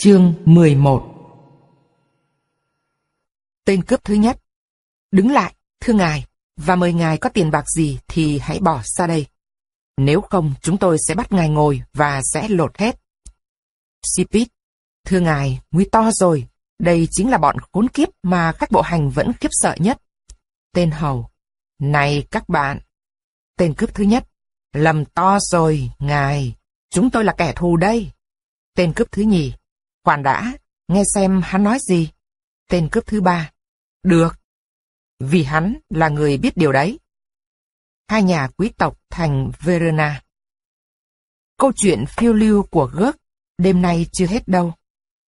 Chương 11 Tên cướp thứ nhất Đứng lại, thưa ngài, và mời ngài có tiền bạc gì thì hãy bỏ ra đây. Nếu không, chúng tôi sẽ bắt ngài ngồi và sẽ lột hết. Sipit, thưa ngài, nguy to rồi. Đây chính là bọn khốn kiếp mà khách bộ hành vẫn khiếp sợ nhất. Tên hầu, này các bạn. Tên cướp thứ nhất, lầm to rồi, ngài. Chúng tôi là kẻ thù đây. Tên cướp thứ nhì, khoan đã, nghe xem hắn nói gì. Tên cướp thứ ba, được. Vì hắn là người biết điều đấy. Hai nhà quý tộc thành Verona. Câu chuyện phiêu lưu của Gớt đêm nay chưa hết đâu.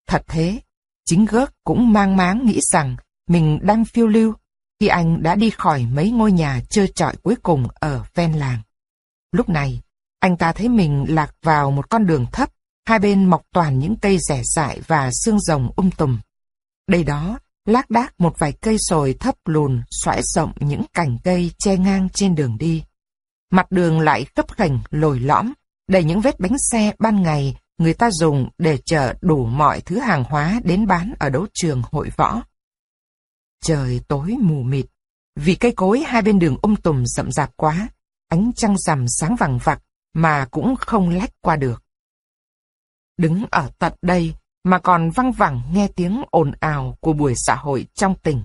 Thật thế, chính Gớt cũng mang máng nghĩ rằng mình đang phiêu lưu khi anh đã đi khỏi mấy ngôi nhà chơi trọi cuối cùng ở ven làng. Lúc này, anh ta thấy mình lạc vào một con đường thấp, hai bên mọc toàn những cây rẻ dại và xương rồng um tùm. Đây đó, lác đác một vài cây sồi thấp lùn xoãi rộng những cành cây che ngang trên đường đi. Mặt đường lại cấp khảnh lồi lõm, đầy những vết bánh xe ban ngày người ta dùng để chở đủ mọi thứ hàng hóa đến bán ở đấu trường hội võ. Trời tối mù mịt, vì cây cối hai bên đường um tùm rậm rạp quá, ánh trăng rằm sáng vàng vặc mà cũng không lách qua được. Đứng ở tận đây mà còn văng vẳng nghe tiếng ồn ào của buổi xã hội trong tỉnh.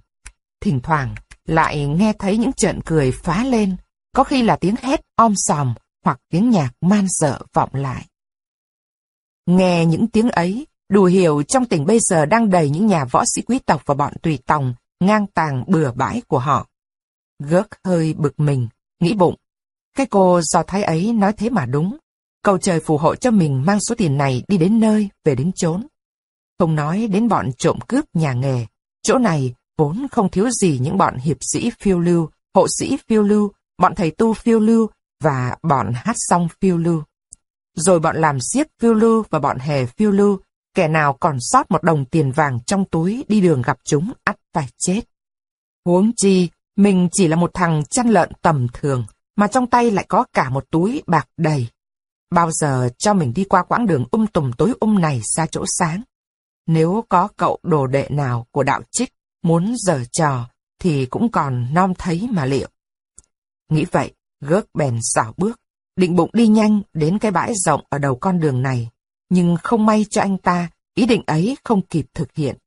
Thỉnh thoảng lại nghe thấy những trận cười phá lên, có khi là tiếng hét om sòm hoặc tiếng nhạc man dợ vọng lại. Nghe những tiếng ấy, đủ hiểu trong tỉnh bây giờ đang đầy những nhà võ sĩ quý tộc và bọn tùy tòng, ngang tàng bừa bãi của họ. Gớt hơi bực mình, nghĩ bụng. Cái cô do thái ấy nói thế mà đúng. Cầu trời phù hộ cho mình mang số tiền này đi đến nơi, về đến chốn. Không nói đến bọn trộm cướp nhà nghề. Chỗ này vốn không thiếu gì những bọn hiệp sĩ phiêu lưu, hộ sĩ phiêu lưu, bọn thầy tu phiêu lưu và bọn hát song phiêu lưu. Rồi bọn làm siếc phiêu lưu và bọn hề phiêu lưu, kẻ nào còn sót một đồng tiền vàng trong túi đi đường gặp chúng ắt phải chết. Huống chi, mình chỉ là một thằng chăn lợn tầm thường, mà trong tay lại có cả một túi bạc đầy. Bao giờ cho mình đi qua quãng đường um tùm tối um này xa chỗ sáng. Nếu có cậu đồ đệ nào của đạo trích muốn giở trò, thì cũng còn non thấy mà liệu. Nghĩ vậy, gớt bèn xảo bước, định bụng đi nhanh đến cái bãi rộng ở đầu con đường này. Nhưng không may cho anh ta, ý định ấy không kịp thực hiện.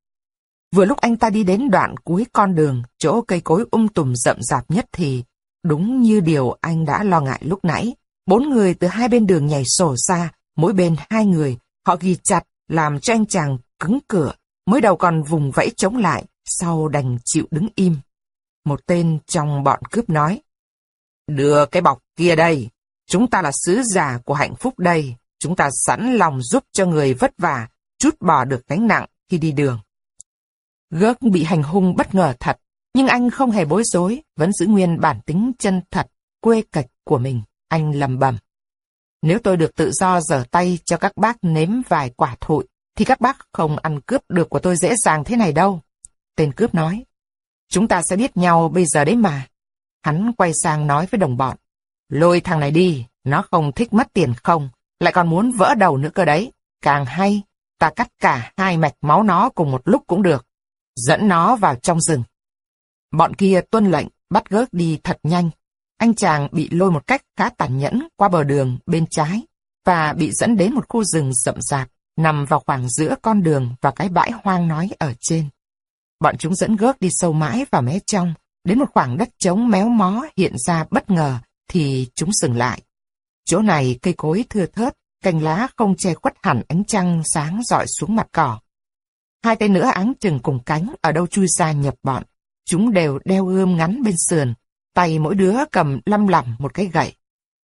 Vừa lúc anh ta đi đến đoạn cuối con đường, chỗ cây cối um tùm rậm rạp nhất thì, đúng như điều anh đã lo ngại lúc nãy, bốn người từ hai bên đường nhảy sổ ra, mỗi bên hai người, họ ghi chặt, làm cho anh chàng cứng cửa, mới đầu còn vùng vẫy chống lại, sau đành chịu đứng im. Một tên trong bọn cướp nói, Đưa cái bọc kia đây, chúng ta là sứ giả của hạnh phúc đây, chúng ta sẵn lòng giúp cho người vất vả, chút bỏ được gánh nặng khi đi đường. Gớt bị hành hung bất ngờ thật, nhưng anh không hề bối rối, vẫn giữ nguyên bản tính chân thật, quê cạch của mình, anh lầm bầm. Nếu tôi được tự do giở tay cho các bác nếm vài quả thụi, thì các bác không ăn cướp được của tôi dễ dàng thế này đâu. Tên cướp nói, chúng ta sẽ biết nhau bây giờ đấy mà. Hắn quay sang nói với đồng bọn, lôi thằng này đi, nó không thích mất tiền không, lại còn muốn vỡ đầu nữa cơ đấy. Càng hay, ta cắt cả hai mạch máu nó cùng một lúc cũng được, dẫn nó vào trong rừng. Bọn kia tuân lệnh, bắt gớt đi thật nhanh. Anh chàng bị lôi một cách khá tàn nhẫn qua bờ đường bên trái và bị dẫn đến một khu rừng rậm rạp nằm vào khoảng giữa con đường và cái bãi hoang nói ở trên. Bọn chúng dẫn gớt đi sâu mãi vào mé trong, đến một khoảng đất trống méo mó hiện ra bất ngờ, thì chúng dừng lại. Chỗ này cây cối thưa thớt, cành lá không che khuất hẳn ánh trăng sáng dọi xuống mặt cỏ. Hai tay nữa áng chừng cùng cánh ở đâu chui ra nhập bọn. Chúng đều đeo gươm ngắn bên sườn, tay mỗi đứa cầm lăm lằm một cái gậy.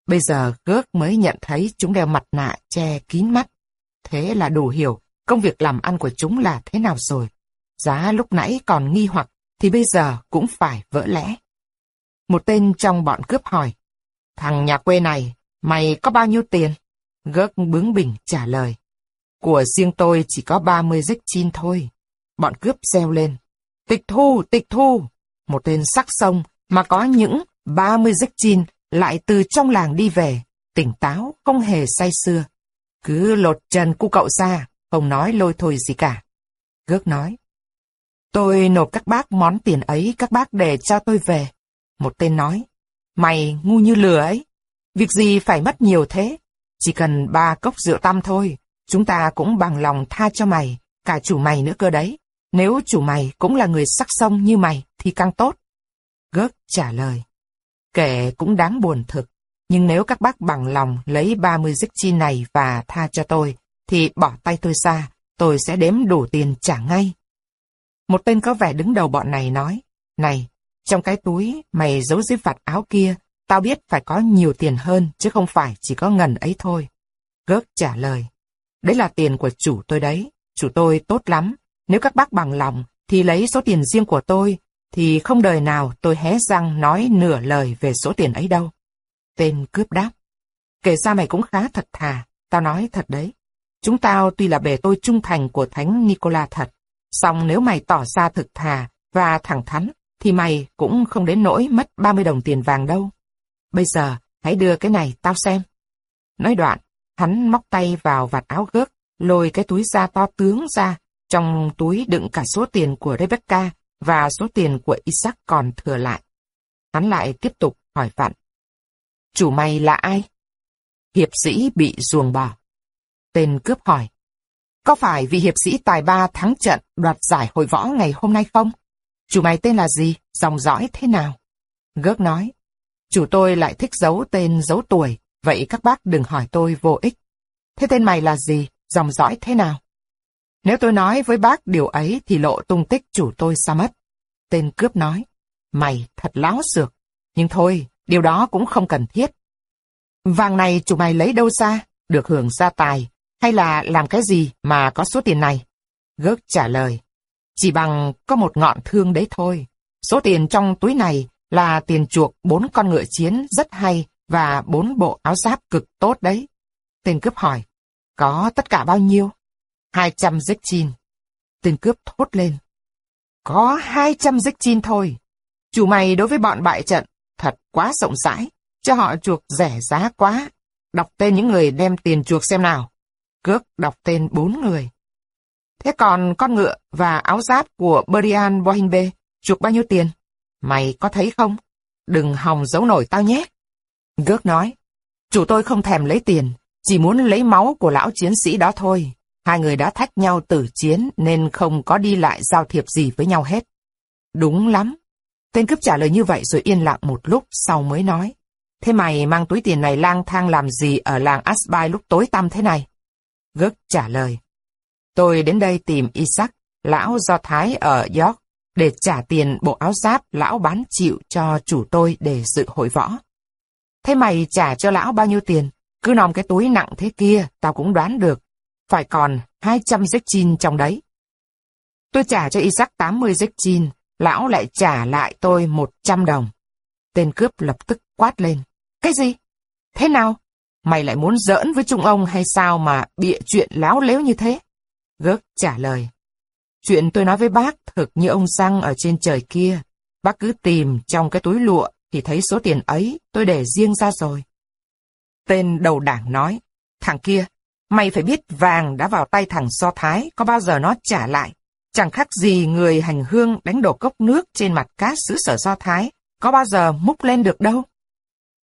Bây giờ gớt mới nhận thấy chúng đeo mặt nạ che kín mắt. Thế là đủ hiểu công việc làm ăn của chúng là thế nào rồi. Giá lúc nãy còn nghi hoặc thì bây giờ cũng phải vỡ lẽ. Một tên trong bọn cướp hỏi, thằng nhà quê này, mày có bao nhiêu tiền? Gớt bướng bỉnh trả lời, của riêng tôi chỉ có 30 dích chin thôi. Bọn cướp reo lên, tịch thu, tịch thu. Một tên sắc sông mà có những 30 rích chin lại từ trong làng đi về, tỉnh táo, không hề say xưa. Cứ lột trần cu cậu ra, không nói lôi thôi gì cả. Gước nói, tôi nộp các bác món tiền ấy các bác để cho tôi về. Một tên nói, mày ngu như lừa ấy, việc gì phải mất nhiều thế, chỉ cần ba cốc rượu tăm thôi, chúng ta cũng bằng lòng tha cho mày, cả chủ mày nữa cơ đấy. Nếu chủ mày cũng là người sắc sông như mày thì càng tốt. Gớt trả lời. Kể cũng đáng buồn thực, nhưng nếu các bác bằng lòng lấy 30 dích chi này và tha cho tôi, thì bỏ tay tôi ra, tôi sẽ đếm đủ tiền trả ngay. Một tên có vẻ đứng đầu bọn này nói, Này, trong cái túi mày giấu dưới vạt áo kia, tao biết phải có nhiều tiền hơn, chứ không phải chỉ có ngần ấy thôi. Gớt trả lời, đấy là tiền của chủ tôi đấy, chủ tôi tốt lắm, nếu các bác bằng lòng, thì lấy số tiền riêng của tôi, thì không đời nào tôi hé răng nói nửa lời về số tiền ấy đâu. Tên cướp đáp. Kể ra mày cũng khá thật thà, tao nói thật đấy. Chúng tao tuy là bề tôi trung thành của Thánh Nicola thật, song nếu mày tỏ ra thực thà và thẳng thắn, thì mày cũng không đến nỗi mất 30 đồng tiền vàng đâu. Bây giờ, hãy đưa cái này tao xem. Nói đoạn, hắn móc tay vào vạt áo gớt, lôi cái túi da to tướng ra, trong túi đựng cả số tiền của Rebecca và số tiền của Isaac còn thừa lại. Hắn lại tiếp tục hỏi vặn. Chủ mày là ai? Hiệp sĩ bị ruồng bỏ. Tên cướp hỏi. Có phải vì hiệp sĩ tài ba thắng trận đoạt giải hội võ ngày hôm nay không? Chủ mày tên là gì? Dòng dõi thế nào? Gớt nói. Chủ tôi lại thích giấu tên giấu tuổi, vậy các bác đừng hỏi tôi vô ích. Thế tên mày là gì? Dòng dõi thế nào? Nếu tôi nói với bác điều ấy thì lộ tung tích chủ tôi xa mất. Tên cướp nói, mày thật láo xược. Nhưng thôi, điều đó cũng không cần thiết. Vàng này chủ mày lấy đâu ra, được hưởng gia tài, hay là làm cái gì mà có số tiền này? Gớt trả lời, chỉ bằng có một ngọn thương đấy thôi. Số tiền trong túi này là tiền chuộc bốn con ngựa chiến rất hay và bốn bộ áo giáp cực tốt đấy. Tên cướp hỏi, có tất cả bao nhiêu? 200 giếc chin. Tên cướp thốt lên. Có 200 giếc chin thôi. Chủ mày đối với bọn bại trận, thật quá rộng rãi, cho họ chuộc rẻ giá quá. Đọc tên những người đem tiền chuộc xem nào. Cước đọc tên bốn người. Thế còn con ngựa và áo giáp của Berian Bohinbe chuộc bao nhiêu tiền? Mày có thấy không? Đừng hòng giấu nổi tao nhé. Gớt nói, chủ tôi không thèm lấy tiền, chỉ muốn lấy máu của lão chiến sĩ đó thôi. Hai người đã thách nhau tử chiến nên không có đi lại giao thiệp gì với nhau hết. Đúng lắm. Tên cướp trả lời như vậy rồi yên lặng một lúc sau mới nói. Thế mày mang túi tiền này lang thang làm gì ở làng Asbai lúc tối tăm thế này? Gớt trả lời. Tôi đến đây tìm Isaac, lão Do Thái ở York, để trả tiền bộ áo giáp lão bán chịu cho chủ tôi để dự hội võ. Thế mày trả cho lão bao nhiêu tiền? Cứ nòm cái túi nặng thế kia, tao cũng đoán được phải còn 200 giếc chin trong đấy. Tôi trả cho Isaac 80 giếc chin, lão lại trả lại tôi 100 đồng. Tên cướp lập tức quát lên. Cái gì? Thế nào? Mày lại muốn giỡn với Trung ông hay sao mà bịa chuyện láo lếu như thế? Gớt trả lời. Chuyện tôi nói với bác thực như ông răng ở trên trời kia. Bác cứ tìm trong cái túi lụa thì thấy số tiền ấy tôi để riêng ra rồi. Tên đầu đảng nói, thằng kia, Mày phải biết vàng đã vào tay thằng Do Thái, có bao giờ nó trả lại. Chẳng khác gì người hành hương đánh đổ cốc nước trên mặt cát xứ sở Do Thái, có bao giờ múc lên được đâu.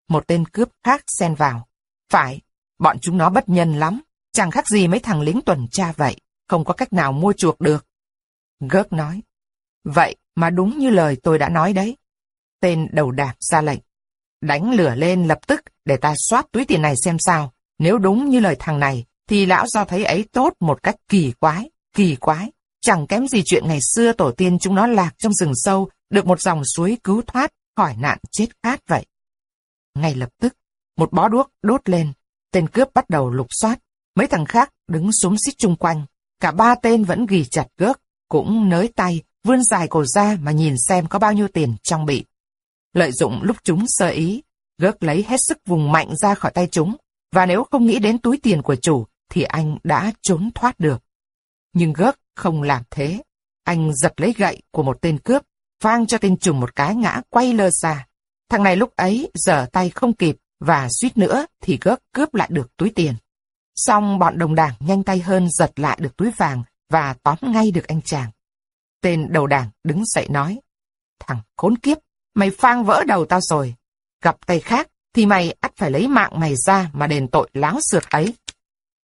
Một tên cướp khác xen vào. Phải, bọn chúng nó bất nhân lắm, chẳng khác gì mấy thằng lính tuần tra vậy, không có cách nào mua chuộc được. Gớt nói. Vậy mà đúng như lời tôi đã nói đấy. Tên đầu đạp ra lệnh. Đánh lửa lên lập tức để ta soát túi tiền này xem sao. Nếu đúng như lời thằng này, thì lão do thấy ấy tốt một cách kỳ quái, kỳ quái. Chẳng kém gì chuyện ngày xưa tổ tiên chúng nó lạc trong rừng sâu, được một dòng suối cứu thoát khỏi nạn chết khát vậy. Ngay lập tức, một bó đuốc đốt lên, tên cướp bắt đầu lục soát, mấy thằng khác đứng súng xít chung quanh. Cả ba tên vẫn ghi chặt gớt, cũng nới tay, vươn dài cổ ra mà nhìn xem có bao nhiêu tiền trong bị. Lợi dụng lúc chúng sơ ý, gớt lấy hết sức vùng mạnh ra khỏi tay chúng, và nếu không nghĩ đến túi tiền của chủ, thì anh đã trốn thoát được. Nhưng gớt không làm thế. Anh giật lấy gậy của một tên cướp, phang cho tên trùng một cái ngã quay lơ xa. Thằng này lúc ấy giở tay không kịp và suýt nữa thì gớt cướp lại được túi tiền. Xong bọn đồng đảng nhanh tay hơn giật lại được túi vàng và tóm ngay được anh chàng. Tên đầu đảng đứng dậy nói, thằng khốn kiếp, mày phang vỡ đầu tao rồi. Gặp tay khác thì mày ắt phải lấy mạng mày ra mà đền tội láo xược ấy.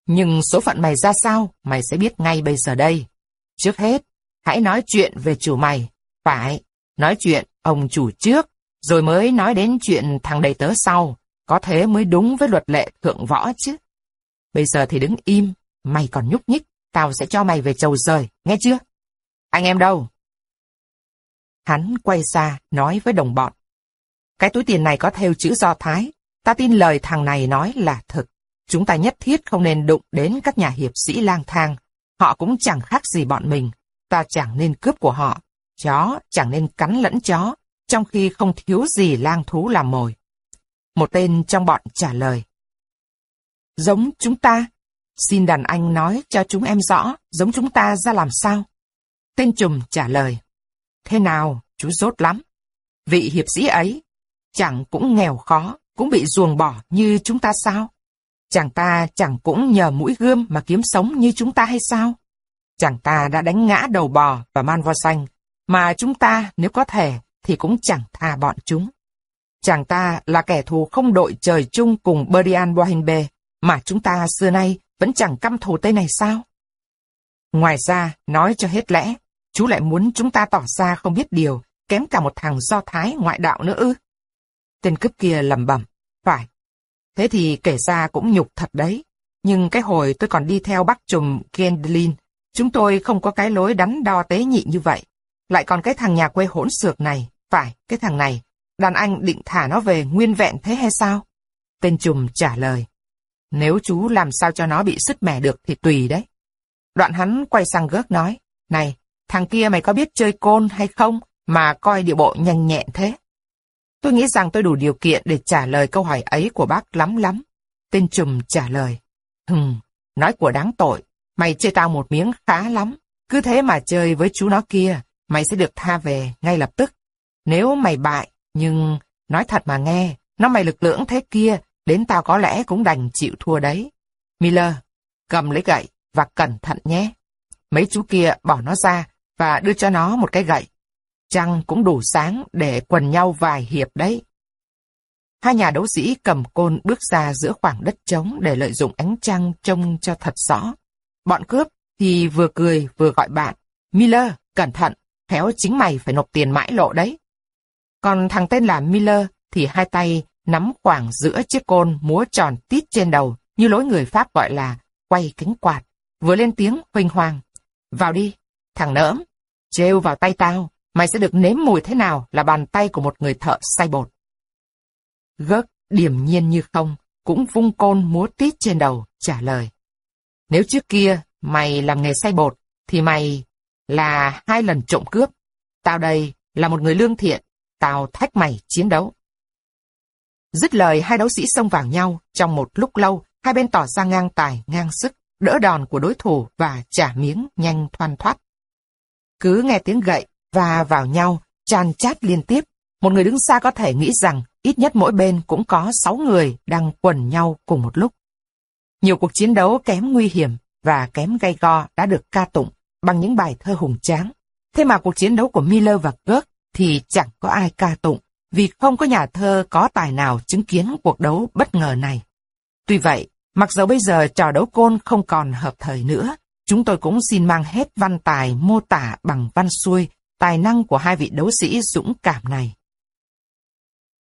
Nhưng số phận mày ra sao, mày sẽ biết ngay bây giờ đây. Trước hết, hãy nói chuyện về chủ mày. Phải, nói chuyện ông chủ trước, rồi mới nói đến chuyện thằng đầy tớ sau. Có thế mới đúng với luật lệ thượng võ chứ. Bây giờ thì đứng im, mày còn nhúc nhích, tao sẽ cho mày về chầu rời, nghe chưa? Anh em đâu? Hắn quay ra, nói với đồng bọn. Cái túi tiền này có theo chữ Do Thái, ta tin lời thằng này nói là thật Chúng ta nhất thiết không nên đụng đến các nhà hiệp sĩ lang thang. Họ cũng chẳng khác gì bọn mình. Ta chẳng nên cướp của họ. Chó chẳng nên cắn lẫn chó, trong khi không thiếu gì lang thú làm mồi. Một tên trong bọn trả lời. Giống chúng ta. Xin đàn anh nói cho chúng em rõ, giống chúng ta ra làm sao? Tên trùm trả lời. Thế nào, chú rốt lắm. Vị hiệp sĩ ấy, chẳng cũng nghèo khó, cũng bị ruồng bỏ như chúng ta sao? Chàng ta chẳng cũng nhờ mũi gươm mà kiếm sống như chúng ta hay sao? Chàng ta đã đánh ngã đầu bò và man vo xanh, mà chúng ta nếu có thể thì cũng chẳng tha bọn chúng. Chàng ta là kẻ thù không đội trời chung cùng Berian Bohinbe, mà chúng ta xưa nay vẫn chẳng căm thù tới này sao? Ngoài ra, nói cho hết lẽ, chú lại muốn chúng ta tỏ ra không biết điều, kém cả một thằng do thái ngoại đạo nữa ư? Tên cướp kia lầm bẩm, phải. Thế thì kể ra cũng nhục thật đấy. Nhưng cái hồi tôi còn đi theo bác trùm Gendlin, chúng tôi không có cái lối đắn đo tế nhị như vậy. Lại còn cái thằng nhà quê hỗn xược này, phải, cái thằng này, đàn anh định thả nó về nguyên vẹn thế hay sao? Tên trùm trả lời, nếu chú làm sao cho nó bị sứt mẻ được thì tùy đấy. Đoạn hắn quay sang gớt nói, này, thằng kia mày có biết chơi côn hay không mà coi điệu bộ nhanh nhẹn thế? Tôi nghĩ rằng tôi đủ điều kiện để trả lời câu hỏi ấy của bác lắm lắm. Tên trùm trả lời, hừm, nói của đáng tội, mày chơi tao một miếng khá lắm, cứ thế mà chơi với chú nó kia, mày sẽ được tha về ngay lập tức. Nếu mày bại, nhưng nói thật mà nghe, nó mày lực lưỡng thế kia, đến tao có lẽ cũng đành chịu thua đấy. Miller, cầm lấy gậy và cẩn thận nhé. Mấy chú kia bỏ nó ra và đưa cho nó một cái gậy. Trăng cũng đủ sáng để quần nhau vài hiệp đấy. Hai nhà đấu sĩ cầm côn bước ra giữa khoảng đất trống để lợi dụng ánh trăng trông cho thật rõ. Bọn cướp thì vừa cười vừa gọi bạn. Miller, cẩn thận, khéo chính mày phải nộp tiền mãi lộ đấy. Còn thằng tên là Miller thì hai tay nắm khoảng giữa chiếc côn múa tròn tít trên đầu, như lối người Pháp gọi là quay cánh quạt, vừa lên tiếng huynh hoàng Vào đi, thằng nỡm, trêu vào tay tao, mày sẽ được nếm mùi thế nào là bàn tay của một người thợ xay bột. Gớt, điềm nhiên như không, cũng vung côn múa tít trên đầu, trả lời. Nếu trước kia mày làm nghề xay bột, thì mày là hai lần trộm cướp. Tao đây là một người lương thiện, tao thách mày chiến đấu. Dứt lời hai đấu sĩ xông vào nhau, trong một lúc lâu, hai bên tỏ ra ngang tài, ngang sức, đỡ đòn của đối thủ và trả miếng nhanh thoăn thoát. Cứ nghe tiếng gậy và vào nhau, chan chát liên tiếp, một người đứng xa có thể nghĩ rằng ít nhất mỗi bên cũng có sáu người đang quần nhau cùng một lúc. Nhiều cuộc chiến đấu kém nguy hiểm và kém gay go đã được ca tụng bằng những bài thơ hùng tráng. Thế mà cuộc chiến đấu của Miller và Kirk thì chẳng có ai ca tụng vì không có nhà thơ có tài nào chứng kiến cuộc đấu bất ngờ này. Tuy vậy, mặc dầu bây giờ trò đấu côn không còn hợp thời nữa, chúng tôi cũng xin mang hết văn tài mô tả bằng văn xuôi tài năng của hai vị đấu sĩ dũng cảm này.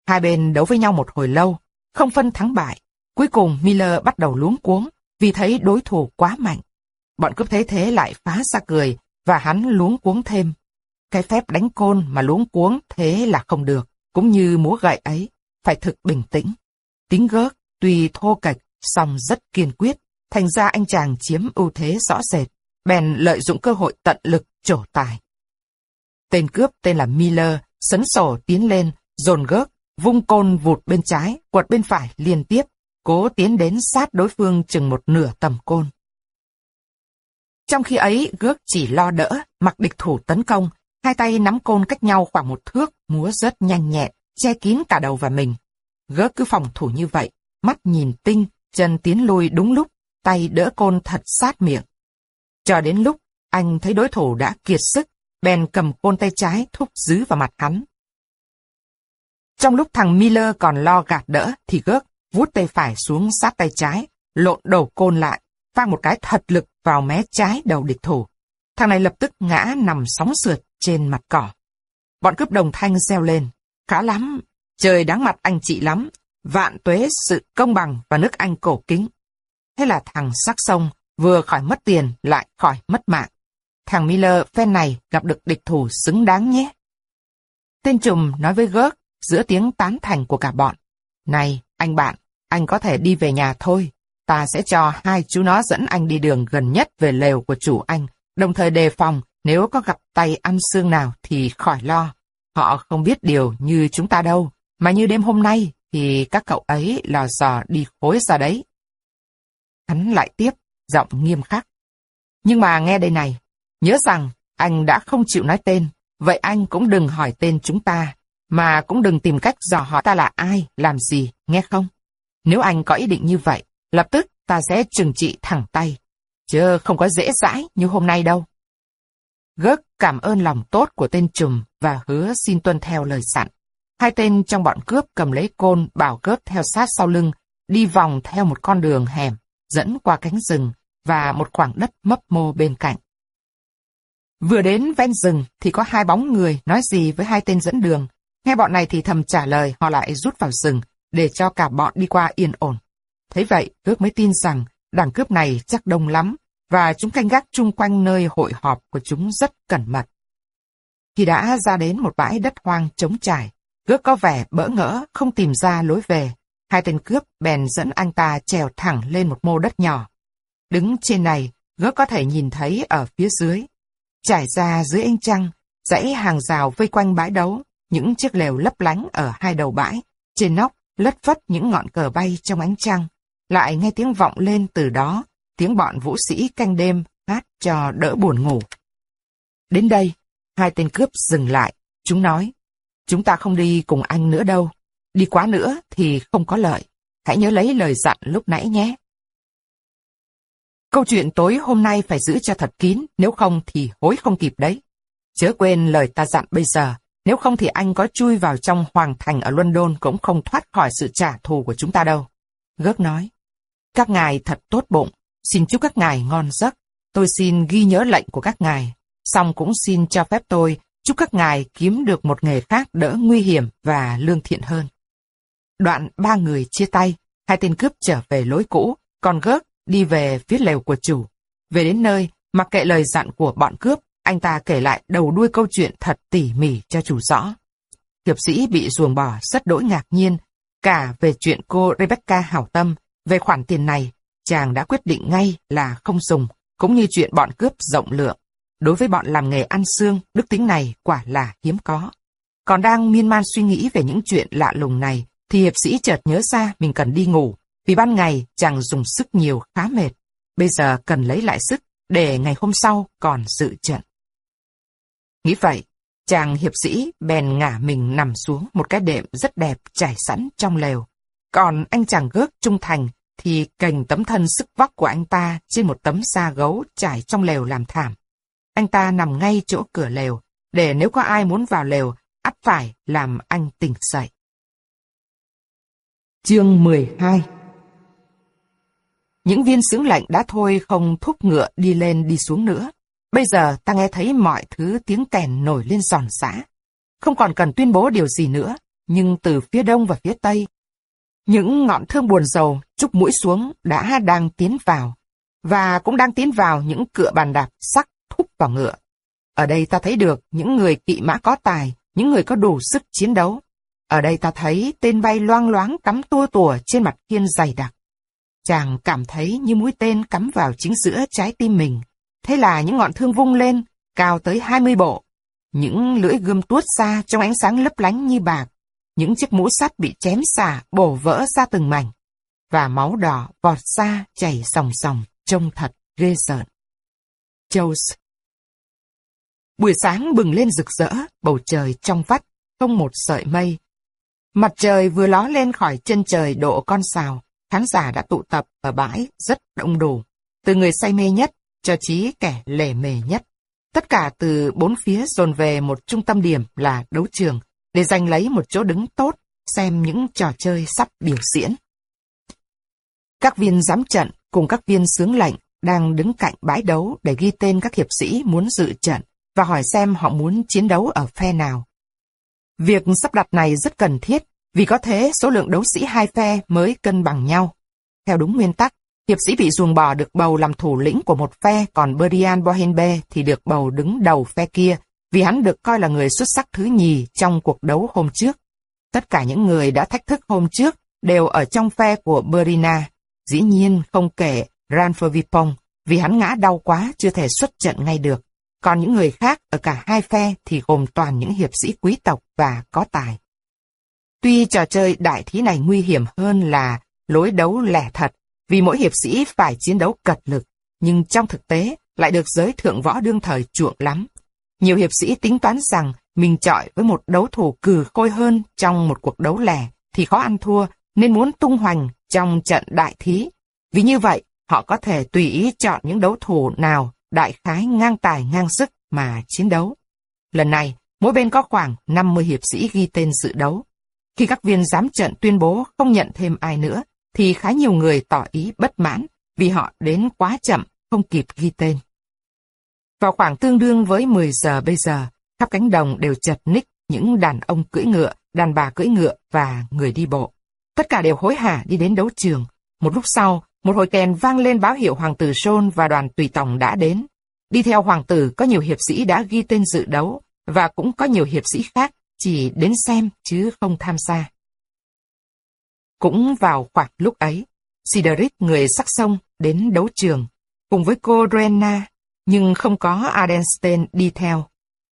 Hai bên đấu với nhau một hồi lâu, không phân thắng bại. Cuối cùng Miller bắt đầu luống cuống vì thấy đối thủ quá mạnh. Bọn cướp thế thế lại phá ra cười và hắn luống cuống thêm. Cái phép đánh côn mà luống cuống thế là không được cũng như múa gậy ấy, phải thực bình tĩnh. Tính gớt, tuy thô kệch, song rất kiên quyết, thành ra anh chàng chiếm ưu thế rõ rệt, bèn lợi dụng cơ hội tận lực trổ tài. Tên cướp tên là Miller, sấn sổ tiến lên, dồn gớt, vung côn vụt bên trái, quật bên phải liên tiếp, cố tiến đến sát đối phương chừng một nửa tầm côn. Trong khi ấy, gớt chỉ lo đỡ, mặc địch thủ tấn công, Hai tay nắm côn cách nhau khoảng một thước, múa rất nhanh nhẹn, che kín cả đầu và mình. Gớt cứ phòng thủ như vậy, mắt nhìn tinh, chân tiến lui đúng lúc, tay đỡ côn thật sát miệng. Cho đến lúc anh thấy đối thủ đã kiệt sức, bèn cầm côn tay trái thúc dứ vào mặt hắn. Trong lúc thằng Miller còn lo gạt đỡ, thì gớt vuốt tay phải xuống sát tay trái, lộn đầu côn lại, vang một cái thật lực vào mé trái đầu địch thủ. Thằng này lập tức ngã nằm sóng sượt trên mặt cỏ. Bọn cướp đồng thanh reo lên. Khá lắm, trời đáng mặt anh chị lắm, vạn tuế sự công bằng và nước anh cổ kính. Thế là thằng sắc sông vừa khỏi mất tiền lại khỏi mất mạng. Thằng Miller phen này gặp được địch thủ xứng đáng nhé. Tên trùm nói với gớt giữa tiếng tán thành của cả bọn. Này, anh bạn, anh có thể đi về nhà thôi. Ta sẽ cho hai chú nó dẫn anh đi đường gần nhất về lều của chủ anh, đồng thời đề phòng nếu có gặp tay ăn xương nào thì khỏi lo. Họ không biết điều như chúng ta đâu, mà như đêm hôm nay thì các cậu ấy lò dò đi khối ra đấy. Hắn lại tiếp, giọng nghiêm khắc. Nhưng mà nghe đây này, nhớ rằng anh đã không chịu nói tên, vậy anh cũng đừng hỏi tên chúng ta, mà cũng đừng tìm cách dò hỏi ta là ai, làm gì, nghe không? Nếu anh có ý định như vậy, lập tức ta sẽ trừng trị thẳng tay, chứ không có dễ dãi như hôm nay đâu. Gớt cảm ơn lòng tốt của tên trùm và hứa xin tuân theo lời sẵn. Hai tên trong bọn cướp cầm lấy côn bảo gớt theo sát sau lưng, đi vòng theo một con đường hẻm, dẫn qua cánh rừng và một khoảng đất mấp mô bên cạnh. Vừa đến ven rừng thì có hai bóng người nói gì với hai tên dẫn đường. Nghe bọn này thì thầm trả lời họ lại rút vào rừng để cho cả bọn đi qua yên ổn. Thế vậy, ước mới tin rằng đảng cướp này chắc đông lắm và chúng canh gác chung quanh nơi hội họp của chúng rất cẩn mật. Khi đã ra đến một bãi đất hoang trống trải, ước có vẻ bỡ ngỡ không tìm ra lối về. Hai tên cướp bèn dẫn anh ta trèo thẳng lên một mô đất nhỏ. Đứng trên này, Gớt có thể nhìn thấy ở phía dưới. Trải ra dưới ánh trăng, dãy hàng rào vây quanh bãi đấu, những chiếc lều lấp lánh ở hai đầu bãi. Trên nóc, lất phất những ngọn cờ bay trong ánh trăng. Lại nghe tiếng vọng lên từ đó, tiếng bọn vũ sĩ canh đêm hát cho đỡ buồn ngủ. Đến đây, hai tên cướp dừng lại, chúng nói, chúng ta không đi cùng anh nữa đâu, đi quá nữa thì không có lợi, hãy nhớ lấy lời dặn lúc nãy nhé. Câu chuyện tối hôm nay phải giữ cho thật kín, nếu không thì hối không kịp đấy. Chớ quên lời ta dặn bây giờ, nếu không thì anh có chui vào trong hoàng thành ở London cũng không thoát khỏi sự trả thù của chúng ta đâu. Gớt nói, các ngài thật tốt bụng, Xin chúc các ngài ngon giấc. Tôi xin ghi nhớ lệnh của các ngài. Xong cũng xin cho phép tôi chúc các ngài kiếm được một nghề khác đỡ nguy hiểm và lương thiện hơn. Đoạn ba người chia tay, hai tên cướp trở về lối cũ, còn gớt đi về phía lều của chủ. Về đến nơi, mặc kệ lời dặn của bọn cướp, anh ta kể lại đầu đuôi câu chuyện thật tỉ mỉ cho chủ rõ. Hiệp sĩ bị ruồng bỏ rất đỗi ngạc nhiên, cả về chuyện cô Rebecca hảo tâm, về khoản tiền này, chàng đã quyết định ngay là không dùng, cũng như chuyện bọn cướp rộng lượng. Đối với bọn làm nghề ăn xương, đức tính này quả là hiếm có. Còn đang miên man suy nghĩ về những chuyện lạ lùng này, thì hiệp sĩ chợt nhớ ra mình cần đi ngủ, vì ban ngày chàng dùng sức nhiều khá mệt. Bây giờ cần lấy lại sức để ngày hôm sau còn dự trận. Nghĩ vậy, chàng hiệp sĩ bèn ngả mình nằm xuống một cái đệm rất đẹp trải sẵn trong lều. Còn anh chàng gớt trung thành thì cành tấm thân sức vóc của anh ta trên một tấm da gấu trải trong lều làm thảm. Anh ta nằm ngay chỗ cửa lều, để nếu có ai muốn vào lều, ắt phải làm anh tỉnh dậy. Chương 12 những viên sướng lạnh đã thôi không thúc ngựa đi lên đi xuống nữa. Bây giờ ta nghe thấy mọi thứ tiếng kèn nổi lên giòn giã. Không còn cần tuyên bố điều gì nữa, nhưng từ phía đông và phía tây, những ngọn thương buồn dầu chúc mũi xuống đã đang tiến vào, và cũng đang tiến vào những cựa bàn đạp sắc thúc vào ngựa. Ở đây ta thấy được những người kỵ mã có tài, những người có đủ sức chiến đấu. Ở đây ta thấy tên bay loang loáng cắm tua tùa trên mặt thiên dày đặc. Chàng cảm thấy như mũi tên cắm vào chính giữa trái tim mình. Thế là những ngọn thương vung lên, cao tới 20 bộ. Những lưỡi gươm tuốt ra trong ánh sáng lấp lánh như bạc, những chiếc mũ sắt bị chém xả, bổ vỡ ra từng mảnh, và máu đỏ vọt ra chảy sòng sòng, trông thật ghê sợ. Jones Buổi sáng bừng lên rực rỡ, bầu trời trong vắt, không một sợi mây. Mặt trời vừa ló lên khỏi chân trời độ con sào, khán giả đã tụ tập ở bãi rất đông đủ, từ người say mê nhất cho chí kẻ lề mề nhất. Tất cả từ bốn phía dồn về một trung tâm điểm là đấu trường, để giành lấy một chỗ đứng tốt, xem những trò chơi sắp biểu diễn. Các viên giám trận cùng các viên sướng lệnh đang đứng cạnh bãi đấu để ghi tên các hiệp sĩ muốn dự trận và hỏi xem họ muốn chiến đấu ở phe nào. Việc sắp đặt này rất cần thiết vì có thế số lượng đấu sĩ hai phe mới cân bằng nhau. Theo đúng nguyên tắc, hiệp sĩ bị ruồng bỏ được bầu làm thủ lĩnh của một phe, còn Berian Bohenbe thì được bầu đứng đầu phe kia, vì hắn được coi là người xuất sắc thứ nhì trong cuộc đấu hôm trước. Tất cả những người đã thách thức hôm trước đều ở trong phe của Berina, dĩ nhiên không kể Ranfovipong, vì hắn ngã đau quá chưa thể xuất trận ngay được. Còn những người khác ở cả hai phe thì gồm toàn những hiệp sĩ quý tộc và có tài. Tuy trò chơi đại thí này nguy hiểm hơn là lối đấu lẻ thật, vì mỗi hiệp sĩ phải chiến đấu cật lực, nhưng trong thực tế lại được giới thượng võ đương thời chuộng lắm. Nhiều hiệp sĩ tính toán rằng mình chọi với một đấu thủ cừ khôi hơn trong một cuộc đấu lẻ thì khó ăn thua, nên muốn tung hoành trong trận đại thí. Vì như vậy, họ có thể tùy ý chọn những đấu thủ nào đại khái ngang tài ngang sức mà chiến đấu. Lần này, mỗi bên có khoảng 50 hiệp sĩ ghi tên dự đấu. Khi các viên giám trận tuyên bố không nhận thêm ai nữa, thì khá nhiều người tỏ ý bất mãn vì họ đến quá chậm, không kịp ghi tên. Vào khoảng tương đương với 10 giờ bây giờ, khắp cánh đồng đều chật ních những đàn ông cưỡi ngựa, đàn bà cưỡi ngựa và người đi bộ. Tất cả đều hối hả đi đến đấu trường. Một lúc sau, một hồi kèn vang lên báo hiệu hoàng tử Sôn và đoàn tùy tòng đã đến. Đi theo hoàng tử có nhiều hiệp sĩ đã ghi tên dự đấu, và cũng có nhiều hiệp sĩ khác chỉ đến xem chứ không tham gia. Cũng vào khoảng lúc ấy, Sideric người sắc sông đến đấu trường, cùng với cô Rena, nhưng không có Adenstein đi theo.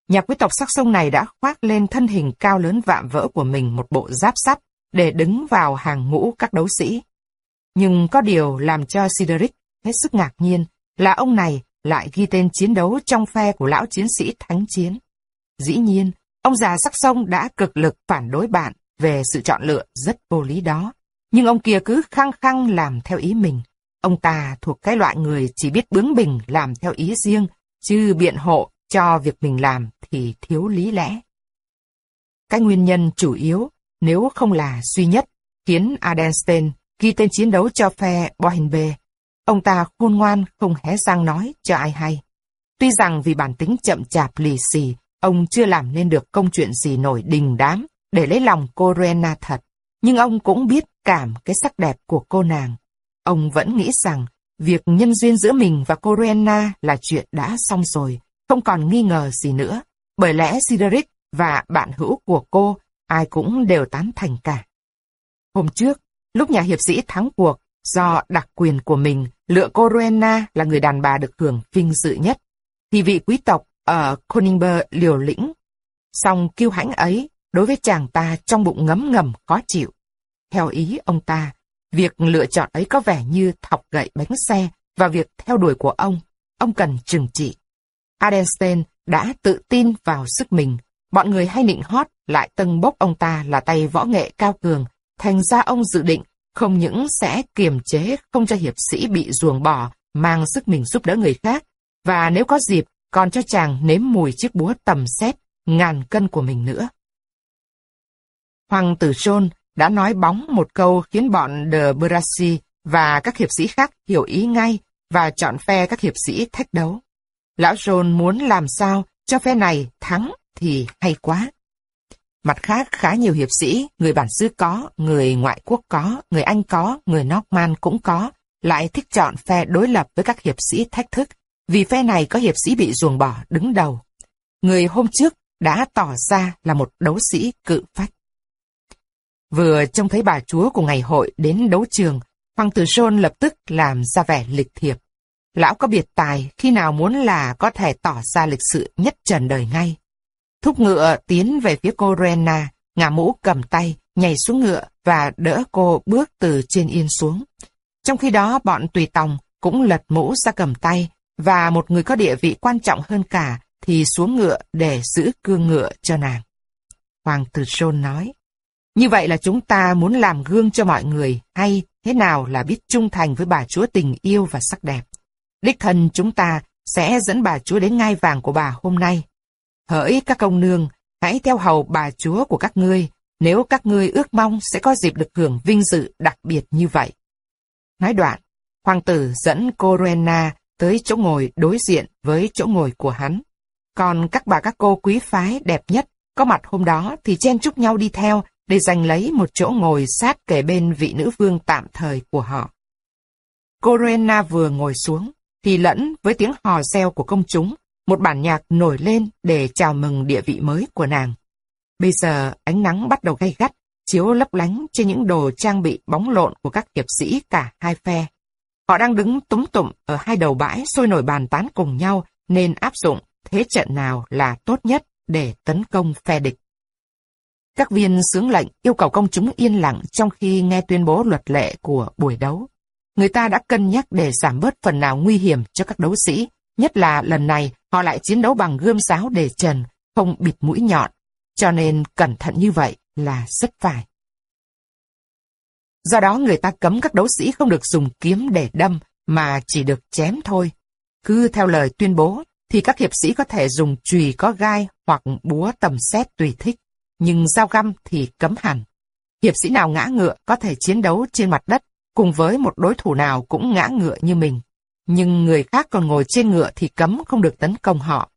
Nhà quý tộc sắc sông này đã khoác lên thân hình cao lớn vạm vỡ của mình một bộ giáp sắt để đứng vào hàng ngũ các đấu sĩ. Nhưng có điều làm cho Sideric hết sức ngạc nhiên là ông này lại ghi tên chiến đấu trong phe của lão chiến sĩ thánh chiến. Dĩ nhiên, ông già sắc sông đã cực lực phản đối bạn về sự chọn lựa rất vô lý đó. Nhưng ông kia cứ khăng khăng làm theo ý mình. Ông ta thuộc cái loại người chỉ biết bướng bỉnh làm theo ý riêng, chứ biện hộ cho việc mình làm thì thiếu lý lẽ. Cái nguyên nhân chủ yếu, nếu không là duy nhất, khiến Adenstein ghi tên chiến đấu cho phe Bohenbe. Ông ta khôn ngoan không hé răng nói cho ai hay. Tuy rằng vì bản tính chậm chạp lì xì, ông chưa làm nên được công chuyện gì nổi đình đám để lấy lòng cô Rena thật, nhưng ông cũng biết cảm cái sắc đẹp của cô nàng. Ông vẫn nghĩ rằng việc nhân duyên giữa mình và cô Rena là chuyện đã xong rồi, không còn nghi ngờ gì nữa, bởi lẽ Sideric và bạn hữu của cô ai cũng đều tán thành cả. Hôm trước, lúc nhà hiệp sĩ thắng cuộc, do đặc quyền của mình lựa cô Rowena là người đàn bà được hưởng vinh dự nhất, thì vị quý tộc Ờ, ở Koningber liều lĩnh. Song kiêu hãnh ấy, đối với chàng ta trong bụng ngấm ngầm khó chịu. Theo ý ông ta, việc lựa chọn ấy có vẻ như thọc gậy bánh xe và việc theo đuổi của ông, ông cần trừng trị. Adenstein đã tự tin vào sức mình, bọn người hay nịnh hót lại tâng bốc ông ta là tay võ nghệ cao cường, thành ra ông dự định không những sẽ kiềm chế không cho hiệp sĩ bị ruồng bỏ, mang sức mình giúp đỡ người khác, và nếu có dịp, còn cho chàng nếm mùi chiếc búa tầm xét, ngàn cân của mình nữa. Hoàng tử John đã nói bóng một câu khiến bọn De Brasi và các hiệp sĩ khác hiểu ý ngay và chọn phe các hiệp sĩ thách đấu. Lão John muốn làm sao cho phe này thắng thì hay quá. Mặt khác, khá nhiều hiệp sĩ, người bản xứ có, người ngoại quốc có, người Anh có, người Norman cũng có, lại thích chọn phe đối lập với các hiệp sĩ thách thức, vì phe này có hiệp sĩ bị ruồng bỏ đứng đầu. Người hôm trước đã tỏ ra là một đấu sĩ cự phách. Vừa trông thấy bà chúa của ngày hội đến đấu trường, Hoàng tử John lập tức làm ra vẻ lịch thiệp. Lão có biệt tài, khi nào muốn là có thể tỏ ra lịch sự nhất trần đời ngay. Thúc ngựa tiến về phía cô Rena, ngả mũ cầm tay, nhảy xuống ngựa và đỡ cô bước từ trên yên xuống. Trong khi đó bọn tùy tòng cũng lật mũ ra cầm tay và một người có địa vị quan trọng hơn cả thì xuống ngựa để giữ cương ngựa cho nàng. Hoàng tử John nói, như vậy là chúng ta muốn làm gương cho mọi người hay thế nào là biết trung thành với bà chúa tình yêu và sắc đẹp. Đích thân chúng ta sẽ dẫn bà chúa đến ngai vàng của bà hôm nay. Hỡi các công nương, hãy theo hầu bà chúa của các ngươi, nếu các ngươi ước mong sẽ có dịp được hưởng vinh dự đặc biệt như vậy. Nói đoạn, hoàng tử dẫn cô Rena tới chỗ ngồi đối diện với chỗ ngồi của hắn. Còn các bà các cô quý phái đẹp nhất có mặt hôm đó thì chen chúc nhau đi theo để giành lấy một chỗ ngồi sát kề bên vị nữ vương tạm thời của họ. Cô vừa ngồi xuống, thì lẫn với tiếng hò reo của công chúng, một bản nhạc nổi lên để chào mừng địa vị mới của nàng. Bây giờ ánh nắng bắt đầu gay gắt, chiếu lấp lánh trên những đồ trang bị bóng lộn của các hiệp sĩ cả hai phe. Họ đang đứng túm tụm ở hai đầu bãi sôi nổi bàn tán cùng nhau nên áp dụng thế trận nào là tốt nhất để tấn công phe địch. Các viên sướng lệnh yêu cầu công chúng yên lặng trong khi nghe tuyên bố luật lệ của buổi đấu. Người ta đã cân nhắc để giảm bớt phần nào nguy hiểm cho các đấu sĩ, nhất là lần này họ lại chiến đấu bằng gươm giáo để trần, không bịt mũi nhọn, cho nên cẩn thận như vậy là rất phải. Do đó người ta cấm các đấu sĩ không được dùng kiếm để đâm, mà chỉ được chém thôi. Cứ theo lời tuyên bố, thì các hiệp sĩ có thể dùng chùy có gai hoặc búa tầm xét tùy thích, nhưng dao găm thì cấm hẳn. Hiệp sĩ nào ngã ngựa có thể chiến đấu trên mặt đất cùng với một đối thủ nào cũng ngã ngựa như mình. Nhưng người khác còn ngồi trên ngựa thì cấm không được tấn công họ.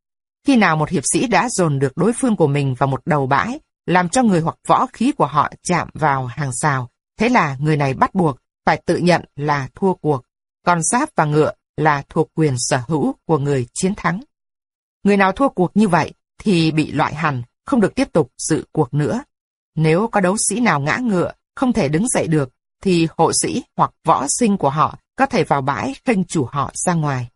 Khi nào một hiệp sĩ đã dồn được đối phương của mình vào một đầu bãi, làm cho người hoặc võ khí của họ chạm vào hàng rào, thế là người này bắt buộc phải tự nhận là thua cuộc, còn giáp và ngựa là thuộc quyền sở hữu của người chiến thắng. Người nào thua cuộc như vậy thì bị loại hẳn, không được tiếp tục dự cuộc nữa. Nếu có đấu sĩ nào ngã ngựa, không thể đứng dậy được, thì hộ sĩ hoặc võ sinh của họ có thể vào bãi khênh chủ họ ra ngoài.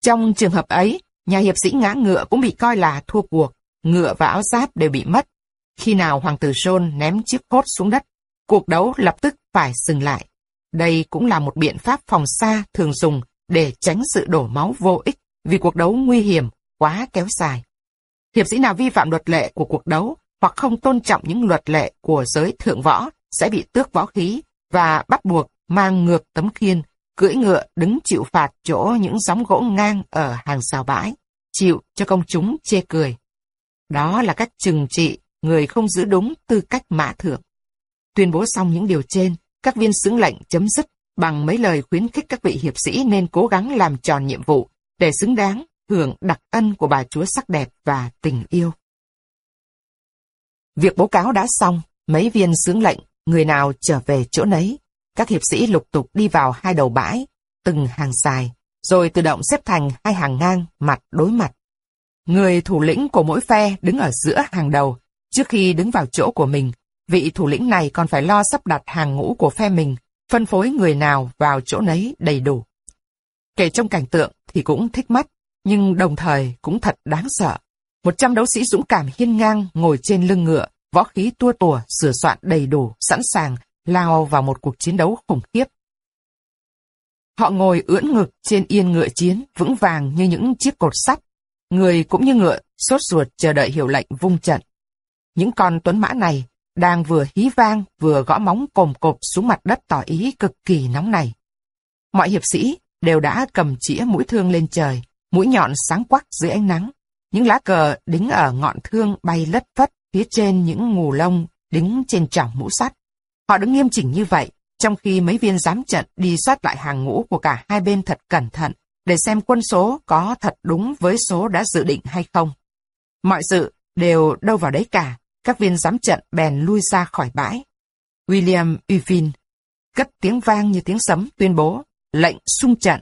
Trong trường hợp ấy, nhà hiệp sĩ ngã ngựa cũng bị coi là thua cuộc, ngựa và áo giáp đều bị mất. Khi nào hoàng tử John ném chiếc cốt xuống đất, cuộc đấu lập tức phải dừng lại. Đây cũng là một biện pháp phòng xa thường dùng để tránh sự đổ máu vô ích vì cuộc đấu nguy hiểm quá kéo dài. Hiệp sĩ nào vi phạm luật lệ của cuộc đấu hoặc không tôn trọng những luật lệ của giới thượng võ sẽ bị tước võ khí và bắt buộc mang ngược tấm khiên, cưỡi ngựa đứng chịu phạt chỗ những gióng gỗ ngang ở hàng xào bãi, chịu cho công chúng chê cười. Đó là cách trừng trị người không giữ đúng tư cách mã thượng. Tuyên bố xong những điều trên, các viên xướng lệnh chấm dứt bằng mấy lời khuyến khích các vị hiệp sĩ nên cố gắng làm tròn nhiệm vụ để xứng đáng hưởng đặc ân của bà chúa sắc đẹp và tình yêu. Việc bố cáo đã xong, mấy viên xướng lệnh người nào trở về chỗ nấy. Các hiệp sĩ lục tục đi vào hai đầu bãi, từng hàng dài, rồi tự động xếp thành hai hàng ngang, mặt đối mặt. Người thủ lĩnh của mỗi phe đứng ở giữa hàng đầu. Trước khi đứng vào chỗ của mình, vị thủ lĩnh này còn phải lo sắp đặt hàng ngũ của phe mình, phân phối người nào vào chỗ nấy đầy đủ. Kể trong cảnh tượng thì cũng thích mắt, nhưng đồng thời cũng thật đáng sợ. Một trăm đấu sĩ dũng cảm hiên ngang ngồi trên lưng ngựa, võ khí tua tùa, sửa soạn đầy đủ, sẵn sàng, lao vào một cuộc chiến đấu khủng khiếp. Họ ngồi ưỡn ngực trên yên ngựa chiến, vững vàng như những chiếc cột sắt. Người cũng như ngựa, sốt ruột chờ đợi hiệu lệnh vung trận. Những con tuấn mã này đang vừa hí vang vừa gõ móng cồm cộp xuống mặt đất tỏ ý cực kỳ nóng này. Mọi hiệp sĩ đều đã cầm chĩa mũi thương lên trời, mũi nhọn sáng quắc dưới ánh nắng. Những lá cờ đính ở ngọn thương bay lất phất phía trên những ngù lông đính trên trỏng mũ sắt. Họ đứng nghiêm chỉnh như vậy, trong khi mấy viên giám trận đi soát lại hàng ngũ của cả hai bên thật cẩn thận, để xem quân số có thật đúng với số đã dự định hay không. Mọi sự đều đâu vào đấy cả, các viên giám trận bèn lui ra khỏi bãi. William Uffin cất tiếng vang như tiếng sấm tuyên bố, lệnh xung trận.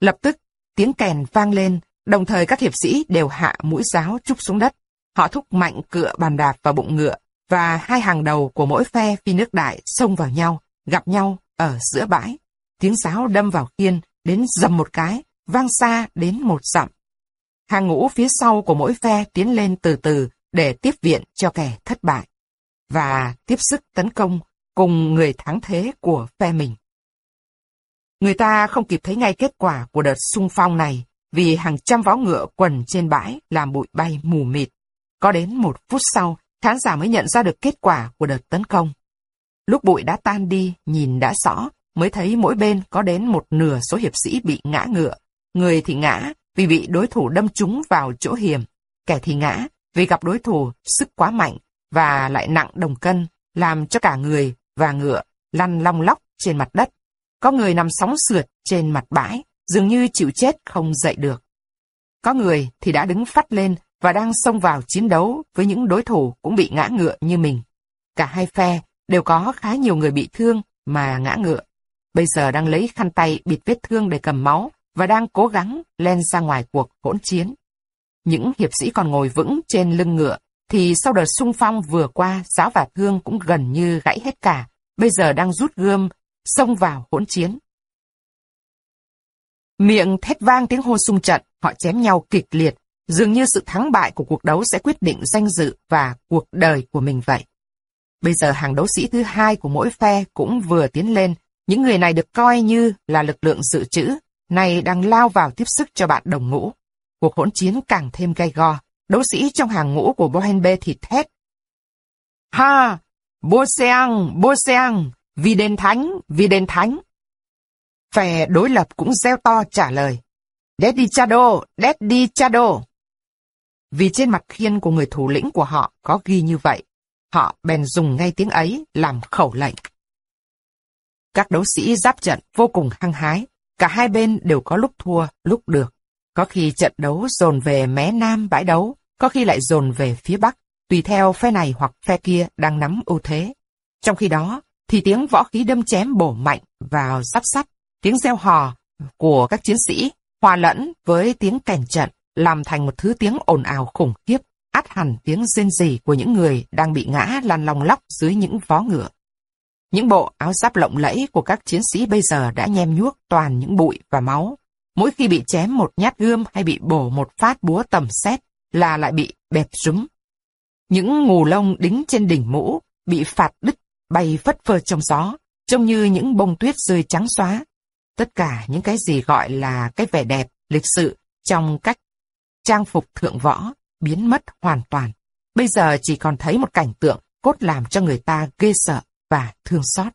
Lập tức, tiếng kèn vang lên, đồng thời các hiệp sĩ đều hạ mũi giáo trúc xuống đất. Họ thúc mạnh cựa bàn đạp vào bụng ngựa, và hai hàng đầu của mỗi phe phi nước đại xông vào nhau, gặp nhau ở giữa bãi. Tiếng giáo đâm vào khiên, đến dầm một cái, vang xa đến một dặm. Hàng ngũ phía sau của mỗi phe tiến lên từ từ để tiếp viện cho kẻ thất bại, và tiếp sức tấn công cùng người thắng thế của phe mình. Người ta không kịp thấy ngay kết quả của đợt xung phong này, vì hàng trăm vó ngựa quần trên bãi làm bụi bay mù mịt. Có đến một phút sau, khán giả mới nhận ra được kết quả của đợt tấn công. lúc bụi đã tan đi, nhìn đã rõ, mới thấy mỗi bên có đến một nửa số hiệp sĩ bị ngã ngựa. Người thì ngã vì bị đối thủ đâm trúng vào chỗ hiểm, kẻ thì ngã vì gặp đối thủ sức quá mạnh và lại nặng đồng cân, làm cho cả người và ngựa lăn long lóc trên mặt đất. Có người nằm sóng sượt trên mặt bãi, dường như chịu chết không dậy được. Có người thì đã đứng phát lên và đang xông vào chiến đấu với những đối thủ cũng bị ngã ngựa như mình. Cả hai phe đều có khá nhiều người bị thương mà ngã ngựa. Bây giờ đang lấy khăn tay bịt vết thương để cầm máu và đang cố gắng len ra ngoài cuộc hỗn chiến. Những hiệp sĩ còn ngồi vững trên lưng ngựa, thì sau đợt xung phong vừa qua, giáo và thương cũng gần như gãy hết cả, bây giờ đang rút gươm, xông vào hỗn chiến. Miệng thét vang tiếng hô xung trận, họ chém nhau kịch liệt, dường như sự thắng bại của cuộc đấu sẽ quyết định danh dự và cuộc đời của mình vậy. Bây giờ hàng đấu sĩ thứ hai của mỗi phe cũng vừa tiến lên, những người này được coi như là lực lượng dự trữ, này đang lao vào tiếp sức cho bạn đồng ngũ. Cuộc hỗn chiến càng thêm gay go, đấu sĩ trong hàng ngũ của Bohenbe thì thét. Ha! Bô Seang! Bô Seang! Vì đền thánh! Vì đền thánh! Phe đối lập cũng reo to trả lời. Daddy Chado! Daddy Chado! Vì trên mặt khiên của người thủ lĩnh của họ có ghi như vậy, họ bèn dùng ngay tiếng ấy làm khẩu lệnh. Các đấu sĩ giáp trận vô cùng hăng hái, cả hai bên đều có lúc thua, lúc được. Có khi trận đấu dồn về mé nam bãi đấu, có khi lại dồn về phía bắc, tùy theo phe này hoặc phe kia đang nắm ưu thế. Trong khi đó, thì tiếng võ khí đâm chém bổ mạnh vào giáp sắt, tiếng reo hò của các chiến sĩ hòa lẫn với tiếng kèn trận, làm thành một thứ tiếng ồn ào khủng khiếp, át hẳn tiếng rên rỉ của những người đang bị ngã lăn lòng lóc dưới những vó ngựa. Những bộ áo giáp lộng lẫy của các chiến sĩ bây giờ đã nhem nhuốc toàn những bụi và máu. Mỗi khi bị chém một nhát gươm hay bị bổ một phát búa tầm xét là lại bị bẹp rúm. Những ngù lông đính trên đỉnh mũ bị phạt đứt bay phất phơ trong gió, trông như những bông tuyết rơi trắng xóa. Tất cả những cái gì gọi là cái vẻ đẹp, lịch sự trong cách trang phục thượng võ biến mất hoàn toàn. Bây giờ chỉ còn thấy một cảnh tượng cốt làm cho người ta ghê sợ và thương xót.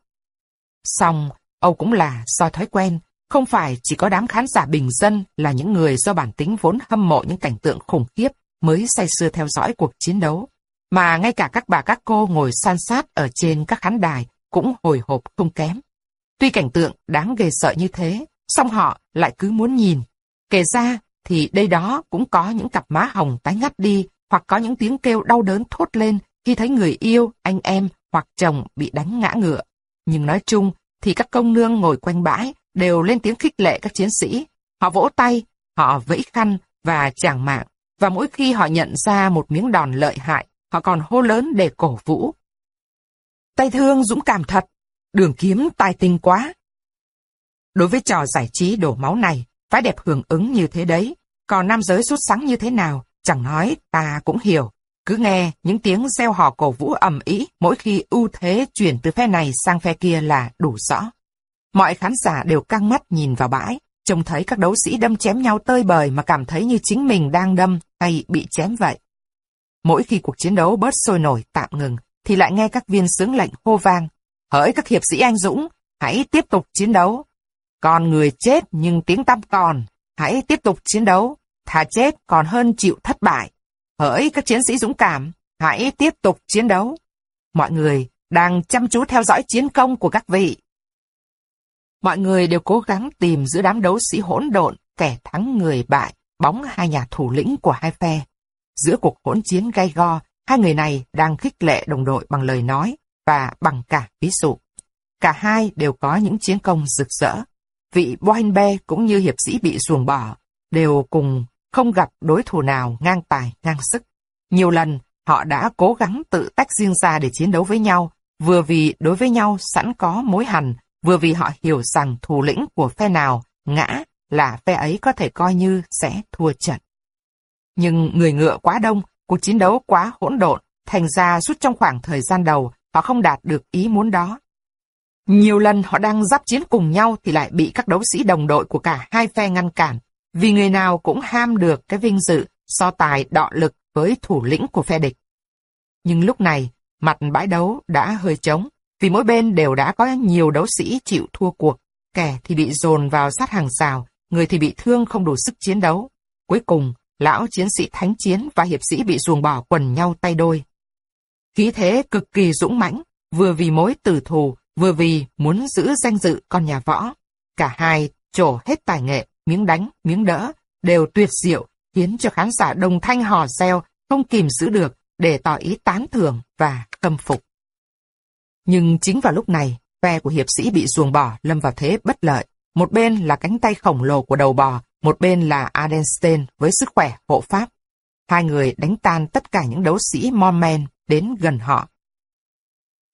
Xong, Âu cũng là do thói quen, không phải chỉ có đám khán giả bình dân là những người do bản tính vốn hâm mộ những cảnh tượng khủng khiếp mới say sưa theo dõi cuộc chiến đấu, mà ngay cả các bà các cô ngồi san sát ở trên các khán đài cũng hồi hộp không kém. Tuy cảnh tượng đáng ghê sợ như thế, song họ lại cứ muốn nhìn. Kể ra thì đây đó cũng có những cặp má hồng tái ngắt đi, hoặc có những tiếng kêu đau đớn thốt lên khi thấy người yêu, anh em hoặc chồng bị đánh ngã ngựa. Nhưng nói chung thì các công nương ngồi quanh bãi đều lên tiếng khích lệ các chiến sĩ. Họ vỗ tay, họ vẫy khăn và chàng mạng. Và mỗi khi họ nhận ra một miếng đòn lợi hại, họ còn hô lớn để cổ vũ. Tay thương dũng cảm thật, đường kiếm tài tinh quá. Đối với trò giải trí đổ máu này, phái đẹp hưởng ứng như thế đấy. Còn nam giới sút sắng như thế nào, chẳng nói, ta cũng hiểu. Cứ nghe những tiếng reo hò cổ vũ ầm ĩ mỗi khi ưu thế chuyển từ phe này sang phe kia là đủ rõ. Mọi khán giả đều căng mắt nhìn vào bãi, trông thấy các đấu sĩ đâm chém nhau tơi bời mà cảm thấy như chính mình đang đâm hay bị chém vậy. Mỗi khi cuộc chiến đấu bớt sôi nổi tạm ngừng, thì lại nghe các viên sướng lệnh hô vang. Hỡi các hiệp sĩ anh dũng, hãy tiếp tục chiến đấu. Còn người chết nhưng tiếng tăm còn, hãy tiếp tục chiến đấu. Thà chết còn hơn chịu thất bại. Hỡi các chiến sĩ dũng cảm, hãy tiếp tục chiến đấu. Mọi người đang chăm chú theo dõi chiến công của các vị. Mọi người đều cố gắng tìm giữa đám đấu sĩ hỗn độn, kẻ thắng người bại, bóng hai nhà thủ lĩnh của hai phe. Giữa cuộc hỗn chiến gay go, hai người này đang khích lệ đồng đội bằng lời nói và bằng cả ví dụ. Cả hai đều có những chiến công rực rỡ. Vị Boinbe cũng như hiệp sĩ bị xuồng bỏ, đều cùng không gặp đối thủ nào ngang tài, ngang sức. Nhiều lần, họ đã cố gắng tự tách riêng ra để chiến đấu với nhau, vừa vì đối với nhau sẵn có mối hằn, vừa vì họ hiểu rằng thủ lĩnh của phe nào ngã là phe ấy có thể coi như sẽ thua trận. Nhưng người ngựa quá đông, cuộc chiến đấu quá hỗn độn, thành ra suốt trong khoảng thời gian đầu, họ không đạt được ý muốn đó. Nhiều lần họ đang giáp chiến cùng nhau thì lại bị các đấu sĩ đồng đội của cả hai phe ngăn cản, vì người nào cũng ham được cái vinh dự so tài đọ lực với thủ lĩnh của phe địch. Nhưng lúc này, mặt bãi đấu đã hơi trống, vì mỗi bên đều đã có nhiều đấu sĩ chịu thua cuộc, kẻ thì bị dồn vào sát hàng rào, người thì bị thương không đủ sức chiến đấu. Cuối cùng, lão chiến sĩ thánh chiến và hiệp sĩ bị ruồng bỏ quần nhau tay đôi. Khí thế cực kỳ dũng mãnh, vừa vì mối tử thù, vừa vì muốn giữ danh dự con nhà võ. Cả hai trổ hết tài nghệ, miếng đánh, miếng đỡ, đều tuyệt diệu, khiến cho khán giả đồng thanh hò reo, không kìm giữ được, để tỏ ý tán thưởng và khâm phục. Nhưng chính vào lúc này, phe của hiệp sĩ bị ruồng bỏ lâm vào thế bất lợi. Một bên là cánh tay khổng lồ của đầu bò, một bên là Adenstein với sức khỏe hộ pháp. Hai người đánh tan tất cả những đấu sĩ Mormen đến gần họ.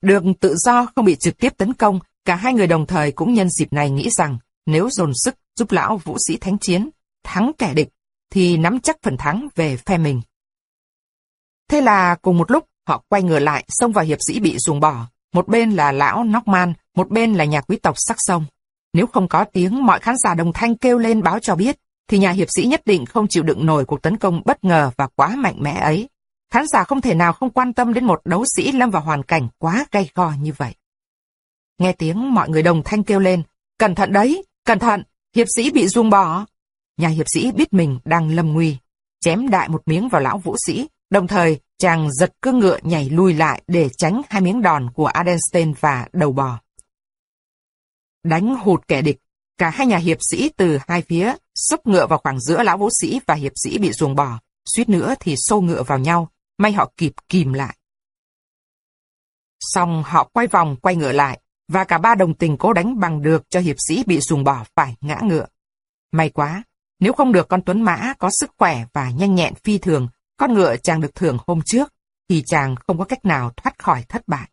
Được tự do không bị trực tiếp tấn công, cả hai người đồng thời cũng nhân dịp này nghĩ rằng nếu dồn sức giúp lão vũ sĩ thánh chiến, thắng kẻ địch, thì nắm chắc phần thắng về phe mình. Thế là cùng một lúc họ quay ngửa lại xông vào hiệp sĩ bị ruồng bỏ. Một bên là lão Norman, một bên là nhà quý tộc sắc sông. Nếu không có tiếng mọi khán giả đồng thanh kêu lên báo cho biết, thì nhà hiệp sĩ nhất định không chịu đựng nổi cuộc tấn công bất ngờ và quá mạnh mẽ ấy. Khán giả không thể nào không quan tâm đến một đấu sĩ lâm vào hoàn cảnh quá gay go như vậy. Nghe tiếng mọi người đồng thanh kêu lên, cẩn thận đấy, cẩn thận, hiệp sĩ bị ruông bỏ. Nhà hiệp sĩ biết mình đang lâm nguy, chém đại một miếng vào lão vũ sĩ, đồng thời chàng giật cương ngựa nhảy lùi lại để tránh hai miếng đòn của Adenstein và đầu bò. Đánh hụt kẻ địch, cả hai nhà hiệp sĩ từ hai phía xúc ngựa vào khoảng giữa lão vũ sĩ và hiệp sĩ bị ruồng bò, suýt nữa thì xô ngựa vào nhau, may họ kịp kìm lại. Xong họ quay vòng quay ngựa lại, và cả ba đồng tình cố đánh bằng được cho hiệp sĩ bị ruồng bò phải ngã ngựa. May quá, nếu không được con Tuấn Mã có sức khỏe và nhanh nhẹn phi thường, con ngựa chàng được thưởng hôm trước, thì chàng không có cách nào thoát khỏi thất bại.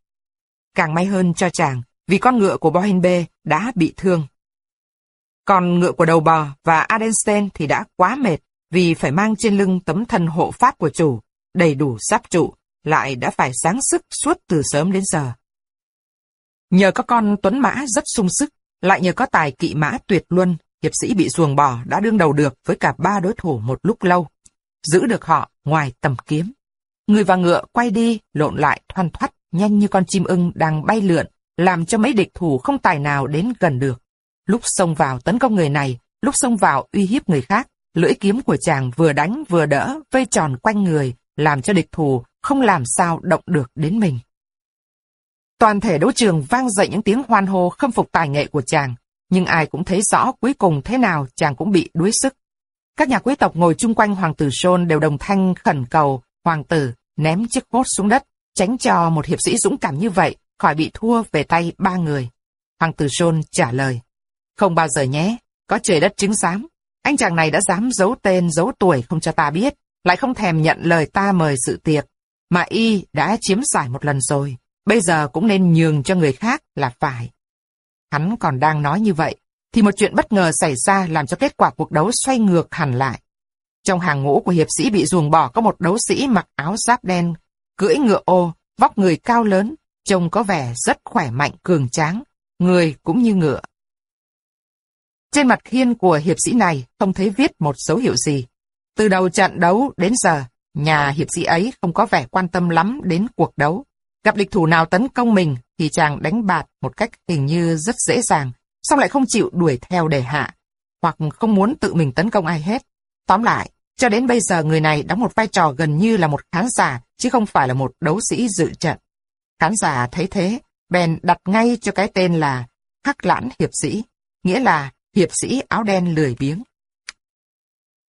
Càng may hơn cho chàng, vì con ngựa của Bohenbe đã bị thương. Còn ngựa của đầu bò và Adenstein thì đã quá mệt vì phải mang trên lưng tấm thân hộ pháp của chủ, đầy đủ giáp trụ, lại đã phải sáng sức suốt từ sớm đến giờ. Nhờ có con Tuấn Mã rất sung sức, lại nhờ có tài kỵ mã tuyệt luân, hiệp sĩ bị ruồng bò đã đương đầu được với cả ba đối thủ một lúc lâu, giữ được họ ngoài tầm kiếm. Người và ngựa quay đi, lộn lại thoăn thoắt, nhanh như con chim ưng đang bay lượn, làm cho mấy địch thủ không tài nào đến gần được. Lúc xông vào tấn công người này, lúc xông vào uy hiếp người khác, lưỡi kiếm của chàng vừa đánh vừa đỡ, vây tròn quanh người, làm cho địch thủ không làm sao động được đến mình. Toàn thể đấu trường vang dậy những tiếng hoan hô khâm phục tài nghệ của chàng, nhưng ai cũng thấy rõ cuối cùng thế nào chàng cũng bị đuối sức. Các nhà quý tộc ngồi chung quanh hoàng tử Sôn đều đồng thanh khẩn cầu hoàng tử ném chiếc cốt xuống đất, tránh cho một hiệp sĩ dũng cảm như vậy khỏi bị thua về tay ba người. Hoàng tử Sôn trả lời, không bao giờ nhé, có trời đất chứng giám. Anh chàng này đã dám giấu tên, giấu tuổi không cho ta biết, lại không thèm nhận lời ta mời sự tiệc, mà y đã chiếm giải một lần rồi, bây giờ cũng nên nhường cho người khác là phải. Hắn còn đang nói như vậy, thì một chuyện bất ngờ xảy ra làm cho kết quả cuộc đấu xoay ngược hẳn lại. Trong hàng ngũ của hiệp sĩ bị ruồng bỏ có một đấu sĩ mặc áo giáp đen, cưỡi ngựa ô, vóc người cao lớn, trông có vẻ rất khỏe mạnh cường tráng, người cũng như ngựa. Trên mặt khiên của hiệp sĩ này không thấy viết một dấu hiệu gì. Từ đầu trận đấu đến giờ, nhà hiệp sĩ ấy không có vẻ quan tâm lắm đến cuộc đấu. Gặp địch thủ nào tấn công mình thì chàng đánh bạt một cách hình như rất dễ dàng, xong lại không chịu đuổi theo để hạ, hoặc không muốn tự mình tấn công ai hết. Tóm lại, cho đến bây giờ người này đóng một vai trò gần như là một khán giả, chứ không phải là một đấu sĩ dự trận. Khán giả thấy thế, bèn đặt ngay cho cái tên là Hắc Lãn Hiệp Sĩ, nghĩa là hiệp sĩ áo đen lười biếng.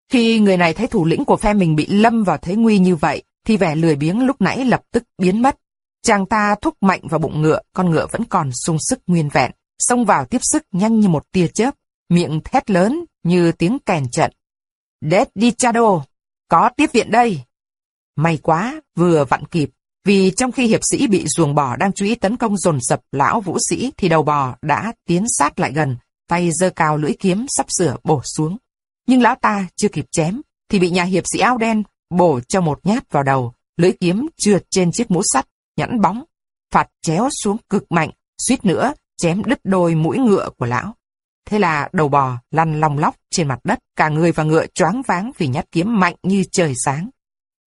Khi người này thấy thủ lĩnh của phe mình bị lâm vào thế nguy như vậy, thì vẻ lười biếng lúc nãy lập tức biến mất. Chàng ta thúc mạnh vào bụng ngựa, con ngựa vẫn còn sung sức nguyên vẹn, xông vào tiếp sức nhanh như một tia chớp, miệng thét lớn như tiếng kèn trận. Dead Dichado, có tiếp viện đây. May quá, vừa vặn kịp, vì trong khi hiệp sĩ bị ruồng bò đang chú ý tấn công dồn dập lão vũ sĩ thì đầu bò đã tiến sát lại gần, tay giơ cao lưỡi kiếm sắp sửa bổ xuống. Nhưng lão ta chưa kịp chém, thì bị nhà hiệp sĩ áo đen bổ cho một nhát vào đầu, lưỡi kiếm trượt trên chiếc mũ sắt, nhẵn bóng, phạt chéo xuống cực mạnh, suýt nữa chém đứt đôi mũi ngựa của lão. Thế là đầu bò lăn long lóc trên mặt đất, cả người và ngựa choáng váng vì nhát kiếm mạnh như trời sáng.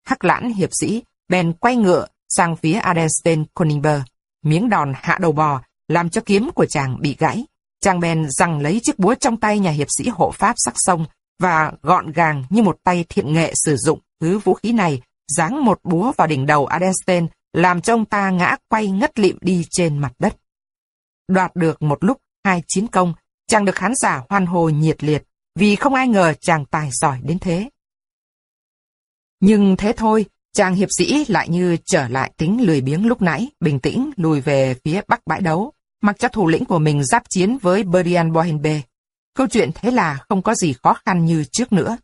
Hắc lãn hiệp sĩ bèn quay ngựa sang phía Adenstein Koningber, miếng đòn hạ đầu bò, làm cho kiếm của chàng bị gãy. Chàng bèn giằng lấy chiếc búa trong tay nhà hiệp sĩ hộ pháp sắc sông và gọn gàng như một tay thiện nghệ sử dụng thứ vũ khí này, giáng một búa vào đỉnh đầu Adenstein, làm cho ông ta ngã quay ngất lịm đi trên mặt đất. Đoạt được một lúc hai chiến công, chàng được khán giả hoan hô nhiệt liệt, vì không ai ngờ chàng tài giỏi đến thế. Nhưng thế thôi, chàng hiệp sĩ lại như trở lại tính lười biếng lúc nãy, bình tĩnh lùi về phía bắc bãi đấu, mặc cho thủ lĩnh của mình giáp chiến với Berian Bohenbe. Câu chuyện thế là không có gì khó khăn như trước nữa.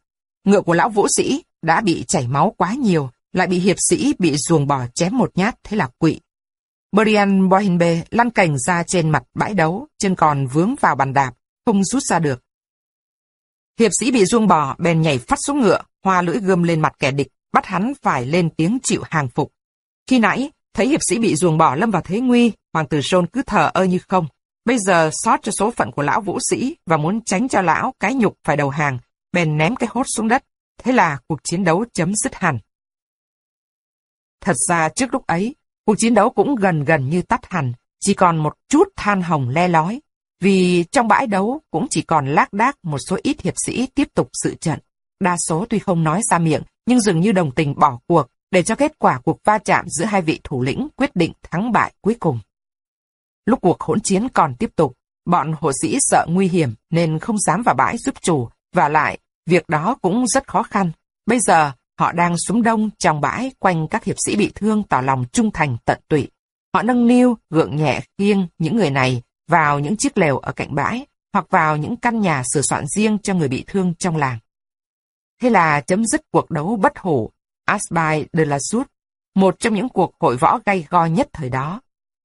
Ngựa của lão vũ sĩ đã bị chảy máu quá nhiều, lại bị hiệp sĩ bị ruồng bò chém một nhát, thế là quỵ. Brian Bohinbe lăn cảnh ra trên mặt bãi đấu, chân còn vướng vào bàn đạp, không rút ra được. Hiệp sĩ bị ruông bò, bèn nhảy phát xuống ngựa, hoa lưỡi gươm lên mặt kẻ địch, bắt hắn phải lên tiếng chịu hàng phục. Khi nãy, thấy hiệp sĩ bị ruồng bỏ lâm vào thế nguy, hoàng tử John cứ thờ ơ như không. Bây giờ sót cho số phận của lão vũ sĩ và muốn tránh cho lão cái nhục phải đầu hàng, bèn ném cái hốt xuống đất. Thế là cuộc chiến đấu chấm dứt hẳn. Thật ra trước lúc ấy, cuộc chiến đấu cũng gần gần như tắt hẳn, chỉ còn một chút than hồng le lói. Vì trong bãi đấu cũng chỉ còn lác đác một số ít hiệp sĩ tiếp tục sự trận. Đa số tuy không nói ra miệng, nhưng dường như đồng tình bỏ cuộc, để cho kết quả cuộc va chạm giữa hai vị thủ lĩnh quyết định thắng bại cuối cùng. Lúc cuộc hỗn chiến còn tiếp tục, bọn hộ sĩ sợ nguy hiểm nên không dám vào bãi giúp chủ, và lại, việc đó cũng rất khó khăn. Bây giờ, họ đang súng đông trong bãi quanh các hiệp sĩ bị thương tỏ lòng trung thành tận tụy. Họ nâng niu, gượng nhẹ khiêng những người này vào những chiếc lều ở cạnh bãi, hoặc vào những căn nhà sửa soạn riêng cho người bị thương trong làng. Thế là chấm dứt cuộc đấu bất hủ Asbai de la Soute, một trong những cuộc hội võ gay go nhất thời đó.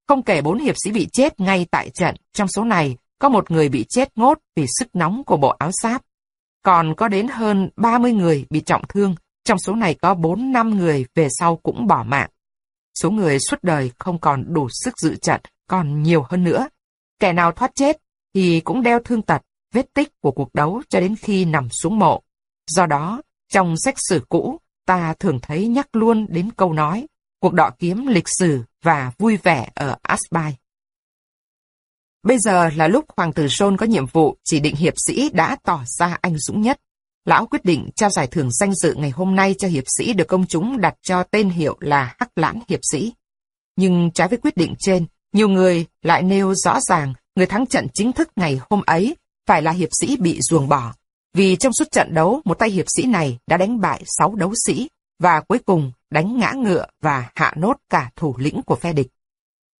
Không kể bốn hiệp sĩ bị chết ngay tại trận, trong số này có một người bị chết ngốt vì sức nóng của bộ áo sáp. Còn có đến hơn 30 người bị trọng thương, trong số này có 4-5 người về sau cũng bỏ mạng. Số người suốt đời không còn đủ sức dự trận, còn nhiều hơn nữa. Kẻ nào thoát chết thì cũng đeo thương tật, vết tích của cuộc đấu cho đến khi nằm xuống mộ. Do đó, trong sách sử cũ, ta thường thấy nhắc luôn đến câu nói, cuộc đọ kiếm lịch sử và vui vẻ ở Asbai. Bây giờ là lúc Hoàng tử John có nhiệm vụ chỉ định hiệp sĩ đã tỏ ra anh dũng nhất. Lão quyết định trao giải thưởng danh dự ngày hôm nay cho hiệp sĩ được công chúng đặt cho tên hiệu là Hắc Lãng Hiệp Sĩ. Nhưng trái với quyết định trên, nhiều người lại nêu rõ ràng người thắng trận chính thức ngày hôm ấy phải là hiệp sĩ bị ruồng bỏ, vì trong suốt trận đấu, một tay hiệp sĩ này đã đánh bại sáu đấu sĩ, và cuối cùng đánh ngã ngựa và hạ nốt cả thủ lĩnh của phe địch.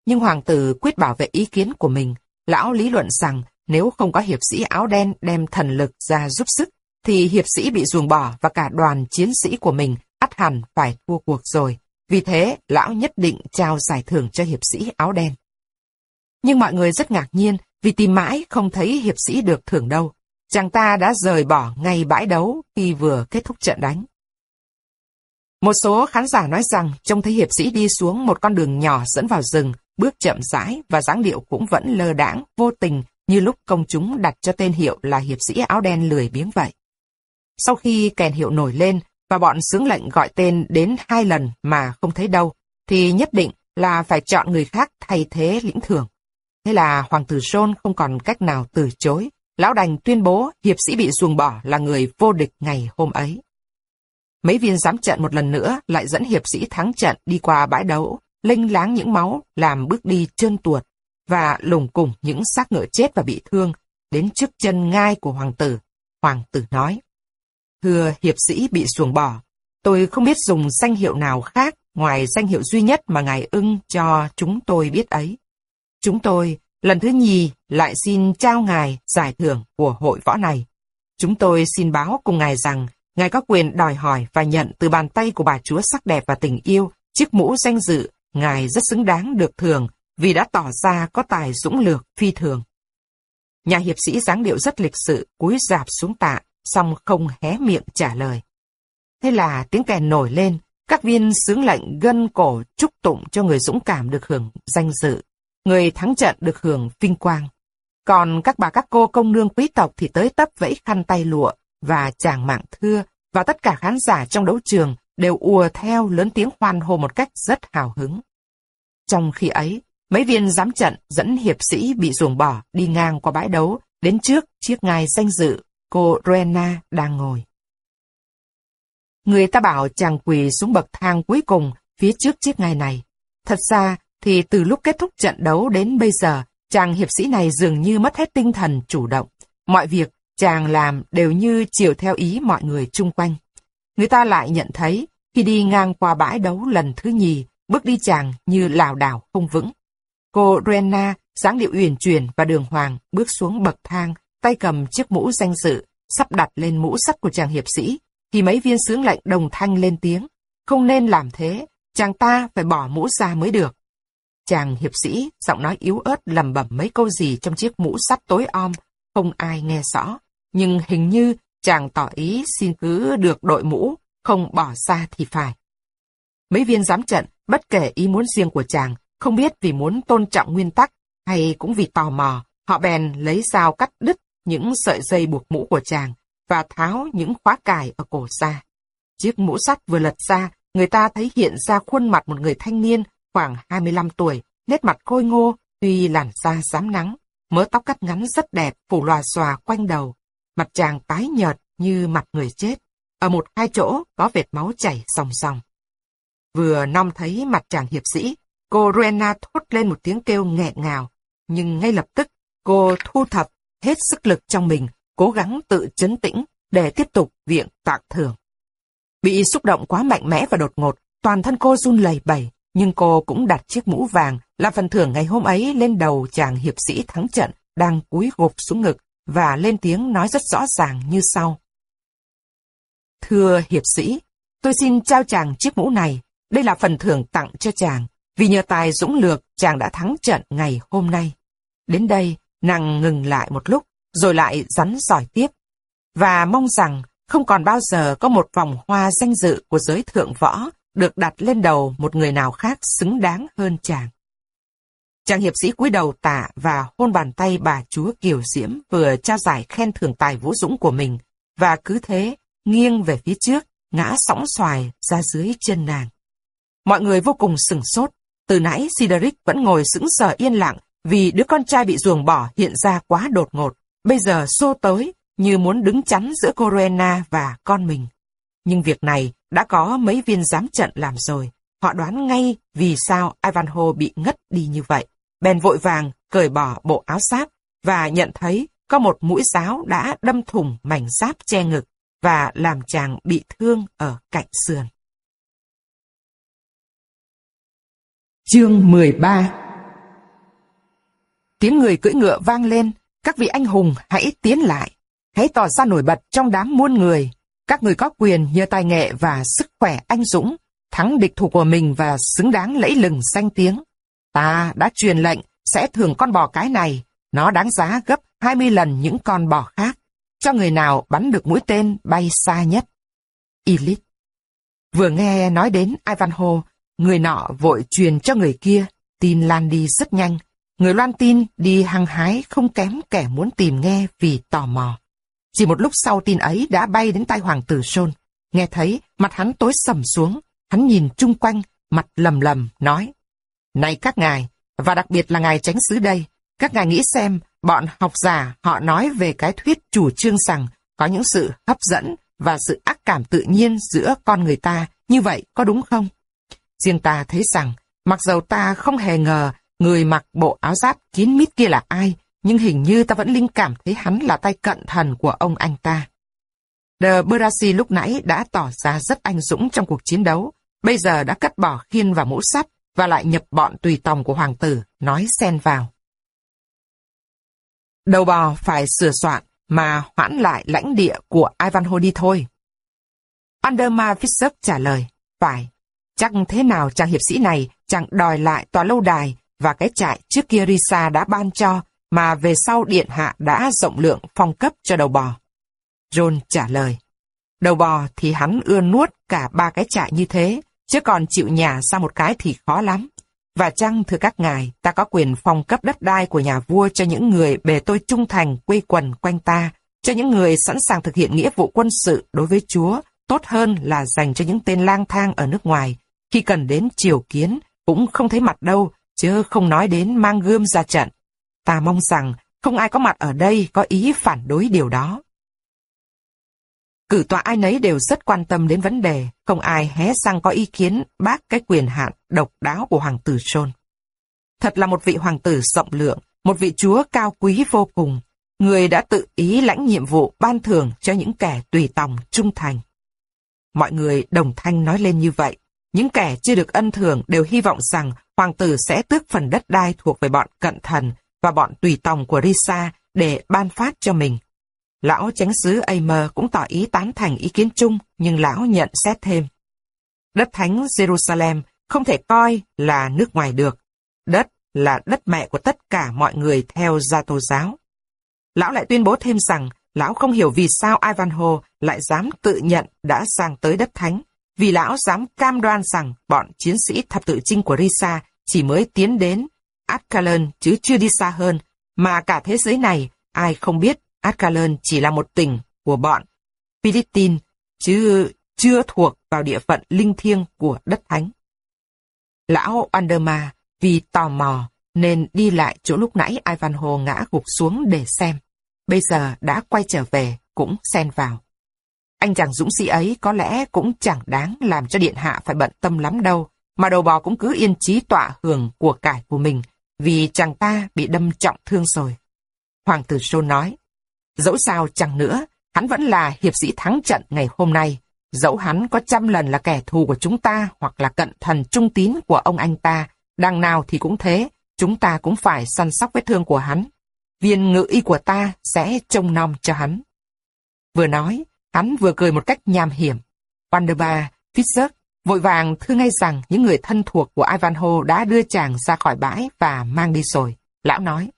Nhưng hoàng tử quyết bảo vệ ý kiến của mình. Lão lý luận rằng nếu không có hiệp sĩ áo đen đem thần lực ra giúp sức, thì hiệp sĩ bị ruồng bỏ và cả đoàn chiến sĩ của mình ắt hẳn phải thua cuộc rồi. Vì thế, lão nhất định trao giải thưởng cho hiệp sĩ áo đen. Nhưng mọi người rất ngạc nhiên vì tìm mãi không thấy hiệp sĩ được thưởng đâu chàng ta đã rời bỏ ngay bãi đấu khi vừa kết thúc trận đánh. Một số khán giả nói rằng trông thấy hiệp sĩ đi xuống một con đường nhỏ dẫn vào rừng, bước chậm rãi và dáng điệu cũng vẫn lơ đãng, vô tình như lúc công chúng đặt cho tên hiệu là hiệp sĩ áo đen lười biếng vậy. Sau khi kèn hiệu nổi lên và bọn sướng lệnh gọi tên đến hai lần mà không thấy đâu, thì nhất định là phải chọn người khác thay thế lĩnh thưởng. Thế là Hoàng tử John không còn cách nào từ chối, Lão đành tuyên bố hiệp sĩ bị ruồng bỏ là người vô địch ngày hôm ấy. Mấy viên giám trận một lần nữa lại dẫn hiệp sĩ thắng trận đi qua bãi đấu, linh láng những máu, làm bước đi trơn tuột, và lùng cùng những xác ngựa chết và bị thương, đến trước chân ngai của hoàng tử. Hoàng tử nói, Thưa hiệp sĩ bị xuồng bỏ, tôi không biết dùng danh hiệu nào khác ngoài danh hiệu duy nhất mà ngài ưng cho chúng tôi biết ấy. Chúng tôi Lần thứ nhì lại xin trao ngài giải thưởng của hội võ này. Chúng tôi xin báo cùng ngài rằng ngài có quyền đòi hỏi và nhận từ bàn tay của bà chúa sắc đẹp và tình yêu chiếc mũ danh dự ngài rất xứng đáng được thưởng vì đã tỏ ra có tài dũng lược phi thường. Nhà hiệp sĩ dáng điệu rất lịch sự cúi dạp xuống tạ, xong không hé miệng trả lời. Thế là tiếng kèn nổi lên, các viên sướng lệnh gân cổ chúc tụng cho người dũng cảm được hưởng danh dự người thắng trận được hưởng vinh quang. Còn các bà các cô công nương quý tộc thì tới tấp vẫy khăn tay lụa và chàng mạng thưa và tất cả khán giả trong đấu trường đều ùa theo lớn tiếng hoan hô một cách rất hào hứng. Trong khi ấy, mấy viên giám trận dẫn hiệp sĩ bị ruồng bỏ đi ngang qua bãi đấu đến trước chiếc ngai danh dự cô Rena đang ngồi. Người ta bảo chàng quỳ xuống bậc thang cuối cùng phía trước chiếc ngai này. Thật ra thì từ lúc kết thúc trận đấu đến bây giờ, chàng hiệp sĩ này dường như mất hết tinh thần chủ động. Mọi việc chàng làm đều như chiều theo ý mọi người chung quanh. Người ta lại nhận thấy, khi đi ngang qua bãi đấu lần thứ nhì, bước đi chàng như lảo đảo không vững. Cô Rena, dáng điệu uyển chuyển và đường hoàng, bước xuống bậc thang, tay cầm chiếc mũ danh dự, sắp đặt lên mũ sắt của chàng hiệp sĩ, thì mấy viên sướng lệnh đồng thanh lên tiếng. Không nên làm thế, chàng ta phải bỏ mũ ra mới được. Chàng hiệp sĩ, giọng nói yếu ớt lầm bẩm mấy câu gì trong chiếc mũ sắt tối om, không ai nghe rõ. Nhưng hình như chàng tỏ ý xin cứ được đội mũ, không bỏ ra thì phải. Mấy viên giám trận, bất kể ý muốn riêng của chàng, không biết vì muốn tôn trọng nguyên tắc hay cũng vì tò mò, họ bèn lấy dao cắt đứt những sợi dây buộc mũ của chàng và tháo những khóa cài ở cổ ra. Chiếc mũ sắt vừa lật ra, người ta thấy hiện ra khuôn mặt một người thanh niên khoảng 25 tuổi, nét mặt khôi ngô, tuy làn da rám nắng, mớ tóc cắt ngắn rất đẹp phủ lòa xòa quanh đầu. Mặt chàng tái nhợt như mặt người chết. Ở một hai chỗ có vệt máu chảy sòng sòng. Vừa nom thấy mặt chàng hiệp sĩ, cô Rena thốt lên một tiếng kêu nghẹn ngào, nhưng ngay lập tức cô thu thập hết sức lực trong mình, cố gắng tự chấn tĩnh để tiếp tục viện tạc thưởng. Bị xúc động quá mạnh mẽ và đột ngột, toàn thân cô run lẩy bẩy, nhưng cô cũng đặt chiếc mũ vàng là phần thưởng ngày hôm ấy lên đầu chàng hiệp sĩ thắng trận đang cúi gục xuống ngực và lên tiếng nói rất rõ ràng như sau. Thưa hiệp sĩ, tôi xin trao chàng chiếc mũ này, đây là phần thưởng tặng cho chàng, vì nhờ tài dũng lược chàng đã thắng trận ngày hôm nay. Đến đây, nàng ngừng lại một lúc, rồi lại rắn giỏi tiếp, và mong rằng không còn bao giờ có một vòng hoa danh dự của giới thượng võ được đặt lên đầu một người nào khác xứng đáng hơn chàng. Chàng hiệp sĩ cúi đầu tạ và hôn bàn tay bà chúa Kiều Diễm vừa trao giải khen thưởng tài vũ dũng của mình, và cứ thế, nghiêng về phía trước, ngã sóng xoài ra dưới chân nàng. Mọi người vô cùng sừng sốt, từ nãy Sideric vẫn ngồi sững sờ yên lặng vì đứa con trai bị ruồng bỏ hiện ra quá đột ngột, bây giờ xô tới như muốn đứng chắn giữa corona và con mình. Nhưng việc này đã có mấy viên giám trận làm rồi. Họ đoán ngay vì sao Ivanhoe bị ngất đi như vậy. Bèn vội vàng cởi bỏ bộ áo giáp và nhận thấy có một mũi giáo đã đâm thủng mảnh giáp che ngực và làm chàng bị thương ở cạnh sườn. Chương 13 Tiếng người cưỡi ngựa vang lên, các vị anh hùng hãy tiến lại, hãy tỏ ra nổi bật trong đám muôn người. Các người có quyền nhờ tài nghệ và sức khỏe anh dũng, thắng địch thủ của mình và xứng đáng lẫy lừng danh tiếng. Ta đã truyền lệnh sẽ thưởng con bò cái này, nó đáng giá gấp 20 lần những con bò khác, cho người nào bắn được mũi tên bay xa nhất. Elite Vừa nghe nói đến Ivanhoe, người nọ vội truyền cho người kia, tin lan đi rất nhanh. Người loan tin đi hăng hái không kém kẻ muốn tìm nghe vì tò mò. Chỉ một lúc sau tin ấy đã bay đến tay hoàng tử Sôn. Nghe thấy, mặt hắn tối sầm xuống, hắn nhìn chung quanh, mặt lầm lầm, nói. Này các ngài, và đặc biệt là ngài tránh xứ đây, các ngài nghĩ xem, bọn học giả họ nói về cái thuyết chủ trương rằng có những sự hấp dẫn và sự ác cảm tự nhiên giữa con người ta, như vậy có đúng không? Riêng ta thấy rằng, mặc dầu ta không hề ngờ người mặc bộ áo giáp kín mít kia là ai, nhưng hình như ta vẫn linh cảm thấy hắn là tay cận thần của ông anh ta. De Berasi lúc nãy đã tỏ ra rất anh dũng trong cuộc chiến đấu, bây giờ đã cất bỏ khiên và mũ sắt và lại nhập bọn tùy tòng của hoàng tử, nói xen vào. Đầu bò phải sửa soạn mà hoãn lại lãnh địa của Ivanhoe đi thôi. Anderma Fisher trả lời, phải, chắc thế nào chàng hiệp sĩ này chẳng đòi lại tòa lâu đài và cái trại trước kia Risa đã ban cho mà về sau điện hạ đã rộng lượng phong cấp cho đầu bò. John trả lời, đầu bò thì hắn ưa nuốt cả ba cái trại như thế, chứ còn chịu nhà sang một cái thì khó lắm. Và chăng thưa các ngài, ta có quyền phong cấp đất đai của nhà vua cho những người bề tôi trung thành quây quần quanh ta, cho những người sẵn sàng thực hiện nghĩa vụ quân sự đối với Chúa, tốt hơn là dành cho những tên lang thang ở nước ngoài. Khi cần đến triều kiến, cũng không thấy mặt đâu, chứ không nói đến mang gươm ra trận. Ta mong rằng không ai có mặt ở đây có ý phản đối điều đó. Cử tọa ai nấy đều rất quan tâm đến vấn đề, không ai hé răng có ý kiến bác cái quyền hạn độc đáo của hoàng tử trôn. Thật là một vị hoàng tử rộng lượng, một vị chúa cao quý vô cùng, người đã tự ý lãnh nhiệm vụ ban thưởng cho những kẻ tùy tòng trung thành. Mọi người đồng thanh nói lên như vậy. Những kẻ chưa được ân thưởng đều hy vọng rằng hoàng tử sẽ tước phần đất đai thuộc về bọn cận thần và bọn tùy tòng của Risa để ban phát cho mình. Lão chánh sứ Aimer cũng tỏ ý tán thành ý kiến chung, nhưng lão nhận xét thêm. Đất thánh Jerusalem không thể coi là nước ngoài được. Đất là đất mẹ của tất cả mọi người theo gia tô giáo. Lão lại tuyên bố thêm rằng lão không hiểu vì sao Ivanhoe lại dám tự nhận đã sang tới đất thánh, vì lão dám cam đoan rằng bọn chiến sĩ thập tự chinh của Risa chỉ mới tiến đến Ascalon chứ chưa đi xa hơn, mà cả thế giới này ai không biết Ascalon chỉ là một tỉnh của bọn Philippines, chứ chưa thuộc vào địa phận linh thiêng của đất thánh. Lão Anderma vì tò mò nên đi lại chỗ lúc nãy Ivanhoe ngã gục xuống để xem. Bây giờ đã quay trở về, cũng xen vào. Anh chàng dũng sĩ ấy có lẽ cũng chẳng đáng làm cho điện hạ phải bận tâm lắm đâu, mà đầu bò cũng cứ yên trí tọa hưởng của cải của mình, vì chàng ta bị đâm trọng thương rồi. Hoàng tử Sô nói, dẫu sao chẳng nữa, hắn vẫn là hiệp sĩ thắng trận ngày hôm nay. Dẫu hắn có trăm lần là kẻ thù của chúng ta hoặc là cận thần trung tín của ông anh ta, đằng nào thì cũng thế, chúng ta cũng phải săn sóc vết thương của hắn. Viên ngự y của ta sẽ trông nom cho hắn. Vừa nói, hắn vừa cười một cách nham hiểm. Vanderbar, Fischer vội vàng thưa ngay rằng những người thân thuộc của Ivanhoe đã đưa chàng ra khỏi bãi và mang đi rồi. Lão nói,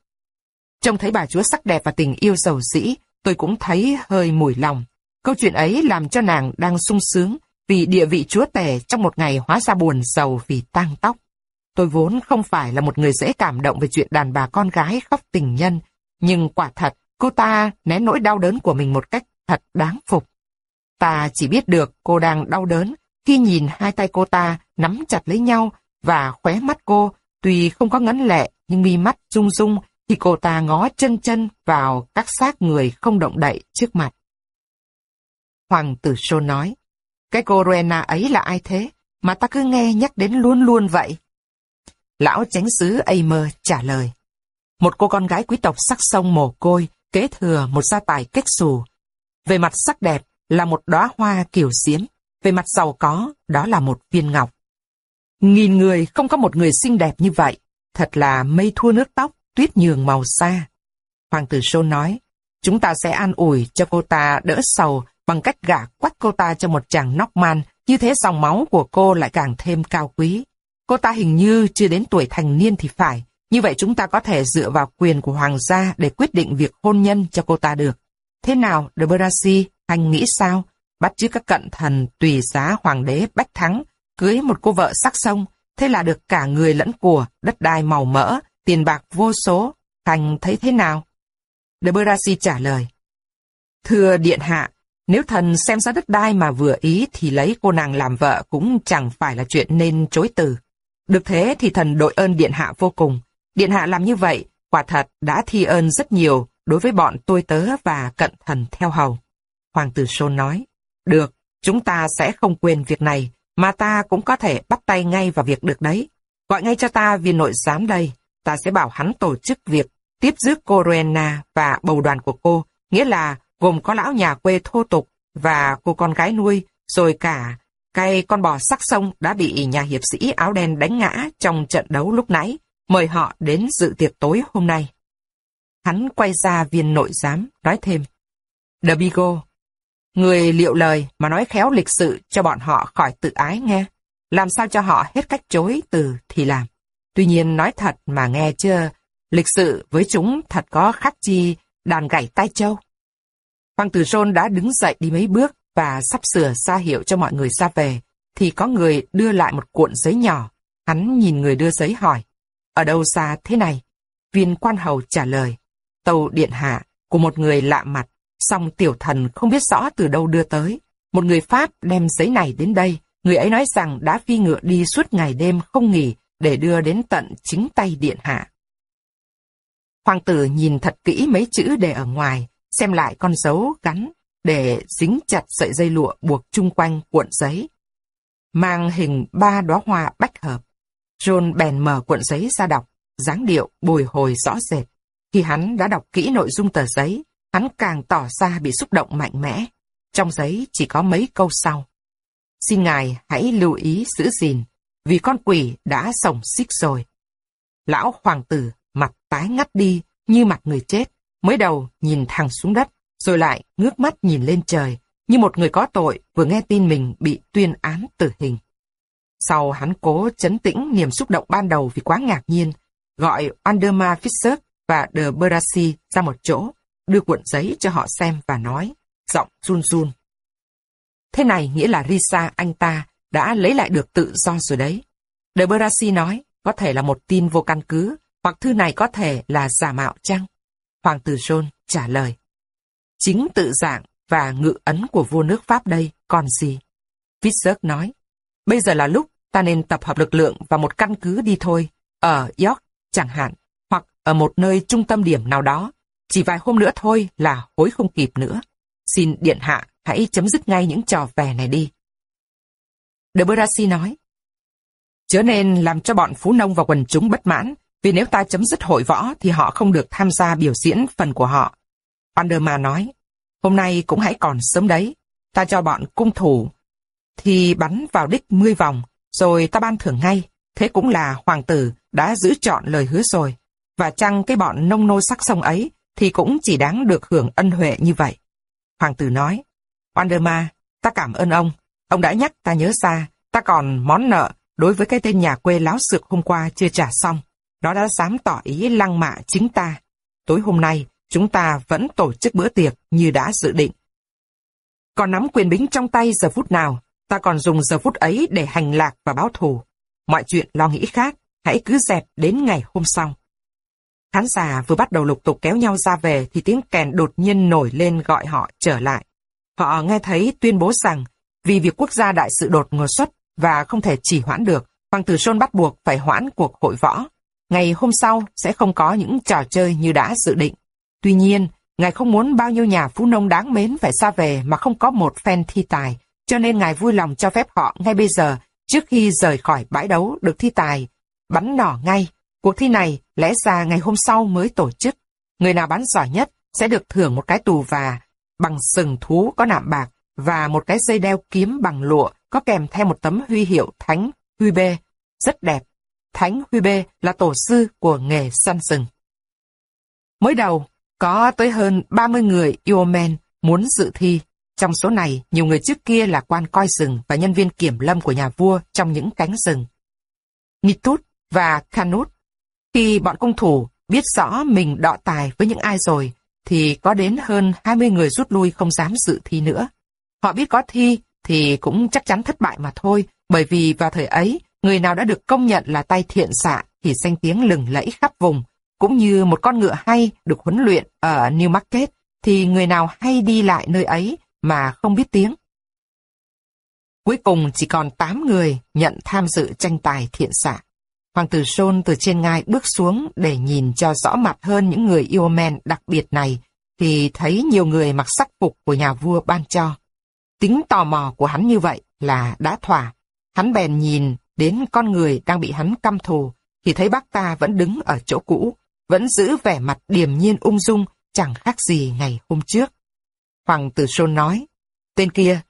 trông thấy bà chúa sắc đẹp và tình yêu giàu dĩ, tôi cũng thấy hơi mùi lòng. Câu chuyện ấy làm cho nàng đang sung sướng vì địa vị chúa tể trong một ngày hóa ra buồn giàu vì tang tóc. Tôi vốn không phải là một người dễ cảm động về chuyện đàn bà con gái khóc tình nhân, nhưng quả thật, cô ta né nỗi đau đớn của mình một cách thật đáng phục. Ta chỉ biết được cô đang đau đớn khi nhìn hai tay cô ta nắm chặt lấy nhau và khóe mắt cô, tuy không có ngấn lệ nhưng mi mắt rung rung thì cô ta ngó chân chân vào các xác người không động đậy trước mặt. Hoàng tử Sô nói, cái cô Rena ấy là ai thế, mà ta cứ nghe nhắc đến luôn luôn vậy. Lão chánh sứ Aimer trả lời. Một cô con gái quý tộc sắc sông mồ côi, kế thừa một gia tài kết xù. Về mặt sắc đẹp là một đóa hoa kiểu xiếm, về mặt giàu có đó là một viên ngọc. Nghìn người không có một người xinh đẹp như vậy, thật là mây thua nước tóc, tuyết nhường màu xa. Hoàng tử Sôn nói, chúng ta sẽ an ủi cho cô ta đỡ sầu bằng cách gả quách cô ta cho một chàng nóc man, như thế dòng máu của cô lại càng thêm cao quý. Cô ta hình như chưa đến tuổi thành niên thì phải. Như vậy chúng ta có thể dựa vào quyền của hoàng gia để quyết định việc hôn nhân cho cô ta được. Thế nào, De Brasi, anh nghĩ sao? Bắt chước các cận thần tùy giá hoàng đế bách thắng, cưới một cô vợ sắc sông, thế là được cả người lẫn của, đất đai màu mỡ, tiền bạc vô số. Anh thấy thế nào? De Brasi trả lời. Thưa Điện Hạ, nếu thần xem ra đất đai mà vừa ý thì lấy cô nàng làm vợ cũng chẳng phải là chuyện nên chối từ. Được thế thì thần đội ơn Điện Hạ vô cùng. Điện Hạ làm như vậy, quả thật đã thi ơn rất nhiều đối với bọn tôi tớ và cận thần theo hầu. Hoàng tử Sôn nói, được, chúng ta sẽ không quên việc này, mà ta cũng có thể bắt tay ngay vào việc được đấy. Gọi ngay cho ta viên nội giám đây, ta sẽ bảo hắn tổ chức việc tiếp rước cô Rowena và bầu đoàn của cô, nghĩa là gồm có lão nhà quê thô tục và cô con gái nuôi, rồi cả cây con bò sắc sông đã bị nhà hiệp sĩ áo đen đánh ngã trong trận đấu lúc nãy, mời họ đến dự tiệc tối hôm nay. Hắn quay ra viên nội giám, nói thêm. The Bigo, người liệu lời mà nói khéo lịch sự cho bọn họ khỏi tự ái nghe. Làm sao cho họ hết cách chối từ thì làm. Tuy nhiên nói thật mà nghe chưa, lịch sự với chúng thật có khác chi đàn gảy tai châu. Hoàng tử John đã đứng dậy đi mấy bước và sắp sửa ra hiệu cho mọi người ra về, thì có người đưa lại một cuộn giấy nhỏ. Hắn nhìn người đưa giấy hỏi, ở đâu xa thế này? Viên quan hầu trả lời, tâu điện hạ của một người lạ mặt, song tiểu thần không biết rõ từ đâu đưa tới. Một người Pháp đem giấy này đến đây, người ấy nói rằng đã phi ngựa đi suốt ngày đêm không nghỉ, để đưa đến tận chính tay điện hạ. Hoàng tử nhìn thật kỹ mấy chữ để ở ngoài, xem lại con dấu gắn để dính chặt sợi dây lụa buộc chung quanh cuộn giấy. Mang hình ba đóa hoa bách hợp. John bèn mở cuộn giấy ra đọc, dáng điệu bồi hồi rõ rệt. Khi hắn đã đọc kỹ nội dung tờ giấy, hắn càng tỏ ra bị xúc động mạnh mẽ. Trong giấy chỉ có mấy câu sau. Xin ngài hãy lưu ý giữ gìn, vì con quỷ đã sổng xích rồi. Lão hoàng tử mặt tái ngắt đi như mặt người chết, mới đầu nhìn thẳng xuống đất, rồi lại ngước mắt nhìn lên trời, như một người có tội vừa nghe tin mình bị tuyên án tử hình. Sau hắn cố chấn tĩnh niềm xúc động ban đầu vì quá ngạc nhiên, gọi Anderma Fischer và De Berasi ra một chỗ, đưa cuộn giấy cho họ xem và nói, giọng run run. Thế này nghĩa là Risa anh ta đã lấy lại được tự do rồi đấy. De Berasi nói, có thể là một tin vô căn cứ, hoặc thư này có thể là giả mạo chăng? Hoàng tử John trả lời. Chính tự dạng và ngự ấn của vua nước Pháp đây còn gì? Fitzgerald nói, bây giờ là lúc ta nên tập hợp lực lượng vào một căn cứ đi thôi, ở York chẳng hạn, ở một nơi trung tâm điểm nào đó. Chỉ vài hôm nữa thôi là hối không kịp nữa. Xin điện hạ hãy chấm dứt ngay những trò vẻ này đi. De nói, Chớ nên làm cho bọn phú nông và quần chúng bất mãn, vì nếu ta chấm dứt hội võ thì họ không được tham gia biểu diễn phần của họ. Vanderma nói, hôm nay cũng hãy còn sớm đấy, ta cho bọn cung thủ thì bắn vào đích 10 vòng, rồi ta ban thưởng ngay, thế cũng là hoàng tử đã giữ chọn lời hứa rồi, và chăng cái bọn nông nô sắc sông ấy thì cũng chỉ đáng được hưởng ân huệ như vậy. Hoàng tử nói, Wanderma, ta cảm ơn ông, ông đã nhắc ta nhớ ra, ta còn món nợ đối với cái tên nhà quê láo xược hôm qua chưa trả xong. Nó đã dám tỏ ý lăng mạ chính ta. Tối hôm nay, chúng ta vẫn tổ chức bữa tiệc như đã dự định. Còn nắm quyền bính trong tay giờ phút nào, ta còn dùng giờ phút ấy để hành lạc và báo thù. Mọi chuyện lo nghĩ khác, hãy cứ dẹp đến ngày hôm sau. Khán giả vừa bắt đầu lục tục kéo nhau ra về thì tiếng kèn đột nhiên nổi lên gọi họ trở lại. Họ nghe thấy tuyên bố rằng vì việc quốc gia đại sự đột ngột xuất và không thể chỉ hoãn được, Hoàng tử Sôn bắt buộc phải hoãn cuộc hội võ. Ngày hôm sau sẽ không có những trò chơi như đã dự định. Tuy nhiên, Ngài không muốn bao nhiêu nhà phú nông đáng mến phải xa về mà không có một phen thi tài, cho nên Ngài vui lòng cho phép họ ngay bây giờ, trước khi rời khỏi bãi đấu được thi tài, bắn nỏ ngay. Cuộc thi này lẽ ra ngày hôm sau mới tổ chức. Người nào bắn giỏi nhất sẽ được thưởng một cái tù và bằng sừng thú có nạm bạc và một cái dây đeo kiếm bằng lụa có kèm theo một tấm huy hiệu thánh huy bê, rất đẹp. Thánh huy bê là tổ sư của nghề săn sừng. Mới đầu, có tới hơn 30 người Iomen muốn dự thi. Trong số này, nhiều người trước kia là quan coi rừng và nhân viên kiểm lâm của nhà vua trong những cánh rừng. Nitut và Canut, khi bọn cung thủ biết rõ mình đọ tài với những ai rồi, thì có đến hơn 20 người rút lui không dám dự thi nữa. Họ biết có thi thì cũng chắc chắn thất bại mà thôi, bởi vì vào thời ấy, người nào đã được công nhận là tay thiện xạ thì danh tiếng lừng lẫy khắp vùng, cũng như một con ngựa hay được huấn luyện ở Newmarket thì người nào hay đi lại nơi ấy mà không biết tiếng. Cuối cùng chỉ còn 8 người nhận tham dự tranh tài thiện xạ. Hoàng tử Sôn từ trên ngai bước xuống để nhìn cho rõ mặt hơn những người yêu men đặc biệt này, thì thấy nhiều người mặc sắc phục của nhà vua ban cho. Tính tò mò của hắn như vậy là đã thỏa. Hắn bèn nhìn đến con người đang bị hắn căm thù, thì thấy bác ta vẫn đứng ở chỗ cũ, vẫn giữ vẻ mặt điềm nhiên ung dung, chẳng khác gì ngày hôm trước. Hoàng tử Sôn nói, tên kia,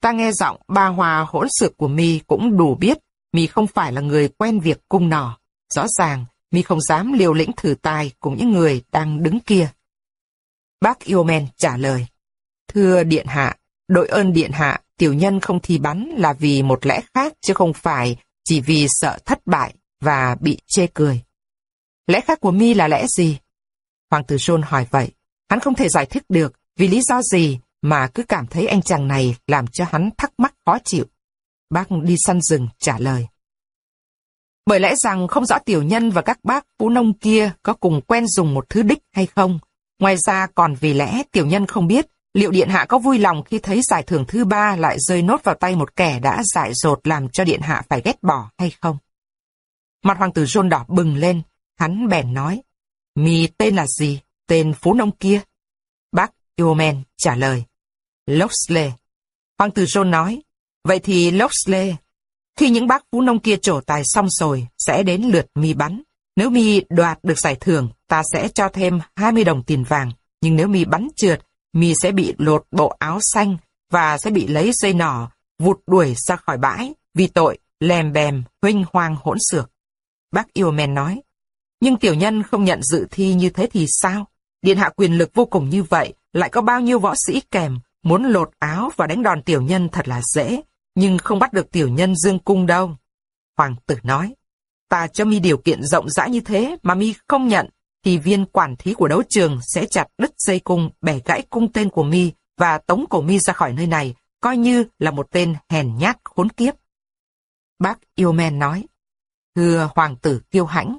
ta nghe giọng ba hòa hỗn xược của mi cũng đủ biết mi không phải là người quen việc cung nỏ. Rõ ràng, mi không dám liều lĩnh thử tài cùng những người đang đứng kia. Bác Yomen trả lời, thưa Điện Hạ, đội ơn Điện Hạ, tiểu nhân không thi bắn là vì một lẽ khác chứ không phải chỉ vì sợ thất bại và bị chê cười. Lẽ khác của mi là lẽ gì? Hoàng tử John hỏi vậy. Hắn không thể giải thích được vì lý do gì mà cứ cảm thấy anh chàng này làm cho hắn thắc mắc khó chịu. Bác đi săn rừng trả lời. Bởi lẽ rằng không rõ tiểu nhân và các bác phú nông kia có cùng quen dùng một thứ đích hay không. Ngoài ra còn vì lẽ tiểu nhân không biết liệu điện hạ có vui lòng khi thấy giải thưởng thứ ba lại rơi nốt vào tay một kẻ đã dại dột làm cho điện hạ phải ghét bỏ hay không. Mặt hoàng tử John đỏ bừng lên, hắn bèn nói, mì tên là gì? Tên phú nông kia? Bác Yomen trả lời, Loxley. Hoàng tử John nói, vậy thì Loxley, khi những bác vũ nông kia trổ tài xong rồi, sẽ đến lượt mi bắn. Nếu mi đoạt được giải thưởng, ta sẽ cho thêm 20 đồng tiền vàng. Nhưng nếu mi bắn trượt, mi sẽ bị lột bộ áo xanh và sẽ bị lấy dây nỏ, vụt đuổi ra khỏi bãi vì tội lèm bèm, huynh hoang hỗn xược. Bác yêu men nói, nhưng tiểu nhân không nhận dự thi như thế thì sao? Điện hạ quyền lực vô cùng như vậy, lại có bao nhiêu võ sĩ kèm, muốn lột áo và đánh đòn tiểu nhân thật là dễ, nhưng không bắt được tiểu nhân dương cung đâu. Hoàng tử nói, ta cho mi điều kiện rộng rãi như thế mà mi không nhận, thì viên quản thí của đấu trường sẽ chặt đứt dây cung, bẻ gãy cung tên của mi và tống cổ mi ra khỏi nơi này, coi như là một tên hèn nhát khốn kiếp. Bác Yêu-men nói, thưa hoàng tử kiêu hãnh,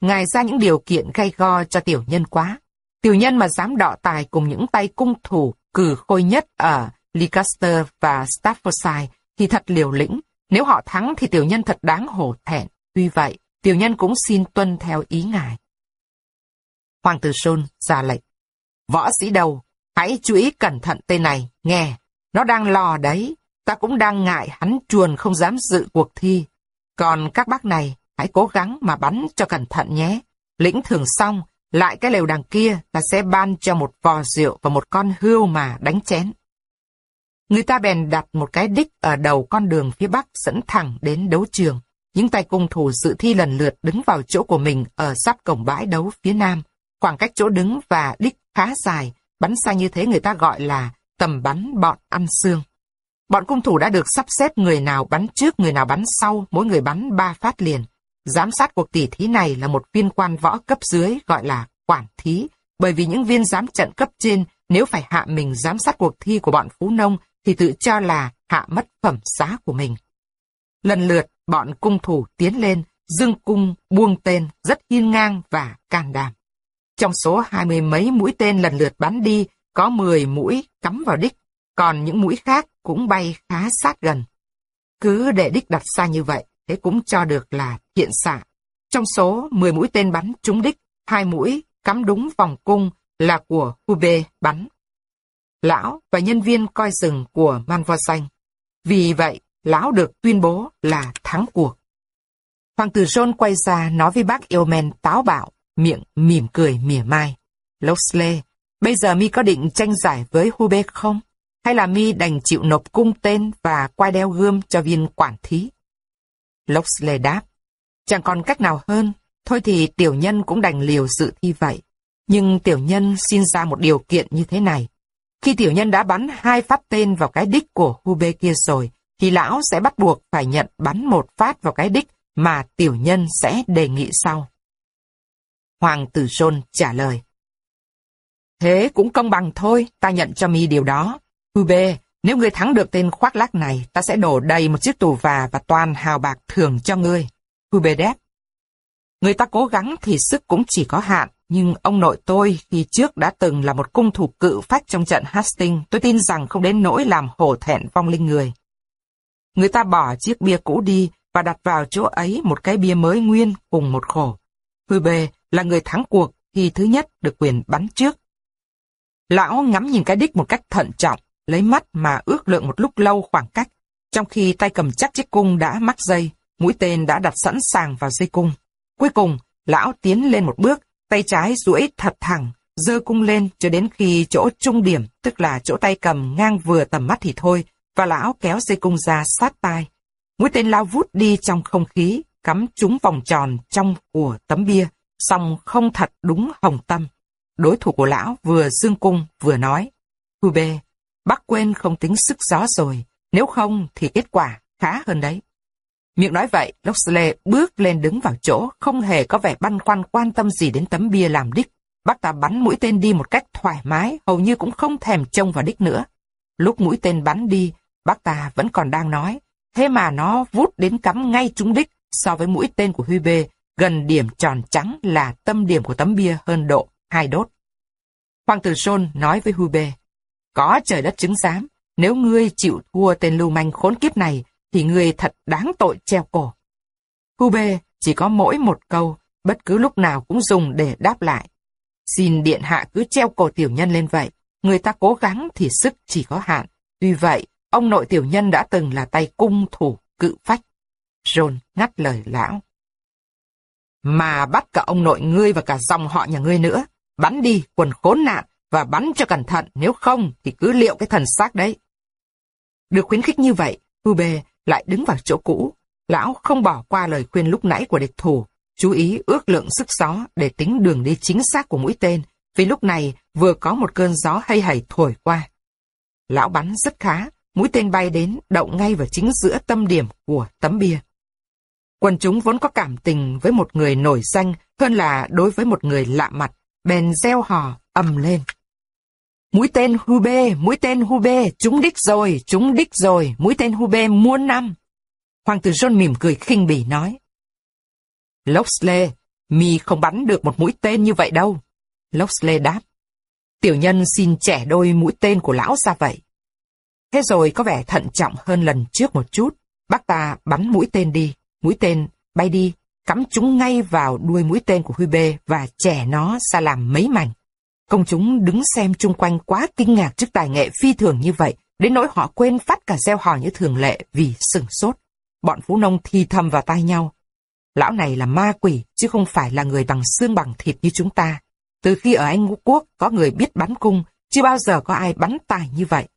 ngài ra những điều kiện gay go cho tiểu nhân quá. Tiểu nhân mà dám đọ tài cùng những tay cung thủ cử khôi nhất ở Leicester và Staffordshire thì thật liều lĩnh. Nếu họ thắng thì tiểu nhân thật đáng hổ thẹn. Tuy vậy, tiểu nhân cũng xin tuân theo ý ngài. Hoàng tử Sơn ra lệnh. Võ sĩ đầu, hãy chú ý cẩn thận tên này, nghe. Nó đang lò đấy, ta cũng đang ngại hắn chuồn không dám dự cuộc thi. Còn các bác này, hãy cố gắng mà bắn cho cẩn thận nhé. Lĩnh thường xong, lại cái lều đằng kia ta sẽ ban cho một vò rượu và một con hươu mà đánh chén. Người ta bèn đặt một cái đích ở đầu con đường phía bắc dẫn thẳng đến đấu trường. Những tay cung thủ dự thi lần lượt đứng vào chỗ của mình ở sắp cổng bãi đấu phía nam. Khoảng cách chỗ đứng và đích khá dài, bắn xa như thế người ta gọi là tầm bắn bọn ăn xương. Bọn cung thủ đã được sắp xếp người nào bắn trước, người nào bắn sau, mỗi người bắn ba phát liền. Giám sát cuộc tỉ thí này là một viên quan võ cấp dưới gọi là quản thí, bởi vì những viên giám trận cấp trên nếu phải hạ mình giám sát cuộc thi của bọn phú nông thì tự cho là hạ mất phẩm giá của mình. Lần lượt, bọn cung thủ tiến lên, dương cung, buông tên, rất hiên ngang và can đảm. Trong số hai mươi mấy mũi tên lần lượt bắn đi, có mười mũi cắm vào đích, còn những mũi khác cũng bay khá sát gần. Cứ để đích đặt xa như vậy, thế cũng cho được là thiện xạ. Trong số mười mũi tên bắn trúng đích, hai mũi cắm đúng vòng cung là của Hubei bắn lão và nhân viên coi rừng của Manvoisin. Vì vậy, lão được tuyên bố là thắng cuộc. Hoàng tử John quay ra nói với bác Ilmen táo bạo, miệng mỉm cười mỉa mai. Loxley, bây giờ mi có định tranh giải với Hube không? Hay là mi đành chịu nộp cung tên và quay đeo gươm cho viên quản thí? Loxley đáp, chẳng còn cách nào hơn, thôi thì tiểu nhân cũng đành liều sự thi vậy. Nhưng tiểu nhân xin ra một điều kiện như thế này. Khi tiểu nhân đã bắn hai phát tên vào cái đích của Hube kia rồi, thì lão sẽ bắt buộc phải nhận bắn một phát vào cái đích mà tiểu nhân sẽ đề nghị sau. Hoàng tử John trả lời. Thế cũng công bằng thôi, ta nhận cho mi điều đó. Hube, nếu ngươi thắng được tên khoác lác này, ta sẽ đổ đầy một chiếc tù và và toàn hào bạc thưởng cho ngươi. Hube đáp. Người ta cố gắng thì sức cũng chỉ có hạn, nhưng ông nội tôi khi trước đã từng là một cung thủ cự phách trong trận Hastings, tôi tin rằng không đến nỗi làm hổ thẹn vong linh người. Người ta bỏ chiếc bia cũ đi và đặt vào chỗ ấy một cái bia mới nguyên cùng một khổ. Hư bề là người thắng cuộc khi thứ nhất được quyền bắn trước. Lão ngắm nhìn cái đích một cách thận trọng, lấy mắt mà ước lượng một lúc lâu khoảng cách, trong khi tay cầm chắc chiếc cung đã mắc dây, mũi tên đã đặt sẵn sàng vào dây cung. Cuối cùng, lão tiến lên một bước, tay trái duỗi thật thẳng, dơ cung lên cho đến khi chỗ trung điểm, tức là chỗ tay cầm ngang vừa tầm mắt thì thôi, và lão kéo dây cung ra sát tai. Mũi tên lao vút đi trong không khí, cắm trúng vòng tròn trong của tấm bia, song không thật đúng hồng tâm. Đối thủ của lão vừa dương cung vừa nói, Hube, bác quên không tính sức gió rồi, nếu không thì kết quả khá hơn đấy. Miệng nói vậy, Loxley bước lên đứng vào chỗ, không hề có vẻ băn khoăn quan tâm gì đến tấm bia làm đích. Bác ta bắn mũi tên đi một cách thoải mái, hầu như cũng không thèm trông vào đích nữa. Lúc mũi tên bắn đi, bác ta vẫn còn đang nói, thế mà nó vút đến cắm ngay trúng đích so với mũi tên của Huy Bê, gần điểm tròn trắng là tâm điểm của tấm bia hơn độ hai đốt. Hoàng tử Sôn nói với Huy Bê, có trời đất chứng giám, nếu ngươi chịu thua tên lưu manh khốn kiếp này, thì người thật đáng tội treo cổ. Hube chỉ có mỗi một câu, bất cứ lúc nào cũng dùng để đáp lại. Xin điện hạ cứ treo cổ tiểu nhân lên vậy, người ta cố gắng thì sức chỉ có hạn. Tuy vậy, ông nội tiểu nhân đã từng là tay cung thủ cự phách. John ngắt lời lão. Mà bắt cả ông nội ngươi và cả dòng họ nhà ngươi nữa. Bắn đi, quần khốn nạn, và bắn cho cẩn thận, nếu không thì cứ liệu cái thần xác đấy. Được khuyến khích như vậy, Ube lại đứng vào chỗ cũ. Lão không bỏ qua lời khuyên lúc nãy của địch thủ, chú ý ước lượng sức gió để tính đường đi chính xác của mũi tên, vì lúc này vừa có một cơn gió hay hầy thổi qua. Lão bắn rất khá, mũi tên bay đến, đậu ngay vào chính giữa tâm điểm của tấm bia. Quần chúng vốn có cảm tình với một người nổi danh hơn là đối với một người lạ mặt, bèn gieo hò, ầm lên. Mũi tên Hube, mũi tên Hube, chúng đích rồi, chúng đích rồi, mũi tên Hube muôn năm. Hoàng tử John mỉm cười khinh bỉ nói. Loxley, mi không bắn được một mũi tên như vậy đâu. Loxley đáp. Tiểu nhân xin trẻ đôi mũi tên của lão ra vậy. Thế rồi có vẻ thận trọng hơn lần trước một chút. Bác ta bắn mũi tên đi, mũi tên bay đi, cắm chúng ngay vào đuôi mũi tên của Hube và trẻ nó ra làm mấy mảnh. Công chúng đứng xem chung quanh quá kinh ngạc trước tài nghệ phi thường như vậy, đến nỗi họ quên phát cả gieo hò như thường lệ vì sừng sốt. Bọn phú nông thi thầm vào tai nhau. Lão này là ma quỷ, chứ không phải là người bằng xương bằng thịt như chúng ta. Từ khi ở Anh ngũ Quốc có người biết bắn cung, chưa bao giờ có ai bắn tài như vậy.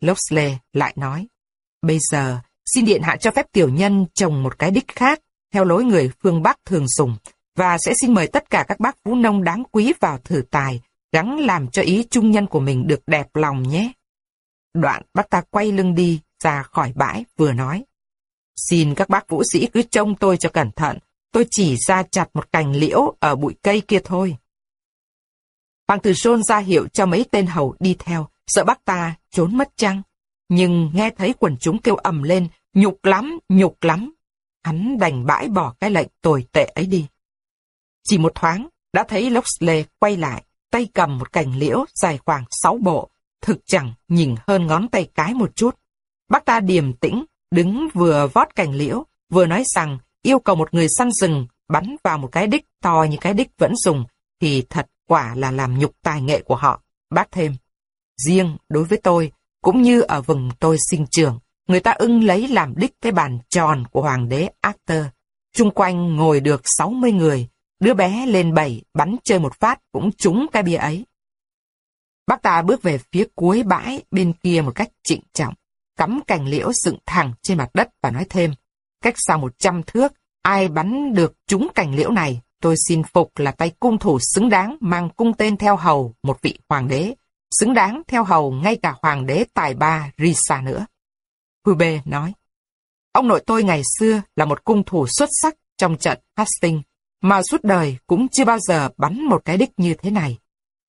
Loxley lại nói, bây giờ xin điện hạ cho phép tiểu nhân trồng một cái đích khác, theo lối người phương Bắc thường dùng, và sẽ xin mời tất cả các bác phú nông đáng quý vào thử tài, gắng làm cho ý trung nhân của mình được đẹp lòng nhé. Đoạn bác ta quay lưng đi ra khỏi bãi vừa nói. Xin các bác vũ sĩ cứ trông tôi cho cẩn thận, tôi chỉ ra chặt một cành liễu ở bụi cây kia thôi. Hoàng tử Sôn ra hiệu cho mấy tên hầu đi theo, sợ bác ta trốn mất chăng. Nhưng nghe thấy quần chúng kêu ầm lên, nhục lắm, nhục lắm. Hắn đành bãi bỏ cái lệnh tồi tệ ấy đi. Chỉ một thoáng, đã thấy Loxley quay lại, tay cầm một cành liễu dài khoảng sáu bộ, thực chẳng nhìn hơn ngón tay cái một chút. Bác ta điềm tĩnh, đứng vừa vót cành liễu, vừa nói rằng yêu cầu một người săn rừng bắn vào một cái đích to như cái đích vẫn dùng, thì thật quả là làm nhục tài nghệ của họ. Bác thêm, riêng đối với tôi, cũng như ở vùng tôi sinh trưởng, người ta ưng lấy làm đích cái bàn tròn của hoàng đế Arthur. Trung quanh ngồi được 60 người, Đứa bé lên bảy, bắn chơi một phát cũng trúng cái bia ấy. Bác ta bước về phía cuối bãi bên kia một cách trịnh trọng, cắm cành liễu dựng thẳng trên mặt đất và nói thêm, cách xa một trăm thước, ai bắn được trúng cành liễu này, tôi xin phục là tay cung thủ xứng đáng mang cung tên theo hầu một vị hoàng đế, xứng đáng theo hầu ngay cả hoàng đế tài ba Risa nữa. Hube nói, ông nội tôi ngày xưa là một cung thủ xuất sắc trong trận Hastings, mà suốt đời cũng chưa bao giờ bắn một cái đích như thế này.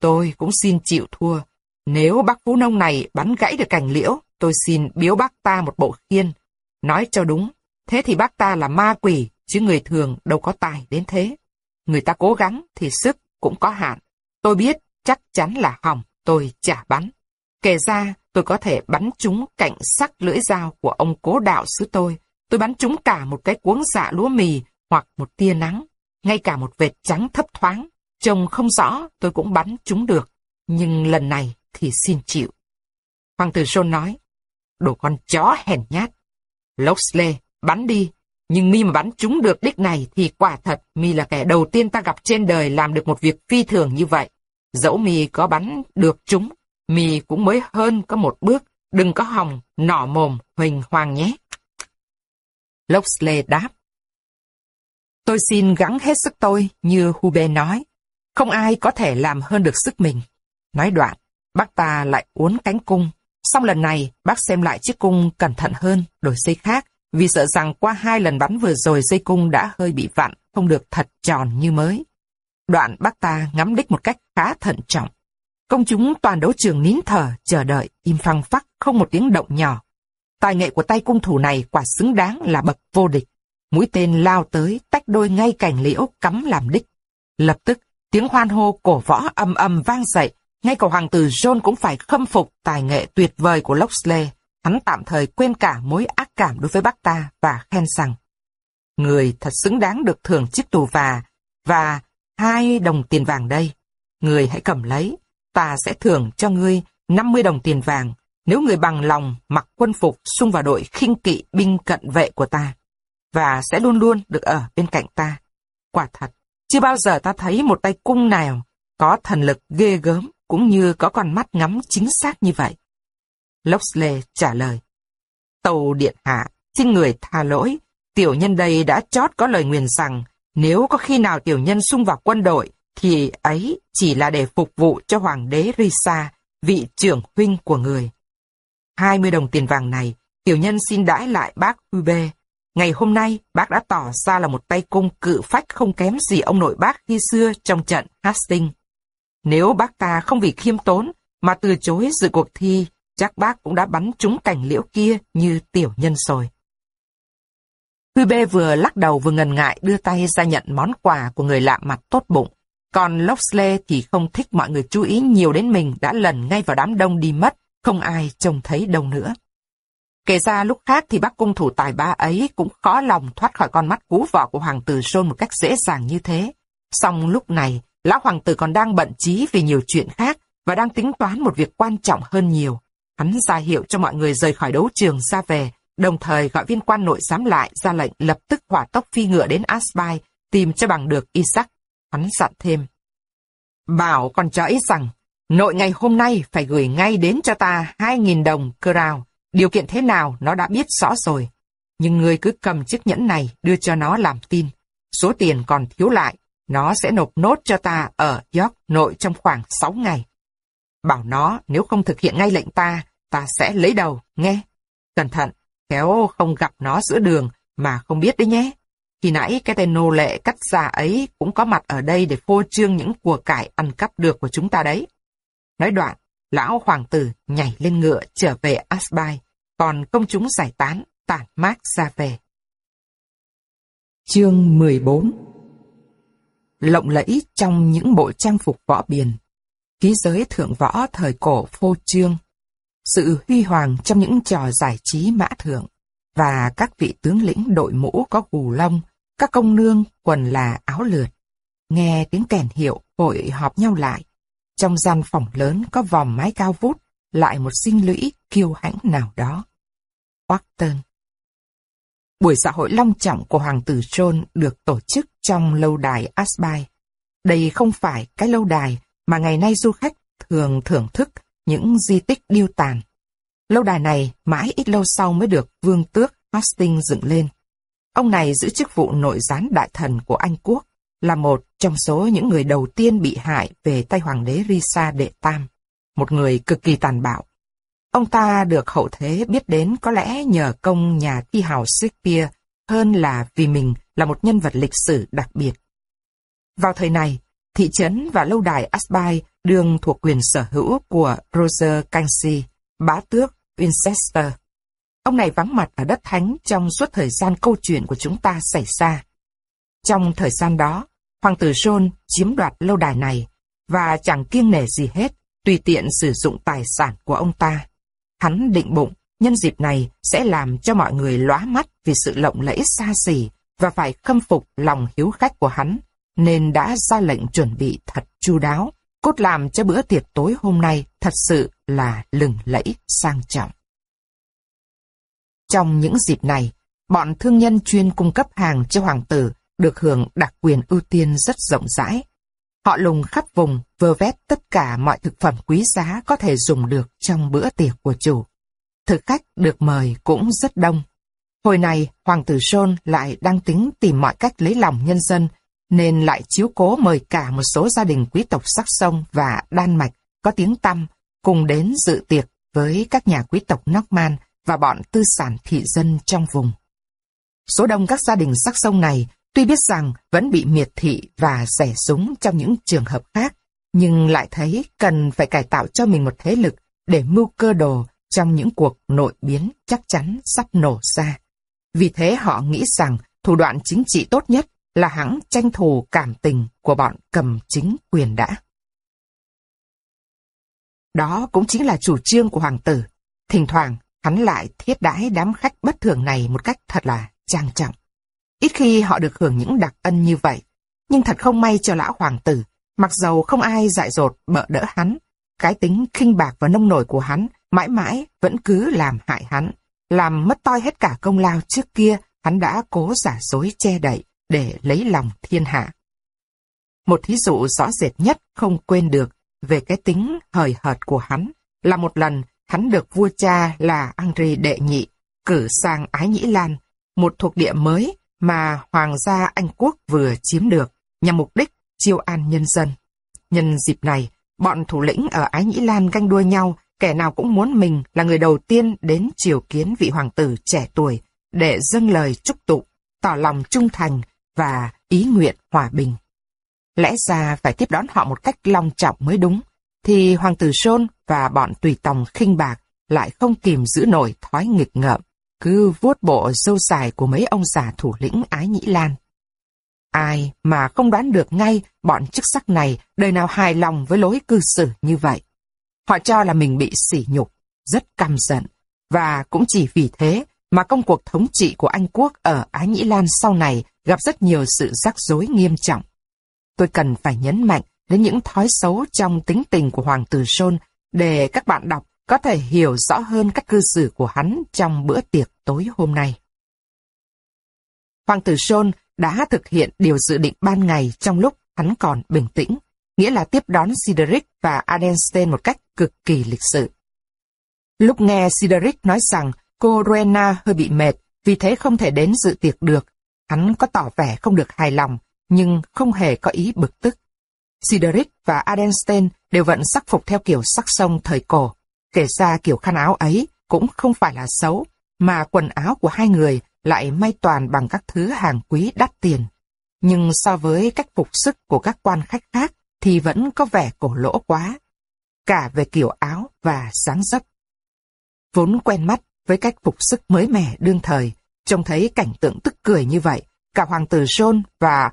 Tôi cũng xin chịu thua. Nếu bác Phú Nông này bắn gãy được cành liễu, tôi xin biếu bác ta một bộ khiên. Nói cho đúng, thế thì bác ta là ma quỷ, chứ người thường đâu có tài đến thế. Người ta cố gắng thì sức cũng có hạn. Tôi biết chắc chắn là hỏng, tôi chả bắn. Kể ra, tôi có thể bắn trúng cạnh sắc lưỡi dao của ông cố đạo xứ tôi. Tôi bắn trúng cả một cái cuống dạ lúa mì hoặc một tia nắng ngay cả một vệt trắng thấp thoáng, trông không rõ tôi cũng bắn chúng được, nhưng lần này thì xin chịu. Hoàng tử John nói, đồ con chó hèn nhát. Loxley, bắn đi, nhưng mi mà bắn chúng được đích này thì quả thật mi là kẻ đầu tiên ta gặp trên đời làm được một việc phi thường như vậy. Dẫu mi có bắn được chúng, mi cũng mới hơn có một bước, đừng có hòng, nỏ mồm, huỳnh hoàng nhé. Loxley đáp, Tôi xin gắng hết sức tôi, như Hube nói. Không ai có thể làm hơn được sức mình. Nói đoạn, bác ta lại uốn cánh cung. Xong lần này, bác xem lại chiếc cung cẩn thận hơn, đổi dây khác, vì sợ rằng qua hai lần bắn vừa rồi dây cung đã hơi bị vặn, không được thật tròn như mới. Đoạn bác ta ngắm đích một cách khá thận trọng. Công chúng toàn đấu trường nín thở, chờ đợi, im phăng phắc, không một tiếng động nhỏ. Tài nghệ của tay cung thủ này quả xứng đáng là bậc vô địch. Mũi tên lao tới, tách đôi ngay cành liễu cắm làm đích. Lập tức, tiếng hoan hô cổ võ âm âm vang dậy. Ngay cả hoàng tử John cũng phải khâm phục tài nghệ tuyệt vời của Loxley. Hắn tạm thời quên cả mối ác cảm đối với bác ta và khen rằng người thật xứng đáng được thưởng chiếc tù và, và hai đồng tiền vàng đây. Người hãy cầm lấy, ta sẽ thưởng cho ngươi 50 đồng tiền vàng nếu người bằng lòng mặc quân phục xung vào đội khinh kỵ binh cận vệ của ta, và sẽ luôn luôn được ở bên cạnh ta. Quả thật, chưa bao giờ ta thấy một tay cung nào có thần lực ghê gớm cũng như có con mắt ngắm chính xác như vậy. Loxley trả lời. Tàu điện hạ, xin người tha lỗi. Tiểu nhân đây đã chót có lời nguyền rằng nếu có khi nào tiểu nhân xung vào quân đội thì ấy chỉ là để phục vụ cho hoàng đế Risa, vị trưởng huynh của người. 20 đồng tiền vàng này, tiểu nhân xin đãi lại bác Ube. Ngày hôm nay, bác đã tỏ ra là một tay cung cự phách không kém gì ông nội bác khi xưa trong trận Hastings. Nếu bác ta không vì khiêm tốn mà từ chối dự cuộc thi, chắc bác cũng đã bắn trúng cảnh liễu kia như tiểu nhân rồi. Ube vừa lắc đầu vừa ngần ngại đưa tay ra nhận món quà của người lạ mặt tốt bụng. Còn Loxley thì không thích mọi người chú ý nhiều đến mình đã lần ngay vào đám đông đi mất, không ai trông thấy đâu nữa. Kể ra lúc khác thì bác cung thủ tài ba ấy cũng khó lòng thoát khỏi con mắt cú vỏ của hoàng tử John một cách dễ dàng như thế. Song lúc này, lão hoàng tử còn đang bận trí vì nhiều chuyện khác và đang tính toán một việc quan trọng hơn nhiều. Hắn ra hiệu cho mọi người rời khỏi đấu trường ra về, đồng thời gọi viên quan nội giám lại ra lệnh lập tức hỏa tốc phi ngựa đến Asbai tìm cho bằng được Isaac. Hắn dặn thêm. Bảo con cho ấy rằng Nội ngày hôm nay phải gửi ngay đến cho ta 2.000 đồng cơ rào. Điều kiện thế nào nó đã biết rõ rồi. Nhưng ngươi cứ cầm chiếc nhẫn này đưa cho nó làm tin. Số tiền còn thiếu lại, nó sẽ nộp nốt cho ta ở York nội trong khoảng 6 ngày. Bảo nó nếu không thực hiện ngay lệnh ta, ta sẽ lấy đầu, nghe. Cẩn thận, kéo không gặp nó giữa đường mà không biết đấy nhé. Khi nãy cái tên nô lệ cắt già ấy cũng có mặt ở đây để phô trương những của cải ăn cắp được của chúng ta đấy. Nói đoạn, lão hoàng tử nhảy lên ngựa trở về Asbai, còn công chúng giải tán, tản mát ra về. Chương 14 Lộng lẫy trong những bộ trang phục võ biền, khí giới thượng võ thời cổ phô trương, sự huy hoàng trong những trò giải trí mã thượng, và các vị tướng lĩnh đội mũ có gù lông, các công nương quần là áo lượt. Nghe tiếng kèn hiệu hội họp nhau lại, trong gian phòng lớn có vòm mái cao vút, lại một sinh lũy kiêu hãnh nào đó. Washington. Buổi xã hội long trọng của Hoàng tử John được tổ chức trong lâu đài Asby. Đây không phải cái lâu đài mà ngày nay du khách thường thưởng thức những di tích điêu tàn. Lâu đài này mãi ít lâu sau mới được vương tước Hastings dựng lên. Ông này giữ chức vụ nội gián đại thần của Anh Quốc là một trong số những người đầu tiên bị hại về tay hoàng đế Risa Đệ Tam, một người cực kỳ tàn bạo. Ông ta được hậu thế biết đến có lẽ nhờ công nhà thi hào Shakespeare hơn là vì mình là một nhân vật lịch sử đặc biệt. Vào thời này, thị trấn và lâu đài Asby đương thuộc quyền sở hữu của Roger Cancy, bá tước Winchester. Ông này vắng mặt ở đất thánh trong suốt thời gian câu chuyện của chúng ta xảy ra. Trong thời gian đó, Hoàng tử John chiếm đoạt lâu đài này và chẳng kiêng nể gì hết, tùy tiện sử dụng tài sản của ông ta. Hắn định bụng, nhân dịp này sẽ làm cho mọi người lóa mắt vì sự lộng lẫy xa xỉ và phải khâm phục lòng hiếu khách của hắn, nên đã ra lệnh chuẩn bị thật chu đáo, cốt làm cho bữa tiệc tối hôm nay thật sự là lừng lẫy sang trọng. Trong những dịp này, bọn thương nhân chuyên cung cấp hàng cho hoàng tử được hưởng đặc quyền ưu tiên rất rộng rãi. Họ lùng khắp vùng, vơ vét tất cả mọi thực phẩm quý giá có thể dùng được trong bữa tiệc của chủ. Thực khách được mời cũng rất đông. Hồi này, Hoàng tử John lại đang tính tìm mọi cách lấy lòng nhân dân, nên lại chiếu cố mời cả một số gia đình quý tộc sắc sông và Đan Mạch có tiếng tăm cùng đến dự tiệc với các nhà quý tộc Norman và bọn tư sản thị dân trong vùng. Số đông các gia đình sắc sông này Tuy biết rằng vẫn bị miệt thị và rẻ súng trong những trường hợp khác, nhưng lại thấy cần phải cải tạo cho mình một thế lực để mưu cơ đồ trong những cuộc nội biến chắc chắn sắp nổ ra. Vì thế họ nghĩ rằng thủ đoạn chính trị tốt nhất là hãng tranh thủ cảm tình của bọn cầm chính quyền đã. Đó cũng chính là chủ trương của hoàng tử. Thỉnh thoảng, hắn lại thiết đãi đám khách bất thường này một cách thật là trang trọng. Ít khi họ được hưởng những đặc ân như vậy. Nhưng thật không may cho lão hoàng tử, mặc dầu không ai dại dột bợ đỡ hắn, cái tính khinh bạc và nông nổi của hắn mãi mãi vẫn cứ làm hại hắn, làm mất toi hết cả công lao trước kia hắn đã cố giả dối che đậy để lấy lòng thiên hạ. Một thí dụ rõ rệt nhất không quên được về cái tính hời hợt của hắn là một lần hắn được vua cha là Andri đệ nhị cử sang Ái Nhĩ Lan, một thuộc địa mới mà Hoàng gia Anh Quốc vừa chiếm được nhằm mục đích chiêu an nhân dân. Nhân dịp này, bọn thủ lĩnh ở Ái Nhĩ Lan ganh đua nhau, kẻ nào cũng muốn mình là người đầu tiên đến triều kiến vị hoàng tử trẻ tuổi để dâng lời chúc tụng, tỏ lòng trung thành và ý nguyện hòa bình. Lẽ ra phải tiếp đón họ một cách long trọng mới đúng, thì hoàng tử Sôn và bọn tùy tòng khinh bạc lại không kìm giữ nổi thói nghịch ngợm, cứ vuốt bộ dâu dài của mấy ông già thủ lĩnh Ái Nhĩ Lan. Ai mà không đoán được ngay bọn chức sắc này đời nào hài lòng với lối cư xử như vậy. Họ cho là mình bị sỉ nhục, rất căm giận, và cũng chỉ vì thế mà công cuộc thống trị của Anh Quốc ở Ái Nhĩ Lan sau này gặp rất nhiều sự rắc rối nghiêm trọng. Tôi cần phải nhấn mạnh đến những thói xấu trong tính tình của Hoàng tử Sôn để các bạn đọc có thể hiểu rõ hơn cách cư xử của hắn trong bữa tiệc tối hôm nay. Hoàng tử Sôn đã thực hiện điều dự định ban ngày trong lúc hắn còn bình tĩnh, nghĩa là tiếp đón Sideric và Adenstein một cách cực kỳ lịch sự. Lúc nghe Sideric nói rằng cô rena hơi bị mệt, vì thế không thể đến dự tiệc được, hắn có tỏ vẻ không được hài lòng, nhưng không hề có ý bực tức. Sideric và Adenstein đều vẫn sắc phục theo kiểu sắc sông thời cổ. Kể ra kiểu khăn áo ấy cũng không phải là xấu, mà quần áo của hai người lại may toàn bằng các thứ hàng quý đắt tiền. Nhưng so với cách phục sức của các quan khách khác thì vẫn có vẻ cổ lỗ quá. Cả về kiểu áo và dáng dấp. Vốn quen mắt với cách phục sức mới mẻ đương thời, trông thấy cảnh tượng tức cười như vậy, cả hoàng tử John và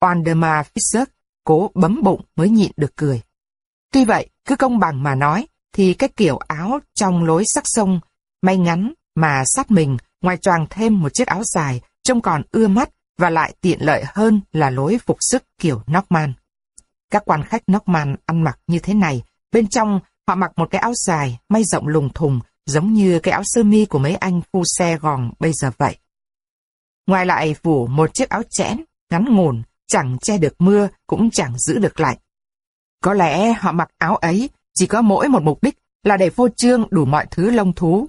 Waldemar Fischer cố bấm bụng mới nhịn được cười. Tuy vậy, cứ công bằng mà nói, thì cái kiểu áo trong lối sắc sông, may ngắn mà sát mình, ngoài choàng thêm một chiếc áo dài, trông còn ưa mắt và lại tiện lợi hơn là lối phục sức kiểu Norman. Các quan khách Norman ăn mặc như thế này, bên trong họ mặc một cái áo dài, may rộng lùng thùng, giống như cái áo sơ mi của mấy anh phu xe gòn bây giờ vậy. Ngoài lại phủ một chiếc áo chẽn, ngắn ngủn, chẳng che được mưa, cũng chẳng giữ được lạnh. Có lẽ họ mặc áo ấy chỉ có mỗi một mục đích là để phô trương đủ mọi thứ lông thú.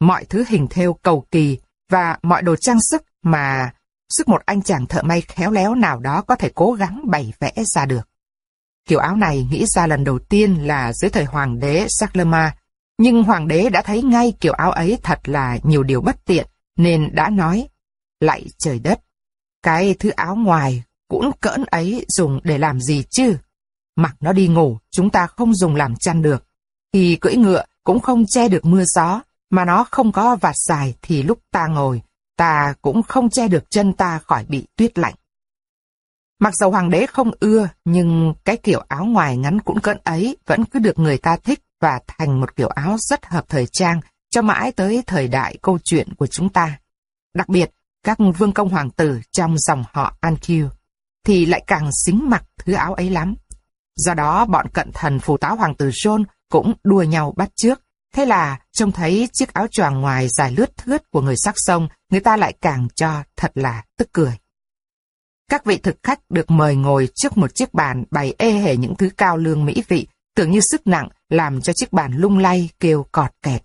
Mọi thứ hình thêu cầu kỳ và mọi đồ trang sức mà sức một anh chàng thợ may khéo léo nào đó có thể cố gắng bày vẽ ra được. Kiểu áo này nghĩ ra lần đầu tiên là dưới thời hoàng đế Saklema, nhưng hoàng đế đã thấy ngay kiểu áo ấy thật là nhiều điều bất tiện, nên đã nói, Lại trời đất, cái thứ áo ngoài cũng cỡn ấy dùng để làm gì chứ? Mặc nó đi ngủ, chúng ta không dùng làm chăn được. Khi cưỡi ngựa cũng không che được mưa gió, mà nó không có vạt dài thì lúc ta ngồi, ta cũng không che được chân ta khỏi bị tuyết lạnh. Mặc dầu hoàng đế không ưa, nhưng cái kiểu áo ngoài ngắn cũng cỡn ấy vẫn cứ được người ta thích và thành một kiểu áo rất hợp thời trang cho mãi tới thời đại câu chuyện của chúng ta. Đặc biệt, các vương công hoàng tử trong dòng họ An Kiêu, thì lại càng xính mặc thứ áo ấy lắm. Do đó bọn cận thần phù táo hoàng tử John cũng đua nhau bắt trước. Thế là trông thấy chiếc áo choàng ngoài dài lướt thướt của người sắc sông, người ta lại càng cho thật là tức cười. Các vị thực khách được mời ngồi trước một chiếc bàn bày ê hề những thứ cao lương mỹ vị, tưởng như sức nặng làm cho chiếc bàn lung lay kêu cọt kẹt.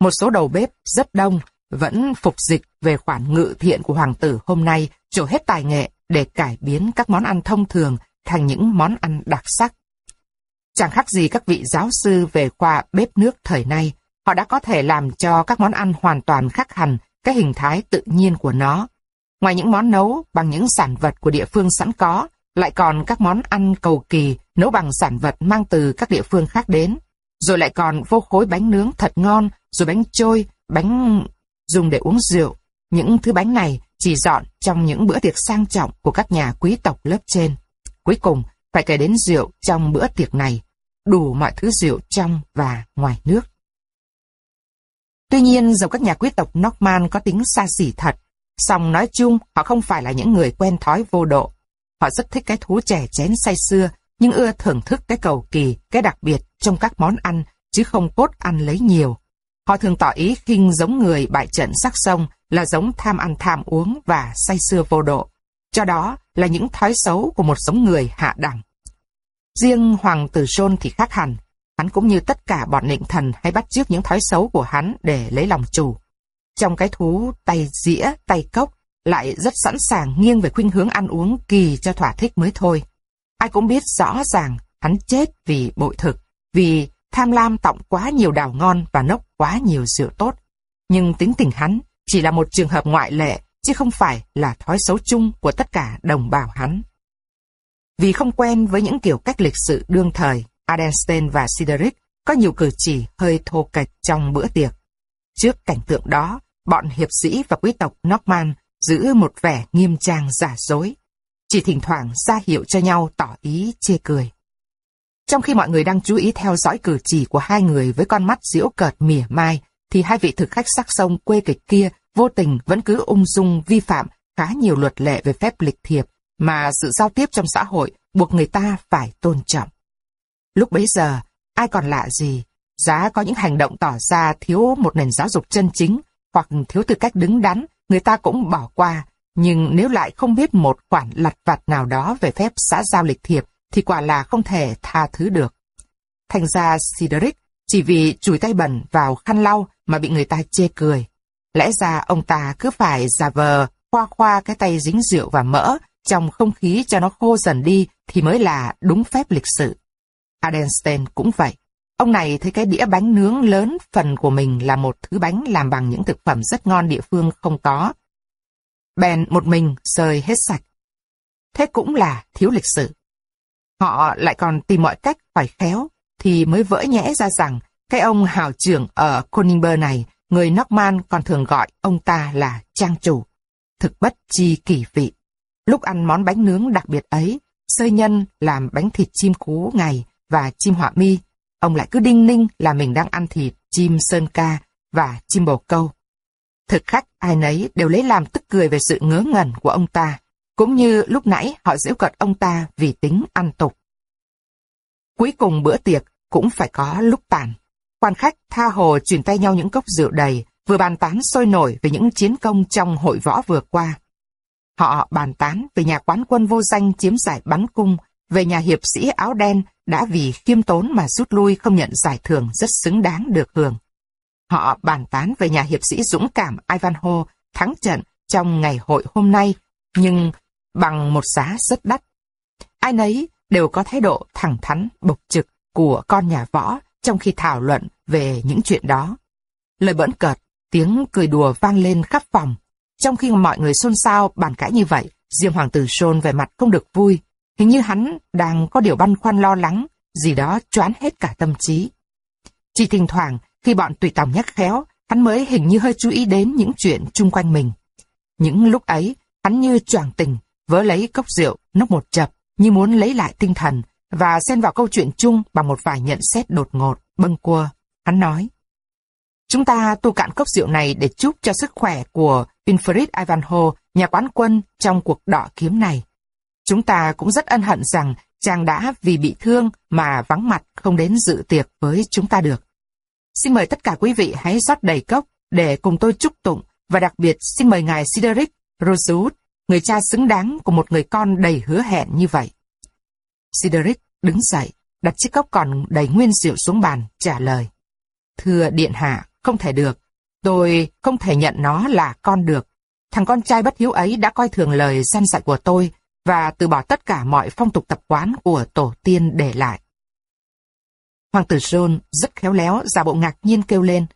Một số đầu bếp rất đông, vẫn phục dịch về khoản ngự thiện của hoàng tử hôm nay, trổ hết tài nghệ để cải biến các món ăn thông thường thành những món ăn đặc sắc. Chẳng khác gì các vị giáo sư về khoa bếp nước thời nay, họ đã có thể làm cho các món ăn hoàn toàn khác hẳn cái hình thái tự nhiên của nó. Ngoài những món nấu bằng những sản vật của địa phương sẵn có, lại còn các món ăn cầu kỳ nấu bằng sản vật mang từ các địa phương khác đến. Rồi lại còn vô khối bánh nướng thật ngon, rồi bánh trôi, bánh dùng để uống rượu. Những thứ bánh này chỉ dọn trong những bữa tiệc sang trọng của các nhà quý tộc lớp trên. Cuối cùng, phải kể đến rượu trong bữa tiệc này, đủ mọi thứ rượu trong và ngoài nước. Tuy nhiên, dầu các nhà quý tộc Norman có tính xa xỉ thật, Song nói chung, họ không phải là những người quen thói vô độ. Họ rất thích cái thú trẻ chén say xưa, nhưng ưa thưởng thức cái cầu kỳ, cái đặc biệt trong các món ăn, chứ không cốt ăn lấy nhiều. Họ thường tỏ ý khinh giống người bại trận sắc sông là giống tham ăn tham uống và say xưa vô độ. Cho đó là những thói xấu của một sống người hạ đẳng. Riêng Hoàng Tử Sôn thì khác hẳn. Hắn cũng như tất cả bọn nịnh thần hay bắt chước những thói xấu của hắn để lấy lòng chủ. Trong cái thú tay dĩa, tay cốc, lại rất sẵn sàng nghiêng về khuynh hướng ăn uống kỳ cho thỏa thích mới thôi. Ai cũng biết rõ ràng hắn chết vì bội thực, vì tham lam tọng quá nhiều đào ngon và nốc quá nhiều rượu tốt. Nhưng tính tình hắn chỉ là một trường hợp ngoại lệ, chứ không phải là thói xấu chung của tất cả đồng bào hắn. Vì không quen với những kiểu cách lịch sự đương thời, Adenstein và Sideric có nhiều cử chỉ hơi thô kệch trong bữa tiệc. Trước cảnh tượng đó, bọn hiệp sĩ và quý tộc Norman giữ một vẻ nghiêm trang giả dối. Chỉ thỉnh thoảng ra hiệu cho nhau tỏ ý chê cười. Trong khi mọi người đang chú ý theo dõi cử chỉ của hai người với con mắt diễu cợt mỉa mai, thì hai vị thực khách sắc sông quê kịch kia vô tình vẫn cứ ung dung vi phạm khá nhiều luật lệ về phép lịch thiệp mà sự giao tiếp trong xã hội buộc người ta phải tôn trọng. Lúc bấy giờ, ai còn lạ gì, giá có những hành động tỏ ra thiếu một nền giáo dục chân chính hoặc thiếu tư cách đứng đắn, người ta cũng bỏ qua, nhưng nếu lại không biết một khoản lặt vặt nào đó về phép xã giao lịch thiệp thì quả là không thể tha thứ được. Thành ra Cedric chỉ vì chùi tay bẩn vào khăn lau mà bị người ta chê cười. Lẽ ra ông ta cứ phải giả vờ khoa khoa cái tay dính rượu và mỡ trong không khí cho nó khô dần đi thì mới là đúng phép lịch sự. Adenstein cũng vậy. Ông này thấy cái đĩa bánh nướng lớn phần của mình là một thứ bánh làm bằng những thực phẩm rất ngon địa phương không có. Bèn một mình rời hết sạch. Thế cũng là thiếu lịch sự. Họ lại còn tìm mọi cách phải khéo, thì mới vỡ nhẽ ra rằng cái ông hào trưởng ở Koningber này, người Norman còn thường gọi ông ta là trang chủ. Thực bất chi kỳ vị. Lúc ăn món bánh nướng đặc biệt ấy, sơi nhân làm bánh thịt chim cú ngày và chim họa mi, ông lại cứ đinh ninh là mình đang ăn thịt chim sơn ca và chim bồ câu. Thực khách ai nấy đều lấy làm tức cười về sự ngớ ngẩn của ông ta, cũng như lúc nãy họ giễu cợt ông ta vì tính ăn tục. Cuối cùng bữa tiệc cũng phải có lúc tàn. Quan khách tha hồ truyền tay nhau những cốc rượu đầy, vừa bàn tán sôi nổi về những chiến công trong hội võ vừa qua. Họ bàn tán về nhà quán quân vô danh chiếm giải bắn cung, về nhà hiệp sĩ áo đen đã vì khiêm tốn mà rút lui không nhận giải thưởng rất xứng đáng được hưởng. Họ bàn tán về nhà hiệp sĩ dũng cảm Ivanhoe thắng trận trong ngày hội hôm nay, nhưng bằng một giá rất đắt. Ai nấy đều có thái độ thẳng thắn, bộc trực của con nhà võ trong khi thảo luận về những chuyện đó. Lời bỡn cợt, tiếng cười đùa vang lên khắp phòng. Trong khi mọi người xôn xao bàn cãi như vậy, riêng Hoàng tử Sôn về mặt không được vui. Hình như hắn đang có điều băn khoăn lo lắng, gì đó choán hết cả tâm trí. Chỉ thỉnh thoảng, khi bọn tùy tòng nhắc khéo, hắn mới hình như hơi chú ý đến những chuyện chung quanh mình. Những lúc ấy, hắn như choàng tình, vỡ lấy cốc rượu, nốc một chập, như muốn lấy lại tinh thần, và xen vào câu chuyện chung bằng một vài nhận xét đột ngột, bâng quơ. Hắn nói, Chúng ta tu cạn cốc rượu này để chúc cho sức khỏe của Winfried Ivanhoe, nhà quán quân trong cuộc đọ kiếm này. Chúng ta cũng rất ân hận rằng chàng đã vì bị thương mà vắng mặt không đến dự tiệc với chúng ta được. Xin mời tất cả quý vị hãy rót đầy cốc để cùng tôi chúc tụng và đặc biệt xin mời ngài Cedric Rosewood, người cha xứng đáng của một người con đầy hứa hẹn như vậy. Sideric đứng dậy, đặt chiếc cốc còn đầy nguyên rượu xuống bàn, trả lời. Thưa Điện Hạ, không thể được. Tôi không thể nhận nó là con được. Thằng con trai bất hiếu ấy đã coi thường lời săn dạy của tôi và từ bỏ tất cả mọi phong tục tập quán của tổ tiên để lại. Hoàng tử John rất khéo léo, giả bộ ngạc nhiên kêu lên.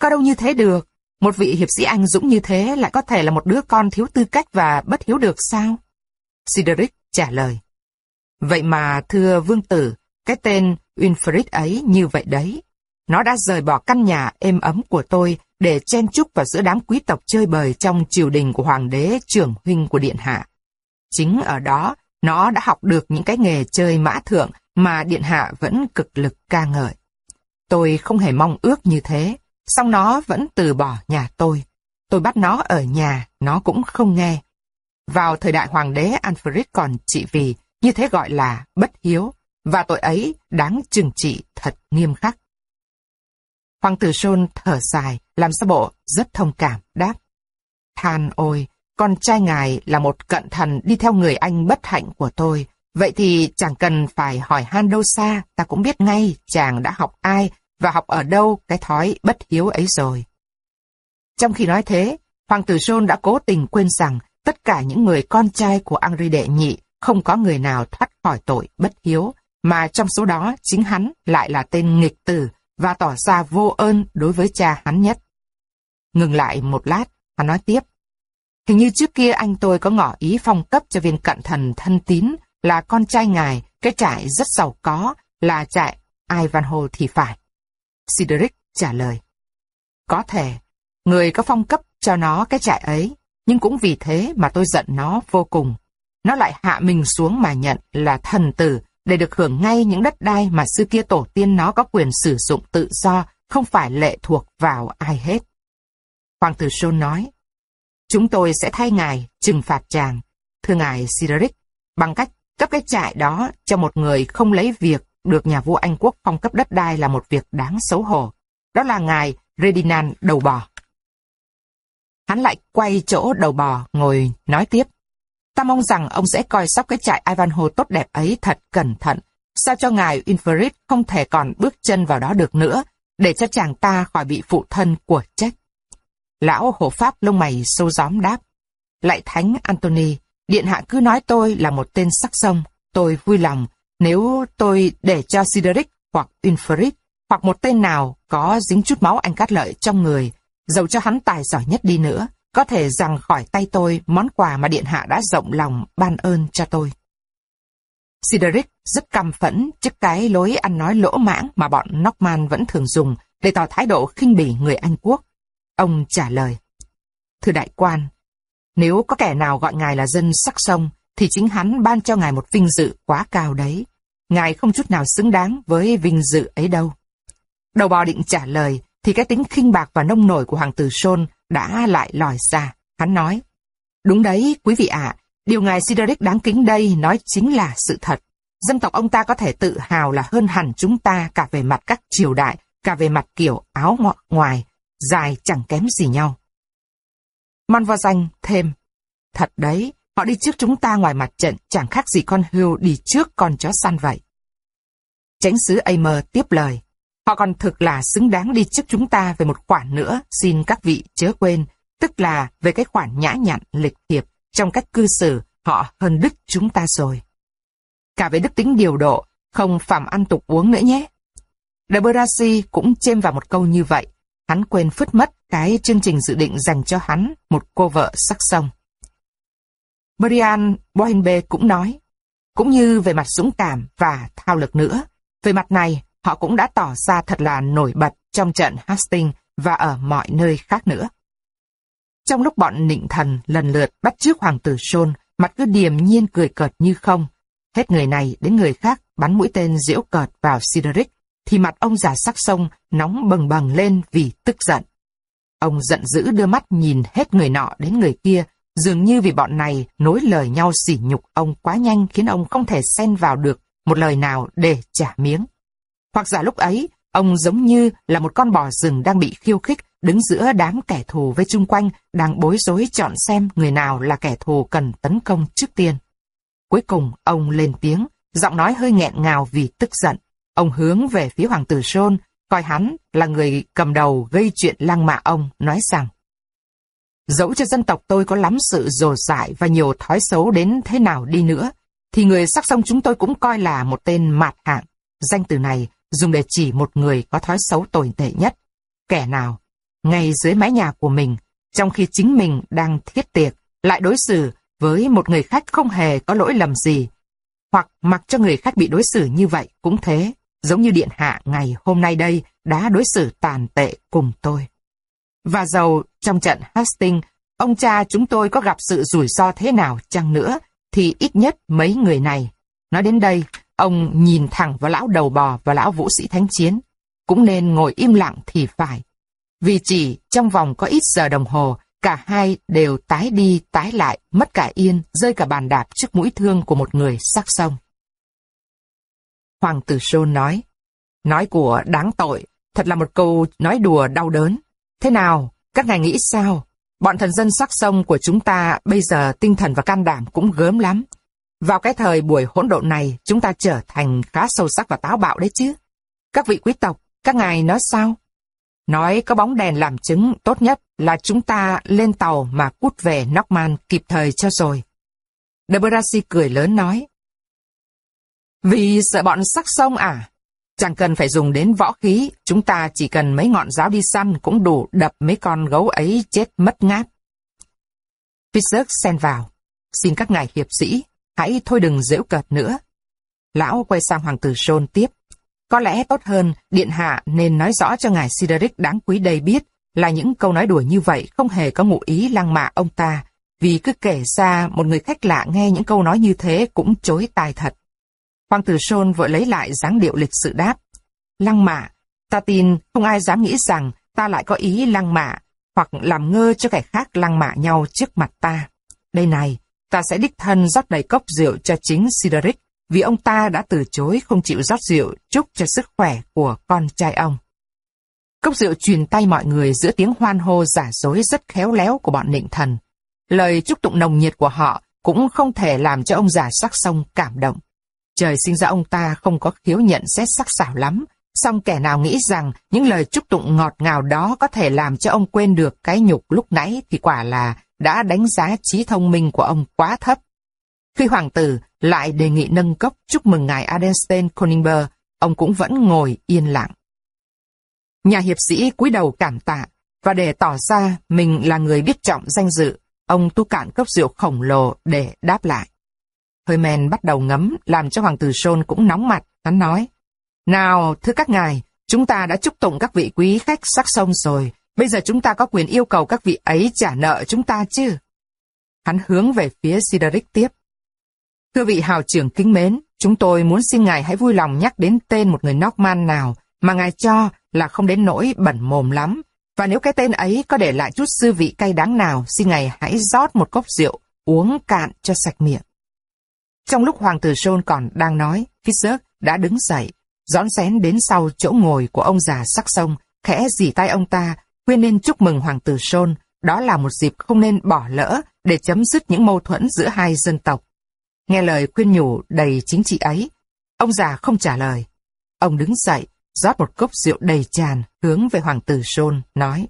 Có đâu như thế được, một vị hiệp sĩ anh dũng như thế lại có thể là một đứa con thiếu tư cách và bất hiếu được sao? Cedric trả lời. Vậy mà thưa vương tử, cái tên Winfried ấy như vậy đấy. Nó đã rời bỏ căn nhà êm ấm của tôi để chen chúc vào giữa đám quý tộc chơi bời trong triều đình của hoàng đế trưởng huynh của điện hạ. Chính ở đó, nó đã học được những cái nghề chơi mã thượng mà điện hạ vẫn cực lực ca ngợi. Tôi không hề mong ước như thế, song nó vẫn từ bỏ nhà tôi. tôi bắt nó ở nhà, nó cũng không nghe. Vào thời đại hoàng đế Alfred còn trị vì, như thế gọi là bất hiếu, và tội ấy đáng trừng trị thật nghiêm khắc. Hoàng tử Sôn thở dài, làm sao bộ rất thông cảm, đáp. Than ôi, con trai ngài là một cận thần đi theo người anh bất hạnh của tôi. Vậy thì chẳng cần phải hỏi han đâu xa, ta cũng biết ngay chàng đã học ai và học ở đâu cái thói bất hiếu ấy rồi. Trong khi nói thế, Hoàng tử John đã cố tình quên rằng tất cả những người con trai của Angri đệ nhị không có người nào thoát khỏi tội bất hiếu, mà trong số đó chính hắn lại là tên nghịch tử và tỏ ra vô ơn đối với cha hắn nhất. Ngừng lại một lát, hắn nói tiếp. Hình như trước kia anh tôi có ngỏ ý phong cấp cho viên cận thần thân tín là con trai ngài, cái trại rất giàu có, là trại Ivanhoe thì phải. Cedric trả lời. Có thể, người có phong cấp cho nó cái trại ấy, nhưng cũng vì thế mà tôi giận nó vô cùng. Nó lại hạ mình xuống mà nhận là thần tử để được hưởng ngay những đất đai mà xưa kia tổ tiên nó có quyền sử dụng tự do, không phải lệ thuộc vào ai hết. Hoàng tử John nói, Chúng tôi sẽ thay ngài trừng phạt chàng, thưa ngài Sideric, bằng cách cấp cái trại đó cho một người không lấy việc được nhà vua Anh quốc phong cấp đất đai là một việc đáng xấu hổ. Đó là ngài Redinand đầu bò. Hắn lại quay chỗ đầu bò, ngồi nói tiếp. Ta mong rằng ông sẽ coi sóc cái trại Ivanhoe tốt đẹp ấy thật cẩn thận, sao cho ngài Winfried không thể còn bước chân vào đó được nữa, để cho chàng ta khỏi bị phụ thân của trách. Lão hộ pháp lông mày sâu gióm đáp. Lại thánh Anthony, điện hạ cứ nói tôi là một tên sắc sông, tôi vui lòng nếu tôi để cho Cedric hoặc Winfried hoặc một tên nào có dính chút máu anh cát lợi trong người, dầu cho hắn tài giỏi nhất đi nữa, có thể rằng khỏi tay tôi món quà mà Điện Hạ đã rộng lòng ban ơn cho tôi. Cedric rất căm phẫn trước cái lối ăn nói lỗ mãng mà bọn Norman vẫn thường dùng để tỏ thái độ khinh bỉ người Anh quốc. Ông trả lời, Thưa đại quan, nếu có kẻ nào gọi ngài là dân sắc sông, thì chính hắn ban cho ngài một vinh dự quá cao đấy. Ngài không chút nào xứng đáng với vinh dự ấy đâu. Đầu bò định trả lời, thì cái tính khinh bạc và nông nổi của hoàng tử Sôn đã lại lòi ra. Hắn nói, đúng đấy, quý vị ạ, điều ngài Sideric đáng kính đây nói chính là sự thật. Dân tộc ông ta có thể tự hào là hơn hẳn chúng ta cả về mặt các triều đại, cả về mặt kiểu áo ngoài, dài chẳng kém gì nhau. Man vào danh thêm, thật đấy, họ đi trước chúng ta ngoài mặt trận chẳng khác gì con hươu đi trước con chó săn vậy. Chánh sứ Amer tiếp lời, Họ còn thực là xứng đáng đi trước chúng ta về một khoản nữa, xin các vị chớ quên, tức là về cái khoản nhã nhặn, lịch thiệp, trong cách cư xử, họ hơn đức chúng ta rồi. Cả về đức tính điều độ, không phạm ăn tục uống nữa nhé. Deborasi cũng chêm vào một câu như vậy, hắn quên phứt mất cái chương trình dự định dành cho hắn, một cô vợ sắc sông. Brian Bohenbe cũng nói, cũng như về mặt dũng cảm và thao lực nữa, về mặt này, họ cũng đã tỏ ra thật là nổi bật trong trận Hastings và ở mọi nơi khác nữa. Trong lúc bọn nịnh thần lần lượt bắt trước hoàng tử John, mặt cứ điềm nhiên cười cợt như không. Hết người này đến người khác bắn mũi tên diễu cợt vào Cedric, thì mặt ông già sắc sông nóng bừng bừng lên vì tức giận. Ông giận dữ đưa mắt nhìn hết người nọ đến người kia, dường như vì bọn này nối lời nhau sỉ nhục ông quá nhanh khiến ông không thể xen vào được một lời nào để trả miếng. Hoặc giả lúc ấy, ông giống như là một con bò rừng đang bị khiêu khích, đứng giữa đám kẻ thù với chung quanh, đang bối rối chọn xem người nào là kẻ thù cần tấn công trước tiên. Cuối cùng, ông lên tiếng, giọng nói hơi nghẹn ngào vì tức giận. Ông hướng về phía hoàng tử Sôn, coi hắn là người cầm đầu gây chuyện lang mạ ông, nói rằng Dẫu cho dân tộc tôi có lắm sự rồ dại và nhiều thói xấu đến thế nào đi nữa, thì người sắc sông chúng tôi cũng coi là một tên mạt hạng. Danh từ này dùng để chỉ một người có thói xấu tồi tệ nhất. Kẻ nào, ngay dưới mái nhà của mình, trong khi chính mình đang thiết tiệc, lại đối xử với một người khách không hề có lỗi lầm gì, hoặc mặc cho người khách bị đối xử như vậy cũng thế, giống như Điện Hạ ngày hôm nay đây đã đối xử tàn tệ cùng tôi. Và dầu trong trận Hastings, ông cha chúng tôi có gặp sự rủi ro thế nào chăng nữa, thì ít nhất mấy người này. Nói đến đây, Ông nhìn thẳng vào lão đầu bò và lão vũ sĩ thánh chiến. Cũng nên ngồi im lặng thì phải. Vì chỉ trong vòng có ít giờ đồng hồ, cả hai đều tái đi tái lại, mất cả yên, rơi cả bàn đạp trước mũi thương của một người sắc sông. Hoàng tử Sôn nói, nói của đáng tội, thật là một câu nói đùa đau đớn. Thế nào, các ngài nghĩ sao? Bọn thần dân sắc sông của chúng ta bây giờ tinh thần và can đảm cũng gớm lắm. Vào cái thời buổi hỗn độn này, chúng ta trở thành khá sâu sắc và táo bạo đấy chứ. Các vị quý tộc, các ngài nói sao? Nói có bóng đèn làm chứng, tốt nhất là chúng ta lên tàu mà cút về Norman kịp thời cho rồi. De Brasi cười lớn nói. Vì sợ bọn sắc sông à? Chẳng cần phải dùng đến võ khí, chúng ta chỉ cần mấy ngọn giáo đi săn cũng đủ đập mấy con gấu ấy chết mất ngát. Fitzgerald xen vào. Xin các ngài hiệp sĩ, hãy thôi đừng giễu cợt nữa. Lão quay sang hoàng tử Sôn tiếp. Có lẽ tốt hơn, Điện Hạ nên nói rõ cho ngài Sideric đáng quý đây biết là những câu nói đùa như vậy không hề có ngụ ý lăng mạ ông ta, vì cứ kể ra một người khách lạ nghe những câu nói như thế cũng chối tai thật. Hoàng tử Sôn vội lấy lại dáng điệu lịch sự đáp. Lăng mạ, ta tin không ai dám nghĩ rằng ta lại có ý lăng mạ, hoặc làm ngơ cho kẻ khác lăng mạ nhau trước mặt ta. Đây này, ta sẽ đích thân rót đầy cốc rượu cho chính Sideric, vì ông ta đã từ chối không chịu rót rượu chúc cho sức khỏe của con trai ông. Cốc rượu truyền tay mọi người giữa tiếng hoan hô giả dối rất khéo léo của bọn nịnh thần. Lời chúc tụng nồng nhiệt của họ cũng không thể làm cho ông già sắc sông cảm động. Trời sinh ra ông ta không có khiếu nhận xét sắc sảo lắm, song kẻ nào nghĩ rằng những lời chúc tụng ngọt ngào đó có thể làm cho ông quên được cái nhục lúc nãy thì quả là đã đánh giá trí thông minh của ông quá thấp. Khi hoàng tử lại đề nghị nâng cấp, chúc mừng ngài Adenstein Koningber, ông cũng vẫn ngồi yên lặng. Nhà hiệp sĩ cúi đầu cảm tạ, và để tỏ ra mình là người biết trọng danh dự, ông tu cạn cốc rượu khổng lồ để đáp lại. Hơi men bắt đầu ngấm, làm cho hoàng tử Sôn cũng nóng mặt, hắn nói. Nào, thưa các ngài, chúng ta đã chúc tụng các vị quý khách sắc sông rồi, bây giờ chúng ta có quyền yêu cầu các vị ấy trả nợ chúng ta chứ? Hắn hướng về phía Sideric tiếp. Thưa vị hào trưởng kính mến, chúng tôi muốn xin ngài hãy vui lòng nhắc đến tên một người Norman nào mà ngài cho là không đến nỗi bẩn mồm lắm. Và nếu cái tên ấy có để lại chút dư vị cay đắng nào, xin ngài hãy rót một cốc rượu, uống cạn cho sạch miệng. Trong lúc Hoàng tử Sôn còn đang nói, Fisher đã đứng dậy, rón rén đến sau chỗ ngồi của ông già sắc sông, khẽ dì tay ông ta, khuyên nên chúc mừng Hoàng tử Sôn, đó là một dịp không nên bỏ lỡ để chấm dứt những mâu thuẫn giữa hai dân tộc. Nghe lời khuyên nhủ đầy chính trị ấy, ông già không trả lời. Ông đứng dậy, rót một cốc rượu đầy tràn, hướng về Hoàng tử Sôn, nói.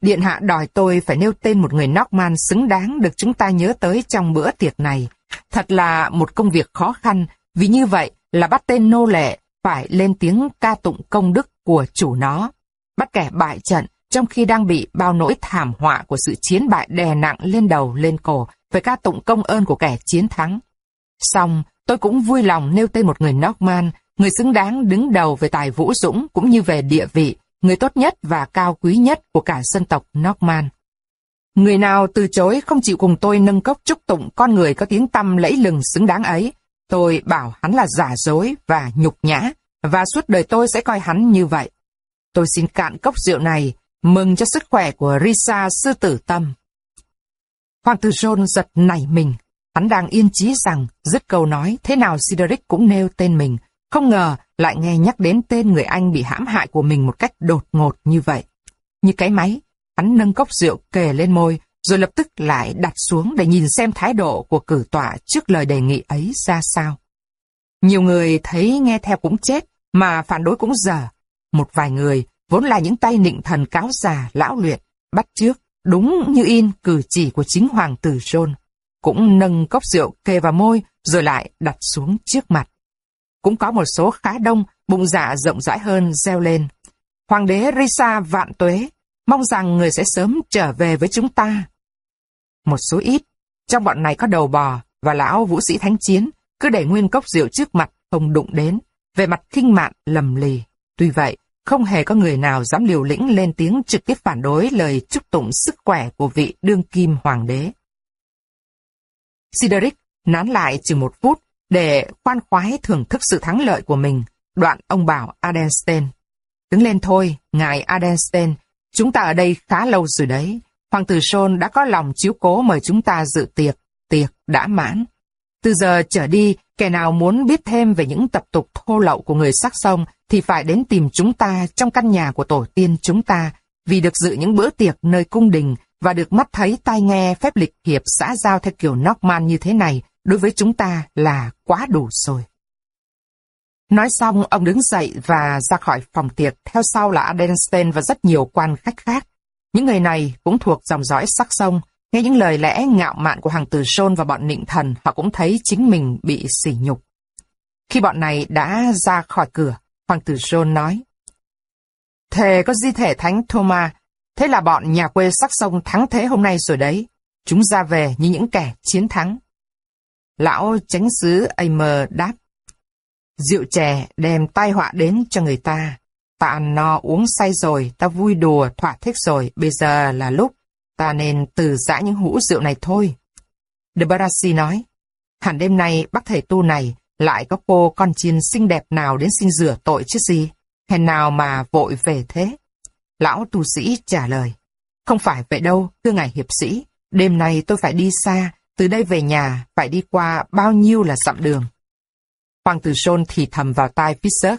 Điện hạ đòi tôi phải nêu tên một người Norman xứng đáng được chúng ta nhớ tới trong bữa tiệc này, Thật là một công việc khó khăn, vì như vậy là bắt tên nô lệ phải lên tiếng ca tụng công đức của chủ nó. Bắt kẻ bại trận trong khi đang bị bao nỗi thảm họa của sự chiến bại đè nặng lên đầu lên cổ, với ca tụng công ơn của kẻ chiến thắng. Xong, tôi cũng vui lòng nêu tên một người Norman, người xứng đáng đứng đầu về tài vũ dũng cũng như về địa vị, người tốt nhất và cao quý nhất của cả dân tộc Norman. Người nào từ chối không chịu cùng tôi nâng cốc chúc tụng con người có tiếng tăm lẫy lừng xứng đáng ấy, tôi bảo hắn là giả dối và nhục nhã, và suốt đời tôi sẽ coi hắn như vậy. Tôi xin cạn cốc rượu này, mừng cho sức khỏe của Risa sư tử tâm. Hoàng tử John giật nảy mình, hắn đang yên chí rằng dứt câu nói thế nào Sideric cũng nêu tên mình, không ngờ lại nghe nhắc đến tên người anh bị hãm hại của mình một cách đột ngột như vậy. Như cái máy, Hắn nâng cốc rượu kề lên môi, rồi lập tức lại đặt xuống để nhìn xem thái độ của cử tọa trước lời đề nghị ấy ra sao. Nhiều người thấy nghe theo cũng chết, mà phản đối cũng dở. Một vài người, vốn là những tay nịnh thần cáo già, lão luyện, bắt trước, đúng như in cử chỉ của chính hoàng tử John. Cũng nâng cốc rượu kề vào môi, rồi lại đặt xuống trước mặt. Cũng có một số khá đông, bụng dạ rộng rãi hơn, reo lên. Hoàng đế Risa vạn tuế, mong rằng người sẽ sớm trở về với chúng ta. Một số ít, trong bọn này có đầu bò và lão vũ sĩ thánh chiến, cứ để nguyên cốc rượu trước mặt không đụng đến, về mặt khinh mạn lầm lì. Tuy vậy, không hề có người nào dám liều lĩnh lên tiếng trực tiếp phản đối lời chúc tụng sức khỏe của vị đương kim hoàng đế. Sideric nán lại chừng một phút để khoan khoái thưởng thức sự thắng lợi của mình, đoạn ông bảo Adenstein. Đứng lên thôi, ngài Adenstein, Chúng ta ở đây khá lâu rồi đấy. Hoàng tử Sôn đã có lòng chiếu cố mời chúng ta dự tiệc, tiệc đã mãn. Từ giờ trở đi, kẻ nào muốn biết thêm về những tập tục thô lậu của người sắc sông thì phải đến tìm chúng ta trong căn nhà của tổ tiên chúng ta, vì được dự những bữa tiệc nơi cung đình và được mắt thấy tai nghe phép lịch hiệp xã giao theo kiểu Norman như thế này, đối với chúng ta là quá đủ rồi. Nói xong, ông đứng dậy và ra khỏi phòng tiệc, theo sau là Adenstein và rất nhiều quan khách khác. Những người này cũng thuộc dòng dõi sắc sông, nghe những lời lẽ ngạo mạn của hàng tử Sôn và bọn nịnh thần, họ cũng thấy chính mình bị sỉ nhục. Khi bọn này đã ra khỏi cửa, hoàng tử Sôn nói, Thề có di thể thánh Thomas, thế là bọn nhà quê sắc sông thắng thế hôm nay rồi đấy. Chúng ra về như những kẻ chiến thắng. Lão tránh sứ Aimer đáp, Rượu chè đem tai họa đến cho người ta. Ta ăn no uống say rồi, ta vui đùa, thỏa thích rồi, bây giờ là lúc ta nên từ giã những hũ rượu này thôi. De Barassi nói, hẳn đêm nay bác thầy tu này lại có cô con chiên xinh đẹp nào đến xin rửa tội chứ gì, hèn nào mà vội về thế. Lão tu sĩ trả lời, không phải vậy đâu, thưa ngài hiệp sĩ, đêm nay tôi phải đi xa, từ đây về nhà phải đi qua bao nhiêu là dặm đường. Hoàng tử Sôn thì thầm vào tai Fisher.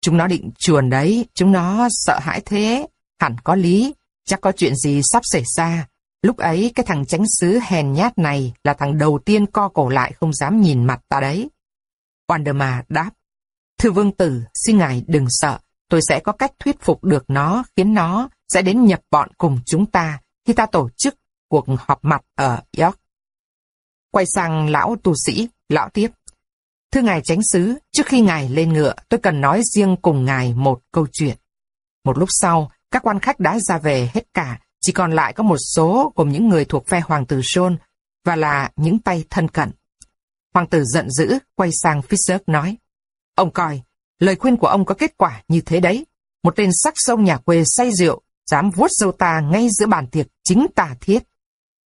Chúng nó định chuồn đấy, chúng nó sợ hãi thế, hẳn có lý, chắc có chuyện gì sắp xảy ra. Lúc ấy cái thằng tránh xứ hèn nhát này là thằng đầu tiên co cổ lại không dám nhìn mặt ta đấy. Wanderma đáp, Thưa vương tử, xin ngài đừng sợ, tôi sẽ có cách thuyết phục được nó, khiến nó sẽ đến nhập bọn cùng chúng ta khi ta tổ chức cuộc họp mặt ở York. Quay sang lão tu sĩ, lão tiếp. Thưa ngài tránh xứ, trước khi ngài lên ngựa, tôi cần nói riêng cùng ngài một câu chuyện. Một lúc sau, các quan khách đã ra về hết cả, chỉ còn lại có một số gồm những người thuộc phe hoàng tử John và là những tay thân cận. Hoàng tử giận dữ, quay sang Fisher nói. Ông coi, lời khuyên của ông có kết quả như thế đấy. Một tên sắc sông nhà quê say rượu, dám vuốt dâu ta ngay giữa bàn tiệc chính tà thiết.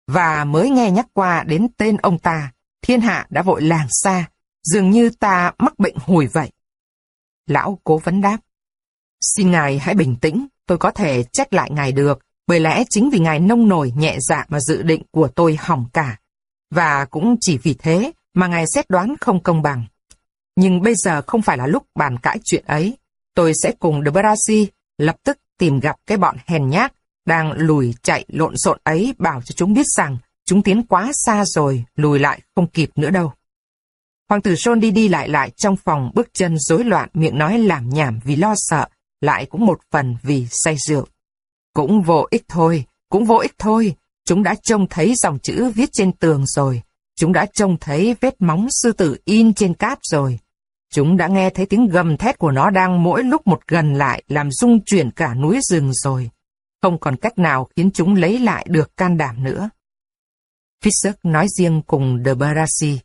Và mới nghe nhắc qua đến tên ông ta, thiên hạ đã vội làng xa, dường như ta mắc bệnh hùi vậy. Lão cố vấn đáp. Xin ngài hãy bình tĩnh, tôi có thể trách lại ngài được, bởi lẽ chính vì ngài nông nổi nhẹ dạ mà dự định của tôi hỏng cả. Và cũng chỉ vì thế mà ngài xét đoán không công bằng. Nhưng bây giờ không phải là lúc bàn cãi chuyện ấy. Tôi sẽ cùng De Brasi lập tức tìm gặp cái bọn hèn nhát đang lùi chạy lộn xộn ấy bảo cho chúng biết rằng chúng tiến quá xa rồi, lùi lại không kịp nữa đâu. Hoàng tử John đi đi lại lại trong phòng bước chân rối loạn miệng nói làm nhảm vì lo sợ, lại cũng một phần vì say rượu. Cũng vô ích thôi, cũng vô ích thôi, chúng đã trông thấy dòng chữ viết trên tường rồi, chúng đã trông thấy vết móng sư tử in trên cát rồi. Chúng đã nghe thấy tiếng gầm thét của nó đang mỗi lúc một gần lại làm rung chuyển cả núi rừng rồi. Không còn cách nào khiến chúng lấy lại được can đảm nữa. Fisher nói riêng cùng De Barassi.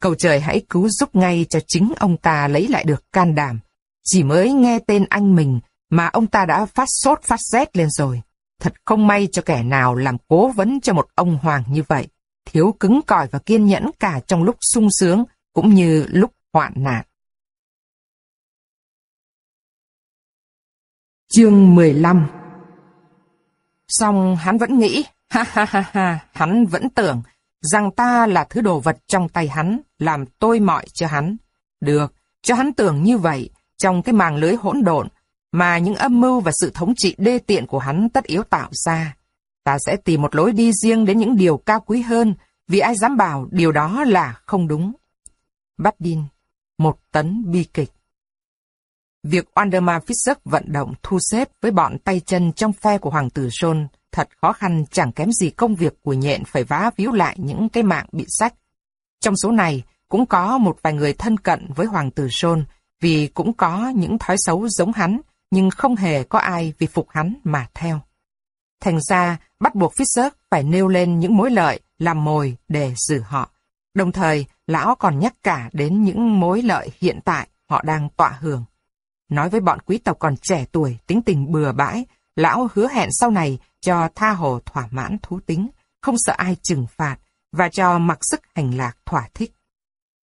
Cầu trời hãy cứu giúp ngay cho chính ông ta lấy lại được can đảm. Chỉ mới nghe tên anh mình mà ông ta đã phát sốt phát rét lên rồi. Thật không may cho kẻ nào làm cố vấn cho một ông hoàng như vậy. Thiếu cứng cỏi và kiên nhẫn cả trong lúc sung sướng cũng như lúc hoạn nạn. Chương 15 Xong hắn vẫn nghĩ, ha ha ha ha, hắn vẫn tưởng rằng ta là thứ đồ vật trong tay hắn, làm tôi mọi cho hắn. Được, cho hắn tưởng như vậy, trong cái màng lưới hỗn độn, mà những âm mưu và sự thống trị đê tiện của hắn tất yếu tạo ra. Ta sẽ tìm một lối đi riêng đến những điều cao quý hơn, vì ai dám bảo điều đó là không đúng. Bắt Đin, một tấn bi kịch. Việc Wanderman Fischer vận động thu xếp với bọn tay chân trong phe của Hoàng tử John thật khó khăn chẳng kém gì công việc của nhện phải vá víu lại những cái mạng bị sách. Trong số này, cũng có một vài người thân cận với Hoàng tử John vì cũng có những thói xấu giống hắn, nhưng không hề có ai vì phục hắn mà theo. Thành ra, bắt buộc Fisher phải nêu lên những mối lợi, làm mồi để giữ họ. Đồng thời, lão còn nhắc cả đến những mối lợi hiện tại họ đang tọa hưởng. Nói với bọn quý tộc còn trẻ tuổi, tính tình bừa bãi, lão hứa hẹn sau này cho tha hồ thỏa mãn thú tính, không sợ ai trừng phạt, và cho mặc sức hành lạc thỏa thích.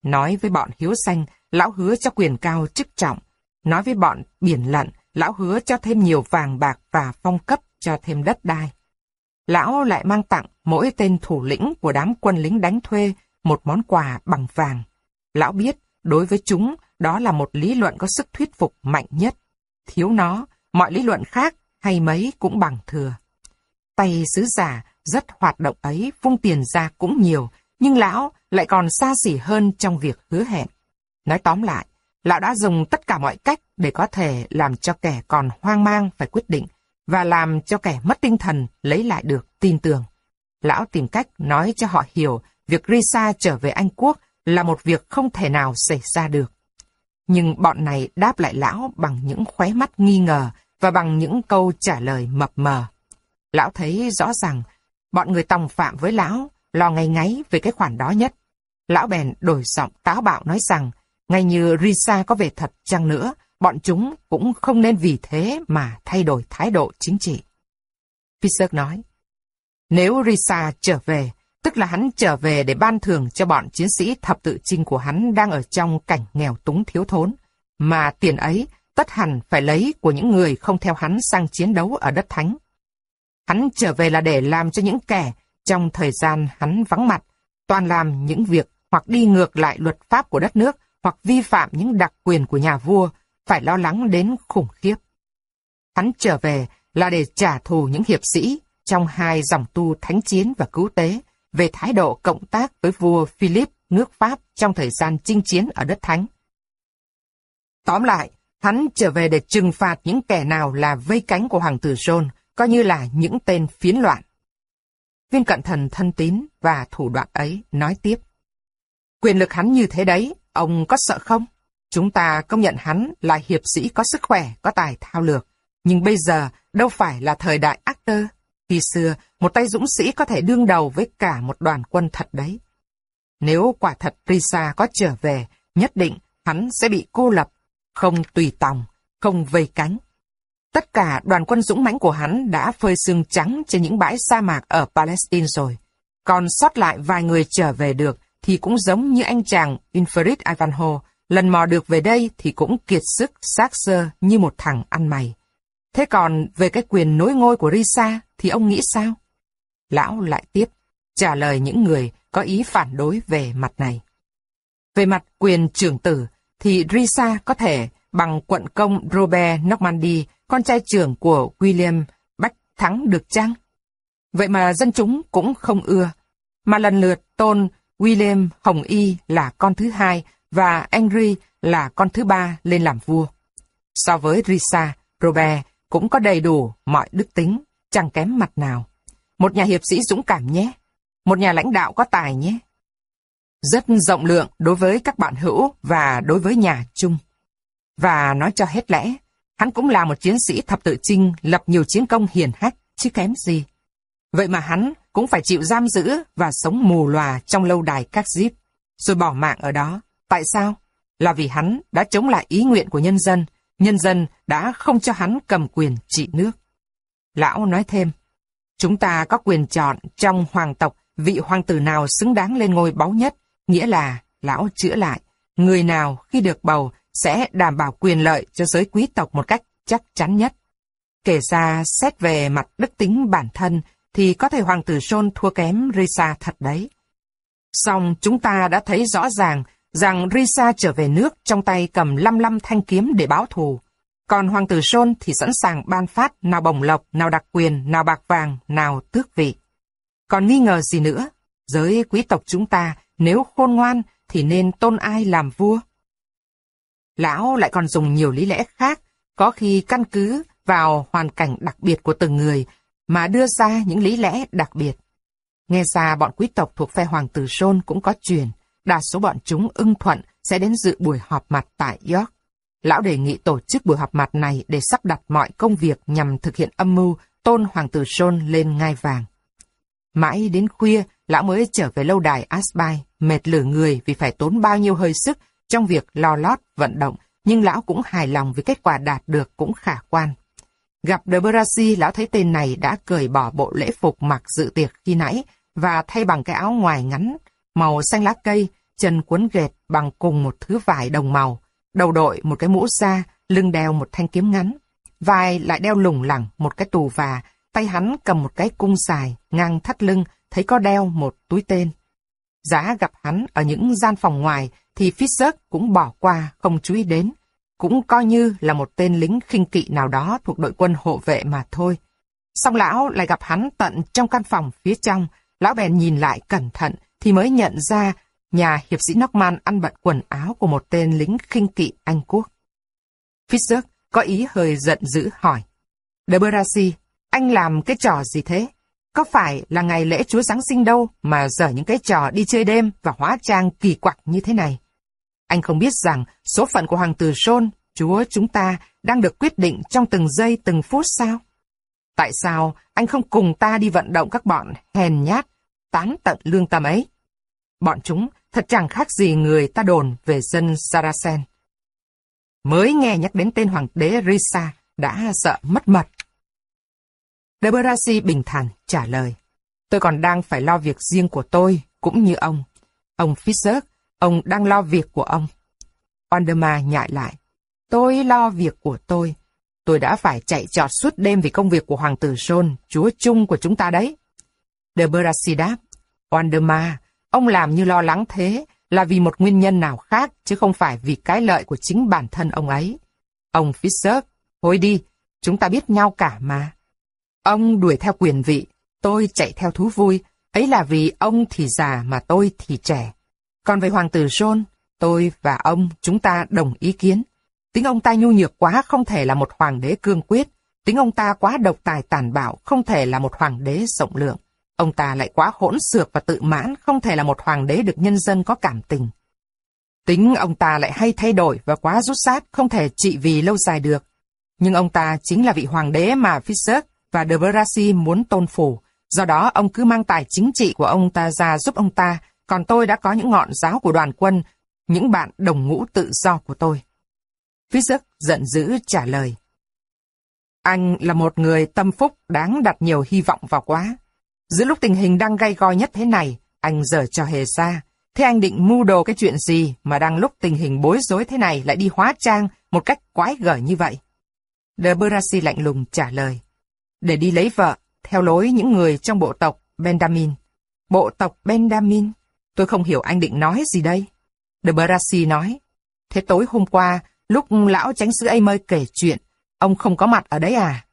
Nói với bọn hiếu xanh, lão hứa cho quyền cao chức trọng. Nói với bọn biển lận, lão hứa cho thêm nhiều vàng bạc và phong cấp cho thêm đất đai. lão lại mang tặng mỗi tên thủ lĩnh của đám quân lính đánh thuê một món quà bằng vàng. Lão biết, đối với chúng, đó là một lý luận có sức thuyết phục mạnh nhất. Thiếu nó, mọi lý luận khác hay mấy cũng bằng thừa. Tay sứ giả rất hoạt động ấy, vung tiền ra cũng nhiều, nhưng lão lại còn xa xỉ hơn trong việc hứa hẹn. Nói tóm lại, lão đã dùng tất cả mọi cách để có thể làm cho kẻ còn hoang mang phải quyết định và làm cho kẻ mất tinh thần lấy lại được tin tưởng. Lão tìm cách nói cho họ hiểu việc Risa trở về Anh Quốc là một việc không thể nào xảy ra được. Nhưng bọn này đáp lại lão bằng những khóe mắt nghi ngờ và bằng những câu trả lời mập mờ. Lão thấy rõ ràng, bọn người tòng phạm với lão lo ngay ngáy về cái khoản đó nhất. Lão bèn đổi giọng táo bạo nói rằng, ngay như Risa có về thật chăng nữa, bọn chúng cũng không nên vì thế mà thay đổi thái độ chính trị. Fisher nói, nếu Risa trở về, tức là hắn trở về để ban thưởng cho bọn chiến sĩ thập tự chinh của hắn đang ở trong cảnh nghèo túng thiếu thốn, mà tiền ấy tất hẳn phải lấy của những người không theo hắn sang chiến đấu ở đất thánh. Hắn trở về là để làm cho những kẻ trong thời gian hắn vắng mặt, toàn làm những việc hoặc đi ngược lại luật pháp của đất nước hoặc vi phạm những đặc quyền của nhà vua, phải lo lắng đến khủng khiếp. Hắn trở về là để trả thù những hiệp sĩ trong hai dòng tu thánh chiến và cứu tế về thái độ cộng tác với vua Philip nước Pháp trong thời gian chinh chiến ở đất thánh. Tóm lại, hắn trở về để trừng phạt những kẻ nào là vây cánh của hoàng tử John, coi như là những tên phiến loạn. Viên cận thần thân tín và thủ đoạn ấy nói tiếp. Quyền lực hắn như thế đấy, ông có sợ không? Chúng ta công nhận hắn là hiệp sĩ có sức khỏe, có tài thao lược. Nhưng bây giờ đâu phải là thời đại actor. Khi xưa, một tay dũng sĩ có thể đương đầu với cả một đoàn quân thật đấy. Nếu quả thật Risa có trở về, nhất định hắn sẽ bị cô lập, không tùy tòng, không vây cánh. Tất cả đoàn quân dũng mãnh của hắn đã phơi xương trắng trên những bãi sa mạc ở Palestine rồi. Còn sót lại vài người trở về được thì cũng giống như anh chàng Infrid Ivanhoe, lần mò được về đây thì cũng kiệt sức, xác sơ như một thằng ăn mày. Thế còn về cái quyền nối ngôi của Risa thì ông nghĩ sao? Lão lại tiếp, trả lời những người có ý phản đối về mặt này. Về mặt quyền trưởng tử thì Risa có thể bằng quận công Robert Normandy, con trai trưởng của William Bách thắng được chăng? Vậy mà dân chúng cũng không ưa, mà lần lượt tôn William Hồng Y là con thứ hai và Henry là con thứ ba lên làm vua. So với Risa, Robert cũng có đầy đủ mọi đức tính, chẳng kém mặt nào. Một nhà hiệp sĩ dũng cảm nhé, một nhà lãnh đạo có tài nhé. Rất rộng lượng đối với các bạn hữu và đối với nhà chung. Và nói cho hết lẽ, hắn cũng là một chiến sĩ thập tự chinh lập nhiều chiến công hiền hách, chứ kém gì. Vậy mà hắn cũng phải chịu giam giữ và sống mù lòa trong lâu đài các díp, rồi bỏ mạng ở đó. Tại sao? Là vì hắn đã chống lại ý nguyện của nhân dân, nhân dân đã không cho hắn cầm quyền trị nước. Lão nói thêm, chúng ta có quyền chọn trong hoàng tộc vị hoàng tử nào xứng đáng lên ngôi báu nhất, nghĩa là lão chữa lại, người nào khi được bầu sẽ đảm bảo quyền lợi cho giới quý tộc một cách chắc chắn nhất. Kể ra xét về mặt đức tính bản thân thì có thể hoàng tử John thua kém Risa thật đấy. Song chúng ta đã thấy rõ ràng rằng Risa trở về nước trong tay cầm 55 thanh kiếm để báo thù. Còn hoàng tử John thì sẵn sàng ban phát nào bổng lộc, nào đặc quyền, nào bạc vàng, nào tước vị. Còn nghi ngờ gì nữa? Giới quý tộc chúng ta nếu khôn ngoan thì nên tôn ai làm vua? Lão lại còn dùng nhiều lý lẽ khác, có khi căn cứ vào hoàn cảnh đặc biệt của từng người mà đưa ra những lý lẽ đặc biệt. Nghe ra bọn quý tộc thuộc phe hoàng tử Sôn cũng có truyền, đa số bọn chúng ưng thuận sẽ đến dự buổi họp mặt tại York. Lão đề nghị tổ chức buổi họp mặt này để sắp đặt mọi công việc nhằm thực hiện âm mưu tôn hoàng tử Sôn lên ngai vàng. Mãi đến khuya, lão mới trở về lâu đài Asbai, mệt lử người vì phải tốn bao nhiêu hơi sức trong việc lo lót, vận động, nhưng lão cũng hài lòng vì kết quả đạt được cũng khả quan. Gặp De Brasi, lão thấy tên này đã cởi bỏ bộ lễ phục mặc dự tiệc khi nãy và thay bằng cái áo ngoài ngắn, màu xanh lá cây, chân cuốn ghệt bằng cùng một thứ vải đồng màu, đầu đội một cái mũ da, lưng đeo một thanh kiếm ngắn, vai lại đeo lủng lẳng một cái tù và tay hắn cầm một cái cung dài, ngang thắt lưng, thấy có đeo một túi tên. Giá gặp hắn ở những gian phòng ngoài, thì Fisher cũng bỏ qua, không chú ý đến. Cũng coi như là một tên lính khinh kỵ nào đó thuộc đội quân hộ vệ mà thôi. song lão lại gặp hắn tận trong căn phòng phía trong, lão bèn nhìn lại cẩn thận, thì mới nhận ra nhà hiệp sĩ Norman ăn bận quần áo của một tên lính khinh kỵ Anh Quốc. Fitzgerald có ý hơi giận dữ hỏi. De Berasi, anh làm cái trò gì thế? Có phải là ngày lễ Chúa Giáng sinh đâu mà dở những cái trò đi chơi đêm và hóa trang kỳ quặc như thế này? Anh không biết rằng số phận của Hoàng tử Sôn, Chúa chúng ta, đang được quyết định trong từng giây từng phút sao? Tại sao anh không cùng ta đi vận động các bọn hèn nhát, tán tận lương tâm ấy? Bọn chúng thật chẳng khác gì người ta đồn về dân Saracen. Mới nghe nhắc đến tên hoàng đế Risa đã sợ mất mật. Deberasi bình thản trả lời. Tôi còn đang phải lo việc riêng của tôi, cũng như ông. Ông Fisher, ông đang lo việc của ông. Onderma nhại lại. Tôi lo việc của tôi. Tôi đã phải chạy trọt suốt đêm vì công việc của Hoàng tử John, chúa chung của chúng ta đấy. De Berasi đáp. Onderma, ông làm như lo lắng thế là vì một nguyên nhân nào khác, chứ không phải vì cái lợi của chính bản thân ông ấy. Ông Fisher, thôi đi, chúng ta biết nhau cả mà. Ông đuổi theo quyền vị, tôi chạy theo thú vui, ấy là vì ông thì già mà tôi thì trẻ. Còn về hoàng tử John, tôi và ông chúng ta đồng ý kiến. Tính ông ta nhu nhược quá không thể là một hoàng đế cương quyết, tính ông ta quá độc tài tàn bạo không thể là một hoàng đế rộng lượng. Ông ta lại quá hỗn xược và tự mãn không thể là một hoàng đế được nhân dân có cảm tình. Tính ông ta lại hay thay đổi và quá rút sát không thể trị vì lâu dài được. Nhưng ông ta chính là vị hoàng đế mà Fisher và de Brassi muốn tôn phủ. Do đó ông cứ mang tài chính trị của ông ta ra giúp ông ta, còn tôi đã có những ngọn giáo của đoàn quân, những bạn đồng ngũ tự do của tôi. Fitzek giận dữ trả lời. Anh là một người tâm phúc đáng đặt nhiều hy vọng vào quá. Giữa lúc tình hình đang gay go nhất thế này, anh dở cho hề xa. Thế anh định mưu đồ cái chuyện gì mà đang lúc tình hình bối rối thế này lại đi hóa trang một cách quái gở như vậy? De Berasi lạnh lùng trả lời để đi lấy vợ, theo lối những người trong bộ tộc Benjamin. Bộ tộc Benjamin? Tôi không hiểu anh định nói gì đây. De Brassi nói. Thế tối hôm qua, lúc lão tránh sứ mơi kể chuyện, ông không có mặt ở đấy à?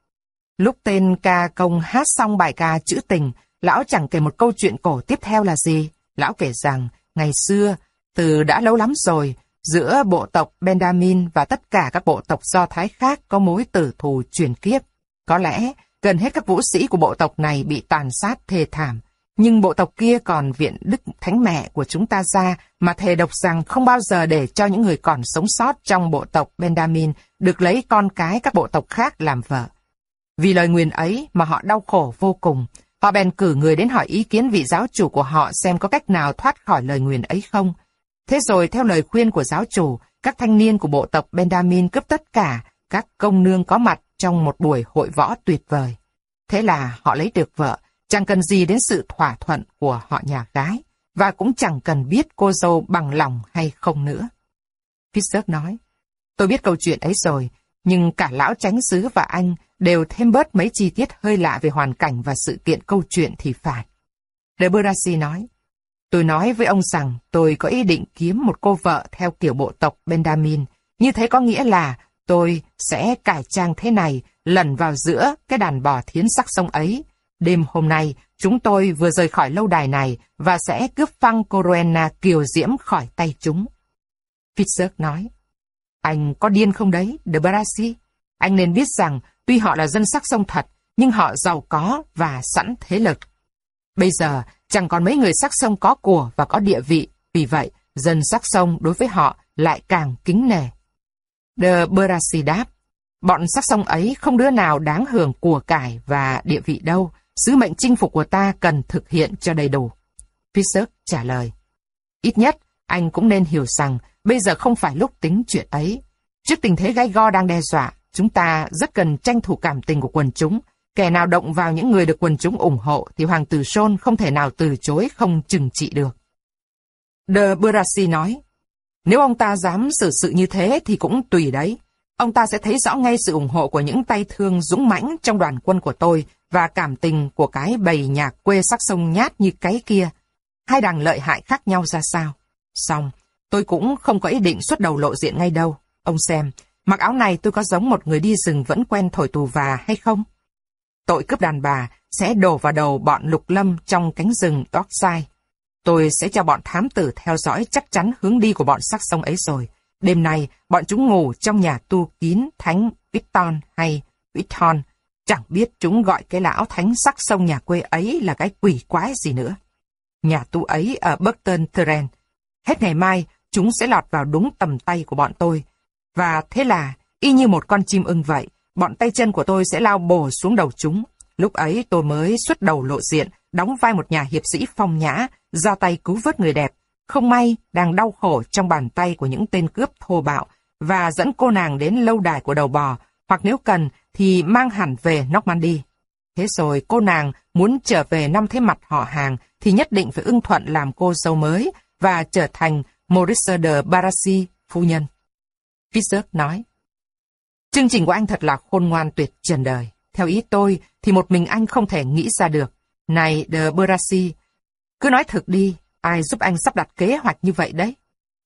Lúc tên ca công hát xong bài ca chữ tình, lão chẳng kể một câu chuyện cổ tiếp theo là gì. Lão kể rằng, ngày xưa, từ đã lâu lắm rồi, giữa bộ tộc Benjamin và tất cả các bộ tộc Do Thái khác có mối tử thù truyền kiếp. Có lẽ, Gần hết các vũ sĩ của bộ tộc này bị tàn sát thê thảm, nhưng bộ tộc kia còn viện đức thánh mẹ của chúng ta ra mà thề độc rằng không bao giờ để cho những người còn sống sót trong bộ tộc Benjamin được lấy con cái các bộ tộc khác làm vợ. Vì lời nguyền ấy mà họ đau khổ vô cùng, họ bèn cử người đến hỏi ý kiến vị giáo chủ của họ xem có cách nào thoát khỏi lời nguyền ấy không. Thế rồi theo lời khuyên của giáo chủ, các thanh niên của bộ tộc Benjamin cướp tất cả các công nương có mặt trong một buổi hội võ tuyệt vời. Thế là họ lấy được vợ, chẳng cần gì đến sự thỏa thuận của họ nhà gái, và cũng chẳng cần biết cô dâu bằng lòng hay không nữa. Fisher nói, tôi biết câu chuyện ấy rồi, nhưng cả lão tránh xứ và anh đều thêm bớt mấy chi tiết hơi lạ về hoàn cảnh và sự kiện câu chuyện thì phải. De nói, tôi nói với ông rằng tôi có ý định kiếm một cô vợ theo kiểu bộ tộc Benjamin, như thế có nghĩa là Tôi sẽ cải trang thế này, lần vào giữa cái đàn bò thiến sắc sông ấy. Đêm hôm nay, chúng tôi vừa rời khỏi lâu đài này và sẽ cướp phăng Corona kiều diễm khỏi tay chúng. Fitzgerald nói, anh có điên không đấy, De Brasi? Anh nên biết rằng, tuy họ là dân sắc sông thật, nhưng họ giàu có và sẵn thế lực. Bây giờ, chẳng còn mấy người sắc sông có của và có địa vị, vì vậy, dân sắc sông đối với họ lại càng kính nể. De Brasi đáp, bọn sắc sông ấy không đứa nào đáng hưởng của cải và địa vị đâu, sứ mệnh chinh phục của ta cần thực hiện cho đầy đủ. Fisher trả lời, ít nhất anh cũng nên hiểu rằng bây giờ không phải lúc tính chuyện ấy. Trước tình thế gai go đang đe dọa, chúng ta rất cần tranh thủ cảm tình của quần chúng. Kẻ nào động vào những người được quần chúng ủng hộ thì Hoàng tử Sôn không thể nào từ chối không trừng trị được. De Brassi nói, nếu ông ta dám xử sự như thế thì cũng tùy đấy ông ta sẽ thấy rõ ngay sự ủng hộ của những tay thương dũng mãnh trong đoàn quân của tôi và cảm tình của cái bầy nhà quê sắc sông nhát như cái kia. Hai đằng lợi hại khác nhau ra sao? Xong, tôi cũng không có ý định xuất đầu lộ diện ngay đâu. Ông xem, mặc áo này tôi có giống một người đi rừng vẫn quen thổi tù và hay không? Tội cướp đàn bà sẽ đổ vào đầu bọn lục lâm trong cánh rừng Dockside. Tôi sẽ cho bọn thám tử theo dõi chắc chắn hướng đi của bọn sắc sông ấy rồi. Đêm nay, bọn chúng ngủ trong nhà tu kín thánh Victon hay Victon. Chẳng biết chúng gọi cái lão thánh sắc sông nhà quê ấy là cái quỷ quái gì nữa. Nhà tu ấy ở Burton Terren. Hết ngày mai, chúng sẽ lọt vào đúng tầm tay của bọn tôi. Và thế là, y như một con chim ưng vậy, bọn tay chân của tôi sẽ lao bổ xuống đầu chúng. Lúc ấy tôi mới xuất đầu lộ diện, đóng vai một nhà hiệp sĩ phong nhã, ra tay cứu vớt người đẹp. Không may, đang đau khổ trong bàn tay của những tên cướp thô bạo, và dẫn cô nàng đến lâu đài của đầu bò, hoặc nếu cần thì mang hẳn về Normandy. Thế rồi cô nàng muốn trở về năm thế mặt họ hàng thì nhất định phải ưng thuận làm cô dâu mới và trở thành Maurice de Barassi, phu nhân. Fischer nói, Chương trình của anh thật là khôn ngoan tuyệt trần đời. Theo ý tôi thì một mình anh không thể nghĩ ra được. Này de Barassi, cứ nói thực đi, ai giúp anh sắp đặt kế hoạch như vậy đấy?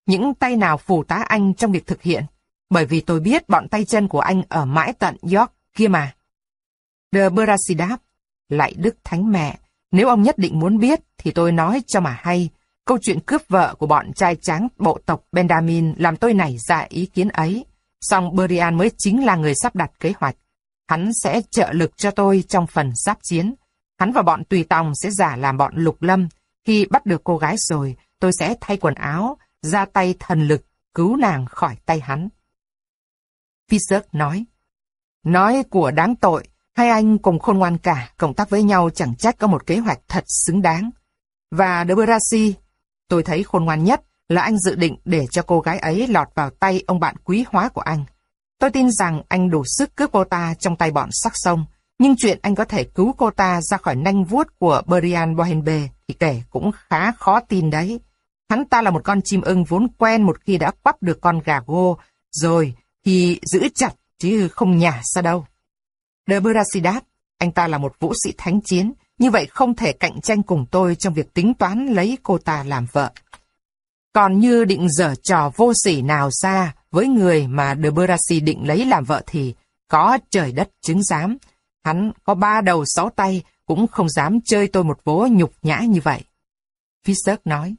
Những tay nào phù tá anh trong việc thực hiện? Bởi vì tôi biết bọn tay chân của anh ở mãi tận York kia mà. De Brasi đáp, lại đức thánh mẹ, nếu ông nhất định muốn biết thì tôi nói cho mà hay. Câu chuyện cướp vợ của bọn trai tráng bộ tộc Benjamin làm tôi nảy ra ý kiến ấy. Song Berian mới chính là người sắp đặt kế hoạch. Hắn sẽ trợ lực cho tôi trong phần giáp chiến. Hắn và bọn tùy tòng sẽ giả làm bọn lục lâm. Khi bắt được cô gái rồi, tôi sẽ thay quần áo, ra tay thần lực, cứu nàng khỏi tay hắn. Fisher nói, Nói của đáng tội, hai anh cùng khôn ngoan cả, cộng tác với nhau chẳng trách có một kế hoạch thật xứng đáng. Và Debrasi, tôi thấy khôn ngoan nhất là anh dự định để cho cô gái ấy lọt vào tay ông bạn quý hóa của anh. Tôi tin rằng anh đủ sức cướp cô ta trong tay bọn sắc sông, nhưng chuyện anh có thể cứu cô ta ra khỏi nanh vuốt của Brian Bohenbe thì kể cũng khá khó tin đấy. Hắn ta là một con chim ưng vốn quen một khi đã quắp được con gà gô, rồi thì giữ chặt chứ không nhả ra đâu. De Brasidat, anh ta là một vũ sĩ thánh chiến, như vậy không thể cạnh tranh cùng tôi trong việc tính toán lấy cô ta làm vợ. Còn như định dở trò vô sỉ nào ra với người mà De Brasi định lấy làm vợ thì có trời đất chứng giám. Hắn có ba đầu sáu tay cũng không dám chơi tôi một vố nhục nhã như vậy. Fischer nói,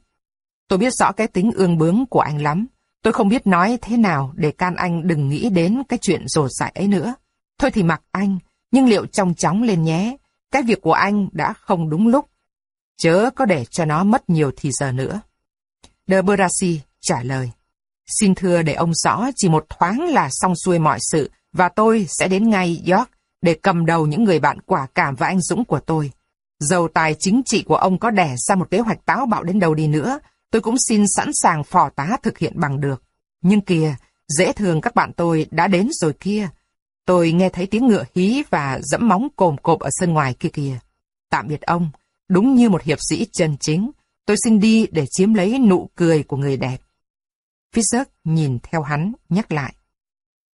tôi biết rõ cái tính ương bướng của anh lắm. Tôi không biết nói thế nào để can anh đừng nghĩ đến cái chuyện rồ dại ấy nữa. Thôi thì mặc anh, nhưng liệu trong chóng lên nhé. Cái việc của anh đã không đúng lúc. Chớ có để cho nó mất nhiều thì giờ nữa. De Berasi trả lời. Xin thưa để ông rõ chỉ một thoáng là xong xuôi mọi sự và tôi sẽ đến ngay York để cầm đầu những người bạn quả cảm và anh dũng của tôi. Dầu tài chính trị của ông có đẻ ra một kế hoạch táo bạo đến đâu đi nữa, tôi cũng xin sẵn sàng phò tá thực hiện bằng được. Nhưng kìa, dễ thường các bạn tôi đã đến rồi kia. Tôi nghe thấy tiếng ngựa hí và dẫm móng cồm cộp ở sân ngoài kia kìa. Tạm biệt ông, đúng như một hiệp sĩ chân chính, tôi xin đi để chiếm lấy nụ cười của người đẹp. Fischer nhìn theo hắn, nhắc lại.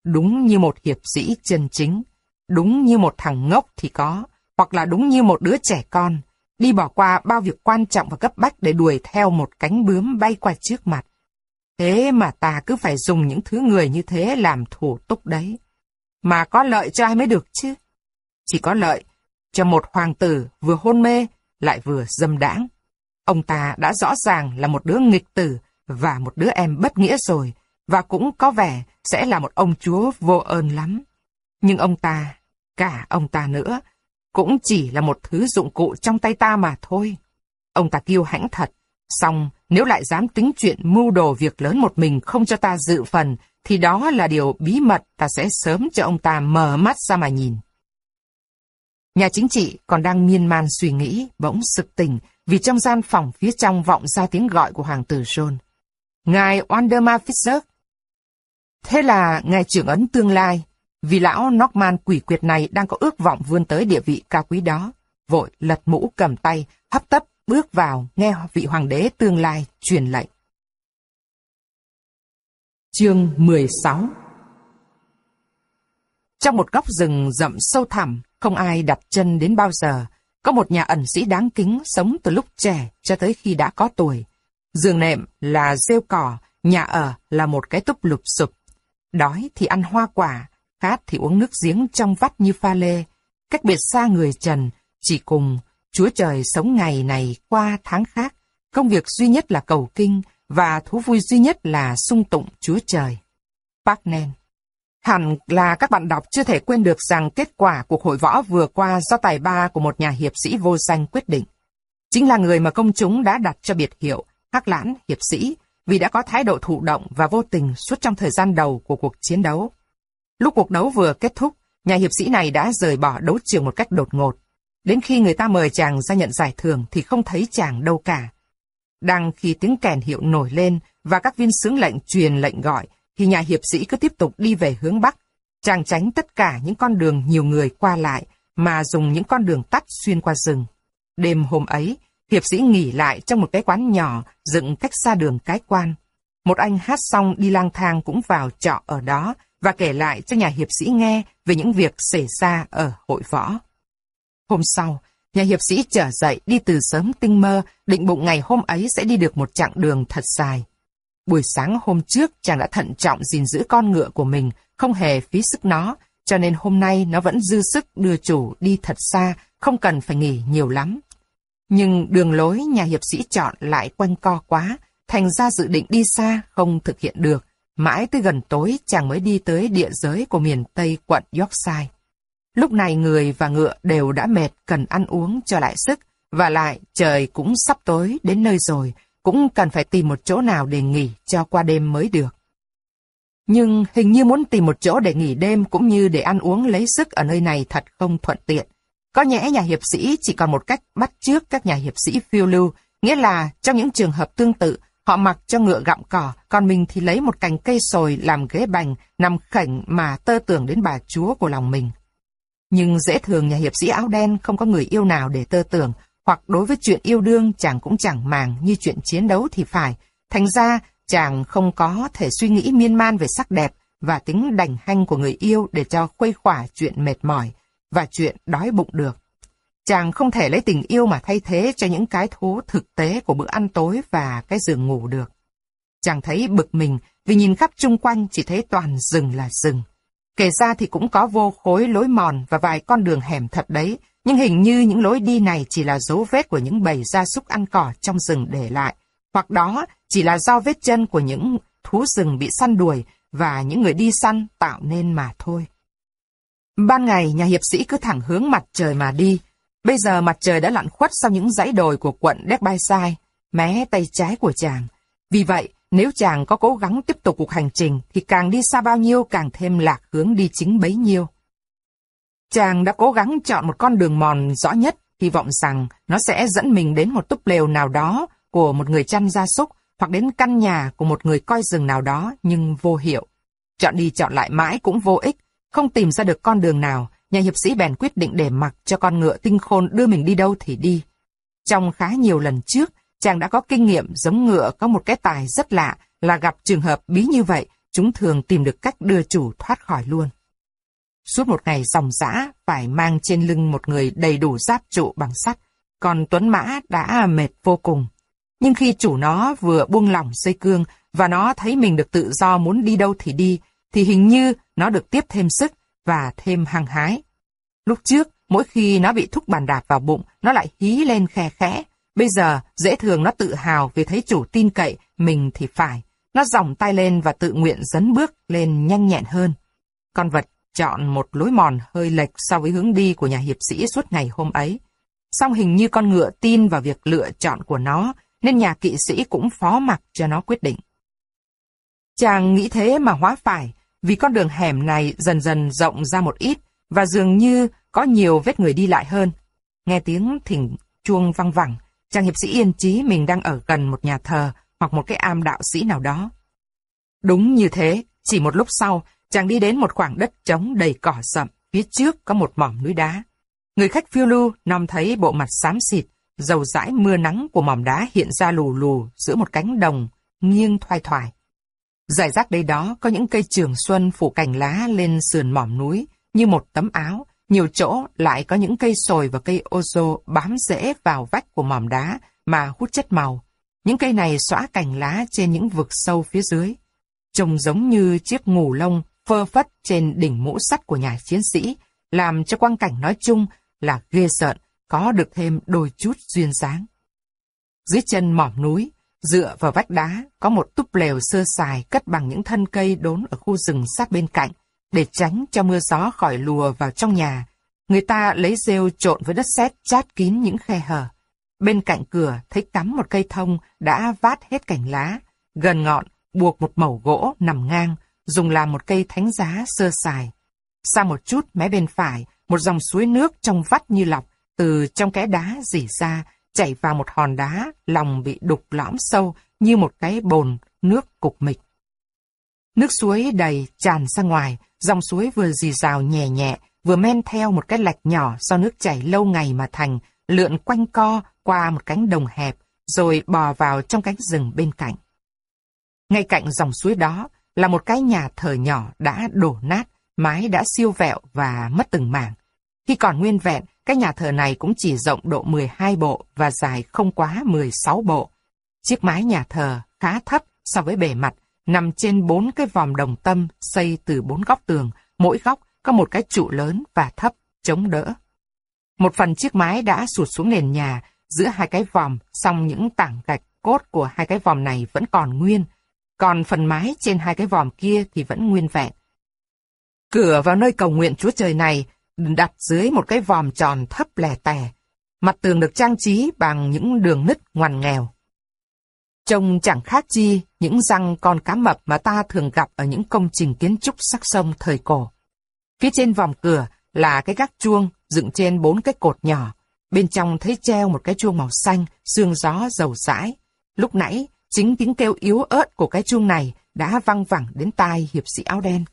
Đúng như một hiệp sĩ chân chính, đúng như một thằng ngốc thì có, hoặc là đúng như một đứa trẻ con, đi bỏ qua bao việc quan trọng và cấp bách để đuổi theo một cánh bướm bay qua trước mặt. Thế mà ta cứ phải dùng những thứ người như thế làm thủ tục đấy. Mà có lợi cho ai mới được chứ? Chỉ có lợi cho một hoàng tử vừa hôn mê lại vừa dâm đãng. Ông ta đã rõ ràng là một đứa nghịch tử và một đứa em bất nghĩa rồi, và cũng có vẻ sẽ là một ông chúa vô ơn lắm. Nhưng ông ta, cả ông ta nữa, cũng chỉ là một thứ dụng cụ trong tay ta mà thôi. Ông ta kiêu hãnh thật, xong nếu lại dám tính chuyện mưu đồ việc lớn một mình không cho ta dự phần, thì đó là điều bí mật ta sẽ sớm cho ông ta mở mắt ra mà nhìn. Nhà chính trị còn đang miên man suy nghĩ, bỗng sực tỉnh, vì trong gian phòng phía trong vọng ra tiếng gọi của hoàng tử John. Ngài Wanderma Fischer. Thế là ngài trưởng ấn tương lai, vì lão Norman quỷ quyệt này đang có ước vọng vươn tới địa vị cao quý đó, vội lật mũ cầm tay, hấp tấp bước vào nghe vị hoàng đế tương lai truyền lệnh. Chương 16 Trong một góc rừng rậm sâu thẳm, không ai đặt chân đến bao giờ, có một nhà ẩn sĩ đáng kính sống từ lúc trẻ cho tới khi đã có tuổi. Giường nệm là rêu cỏ, nhà ở là một cái túp lụp sụp. Đói thì ăn hoa quả, khát thì uống nước giếng trong vắt như pha lê. Cách biệt xa người trần, chỉ cùng Chúa Trời sống ngày này qua tháng khác. Công việc duy nhất là cầu kinh và thú vui duy nhất là sung tụng Chúa Trời. Park Nen Hẳn là các bạn đọc chưa thể quên được rằng kết quả cuộc hội võ vừa qua do tài ba của một nhà hiệp sĩ vô danh quyết định. Chính là người mà công chúng đã đặt cho biệt hiệu Hắc Lãn Hiệp Sĩ vì đã có thái độ thụ động và vô tình suốt trong thời gian đầu của cuộc chiến đấu. Lúc cuộc đấu vừa kết thúc, nhà hiệp sĩ này đã rời bỏ đấu trường một cách đột ngột. Đến khi người ta mời chàng ra nhận giải thưởng thì không thấy chàng đâu cả. Đang khi tiếng kèn hiệu nổi lên và các viên sướng lệnh truyền lệnh gọi, thì nhà hiệp sĩ cứ tiếp tục đi về hướng Bắc. Chàng tránh tất cả những con đường nhiều người qua lại, mà dùng những con đường tắt xuyên qua rừng. Đêm hôm ấy, hiệp sĩ nghỉ lại trong một cái quán nhỏ dựng cách xa đường cái quan. Một anh hát xong đi lang thang cũng vào trọ ở đó và kể lại cho nhà hiệp sĩ nghe về những việc xảy ra ở hội võ. Hôm sau, nhà hiệp sĩ trở dậy đi từ sớm tinh mơ, định bụng ngày hôm ấy sẽ đi được một chặng đường thật dài. Buổi sáng hôm trước chàng đã thận trọng gìn giữ con ngựa của mình, không hề phí sức nó, cho nên hôm nay nó vẫn dư sức đưa chủ đi thật xa, không cần phải nghỉ nhiều lắm. Nhưng đường lối nhà hiệp sĩ chọn lại quanh co quá, thành ra dự định đi xa không thực hiện được. Mãi tới gần tối chàng mới đi tới địa giới của miền Tây quận Yorkshire. Lúc này người và ngựa đều đã mệt cần ăn uống cho lại sức, và lại trời cũng sắp tối đến nơi rồi, cũng cần phải tìm một chỗ nào để nghỉ cho qua đêm mới được. Nhưng hình như muốn tìm một chỗ để nghỉ đêm cũng như để ăn uống lấy sức ở nơi này thật không thuận tiện. Có nhẽ nhà hiệp sĩ chỉ còn một cách bắt trước các nhà hiệp sĩ phiêu lưu, nghĩa là trong những trường hợp tương tự, họ mặc cho ngựa gặm cỏ, còn mình thì lấy một cành cây sồi làm ghế bành, nằm khảnh mà tơ tưởng đến bà chúa của lòng mình. Nhưng dễ thường nhà hiệp sĩ áo đen không có người yêu nào để tơ tưởng, hoặc đối với chuyện yêu đương chàng cũng chẳng màng như chuyện chiến đấu thì phải. Thành ra, chàng không có thể suy nghĩ miên man về sắc đẹp và tính đành hanh của người yêu để cho khuây khỏa chuyện mệt mỏi và chuyện đói bụng được. Chàng không thể lấy tình yêu mà thay thế cho những cái thú thực tế của bữa ăn tối và cái giường ngủ được. Chàng thấy bực mình vì nhìn khắp chung quanh chỉ thấy toàn rừng là rừng. Kể ra thì cũng có vô khối lối mòn và vài con đường hẻm thật đấy, nhưng hình như những lối đi này chỉ là dấu vết của những bầy gia súc ăn cỏ trong rừng để lại, hoặc đó chỉ là do vết chân của những thú rừng bị săn đuổi và những người đi săn tạo nên mà thôi. Ban ngày, nhà hiệp sĩ cứ thẳng hướng mặt trời mà đi. Bây giờ mặt trời đã lặn khuất sau những dãy đồi của quận Derbyshire, mé tay trái của chàng. Vì vậy, nếu chàng có cố gắng tiếp tục cuộc hành trình, thì càng đi xa bao nhiêu càng thêm lạc hướng đi chính bấy nhiêu. Chàng đã cố gắng chọn một con đường mòn rõ nhất, hy vọng rằng nó sẽ dẫn mình đến một túp lều nào đó của một người chăn gia súc hoặc đến căn nhà của một người coi rừng nào đó nhưng vô hiệu. Chọn đi chọn lại mãi cũng vô ích, không tìm ra được con đường nào, nhà hiệp sĩ bèn quyết định để mặc cho con ngựa tinh khôn đưa mình đi đâu thì đi. Trong khá nhiều lần trước, chàng đã có kinh nghiệm giống ngựa có một cái tài rất lạ là gặp trường hợp bí như vậy, chúng thường tìm được cách đưa chủ thoát khỏi luôn. Suốt một ngày dòng dã phải mang trên lưng một người đầy đủ giáp trụ bằng sắt, còn Tuấn Mã đã mệt vô cùng. Nhưng khi chủ nó vừa buông lỏng dây cương và nó thấy mình được tự do muốn đi đâu thì đi, thì hình như nó được tiếp thêm sức và thêm hăng hái. Lúc trước, mỗi khi nó bị thúc bàn đạp vào bụng, nó lại hí lên khe khẽ. Bây giờ, dễ thường nó tự hào vì thấy chủ tin cậy, mình thì phải. Nó dòng tay lên và tự nguyện dấn bước lên nhanh nhẹn hơn. Con vật chọn một lối mòn hơi lệch so với hướng đi của nhà hiệp sĩ suốt ngày hôm ấy. Song hình như con ngựa tin vào việc lựa chọn của nó, nên nhà kỵ sĩ cũng phó mặc cho nó quyết định. Chàng nghĩ thế mà hóa phải, vì con đường hẻm này dần dần rộng ra một ít, và dường như có nhiều vết người đi lại hơn. Nghe tiếng thỉnh chuông văng vẳng, chàng hiệp sĩ yên chí mình đang ở gần một nhà thờ hoặc một cái am đạo sĩ nào đó. Đúng như thế, chỉ một lúc sau, chàng đi đến một khoảng đất trống đầy cỏ sậm, phía trước có một mỏm núi đá. Người khách phiêu lưu nom thấy bộ mặt xám xịt, dầu dãi mưa nắng của mỏm đá hiện ra lù lù giữa một cánh đồng, nghiêng thoai thoải. Giải rác đây đó có những cây trường xuân phủ cành lá lên sườn mỏm núi, như một tấm áo, nhiều chỗ lại có những cây sồi và cây ozo bám rễ vào vách của mỏm đá mà hút chất màu. Những cây này xõa cành lá trên những vực sâu phía dưới. Trông giống như chiếc ngủ lông phơ phất trên đỉnh mũ sắt của nhà chiến sĩ, làm cho quang cảnh nói chung là ghê sợ, có được thêm đôi chút duyên dáng. Dưới chân mỏm núi, dựa vào vách đá, có một túp lều sơ sài cất bằng những thân cây đốn ở khu rừng sát bên cạnh, để tránh cho mưa gió khỏi lùa vào trong nhà. Người ta lấy rêu trộn với đất sét chát kín những khe hở. Bên cạnh cửa thấy cắm một cây thông đã vát hết cành lá, gần ngọn buộc một mẩu gỗ nằm ngang, dùng làm một cây thánh giá sơ sài. Xa một chút mé bên phải, một dòng suối nước trong vắt như lọc, từ trong kẽ đá rỉ ra, chảy vào một hòn đá, lòng bị đục lõm sâu như một cái bồn nước cục mịch. Nước suối đầy tràn ra ngoài, dòng suối vừa dì rào nhẹ nhẹ, vừa men theo một cái lạch nhỏ do nước chảy lâu ngày mà thành, lượn quanh co qua một cánh đồng hẹp, rồi bò vào trong cánh rừng bên cạnh. Ngay cạnh dòng suối đó là một cái nhà thờ nhỏ đã đổ nát, mái đã siêu vẹo và mất từng mảng. Khi còn nguyên vẹn, cái nhà thờ này cũng chỉ rộng độ 12 bộ và dài không quá 16 bộ. Chiếc mái nhà thờ khá thấp so với bề mặt, nằm trên bốn cái vòm đồng tâm xây từ bốn góc tường, mỗi góc có một cái trụ lớn và thấp, chống đỡ. Một phần chiếc mái đã sụt xuống nền nhà, giữa hai cái vòm, song những tảng gạch cốt của hai cái vòm này vẫn còn nguyên, còn phần mái trên hai cái vòm kia thì vẫn nguyên vẹn. Cửa vào nơi cầu nguyện Chúa Trời này đặt dưới một cái vòm tròn thấp lẻ tẻ. Mặt tường được trang trí bằng những đường nứt ngoằn nghèo. Trông chẳng khác chi những răng con cá mập mà ta thường gặp ở những công trình kiến trúc sắc sông thời cổ. Phía trên vòng cửa là cái gác chuông dựng trên bốn cái cột nhỏ. Bên trong thấy treo một cái chuông màu xanh, sương gió dầu rãi. Lúc nãy, chính tiếng kêu yếu ớt của cái chuông này đã văng vẳng đến tai hiệp sĩ áo đen.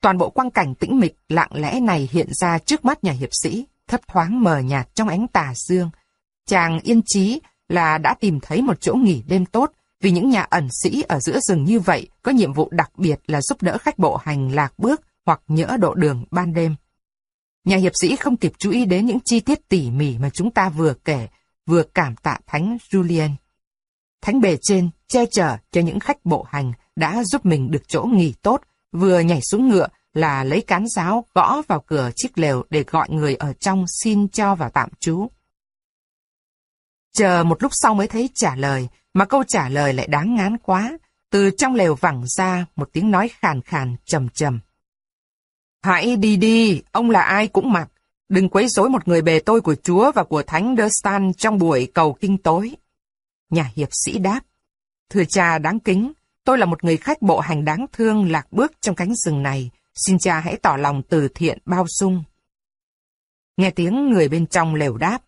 Toàn bộ quang cảnh tĩnh mịch lặng lẽ này hiện ra trước mắt nhà hiệp sĩ, thấp thoáng mờ nhạt trong ánh tà dương. Chàng yên chí là đã tìm thấy một chỗ nghỉ đêm tốt, vì những nhà ẩn sĩ ở giữa rừng như vậy có nhiệm vụ đặc biệt là giúp đỡ khách bộ hành lạc bước hoặc nhỡ độ đường ban đêm. Nhà hiệp sĩ không kịp chú ý đến những chi tiết tỉ mỉ mà chúng ta vừa kể, vừa cảm tạ Thánh Julian. Thánh bề trên che chở cho những khách bộ hành đã giúp mình được chỗ nghỉ tốt, vừa nhảy xuống ngựa là lấy cán giáo gõ vào cửa chiếc lều để gọi người ở trong xin cho vào tạm trú. Chờ một lúc sau mới thấy trả lời, mà câu trả lời lại đáng ngán quá. Từ trong lều vẳng ra một tiếng nói khàn khàn trầm trầm. Hãy đi đi, ông là ai cũng mặc. Đừng quấy rối một người bề tôi của Chúa và của Thánh Durstan trong buổi cầu kinh tối. Nhà hiệp sĩ đáp. Thưa cha đáng kính, tôi là một người khách bộ hành đáng thương lạc bước trong cánh rừng này. Xin cha hãy tỏ lòng từ thiện bao dung. Nghe tiếng người bên trong lều đáp.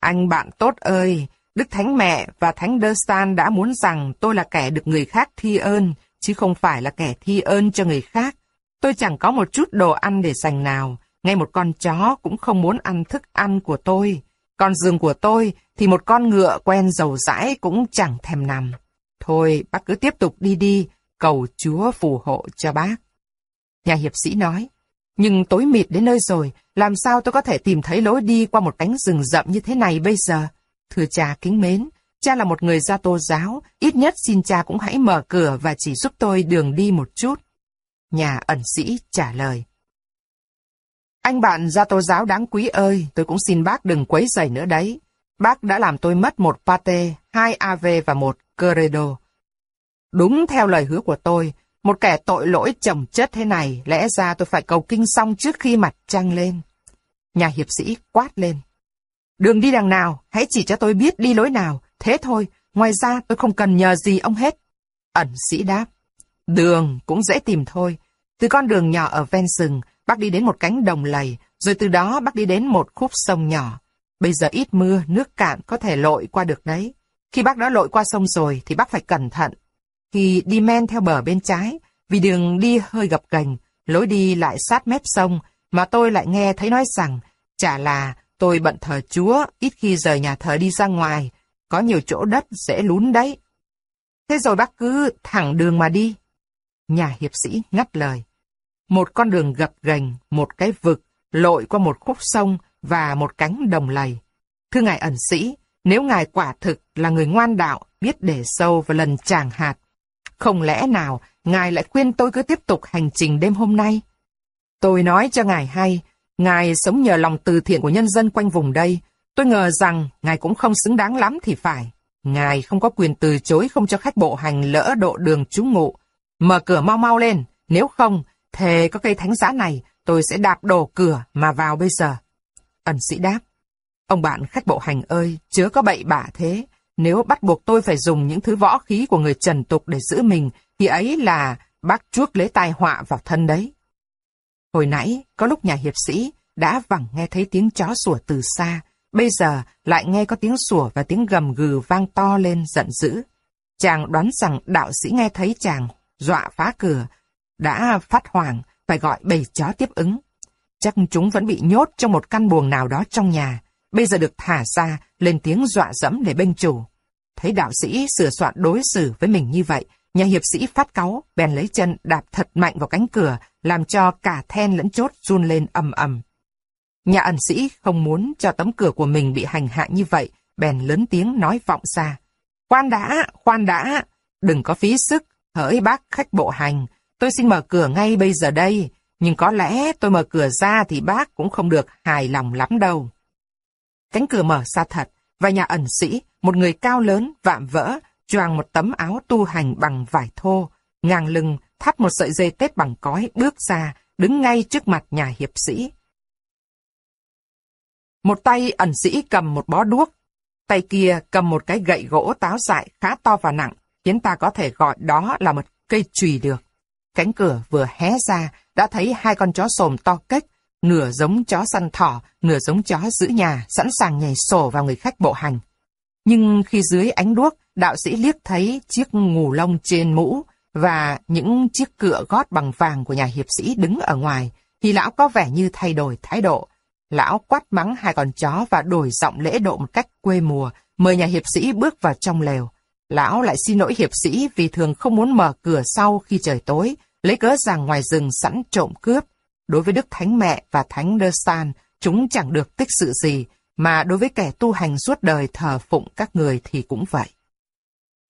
Anh bạn tốt ơi, Đức Thánh Mẹ và Thánh Đơ San đã muốn rằng tôi là kẻ được người khác thi ơn, chứ không phải là kẻ thi ơn cho người khác. Tôi chẳng có một chút đồ ăn để dành nào, ngay một con chó cũng không muốn ăn thức ăn của tôi. Còn giường của tôi thì một con ngựa quen dầu dãi cũng chẳng thèm nằm. Thôi, bác cứ tiếp tục đi đi, cầu Chúa phù hộ cho bác. Nhà hiệp sĩ nói, nhưng tối mịt đến nơi rồi, làm sao tôi có thể tìm thấy lối đi qua một cánh rừng rậm như thế này bây giờ? Thưa cha kính mến, cha là một người gia tô giáo, ít nhất xin cha cũng hãy mở cửa và chỉ giúp tôi đường đi một chút. Nhà ẩn sĩ trả lời. Anh bạn gia tô giáo đáng quý ơi, tôi cũng xin bác đừng quấy rầy nữa đấy. Bác đã làm tôi mất một pate, hai AV và một Credo. Đúng theo lời hứa của tôi, một kẻ tội lỗi chồng chất thế này, lẽ ra tôi phải cầu kinh xong trước khi mặt trăng lên. Nhà hiệp sĩ quát lên. Đường đi đằng nào, hãy chỉ cho tôi biết đi lối nào, thế thôi, ngoài ra tôi không cần nhờ gì ông hết. Ẩn sĩ đáp. Đường cũng dễ tìm thôi. Từ con đường nhỏ ở ven rừng, bác đi đến một cánh đồng lầy, rồi từ đó bác đi đến một khúc sông nhỏ. Bây giờ ít mưa, nước cạn có thể lội qua được đấy. Khi bác đã lội qua sông rồi thì bác phải cẩn thận, khi đi men theo bờ bên trái, vì đường đi hơi gập ghềnh, lối đi lại sát mép sông, mà tôi lại nghe thấy nói rằng, chả là tôi bận thờ Chúa, ít khi rời nhà thờ đi ra ngoài, có nhiều chỗ đất dễ lún đấy. Thế rồi bác cứ thẳng đường mà đi. Nhà hiệp sĩ ngắt lời. một con đường gập ghềnh, một cái vực, lội qua một khúc sông và một cánh đồng lầy. Thưa ngài ẩn sĩ, nếu ngài quả thực là người ngoan đạo, biết để sâu và lần tràng hạt, không lẽ nào ngài lại khuyên tôi cứ tiếp tục hành trình đêm hôm nay? Tôi nói cho ngài hay, ngài sống nhờ lòng từ thiện của nhân dân quanh vùng đây. Tôi ngờ rằng ngài cũng không xứng đáng lắm thì phải. Ngài không có quyền từ chối không cho khách bộ hành lỡ độ đường trú ngụ. Mở cửa mau mau lên, nếu không, thề có cây thánh giá này, tôi sẽ đạp đổ cửa mà vào bây giờ. Ẩn sĩ đáp, ông bạn khách bộ hành ơi, chớ có bậy bạ thế. Nếu bắt buộc tôi phải dùng những thứ võ khí của người trần tục để giữ mình, thì ấy là bác chuốc lấy tai họa vào thân đấy. Hồi nãy, có lúc nhà hiệp sĩ đã vẳng nghe thấy tiếng chó sủa từ xa, bây giờ lại nghe có tiếng sủa và tiếng gầm gừ vang to lên giận dữ. Chàng đoán rằng đạo sĩ nghe thấy chàng dọa phá cửa, đã phát hoảng, phải gọi bầy chó tiếp ứng. Chắc chúng vẫn bị nhốt trong một căn buồng nào đó trong nhà, bây giờ được thả ra, lên tiếng dọa dẫm để bênh chủ. Thấy đạo sĩ sửa soạn đối xử với mình như vậy, nhà hiệp sĩ phát cáu, bèn lấy chân đạp thật mạnh vào cánh cửa, làm cho cả then lẫn chốt run lên ầm ầm. Nhà ẩn sĩ không muốn cho tấm cửa của mình bị hành hạ như vậy, bèn lớn tiếng nói vọng ra. Khoan đã, khoan đã, đừng có phí sức, hỡi bác khách bộ hành, tôi xin mở cửa ngay bây giờ đây, nhưng có lẽ tôi mở cửa ra thì bác cũng không được hài lòng lắm đâu. Cánh cửa mở ra thật, và nhà ẩn sĩ, một người cao lớn, vạm vỡ, choàng một tấm áo tu hành bằng vải thô, ngang lưng, thắt một sợi dây tết bằng cói, bước ra, đứng ngay trước mặt nhà hiệp sĩ. Một tay ẩn sĩ cầm một bó đuốc, tay kia cầm một cái gậy gỗ táo dại khá to và nặng, khiến ta có thể gọi đó là một cây chùy được. Cánh cửa vừa hé ra, đã thấy hai con chó sồm to cách, nửa giống chó săn thỏ, nửa giống chó giữ nhà, sẵn sàng nhảy sổ vào người khách bộ hành. Nhưng khi dưới ánh đuốc, đạo sĩ liếc thấy chiếc ngù lông trên mũ và những chiếc cựa gót bằng vàng của nhà hiệp sĩ đứng ở ngoài, thì lão có vẻ như thay đổi thái độ. Lão quát mắng hai con chó và đổi giọng lễ độ một cách quê mùa, mời nhà hiệp sĩ bước vào trong lều. Lão lại xin lỗi hiệp sĩ vì thường không muốn mở cửa sau khi trời tối, lấy cớ rằng ngoài rừng sẵn trộm cướp. Đối với Đức Thánh Mẹ và Thánh Đơ San, chúng chẳng được tích sự gì, mà đối với kẻ tu hành suốt đời thờ phụng các người thì cũng vậy.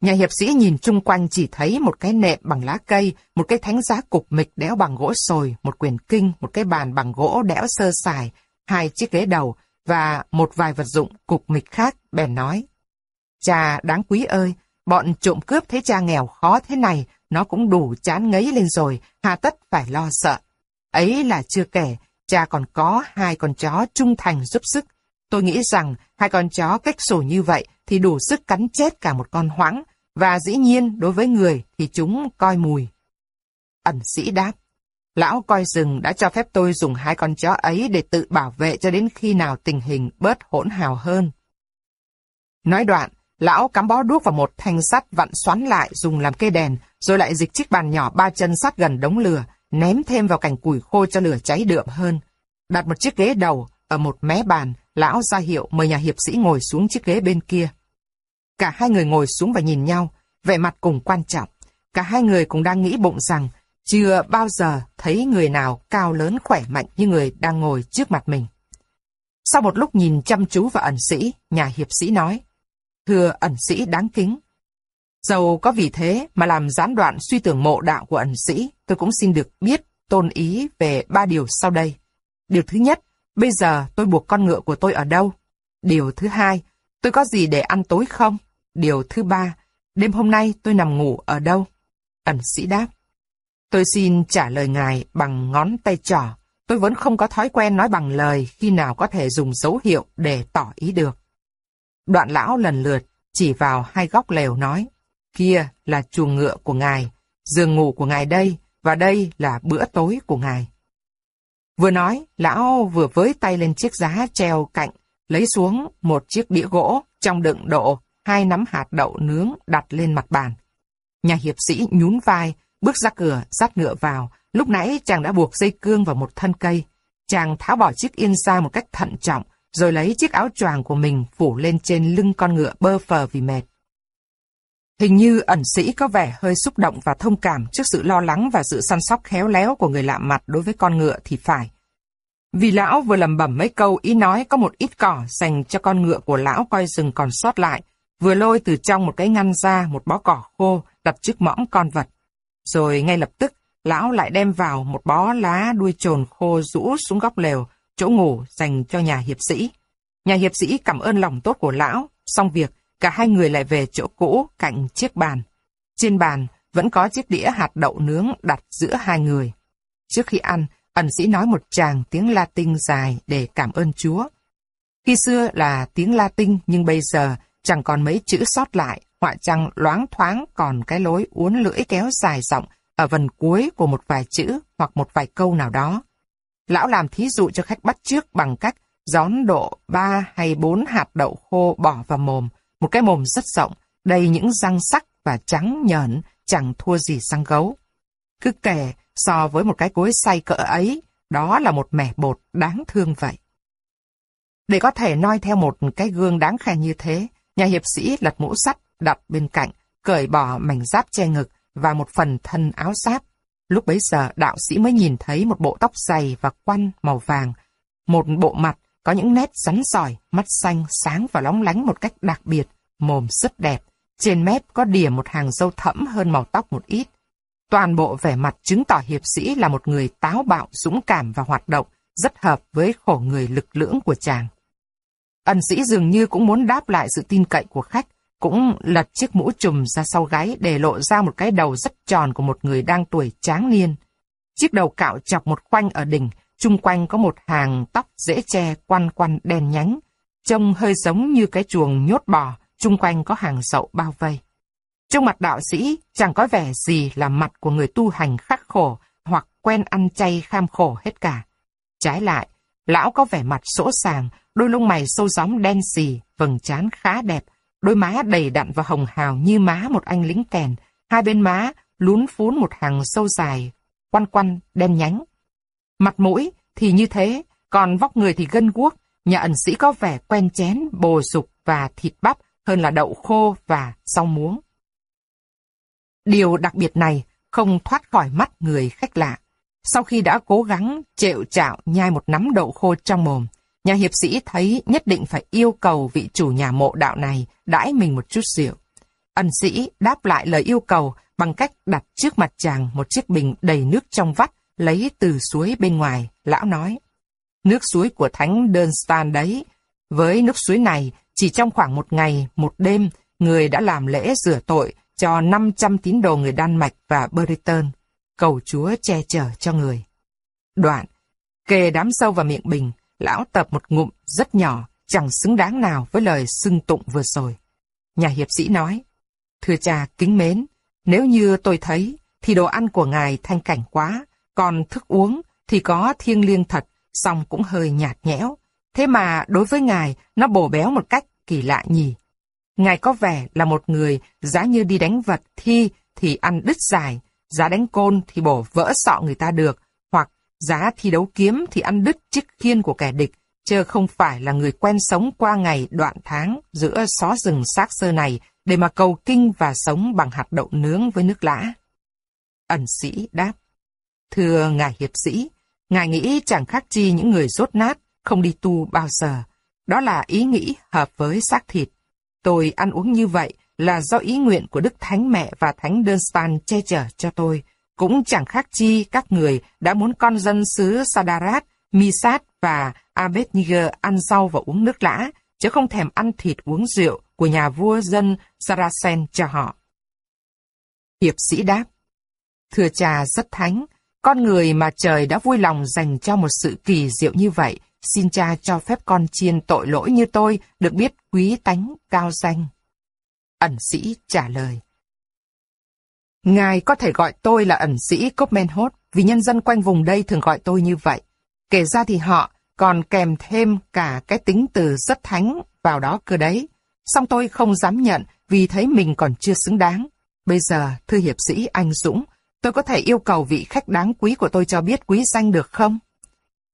Nhà hiệp sĩ nhìn chung quanh chỉ thấy một cái nệm bằng lá cây, một cái thánh giá cục mịch đẽo bằng gỗ sồi, một quyển kinh, một cái bàn bằng gỗ đẽo sơ sài, hai chiếc ghế đầu và một vài vật dụng cục mịch khác, bèn nói. Cha đáng quý ơi, bọn trộm cướp thấy cha nghèo khó thế này, nó cũng đủ chán ngấy lên rồi, hà tất phải lo sợ. Ấy là chưa kể, cha còn có hai con chó trung thành giúp sức. Tôi nghĩ rằng hai con chó cách sổ như vậy thì đủ sức cắn chết cả một con hoãng, và dĩ nhiên đối với người thì chúng coi mùi. Ẩn sĩ đáp, lão coi rừng đã cho phép tôi dùng hai con chó ấy để tự bảo vệ cho đến khi nào tình hình bớt hỗn hào hơn. Nói đoạn, lão cắm bó đuốc vào một thanh sắt vặn xoắn lại dùng làm cây đèn, rồi lại dịch chiếc bàn nhỏ ba chân sắt gần đống lửa, ném thêm vào cành củi khô cho lửa cháy đượm hơn. Đặt một chiếc ghế đầu ở một mé bàn, lão ra hiệu mời nhà hiệp sĩ ngồi xuống chiếc ghế bên kia. Cả hai người ngồi xuống và nhìn nhau, vẻ mặt cùng quan trọng. Cả hai người cũng đang nghĩ bụng rằng chưa bao giờ thấy người nào cao lớn khỏe mạnh như người đang ngồi trước mặt mình. Sau một lúc nhìn chăm chú vào ẩn sĩ, nhà hiệp sĩ nói, Thưa ẩn sĩ đáng kính, dầu có vì thế mà làm gián đoạn suy tưởng mộ đạo của ẩn sĩ, tôi cũng xin được biết tôn ý về ba điều sau đây. Điều thứ nhất, bây giờ tôi buộc con ngựa của tôi ở đâu? Điều thứ hai, tôi có gì để ăn tối không? Điều thứ ba, đêm hôm nay tôi nằm ngủ ở đâu? Ẩn sĩ đáp. Tôi xin trả lời ngài bằng ngón tay trỏ. Tôi vẫn không có thói quen nói bằng lời khi nào có thể dùng dấu hiệu để tỏ ý được. Đoạn lão lần lượt chỉ vào hai góc lều nói, kia là chuồng ngựa của ngài, giường ngủ của ngài đây, và đây là bữa tối của ngài. Vừa nói, lão vừa với tay lên chiếc giá treo cạnh, lấy xuống một chiếc đĩa gỗ trong đựng độ hai nắm hạt đậu nướng đặt lên mặt bàn. Nhà hiệp sĩ nhún vai, bước ra cửa, dắt ngựa vào. Lúc nãy chàng đã buộc dây cương vào một thân cây. Chàng tháo bỏ chiếc yên xa một cách thận trọng, rồi lấy chiếc áo choàng của mình phủ lên trên lưng con ngựa bơ phờ vì mệt. Hình như ẩn sĩ có vẻ hơi xúc động và thông cảm trước sự lo lắng và sự săn sóc khéo léo của người lạ mặt đối với con ngựa thì phải. Vì lão vừa lầm bẩm mấy câu ý nói có một ít cỏ dành cho con ngựa của lão coi rừng còn sót lại, vừa lôi từ trong một cái ngăn ra một bó cỏ khô đặt trước mõm con vật. Rồi ngay lập tức, lão lại đem vào một bó lá đuôi trồn khô rũ xuống góc lều, chỗ ngủ dành cho nhà hiệp sĩ. Nhà hiệp sĩ cảm ơn lòng tốt của lão, xong việc, cả hai người lại về chỗ cũ cạnh chiếc bàn. Trên bàn vẫn có chiếc đĩa hạt đậu nướng đặt giữa hai người. Trước khi ăn, ẩn sĩ nói một tràng tiếng Latin dài để cảm ơn Chúa. Khi xưa là tiếng Latin nhưng bây giờ chẳng còn mấy chữ sót lại, họa chăng loáng thoáng còn cái lối uốn lưỡi kéo dài rộng ở phần cuối của một vài chữ hoặc một vài câu nào đó. Lão làm thí dụ cho khách bắt trước bằng cách gión độ ba hay bốn hạt đậu khô bỏ vào mồm, một cái mồm rất rộng, đầy những răng sắc và trắng nhợn, chẳng thua gì răng gấu. Cứ kể, so với một cái cối xay cỡ ấy, đó là một mẻ bột đáng thương vậy. Để có thể noi theo một cái gương đáng khen như thế, nhà hiệp sĩ lật mũ sắt đặt bên cạnh, cởi bỏ mảnh giáp che ngực và một phần thân áo giáp. Lúc bấy giờ đạo sĩ mới nhìn thấy một bộ tóc dày và quăn màu vàng, một bộ mặt có những nét rắn sỏi, mắt xanh, sáng và lóng lánh một cách đặc biệt, mồm rất đẹp. Trên mép có đìa một hàng râu thẫm hơn màu tóc một ít. Toàn bộ vẻ mặt chứng tỏ hiệp sĩ là một người táo bạo, dũng cảm và hoạt động, rất hợp với khổ người lực lưỡng của chàng. Ân sĩ dường như cũng muốn đáp lại sự tin cậy của khách, cũng lật chiếc mũ trùm ra sau gáy để lộ ra một cái đầu rất tròn của một người đang tuổi tráng niên. Chiếc đầu cạo chọc một khoanh ở đỉnh, chung quanh có một hàng tóc dễ che quăn quăn đen nhánh, trông hơi giống như cái chuồng nhốt bò, chung quanh có hàng sậu bao vây. Trong mặt đạo sĩ chẳng có vẻ gì là mặt của người tu hành khắc khổ hoặc quen ăn chay kham khổ hết cả. Trái lại, lão có vẻ mặt sỗ sàng, đôi lông mày sâu gióm đen xì, vầng trán khá đẹp, đôi má đầy đặn và hồng hào như má một anh lính kèn, hai bên má lún phún một hàng sâu dài, quăn quăn, đen nhánh. Mặt mũi thì như thế, còn vóc người thì gân guốc, nhà ẩn sĩ có vẻ quen chén, bồ dục và thịt bắp hơn là đậu khô và rau muống. Điều đặc biệt này không thoát khỏi mắt người khách lạ. Sau khi đã cố gắng trệu chạo nhai một nắm đậu khô trong mồm, nhà hiệp sĩ thấy nhất định phải yêu cầu vị chủ nhà mộ đạo này đãi mình một chút rượu. Ân sĩ đáp lại lời yêu cầu bằng cách đặt trước mặt chàng một chiếc bình đầy nước trong vắt lấy từ suối bên ngoài. Lão nói, nước suối của thánh đơn Stan đấy. Với nước suối này, chỉ trong khoảng một ngày, một đêm, người đã làm lễ rửa tội cho 500 tín đồ người Đan Mạch và Britain, cầu Chúa che chở cho người. Đoạn, kề đám sâu vào miệng bình, lão tập một ngụm rất nhỏ, chẳng xứng đáng nào với lời xưng tụng vừa rồi. Nhà hiệp sĩ nói, Thưa cha kính mến, nếu như tôi thấy, thì đồ ăn của ngài thanh cảnh quá, còn thức uống thì có thiêng liêng thật, song cũng hơi nhạt nhẽo. Thế mà đối với ngài, nó bổ béo một cách kỳ lạ nhỉ. Ngài có vẻ là một người giá như đi đánh vật thi thì ăn đứt dài, giá đánh côn thì bổ vỡ sọ người ta được, hoặc giá thi đấu kiếm thì ăn đứt chiếc khiên của kẻ địch, chứ không phải là người quen sống qua ngày đoạn tháng giữa xó rừng xác sơ này để mà cầu kinh và sống bằng hạt đậu nướng với nước lã. Ẩn sĩ đáp, Thưa ngài hiệp sĩ, ngài nghĩ chẳng khác chi những người rốt nát, không đi tu bao giờ. Đó là ý nghĩ hợp với xác thịt. Tôi ăn uống như vậy là do ý nguyện của Đức Thánh Mẹ và Thánh Đơn Stan che chở cho tôi. Cũng chẳng khác chi các người đã muốn con dân xứ Sadarat, Misat và Abednego ăn rau và uống nước lã, chứ không thèm ăn thịt uống rượu của nhà vua dân Saracen cho họ. Hiệp sĩ đáp, Thưa cha rất thánh, con người mà trời đã vui lòng dành cho một sự kỳ diệu như vậy, xin cha cho phép con chiên tội lỗi như tôi được biết quý tánh cao danh. Ẩn sĩ trả lời. Ngài có thể gọi tôi là ẩn sĩ Copmanhot vì nhân dân quanh vùng đây thường gọi tôi như vậy. Kể ra thì họ còn kèm thêm cả cái tính từ rất thánh vào đó cơ đấy. Song tôi không dám nhận vì thấy mình còn chưa xứng đáng. Bây giờ, thưa hiệp sĩ anh Dũng, tôi có thể yêu cầu vị khách đáng quý của tôi cho biết quý danh được không?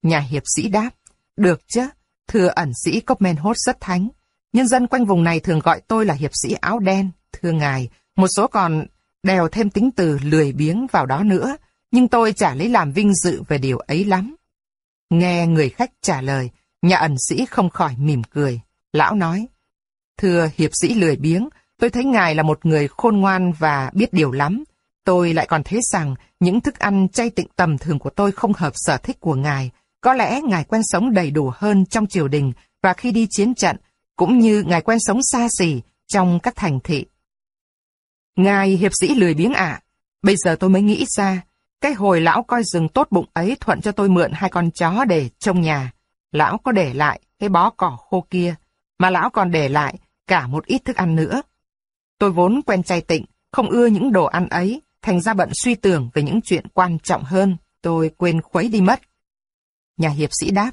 Nhà hiệp sĩ đáp, được chứ, thưa ẩn sĩ Copmanhot rất thánh. Nhân dân quanh vùng này thường gọi tôi là hiệp sĩ áo đen. Thưa ngài, Một số còn đèo thêm tính từ lười biếng vào đó nữa, nhưng tôi chả lấy làm vinh dự về điều ấy lắm. Nghe người khách trả lời, nhà ẩn sĩ không khỏi mỉm cười. Lão nói, Thưa hiệp sĩ lười biếng, tôi thấy ngài là một người khôn ngoan và biết điều lắm. Tôi lại còn thấy rằng những thức ăn chay tịnh tầm thường của tôi không hợp sở thích của ngài. Có lẽ ngài quen sống đầy đủ hơn trong triều đình và khi đi chiến trận, cũng như ngài quen sống xa xỉ trong các thành thị. Ngài hiệp sĩ lười biếng ạ, bây giờ tôi mới nghĩ ra, cái hồi lão coi rừng tốt bụng ấy thuận cho tôi mượn hai con chó để trông nhà. Lão có để lại cái bó cỏ khô kia, mà lão còn để lại cả một ít thức ăn nữa. Tôi vốn quen chay tịnh, không ưa những đồ ăn ấy, thành ra bận suy tưởng về những chuyện quan trọng hơn, tôi quên khuấy đi mất. Nhà hiệp sĩ đáp,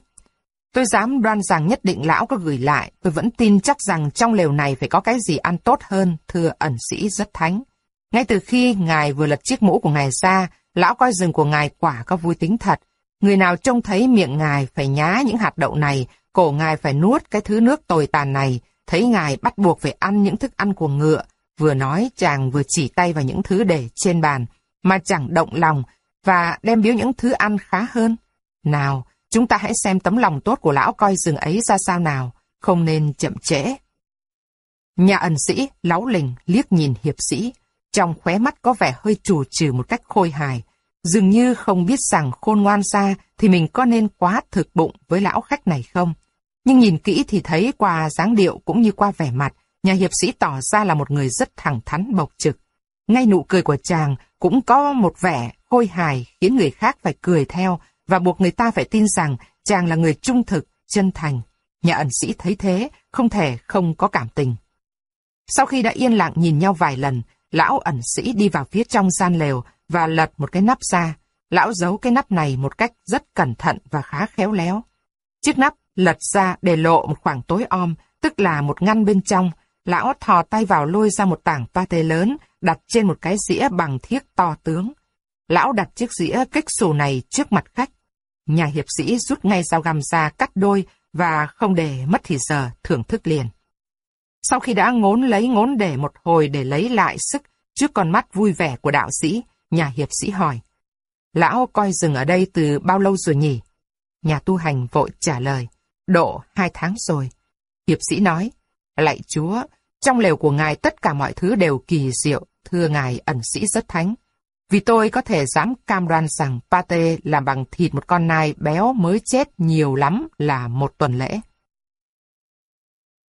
tôi dám đoan rằng nhất định lão có gửi lại, tôi vẫn tin chắc rằng trong lều này phải có cái gì ăn tốt hơn, thưa ẩn sĩ rất thánh. Ngay từ khi ngài vừa lật chiếc mũ của ngài ra, lão coi rừng của ngài quả có vui tính thật. Người nào trông thấy miệng ngài phải nhá những hạt đậu này, cổ ngài phải nuốt cái thứ nước tồi tàn này, thấy ngài bắt buộc phải ăn những thức ăn của ngựa, vừa nói chàng vừa chỉ tay vào những thứ để trên bàn, mà chẳng động lòng, và đem biếu những thứ ăn khá hơn. Nào, chúng ta hãy xem tấm lòng tốt của lão coi rừng ấy ra sao nào, không nên chậm trễ. Nhà ẩn sĩ, láu lình, liếc nhìn hiệp sĩ, trong khóe mắt có vẻ hơi trù trừ một cách khôi hài, dường như không biết rằng khôn ngoan ra thì mình có nên quá thực bụng với lão khách này không. Nhưng nhìn kỹ thì thấy qua dáng điệu cũng như qua vẻ mặt, nhà hiệp sĩ tỏ ra là một người rất thẳng thắn bộc trực. Ngay nụ cười của chàng cũng có một vẻ khôi hài khiến người khác phải cười theo và buộc người ta phải tin rằng chàng là người trung thực, chân thành. Nhà ẩn sĩ thấy thế, không thể không có cảm tình. Sau khi đã yên lặng nhìn nhau vài lần, lão ẩn sĩ đi vào phía trong gian lều và lật một cái nắp ra. Lão giấu cái nắp này một cách rất cẩn thận và khá khéo léo. Chiếc nắp lật ra để lộ một khoảng tối om, tức là một ngăn bên trong. Lão thò tay vào lôi ra một tảng pate lớn, đặt trên một cái dĩa bằng thiếc to tướng. Lão đặt chiếc dĩa kích xù này trước mặt khách. Nhà hiệp sĩ rút ngay dao găm ra cắt đôi và không để mất thì giờ thưởng thức liền. Sau khi đã ngốn lấy ngốn để một hồi để lấy lại sức trước con mắt vui vẻ của đạo sĩ, nhà hiệp sĩ hỏi. Lão coi rừng ở đây từ bao lâu rồi nhỉ? Nhà tu hành vội trả lời. Độ hai tháng rồi. Hiệp sĩ nói, lạy chúa, trong lều của ngài tất cả mọi thứ đều kỳ diệu, thưa ngài ẩn sĩ rất thánh. Vì tôi có thể dám cam đoan rằng pate làm bằng thịt một con nai béo mới chết nhiều lắm là một tuần lễ.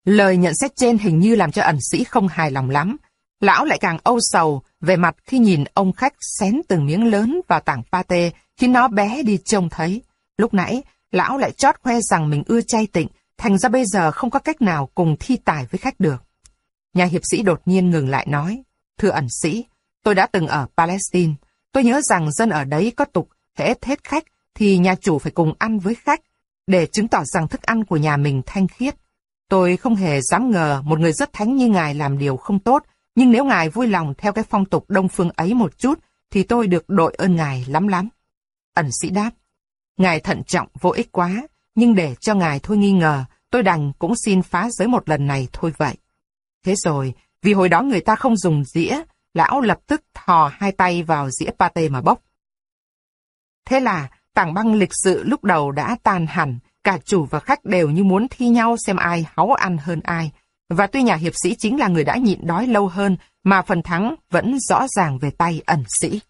Lời nhận xét trên hình như làm cho ẩn sĩ không hài lòng lắm. Lão lại càng âu sầu về mặt khi nhìn ông khách xén từng miếng lớn vào tảng pate khi nó bé đi trông thấy. Lúc nãy, lão lại chót khoe rằng mình ưa chay tịnh, thành ra bây giờ không có cách nào cùng thi tài với khách được. Nhà hiệp sĩ đột nhiên ngừng lại nói, Thưa ẩn sĩ, tôi đã từng ở Palestine. Tôi nhớ rằng dân ở đấy có tục, hễ hết khách thì nhà chủ phải cùng ăn với khách, để chứng tỏ rằng thức ăn của nhà mình thanh khiết. Tôi không hề dám ngờ một người rất thánh như ngài làm điều không tốt, nhưng nếu ngài vui lòng theo cái phong tục đông phương ấy một chút, thì tôi được đội ơn ngài lắm lắm. Ẩn sĩ đáp, ngài thận trọng vô ích quá, nhưng để cho ngài thôi nghi ngờ, tôi đành cũng xin phá giới một lần này thôi vậy. Thế rồi, vì hồi đó người ta không dùng dĩa, lão lập tức thò hai tay vào dĩa pate mà bốc. Thế là, tảng băng lịch sự lúc đầu đã tan hẳn, cả chủ và khách đều như muốn thi nhau xem ai háu ăn hơn ai. Và tuy nhà hiệp sĩ chính là người đã nhịn đói lâu hơn, mà phần thắng vẫn rõ ràng về tay ẩn sĩ.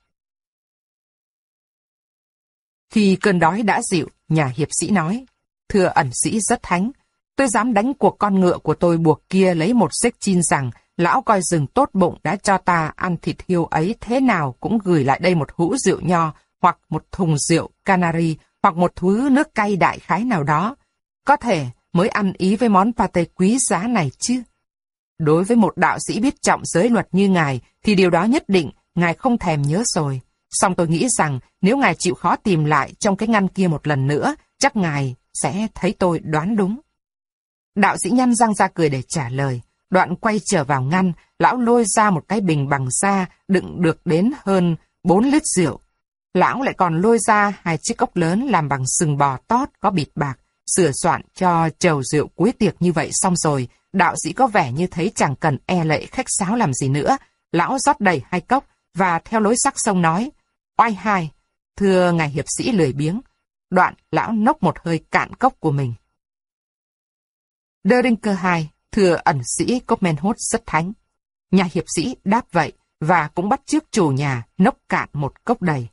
Khi cơn đói đã dịu, nhà hiệp sĩ nói, Thưa ẩn sĩ rất thánh, tôi dám đánh cuộc con ngựa của tôi buộc kia lấy một xích chin rằng lão coi rừng tốt bụng đã cho ta ăn thịt hiêu ấy thế nào cũng gửi lại đây một hũ rượu nho hoặc một thùng rượu canary hoặc một thứ nước cay đại khái nào đó. Có thể mới ăn ý với món pate quý giá này chứ. Đối với một đạo sĩ biết trọng giới luật như ngài, thì điều đó nhất định ngài không thèm nhớ rồi. Song tôi nghĩ rằng nếu ngài chịu khó tìm lại trong cái ngăn kia một lần nữa, chắc ngài sẽ thấy tôi đoán đúng. Đạo sĩ nhăn răng ra cười để trả lời. Đoạn quay trở vào ngăn, lão lôi ra một cái bình bằng da đựng được đến hơn 4 lít rượu. Lão lại còn lôi ra hai chiếc cốc lớn làm bằng sừng bò tót có bịt bạc, sửa soạn cho chầu rượu cuối tiệc như vậy xong rồi, đạo sĩ có vẻ như thấy chẳng cần e lệ khách sáo làm gì nữa. lão rót đầy hai cốc và theo lối sắc sông nói, oai hai, thưa ngài hiệp sĩ lười biếng. Đoạn lão nốc một hơi cạn cốc của mình. Derinker hai, thưa ẩn sĩ Copenhagen rất thánh. Nhà hiệp sĩ đáp vậy và cũng bắt trước chủ nhà nốc cạn một cốc đầy.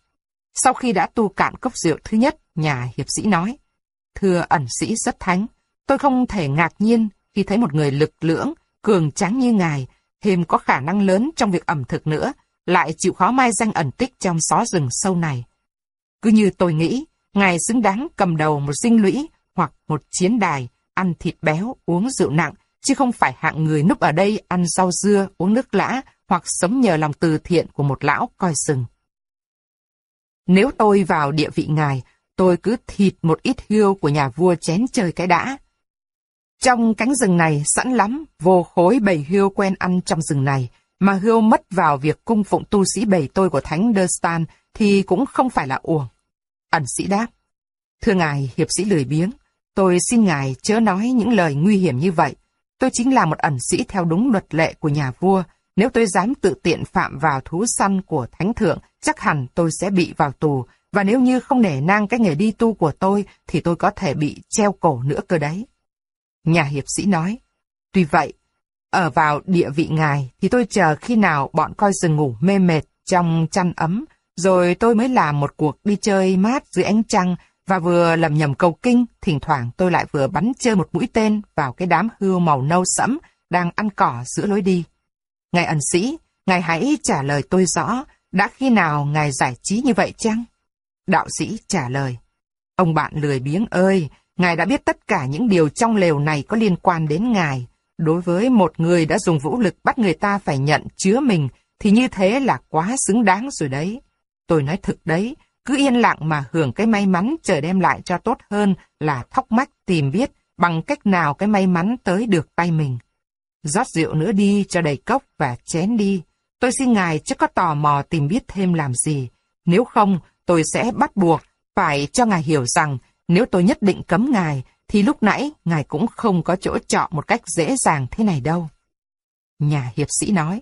Sau khi đã tu cạn cốc rượu thứ nhất, nhà hiệp sĩ nói, Thưa ẩn sĩ rất thánh, tôi không thể ngạc nhiên khi thấy một người lực lưỡng, cường tráng như ngài, thêm có khả năng lớn trong việc ẩm thực nữa, lại chịu khó mai danh ẩn tích trong xó rừng sâu này. Cứ như tôi nghĩ, ngài xứng đáng cầm đầu một dinh lũy hoặc một chiến đài, ăn thịt béo, uống rượu nặng, chứ không phải hạng người núp ở đây ăn rau dưa, uống nước lã hoặc sống nhờ lòng từ thiện của một lão coi sừng. Nếu tôi vào địa vị ngài, tôi cứ thịt một ít hươu của nhà vua chén chơi cái đã. Trong cánh rừng này sẵn lắm, vô khối bầy hươu quen ăn trong rừng này, mà hươu mất vào việc cung phụng tu sĩ bầy tôi của Thánh Derstan thì cũng không phải là uổng. Ẩn sĩ đáp, thưa ngài hiệp sĩ lười biếng, tôi xin ngài chớ nói những lời nguy hiểm như vậy. Tôi chính là một ẩn sĩ theo đúng luật lệ của nhà vua, nếu tôi dám tự tiện phạm vào thú săn của thánh thượng, chắc hẳn tôi sẽ bị vào tù, và nếu như không nể nang cái nghề đi tu của tôi, thì tôi có thể bị treo cổ nữa cơ đấy. Nhà hiệp sĩ nói, tuy vậy, ở vào địa vị ngài thì tôi chờ khi nào bọn coi rừng ngủ mê mệt trong chăn ấm, rồi tôi mới làm một cuộc đi chơi mát dưới ánh trăng và vừa lầm nhầm cầu kinh, thỉnh thoảng tôi lại vừa bắn chơi một mũi tên vào cái đám hươu màu nâu sẫm đang ăn cỏ giữa lối đi. Ngài ẩn sĩ, ngài hãy trả lời tôi rõ, đã khi nào ngài giải trí như vậy chăng? Đạo sĩ trả lời, ông bạn lười biếng ơi, ngài đã biết tất cả những điều trong lều này có liên quan đến ngài. Đối với một người đã dùng vũ lực bắt người ta phải nhận chứa mình, thì như thế là quá xứng đáng rồi đấy. Tôi nói thực đấy, cứ yên lặng mà hưởng cái may mắn trời đem lại cho tốt hơn là thóc mách tìm biết bằng cách nào cái may mắn tới được tay mình. rót rượu nữa đi cho đầy cốc và chén đi. Tôi xin ngài chứ có tò mò tìm biết thêm làm gì. Nếu không, tôi sẽ bắt buộc phải cho ngài hiểu rằng nếu tôi nhất định cấm ngài, thì lúc nãy ngài cũng không có chỗ chọn một cách dễ dàng thế này đâu. Nhà hiệp sĩ nói,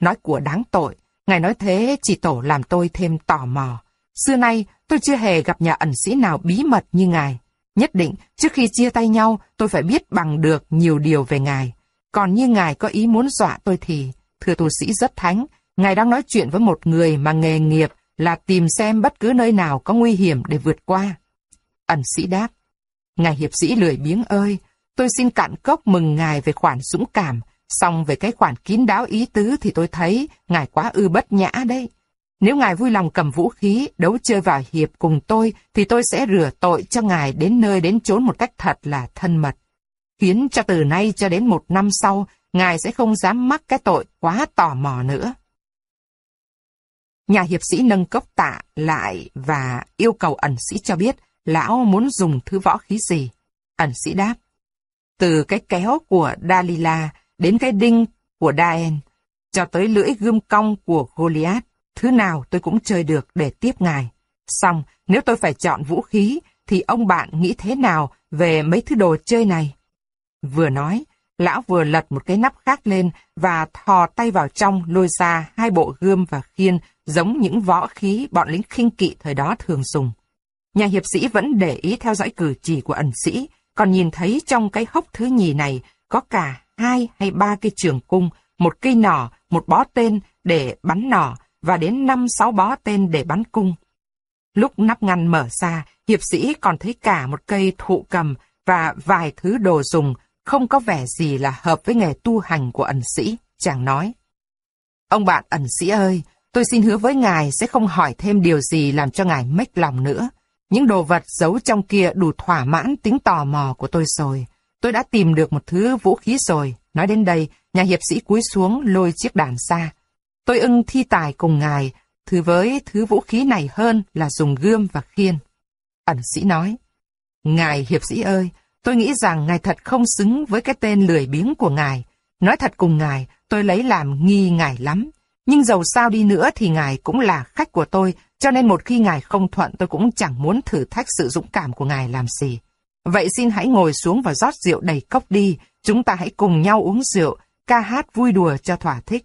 nói của đáng tội, ngài nói thế chỉ tổ làm tôi thêm tò mò. Xưa nay, tôi chưa hề gặp nhà ẩn sĩ nào bí mật như ngài. Nhất định, trước khi chia tay nhau, tôi phải biết bằng được nhiều điều về ngài. Còn như ngài có ý muốn dọa tôi thì, thưa tu sĩ rất thánh, ngài đang nói chuyện với một người mà nghề nghiệp là tìm xem bất cứ nơi nào có nguy hiểm để vượt qua. Ẩn sĩ đáp, Ngài hiệp sĩ lười biếng ơi, tôi xin cạn cốc mừng ngài về khoản dũng cảm, xong về cái khoản kín đáo ý tứ thì tôi thấy ngài quá ư bất nhã đấy. Nếu ngài vui lòng cầm vũ khí, đấu chơi vào hiệp cùng tôi, thì tôi sẽ rửa tội cho ngài đến nơi đến chốn một cách thật là thân mật. Khiến cho từ nay cho đến một năm sau, ngài sẽ không dám mắc cái tội quá tò mò nữa. Nhà hiệp sĩ nâng cốc tạ lại và yêu cầu ẩn sĩ cho biết lão muốn dùng thứ võ khí gì. Ẩn sĩ đáp, từ cái kéo của Dalila đến cái đinh của Daen, cho tới lưỡi gươm cong của Goliath, thứ nào tôi cũng chơi được để tiếp ngài. Xong, nếu tôi phải chọn vũ khí, thì ông bạn nghĩ thế nào về mấy thứ đồ chơi này? Vừa nói, lão vừa lật một cái nắp khác lên và thò tay vào trong lôi ra hai bộ gươm và khiên giống những võ khí bọn lính khinh kỵ thời đó thường dùng. Nhà hiệp sĩ vẫn để ý theo dõi cử chỉ của ẩn sĩ, còn nhìn thấy trong cái hốc thứ nhì này có cả hai hay ba cây trường cung, một cây nỏ, một bó tên để bắn nỏ và đến năm sáu bó tên để bắn cung. Lúc nắp ngăn mở ra, hiệp sĩ còn thấy cả một cây thụ cầm và vài thứ đồ dùng không có vẻ gì là hợp với nghề tu hành của ẩn sĩ, chàng nói. Ông bạn ẩn sĩ ơi, tôi xin hứa với ngài sẽ không hỏi thêm điều gì làm cho ngài mếch lòng nữa. Những đồ vật giấu trong kia đủ thỏa mãn tính tò mò của tôi rồi. Tôi đã tìm được một thứ vũ khí rồi. Nói đến đây, nhà hiệp sĩ cúi xuống lôi chiếc đàn xa. Tôi ưng thi tài cùng ngài, thứ với thứ vũ khí này hơn là dùng gươm và khiên. Ẩn sĩ nói, Ngài hiệp sĩ ơi, tôi nghĩ rằng ngài thật không xứng với cái tên lười biếng của ngài. Nói thật cùng ngài, tôi lấy làm nghi ngài lắm. Nhưng dầu sao đi nữa thì ngài cũng là khách của tôi, cho nên một khi ngài không thuận tôi cũng chẳng muốn thử thách sự dũng cảm của ngài làm gì. Vậy xin hãy ngồi xuống và rót rượu đầy cốc đi, chúng ta hãy cùng nhau uống rượu, ca hát vui đùa cho thỏa thích.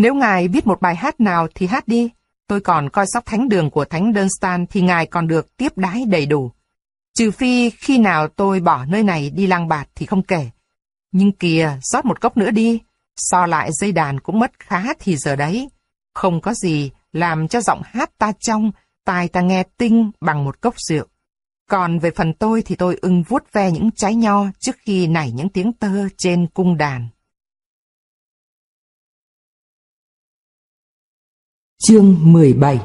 Nếu ngài biết một bài hát nào thì hát đi. Tôi còn coi sóc thánh đường của thánh Dunstan thì ngài còn được tiếp đái đầy đủ. Trừ phi khi nào tôi bỏ nơi này đi lang bạt thì không kể. Nhưng kìa, rót một cốc nữa đi. So lại dây đàn cũng mất khá thì giờ đấy. Không có gì làm cho giọng hát ta trong, tai ta nghe tinh bằng một cốc rượu. Còn về phần tôi thì tôi ưng vuốt ve những trái nho trước khi nảy những tiếng tơ trên cung đàn. Chương 17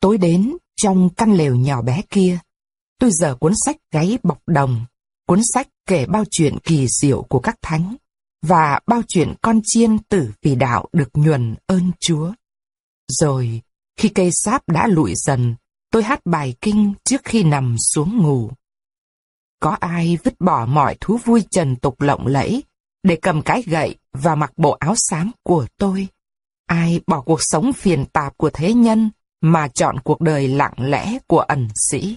Tối đến, trong căn lều nhỏ bé kia, tôi dở cuốn sách gáy bọc đồng, cuốn sách kể bao chuyện kỳ diệu của các thánh, và bao chuyện con chiên tử vì đạo được nhuần ơn Chúa. Rồi, khi cây sáp đã lụi dần, tôi hát bài kinh trước khi nằm xuống ngủ. Có ai vứt bỏ mọi thú vui trần tục lộng lẫy để cầm cái gậy và mặc bộ áo xám của tôi? Ai bỏ cuộc sống phiền tạp của thế nhân mà chọn cuộc đời lặng lẽ của ẩn sĩ?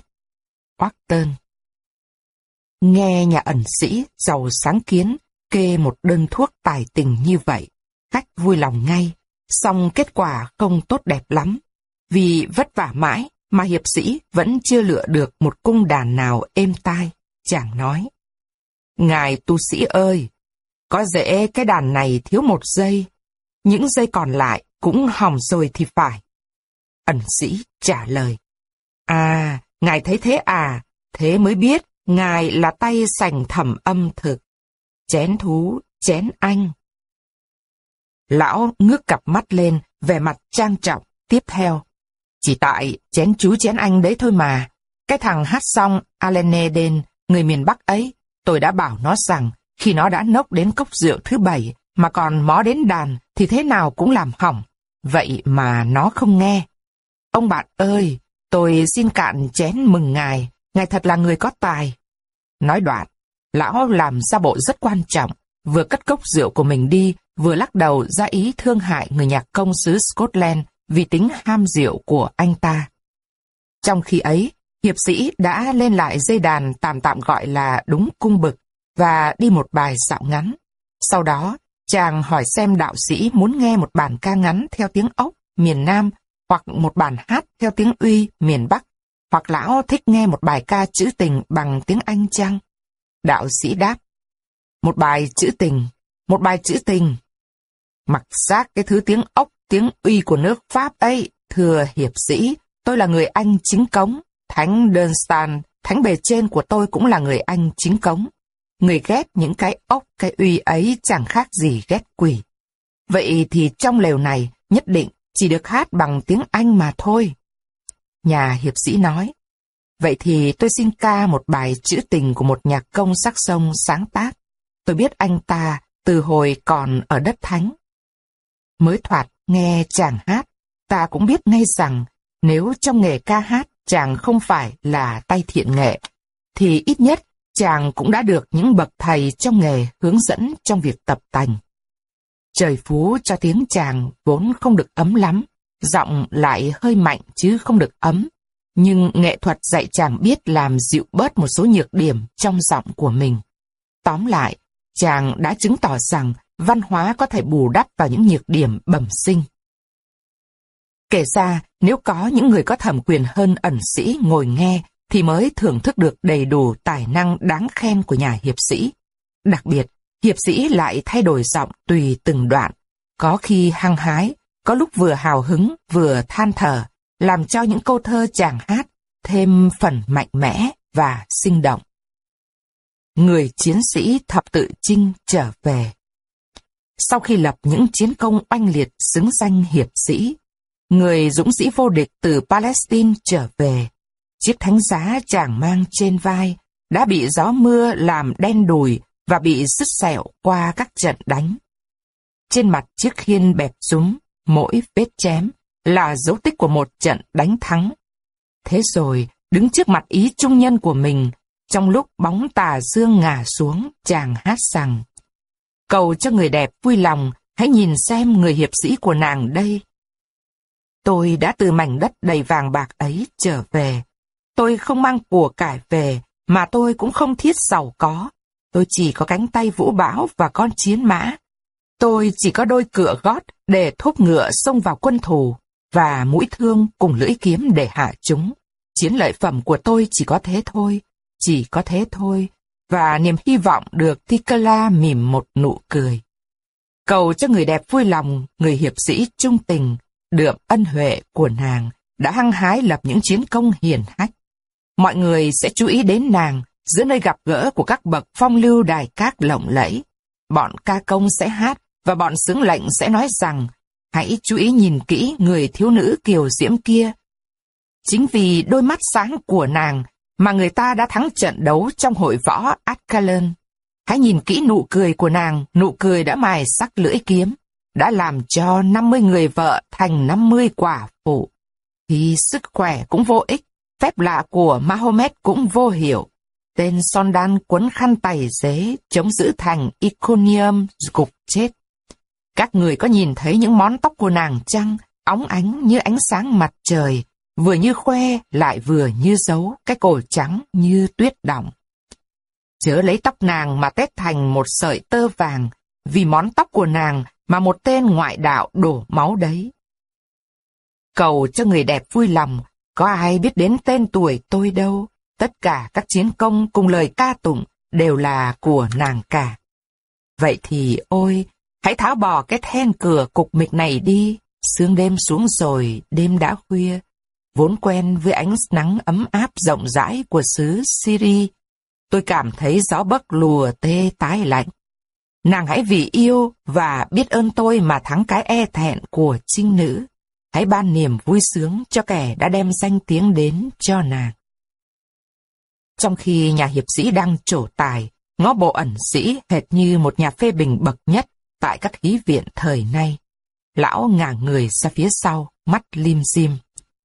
Wharton Nghe nhà ẩn sĩ giàu sáng kiến kê một đơn thuốc tài tình như vậy, khách vui lòng ngay, song kết quả không tốt đẹp lắm. Vì vất vả mãi mà hiệp sĩ vẫn chưa lựa được một cung đàn nào êm tai, chàng nói. Ngài tu sĩ ơi, có dễ cái đàn này thiếu một giây, những dây còn lại cũng hỏng rồi thì phải. Ẩn sĩ trả lời. À, ngài thấy thế à, thế mới biết ngài là tay sành thẩm âm thực. Chén thú, chén anh. Lão ngước cặp mắt lên, vẻ mặt trang trọng, tiếp theo. Chỉ tại chén chú chén anh đấy thôi mà. Cái thằng hát xong Aleneden, người miền Bắc ấy, tôi đã bảo nó rằng khi nó đã nốc đến cốc rượu thứ bảy mà còn mó đến đàn thì thế nào cũng làm hỏng. Vậy mà nó không nghe. Ông bạn ơi, tôi xin cạn chén mừng ngài, ngài thật là người có tài. Nói đoạn, lão làm ra bộ rất quan trọng, vừa cất cốc rượu của mình đi, vừa lắc đầu ra ý thương hại người nhạc công xứ Scotland vì tính ham rượu của anh ta. Trong khi ấy, hiệp sĩ đã lên lại dây đàn tạm tạm gọi là đúng cung bực và đi một bài dạo ngắn. Sau đó, chàng hỏi xem đạo sĩ muốn nghe một bản ca ngắn theo tiếng ốc miền Nam hoặc một bản hát theo tiếng uy miền Bắc hoặc lão thích nghe một bài ca trữ tình bằng tiếng Anh chăng? Đạo sĩ đáp, một bài trữ tình, một bài trữ tình. Mặc xác cái thứ tiếng ốc tiếng uy của nước Pháp ấy, thưa hiệp sĩ, tôi là người Anh chính cống, Thánh Dunstan, thánh bề trên của tôi cũng là người Anh chính cống. Người ghét những cái ốc, cái uy ấy chẳng khác gì ghét quỷ. Vậy thì trong lều này nhất định chỉ được hát bằng tiếng Anh mà thôi. Nhà hiệp sĩ nói, vậy thì tôi xin ca một bài trữ tình của một nhạc công sắc sông sáng tác. Tôi biết anh ta từ hồi còn ở đất thánh. Mới thoạt Nghe chàng hát, ta cũng biết ngay rằng nếu trong nghề ca hát chàng không phải là tay thiện nghệ, thì ít nhất chàng cũng đã được những bậc thầy trong nghề hướng dẫn trong việc tập tành. Trời phú cho tiếng chàng vốn không được ấm lắm, giọng lại hơi mạnh chứ không được ấm, nhưng nghệ thuật dạy chàng biết làm dịu bớt một số nhược điểm trong giọng của mình. Tóm lại, chàng đã chứng tỏ rằng văn hóa có thể bù đắp vào những nhược điểm bẩm sinh. Kể ra, nếu có những người có thẩm quyền hơn ẩn sĩ ngồi nghe, thì mới thưởng thức được đầy đủ tài năng đáng khen của nhà hiệp sĩ. Đặc biệt, hiệp sĩ lại thay đổi giọng tùy từng đoạn, có khi hăng hái, có lúc vừa hào hứng, vừa than thở, làm cho những câu thơ chàng hát thêm phần mạnh mẽ và sinh động. Người chiến sĩ thập tự chinh trở về sau khi lập những chiến công oanh liệt xứng danh hiệp sĩ. Người dũng sĩ vô địch từ Palestine trở về, chiếc thánh giá chàng mang trên vai đã bị gió mưa làm đen đùi và bị sứt sẹo qua các trận đánh. Trên mặt chiếc khiên bẹp súng, mỗi vết chém là dấu tích của một trận đánh thắng. Thế rồi, đứng trước mặt ý trung nhân của mình, trong lúc bóng tà dương ngả xuống, chàng hát rằng Cầu cho người đẹp vui lòng, hãy nhìn xem người hiệp sĩ của nàng đây. Tôi đã từ mảnh đất đầy vàng bạc ấy trở về. Tôi không mang của cải về, mà tôi cũng không thiết giàu có. Tôi chỉ có cánh tay vũ bão và con chiến mã. Tôi chỉ có đôi cửa gót để thúc ngựa xông vào quân thù, và mũi thương cùng lưỡi kiếm để hạ chúng. Chiến lợi phẩm của tôi chỉ có thế thôi, chỉ có thế thôi, và niềm hy vọng được Tikala mỉm một nụ cười. Cầu cho người đẹp vui lòng, người hiệp sĩ trung tình, đượm ân huệ của nàng, đã hăng hái lập những chiến công hiển hách. Mọi người sẽ chú ý đến nàng giữa nơi gặp gỡ của các bậc phong lưu đài cát lộng lẫy. Bọn ca công sẽ hát và bọn sướng lệnh sẽ nói rằng hãy chú ý nhìn kỹ người thiếu nữ kiều diễm kia. Chính vì đôi mắt sáng của nàng mà người ta đã thắng trận đấu trong hội võ Atkalan. Hãy nhìn kỹ nụ cười của nàng, nụ cười đã mài sắc lưỡi kiếm, đã làm cho 50 người vợ thành 50 quả phụ. Thì sức khỏe cũng vô ích, phép lạ của Mahomet cũng vô hiệu. Tên Sondan quấn khăn tay dế chống giữ thành Iconium gục chết. Các người có nhìn thấy những món tóc của nàng chăng, óng ánh như ánh sáng mặt trời, vừa như khoe lại vừa như giấu, cái cổ trắng như tuyết đọng. Chớ lấy tóc nàng mà tết thành một sợi tơ vàng, vì món tóc của nàng mà một tên ngoại đạo đổ máu đấy. Cầu cho người đẹp vui lòng, có ai biết đến tên tuổi tôi đâu, tất cả các chiến công cùng lời ca tụng đều là của nàng cả. Vậy thì ôi, hãy tháo bỏ cái then cửa cục mịch này đi, sương đêm xuống rồi, đêm đã khuya, vốn quen với ánh nắng ấm áp rộng rãi của xứ Syria, tôi cảm thấy gió bấc lùa tê tái lạnh. Nàng hãy vì yêu và biết ơn tôi mà thắng cái e thẹn của trinh nữ. Hãy ban niềm vui sướng cho kẻ đã đem danh tiếng đến cho nàng. Trong khi nhà hiệp sĩ đang trổ tài, ngó bộ ẩn sĩ hệt như một nhà phê bình bậc nhất tại các hí viện thời nay. Lão ngả người ra phía sau, mắt lim dim.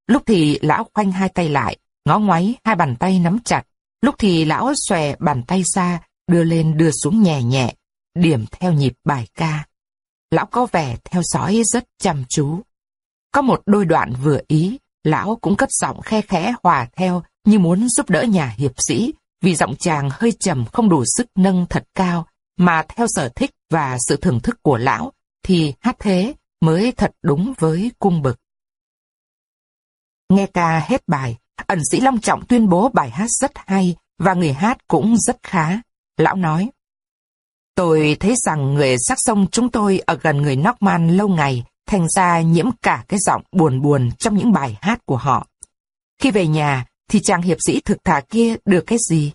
Lúc thì lão khoanh hai tay lại, ngó ngoáy hai bàn tay nắm chặt. Lúc thì lão xòe bàn tay ra, đưa lên đưa xuống nhẹ nhẹ, điểm theo nhịp bài ca. Lão có vẻ theo dõi rất chăm chú. Có một đôi đoạn vừa ý, lão cũng cất giọng khe khẽ hòa theo như muốn giúp đỡ nhà hiệp sĩ, vì giọng chàng hơi trầm không đủ sức nâng thật cao, mà theo sở thích và sự thưởng thức của lão, thì hát thế mới thật đúng với cung bực. Nghe ca hết bài, ẩn sĩ Long Trọng tuyên bố bài hát rất hay và người hát cũng rất khá. Lão nói, Tôi thấy rằng người sắc sông chúng tôi ở gần người Norman lâu ngày, thành ra nhiễm cả cái giọng buồn buồn trong những bài hát của họ. Khi về nhà, thì chàng hiệp sĩ thực thà kia được cái gì?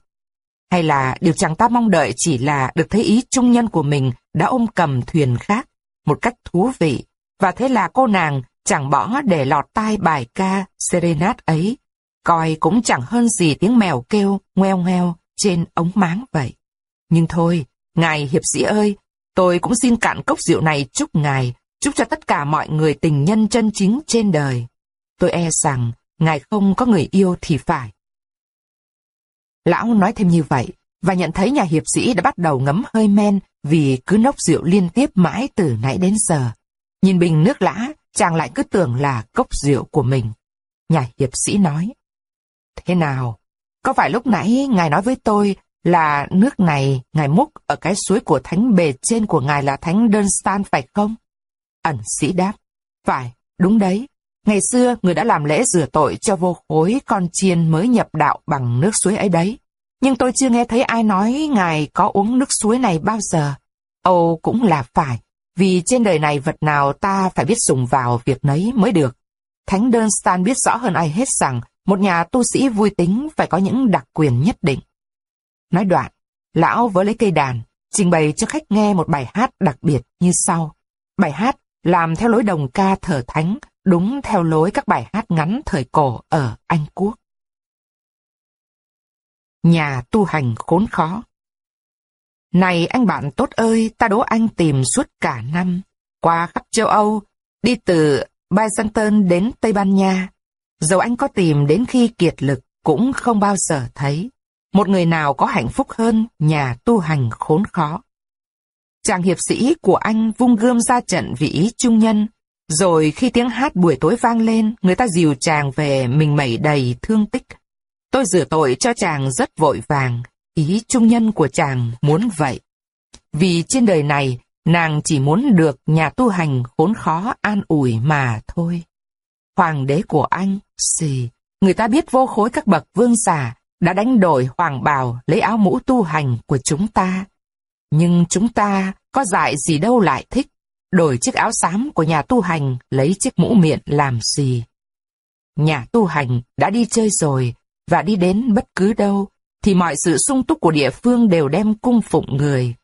Hay là điều chàng ta mong đợi chỉ là được thấy ý trung nhân của mình đã ôm cầm thuyền khác, một cách thú vị, và thế là cô nàng chẳng bỏ để lọt tai bài ca serenade ấy, coi cũng chẳng hơn gì tiếng mèo kêu ngoeo ngoeo trên ống máng vậy. Nhưng thôi, ngài hiệp sĩ ơi, tôi cũng xin cạn cốc rượu này chúc ngài, chúc cho tất cả mọi người tình nhân chân chính trên đời. Tôi e rằng ngài không có người yêu thì phải. Lão nói thêm như vậy, và nhận thấy nhà hiệp sĩ đã bắt đầu ngấm hơi men vì cứ nốc rượu liên tiếp mãi từ nãy đến giờ. Nhìn bình nước lã, chàng lại cứ tưởng là cốc rượu của mình. Nhà hiệp sĩ nói, Thế nào? Có phải lúc nãy ngài nói với tôi là nước này ngài múc ở cái suối của thánh bề trên của ngài là thánh đơn stan phải không? Ẩn sĩ đáp, phải, đúng đấy. Ngày xưa người đã làm lễ rửa tội cho vô khối con chiên mới nhập đạo bằng nước suối ấy đấy. Nhưng tôi chưa nghe thấy ai nói ngài có uống nước suối này bao giờ. Âu cũng là phải, vì trên đời này vật nào ta phải biết dùng vào việc nấy mới được. Thánh Đơn Stan biết rõ hơn ai hết rằng một nhà tu sĩ vui tính phải có những đặc quyền nhất định. Nói đoạn, lão vớ lấy cây đàn, trình bày cho khách nghe một bài hát đặc biệt như sau. Bài hát làm theo lối đồng ca thờ thánh, đúng theo lối các bài hát ngắn thời cổ ở Anh Quốc. Nhà tu hành khốn khó Này anh bạn tốt ơi, ta đố anh tìm suốt cả năm, qua khắp châu Âu, đi từ Byzantium đến Tây Ban Nha. Dầu anh có tìm đến khi kiệt lực, cũng không bao giờ thấy. Một người nào có hạnh phúc hơn nhà tu hành khốn khó. Chàng hiệp sĩ của anh vung gươm ra trận vì ý trung nhân, rồi khi tiếng hát buổi tối vang lên, người ta dìu chàng về mình mẩy đầy thương tích. Tôi rửa tội cho chàng rất vội vàng, ý trung nhân của chàng muốn vậy. Vì trên đời này, Nàng chỉ muốn được nhà tu hành khốn khó an ủi mà thôi. Hoàng đế của anh, xì, người ta biết vô khối các bậc vương giả đã đánh đổi hoàng bào lấy áo mũ tu hành của chúng ta. Nhưng chúng ta có dại gì đâu lại thích, đổi chiếc áo xám của nhà tu hành lấy chiếc mũ miệng làm gì. Nhà tu hành đã đi chơi rồi, và đi đến bất cứ đâu, thì mọi sự sung túc của địa phương đều đem cung phụng người.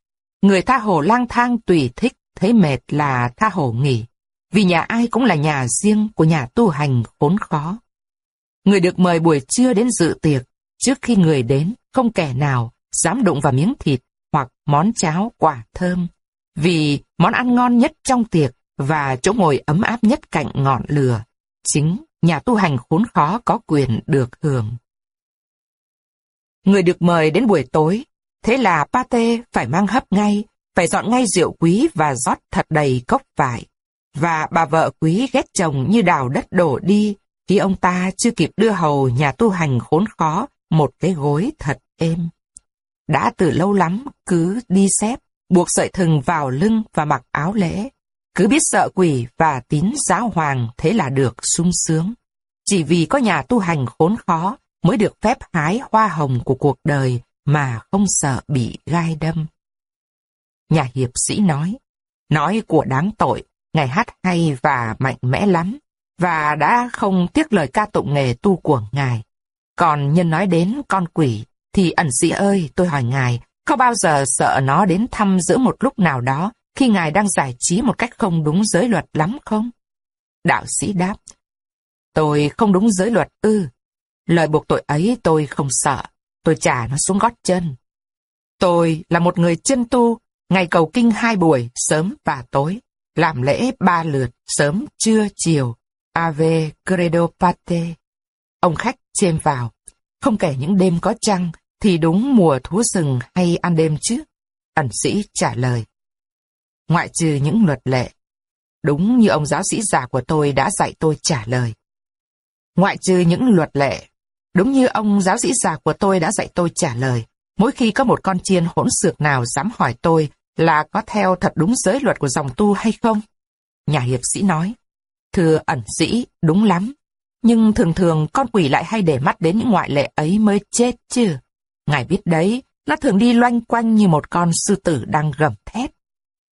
Người tha hồ lang thang tùy thích, thấy mệt là tha hồ nghỉ, vì nhà ai cũng là nhà riêng của nhà tu hành khốn khó. Người được mời buổi trưa đến dự tiệc, trước khi người đến, không kẻ nào dám đụng vào miếng thịt hoặc món cháo quả thơm, vì món ăn ngon nhất trong tiệc và chỗ ngồi ấm áp nhất cạnh ngọn lửa, chính nhà tu hành khốn khó có quyền được hưởng. Người được mời đến buổi tối, thế là pate phải mang hấp ngay, phải dọn ngay rượu quý và rót thật đầy cốc vải. Và bà vợ quý ghét chồng như đào đất đổ đi, khi ông ta chưa kịp đưa hầu nhà tu hành khốn khó một cái gối thật êm. Đã từ lâu lắm cứ đi xếp, buộc sợi thừng vào lưng và mặc áo lễ. Cứ biết sợ quỷ và tín giáo hoàng thế là được sung sướng. Chỉ vì có nhà tu hành khốn khó mới được phép hái hoa hồng của cuộc đời mà không sợ bị gai đâm. Nhà hiệp sĩ nói, nói của đáng tội, ngài hát hay và mạnh mẽ lắm, và đã không tiếc lời ca tụng nghề tu của ngài. Còn nhân nói đến con quỷ, thì ẩn sĩ ơi, tôi hỏi ngài, có bao giờ sợ nó đến thăm giữa một lúc nào đó, khi ngài đang giải trí một cách không đúng giới luật lắm không? Đạo sĩ đáp, tôi không đúng giới luật ư, Lời buộc tội ấy tôi không sợ, tôi trả nó xuống gót chân. Tôi là một người chân tu, ngày cầu kinh hai buổi, sớm và tối, làm lễ ba lượt, sớm, trưa, chiều, Ave Credo Pate. Ông khách chêm vào, không kể những đêm có trăng, thì đúng mùa thú rừng hay ăn đêm chứ? Ẩn sĩ trả lời. Ngoại trừ những luật lệ, đúng như ông giáo sĩ già của tôi đã dạy tôi trả lời. Ngoại trừ những luật lệ, Đúng như ông giáo sĩ già của tôi đã dạy tôi trả lời, mỗi khi có một con chiên hỗn xược nào dám hỏi tôi là có theo thật đúng giới luật của dòng tu hay không? Nhà hiệp sĩ nói, thưa ẩn sĩ, đúng lắm, nhưng thường thường con quỷ lại hay để mắt đến những ngoại lệ ấy mới chết chứ. Ngài biết đấy, nó thường đi loanh quanh như một con sư tử đang gầm thét.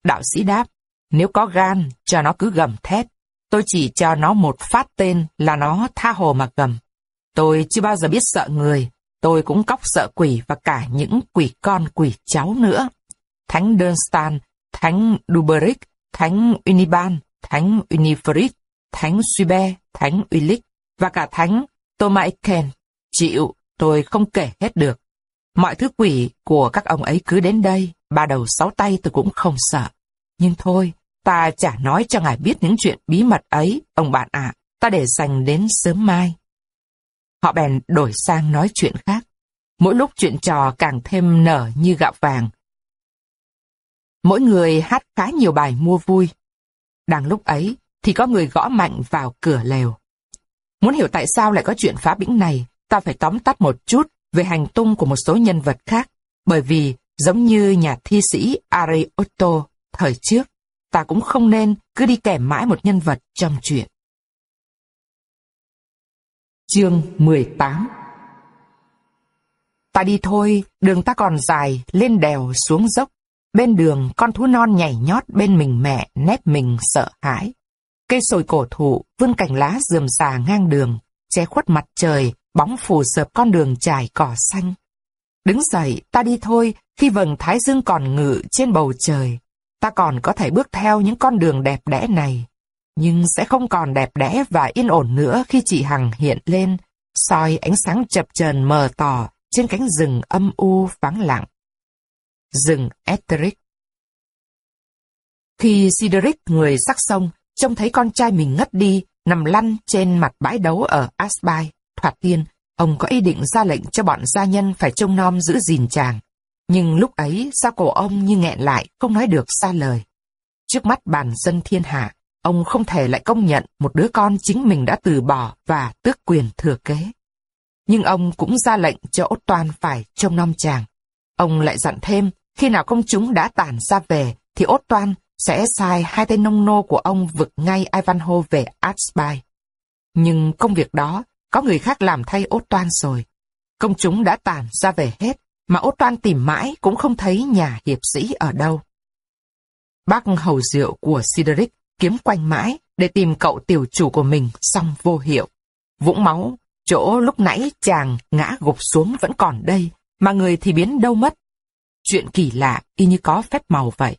Đạo sĩ đáp, nếu có gan, cho nó cứ gầm thét. Tôi chỉ cho nó một phát tên là nó tha hồ mà gầm. Tôi chưa bao giờ biết sợ người, tôi cũng cóc sợ quỷ và cả những quỷ con quỷ cháu nữa. Thánh Dunstan, Thánh Duberic, Thánh Uniban, Thánh Unifrit, Thánh Suibe, Thánh Ulic và cả Thánh Tomaiken. Chịu, tôi không kể hết được. Mọi thứ quỷ của các ông ấy cứ đến đây, ba đầu sáu tay tôi cũng không sợ. Nhưng thôi, ta chả nói cho ngài biết những chuyện bí mật ấy, ông bạn ạ, ta để dành đến sớm mai. Họ bèn đổi sang nói chuyện khác. Mỗi lúc chuyện trò càng thêm nở như gạo vàng. Mỗi người hát khá nhiều bài mua vui. Đang lúc ấy thì có người gõ mạnh vào cửa lều. Muốn hiểu tại sao lại có chuyện phá bĩnh này, ta phải tóm tắt một chút về hành tung của một số nhân vật khác. Bởi vì, giống như nhà thi sĩ Ariosto thời trước, ta cũng không nên cứ đi kèm mãi một nhân vật trong chuyện. Chương 18 Ta đi thôi, đường ta còn dài, lên đèo xuống dốc. Bên đường, con thú non nhảy nhót bên mình mẹ, nép mình sợ hãi. Cây sồi cổ thụ, vươn cành lá rườm rà ngang đường, che khuất mặt trời, bóng phủ sợp con đường trải cỏ xanh. Đứng dậy, ta đi thôi, khi vầng thái dương còn ngự trên bầu trời. Ta còn có thể bước theo những con đường đẹp đẽ này nhưng sẽ không còn đẹp đẽ và yên ổn nữa khi chị Hằng hiện lên, soi ánh sáng chập chờn mờ tỏ trên cánh rừng âm u vắng lặng. Rừng Eteric Khi Sideric người sắc sông, trông thấy con trai mình ngất đi, nằm lăn trên mặt bãi đấu ở Asbai, thoạt tiên, ông có ý định ra lệnh cho bọn gia nhân phải trông nom giữ gìn chàng. Nhưng lúc ấy, sao cổ ông như nghẹn lại, không nói được xa lời. Trước mắt bàn dân thiên hạ, ông không thể lại công nhận một đứa con chính mình đã từ bỏ và tước quyền thừa kế. Nhưng ông cũng ra lệnh cho Ốt Toan phải trông nom chàng. Ông lại dặn thêm, khi nào công chúng đã tản ra về, thì ốt toan sẽ sai hai tên nông nô của ông vực ngay Ivanhoe về Aspy. Nhưng công việc đó, có người khác làm thay ốt toan rồi. Công chúng đã tản ra về hết, mà ốt toan tìm mãi cũng không thấy nhà hiệp sĩ ở đâu. Bác hầu rượu của Sideric kiếm quanh mãi để tìm cậu tiểu chủ của mình xong vô hiệu. Vũng máu, chỗ lúc nãy chàng ngã gục xuống vẫn còn đây, mà người thì biến đâu mất. Chuyện kỳ lạ y như có phép màu vậy.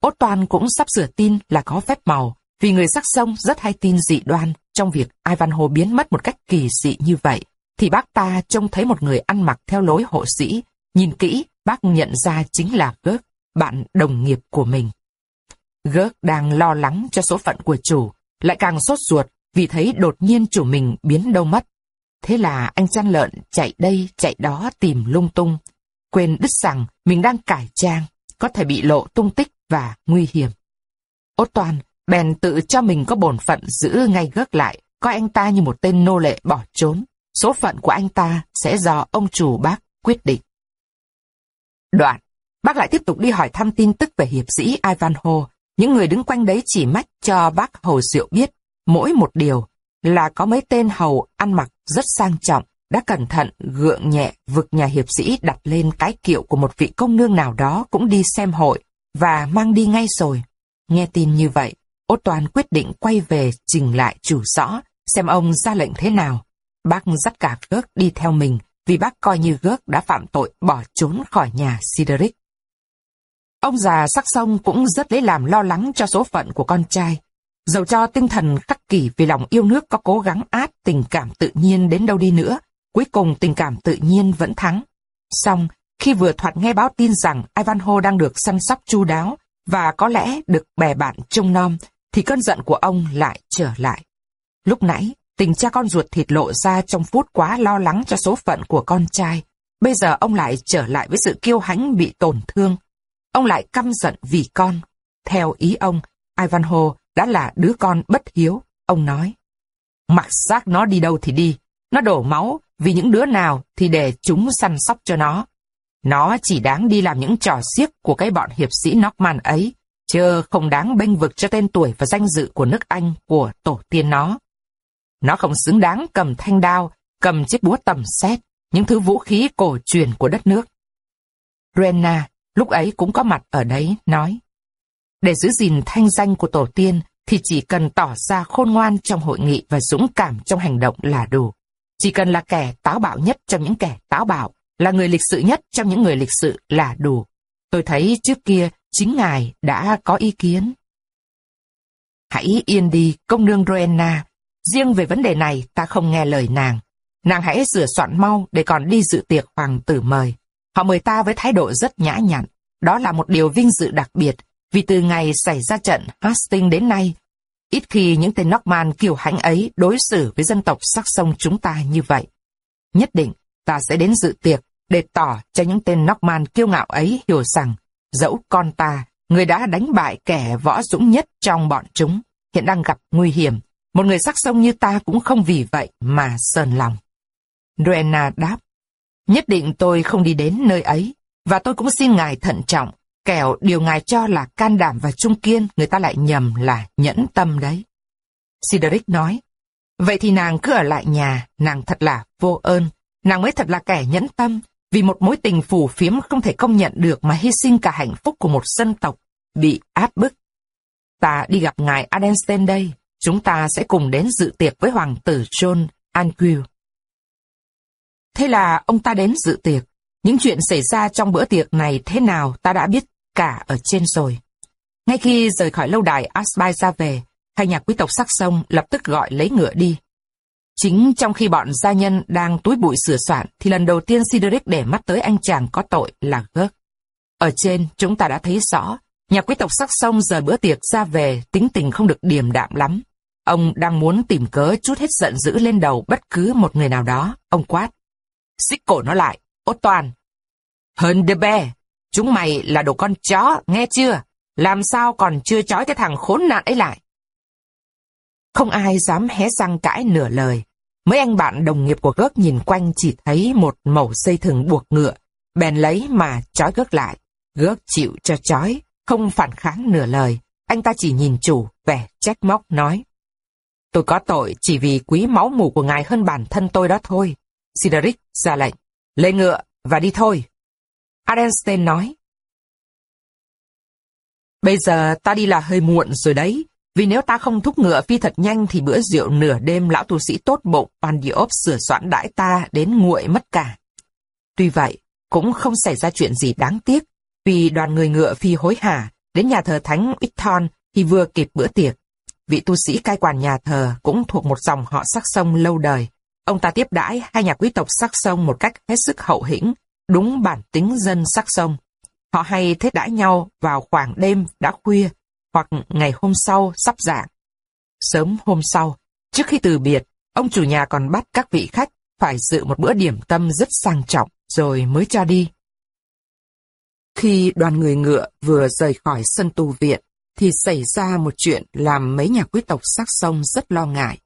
Ốt toan cũng sắp sửa tin là có phép màu, vì người sắc sông rất hay tin dị đoan trong việc Ivanhoe biến mất một cách kỳ dị như vậy. Thì bác ta trông thấy một người ăn mặc theo lối hộ sĩ, nhìn kỹ bác nhận ra chính là Gớt, bạn đồng nghiệp của mình. Gớt đang lo lắng cho số phận của chủ, lại càng sốt ruột vì thấy đột nhiên chủ mình biến đâu mất. Thế là anh chăn lợn chạy đây chạy đó tìm lung tung, quên đứt rằng mình đang cải trang, có thể bị lộ tung tích và nguy hiểm. Ốt toàn bèn tự cho mình có bổn phận giữ ngay gước lại, coi anh ta như một tên nô lệ bỏ trốn. Số phận của anh ta sẽ do ông chủ bác quyết định. Đoạn, bác lại tiếp tục đi hỏi thăm tin tức về hiệp sĩ Ivanhoe. Những người đứng quanh đấy chỉ mách cho bác hầu rượu biết mỗi một điều là có mấy tên hầu ăn mặc rất sang trọng, đã cẩn thận gượng nhẹ vực nhà hiệp sĩ đặt lên cái kiệu của một vị công nương nào đó cũng đi xem hội và mang đi ngay rồi. Nghe tin như vậy, Út Toàn quyết định quay về trình lại chủ rõ, xem ông ra lệnh thế nào. Bác dắt cả gớt đi theo mình, vì bác coi như gớt đã phạm tội bỏ trốn khỏi nhà Sideric. Ông già sắc sông cũng rất lấy làm lo lắng cho số phận của con trai. Dầu cho tinh thần khắc kỷ vì lòng yêu nước có cố gắng át tình cảm tự nhiên đến đâu đi nữa, cuối cùng tình cảm tự nhiên vẫn thắng. Xong, khi vừa thoạt nghe báo tin rằng Ivanhoe đang được săn sóc chu đáo và có lẽ được bè bạn trông nom, thì cơn giận của ông lại trở lại. Lúc nãy, tình cha con ruột thịt lộ ra trong phút quá lo lắng cho số phận của con trai. Bây giờ ông lại trở lại với sự kiêu hãnh bị tổn thương. Ông lại căm giận vì con. Theo ý ông, Ivanhoe đã là đứa con bất hiếu, ông nói. Mặc xác nó đi đâu thì đi, nó đổ máu vì những đứa nào thì để chúng săn sóc cho nó. Nó chỉ đáng đi làm những trò xiếc của cái bọn hiệp sĩ Norman ấy, chứ không đáng bênh vực cho tên tuổi và danh dự của nước Anh của tổ tiên nó. Nó không xứng đáng cầm thanh đao, cầm chiếc búa tầm xét, những thứ vũ khí cổ truyền của đất nước. Rena lúc ấy cũng có mặt ở đấy, nói. Để giữ gìn thanh danh của tổ tiên thì chỉ cần tỏ ra khôn ngoan trong hội nghị và dũng cảm trong hành động là đủ. Chỉ cần là kẻ táo bạo nhất trong những kẻ táo bạo, là người lịch sự nhất trong những người lịch sự là đủ. Tôi thấy trước kia chính ngài đã có ý kiến. Hãy yên đi, công nương Rowena. Riêng về vấn đề này ta không nghe lời nàng. Nàng hãy sửa soạn mau để còn đi dự tiệc hoàng tử mời. Họ mời ta với thái độ rất nhã nhặn. Đó là một điều vinh dự đặc biệt, vì từ ngày xảy ra trận Hastings đến nay, ít khi những tên Norman kiêu hãnh ấy đối xử với dân tộc sắc sông chúng ta như vậy. Nhất định, ta sẽ đến dự tiệc để tỏ cho những tên Norman kiêu ngạo ấy hiểu rằng, dẫu con ta, người đã đánh bại kẻ võ dũng nhất trong bọn chúng, hiện đang gặp nguy hiểm, một người sắc sông như ta cũng không vì vậy mà sờn lòng. Rowena đáp, nhất định tôi không đi đến nơi ấy, và tôi cũng xin ngài thận trọng, kẻo điều ngài cho là can đảm và trung kiên, người ta lại nhầm là nhẫn tâm đấy. Cedric nói, vậy thì nàng cứ ở lại nhà, nàng thật là vô ơn, nàng mới thật là kẻ nhẫn tâm, vì một mối tình phù phiếm không thể công nhận được mà hy sinh cả hạnh phúc của một dân tộc, bị áp bức. Ta đi gặp ngài Adenstein đây, chúng ta sẽ cùng đến dự tiệc với hoàng tử John Anquil. Thế là ông ta đến dự tiệc. Những chuyện xảy ra trong bữa tiệc này thế nào ta đã biết cả ở trên rồi. Ngay khi rời khỏi lâu đài Asbai ra về, hai nhà quý tộc sắc sông lập tức gọi lấy ngựa đi. Chính trong khi bọn gia nhân đang túi bụi sửa soạn, thì lần đầu tiên Cedric để mắt tới anh chàng có tội là Gớt. Ở trên, chúng ta đã thấy rõ, nhà quý tộc sắc sông rời bữa tiệc ra về, tính tình không được điềm đạm lắm. Ông đang muốn tìm cớ chút hết giận dữ lên đầu bất cứ một người nào đó. Ông quát. Xích cổ nó lại, ốt toàn. Hơn đê bè, chúng mày là đồ con chó, nghe chưa? Làm sao còn chưa trói cái thằng khốn nạn ấy lại? Không ai dám hé răng cãi nửa lời. Mấy anh bạn đồng nghiệp của gớt nhìn quanh chỉ thấy một mẩu dây thừng buộc ngựa, bèn lấy mà trói gớt lại. Gớt chịu cho trói, không phản kháng nửa lời, anh ta chỉ nhìn chủ, vẻ trách móc nói. Tôi có tội chỉ vì quý máu mù của ngài hơn bản thân tôi đó thôi. Sideric ra lệnh, lên ngựa và đi thôi. Adenstein nói. Bây giờ ta đi là hơi muộn rồi đấy, vì nếu ta không thúc ngựa phi thật nhanh thì bữa rượu nửa đêm lão tu sĩ tốt bụng Pandiop sửa soạn đãi ta đến nguội mất cả. Tuy vậy, cũng không xảy ra chuyện gì đáng tiếc, vì đoàn người ngựa phi hối hả đến nhà thờ thánh Ithon thì vừa kịp bữa tiệc. Vị tu sĩ cai quản nhà thờ cũng thuộc một dòng họ sắc sông lâu đời. Ông ta tiếp đãi hai nhà quý tộc sắc sông một cách hết sức hậu hĩnh, đúng bản tính dân sắc sông. Họ hay thế đãi nhau vào khoảng đêm đã khuya, hoặc ngày hôm sau sắp dạng. Sớm hôm sau, trước khi từ biệt, ông chủ nhà còn bắt các vị khách phải dự một bữa điểm tâm rất sang trọng rồi mới cho đi. Khi đoàn người ngựa vừa rời khỏi sân tu viện, thì xảy ra một chuyện làm mấy nhà quý tộc sắc sông rất lo ngại.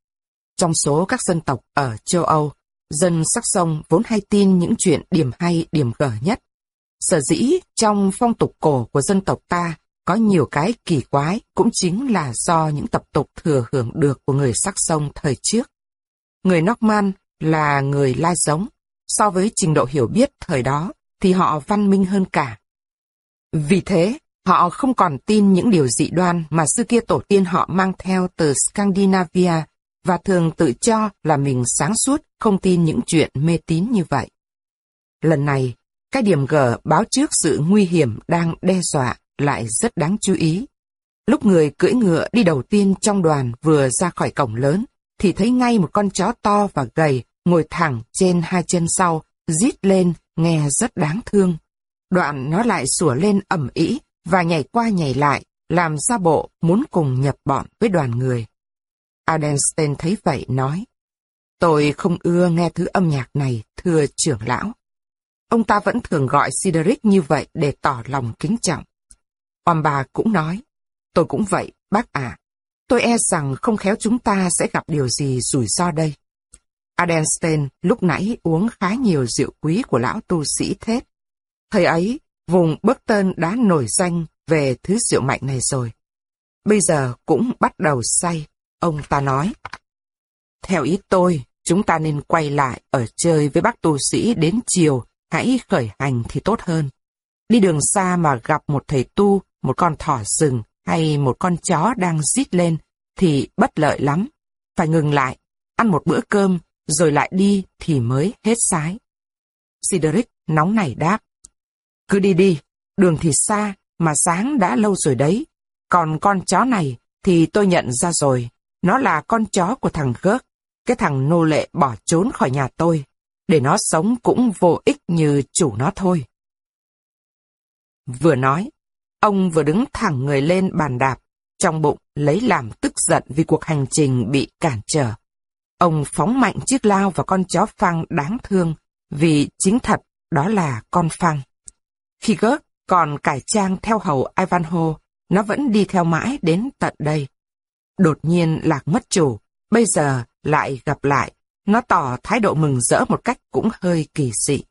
Trong số các dân tộc ở châu Âu, dân sắc sông vốn hay tin những chuyện điểm hay điểm gở nhất. Sở dĩ trong phong tục cổ của dân tộc ta có nhiều cái kỳ quái cũng chính là do những tập tục thừa hưởng được của người sắc sông thời trước. Người Norman là người lai giống, so với trình độ hiểu biết thời đó thì họ văn minh hơn cả. Vì thế, họ không còn tin những điều dị đoan mà xưa kia tổ tiên họ mang theo từ Scandinavia và thường tự cho là mình sáng suốt không tin những chuyện mê tín như vậy. Lần này, cái điểm G báo trước sự nguy hiểm đang đe dọa lại rất đáng chú ý. Lúc người cưỡi ngựa đi đầu tiên trong đoàn vừa ra khỏi cổng lớn, thì thấy ngay một con chó to và gầy ngồi thẳng trên hai chân sau, rít lên, nghe rất đáng thương. Đoạn nó lại sủa lên ẩm ĩ và nhảy qua nhảy lại, làm ra bộ muốn cùng nhập bọn với đoàn người. Adenstein thấy vậy nói, Tôi không ưa nghe thứ âm nhạc này, thưa trưởng lão. Ông ta vẫn thường gọi Sideric như vậy để tỏ lòng kính trọng. Om bà cũng nói, tôi cũng vậy, bác à. Tôi e rằng không khéo chúng ta sẽ gặp điều gì rủi ro đây. Adenstein lúc nãy uống khá nhiều rượu quý của lão tu sĩ thết. Thời ấy, vùng Burton đã nổi danh về thứ rượu mạnh này rồi. Bây giờ cũng bắt đầu say, ông ta nói. Theo ý tôi, chúng ta nên quay lại ở chơi với bác tu sĩ đến chiều, hãy khởi hành thì tốt hơn. Đi đường xa mà gặp một thầy tu, một con thỏ rừng hay một con chó đang rít lên thì bất lợi lắm. Phải ngừng lại, ăn một bữa cơm rồi lại đi thì mới hết sái. Sideric nóng nảy đáp. Cứ đi đi, đường thì xa, mà sáng đã lâu rồi đấy. Còn con chó này thì tôi nhận ra rồi, nó là con chó của thằng gớt, cái thằng nô lệ bỏ trốn khỏi nhà tôi. Để nó sống cũng vô ích như chủ nó thôi. Vừa nói, ông vừa đứng thẳng người lên bàn đạp, trong bụng lấy làm tức giận vì cuộc hành trình bị cản trở. Ông phóng mạnh chiếc lao vào con chó phăng đáng thương, vì chính thật đó là con phăng. Khi gớt còn cải trang theo hầu Ivanhoe, nó vẫn đi theo mãi đến tận đây. Đột nhiên lạc mất chủ, bây giờ lại gặp lại, nó tỏ thái độ mừng rỡ một cách cũng hơi kỳ dị.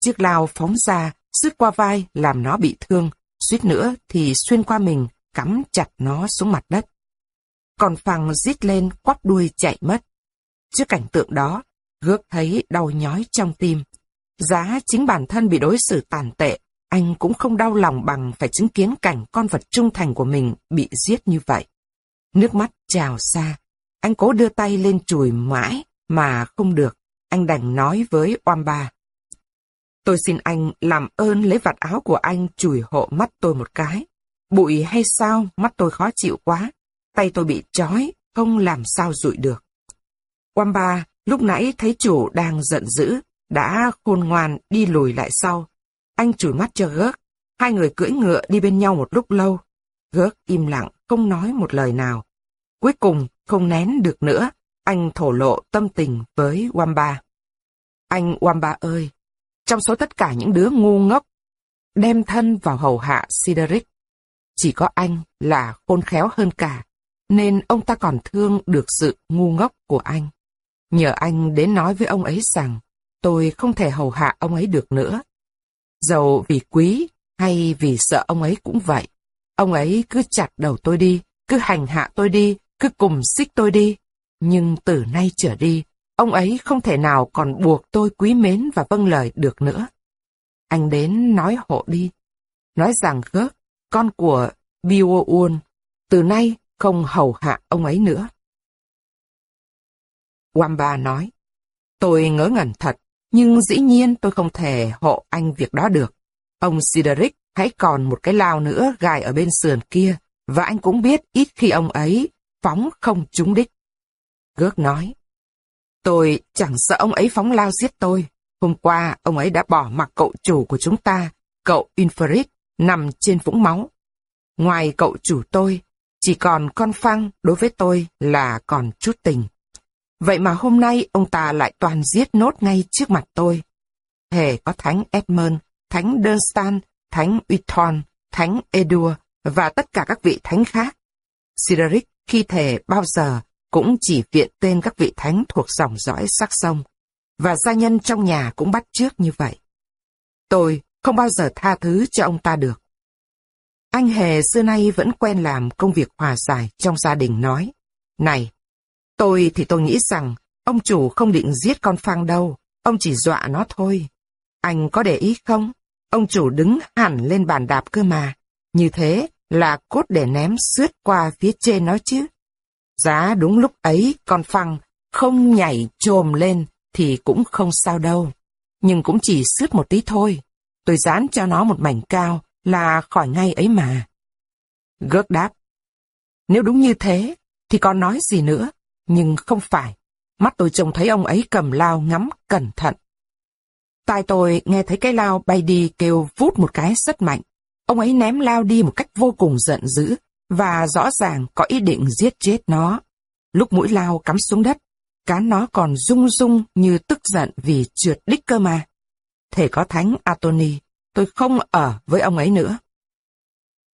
Chiếc lao phóng ra, sứt qua vai làm nó bị thương, suýt nữa thì xuyên qua mình, cắm chặt nó xuống mặt đất. Còn phằng rít lên quắp đuôi chạy mất. Trước cảnh tượng đó, gước thấy đau nhói trong tim. Giá chính bản thân bị đối xử tàn tệ, anh cũng không đau lòng bằng phải chứng kiến cảnh con vật trung thành của mình bị giết như vậy. Nước mắt trào xa, anh cố đưa tay lên chùi mãi mà không được, anh đành nói với Oamba. Tôi xin anh làm ơn lấy vạt áo của anh chùi hộ mắt tôi một cái. Bụi hay sao, mắt tôi khó chịu quá. Tay tôi bị trói, không làm sao rụi được. Wamba lúc nãy thấy chủ đang giận dữ, đã khôn ngoan đi lùi lại sau. Anh chùi mắt cho gớt. Hai người cưỡi ngựa đi bên nhau một lúc lâu. Gớt im lặng, không nói một lời nào. Cuối cùng, không nén được nữa, anh thổ lộ tâm tình với Wamba. Anh Wamba ơi, trong số tất cả những đứa ngu ngốc, đem thân vào hầu hạ Sideric, chỉ có anh là khôn khéo hơn cả, nên ông ta còn thương được sự ngu ngốc của anh. Nhờ anh đến nói với ông ấy rằng, tôi không thể hầu hạ ông ấy được nữa. Dầu vì quý hay vì sợ ông ấy cũng vậy, Ông ấy cứ chặt đầu tôi đi, cứ hành hạ tôi đi, cứ cùng xích tôi đi. Nhưng từ nay trở đi, ông ấy không thể nào còn buộc tôi quý mến và vâng lời được nữa. Anh đến nói hộ đi. Nói rằng gớt, con của Bioun, từ nay không hầu hạ ông ấy nữa. Wamba nói, tôi ngớ ngẩn thật, nhưng dĩ nhiên tôi không thể hộ anh việc đó được. Ông Sideric hãy còn một cái lao nữa gài ở bên sườn kia, và anh cũng biết ít khi ông ấy phóng không trúng đích. Gớt nói, tôi chẳng sợ ông ấy phóng lao giết tôi. Hôm qua, ông ấy đã bỏ mặc cậu chủ của chúng ta, cậu Inferit, nằm trên vũng máu. Ngoài cậu chủ tôi, chỉ còn con phăng đối với tôi là còn chút tình. Vậy mà hôm nay ông ta lại toàn giết nốt ngay trước mặt tôi. Hề có thánh Edmund, thánh Dunstan, thánh Uthorn, thánh Edua và tất cả các vị thánh khác. Sideric khi thề bao giờ cũng chỉ viện tên các vị thánh thuộc dòng dõi sắc sông, và gia nhân trong nhà cũng bắt trước như vậy. Tôi không bao giờ tha thứ cho ông ta được. Anh Hề xưa nay vẫn quen làm công việc hòa giải trong gia đình nói, Này, tôi thì tôi nghĩ rằng ông chủ không định giết con Phang đâu, ông chỉ dọa nó thôi. Anh có để ý không? Ông chủ đứng hẳn lên bàn đạp cơ mà. Như thế là cốt để ném sướt qua phía trên nó chứ. Giá đúng lúc ấy con Phăng không nhảy trồm lên thì cũng không sao đâu. Nhưng cũng chỉ sướt một tí thôi. Tôi dán cho nó một mảnh cao là khỏi ngay ấy mà. Gớt đáp. Nếu đúng như thế, thì còn nói gì nữa, nhưng không phải. Mắt tôi trông thấy ông ấy cầm lao ngắm cẩn thận. Tai tôi nghe thấy cái lao bay đi kêu vút một cái rất mạnh. Ông ấy ném lao đi một cách vô cùng giận dữ, và rõ ràng có ý định giết chết nó. Lúc mũi lao cắm xuống đất, cá nó còn rung rung như tức giận vì trượt đích cơ mà. Thể có thánh Atoni, tôi không ở với ông ấy nữa.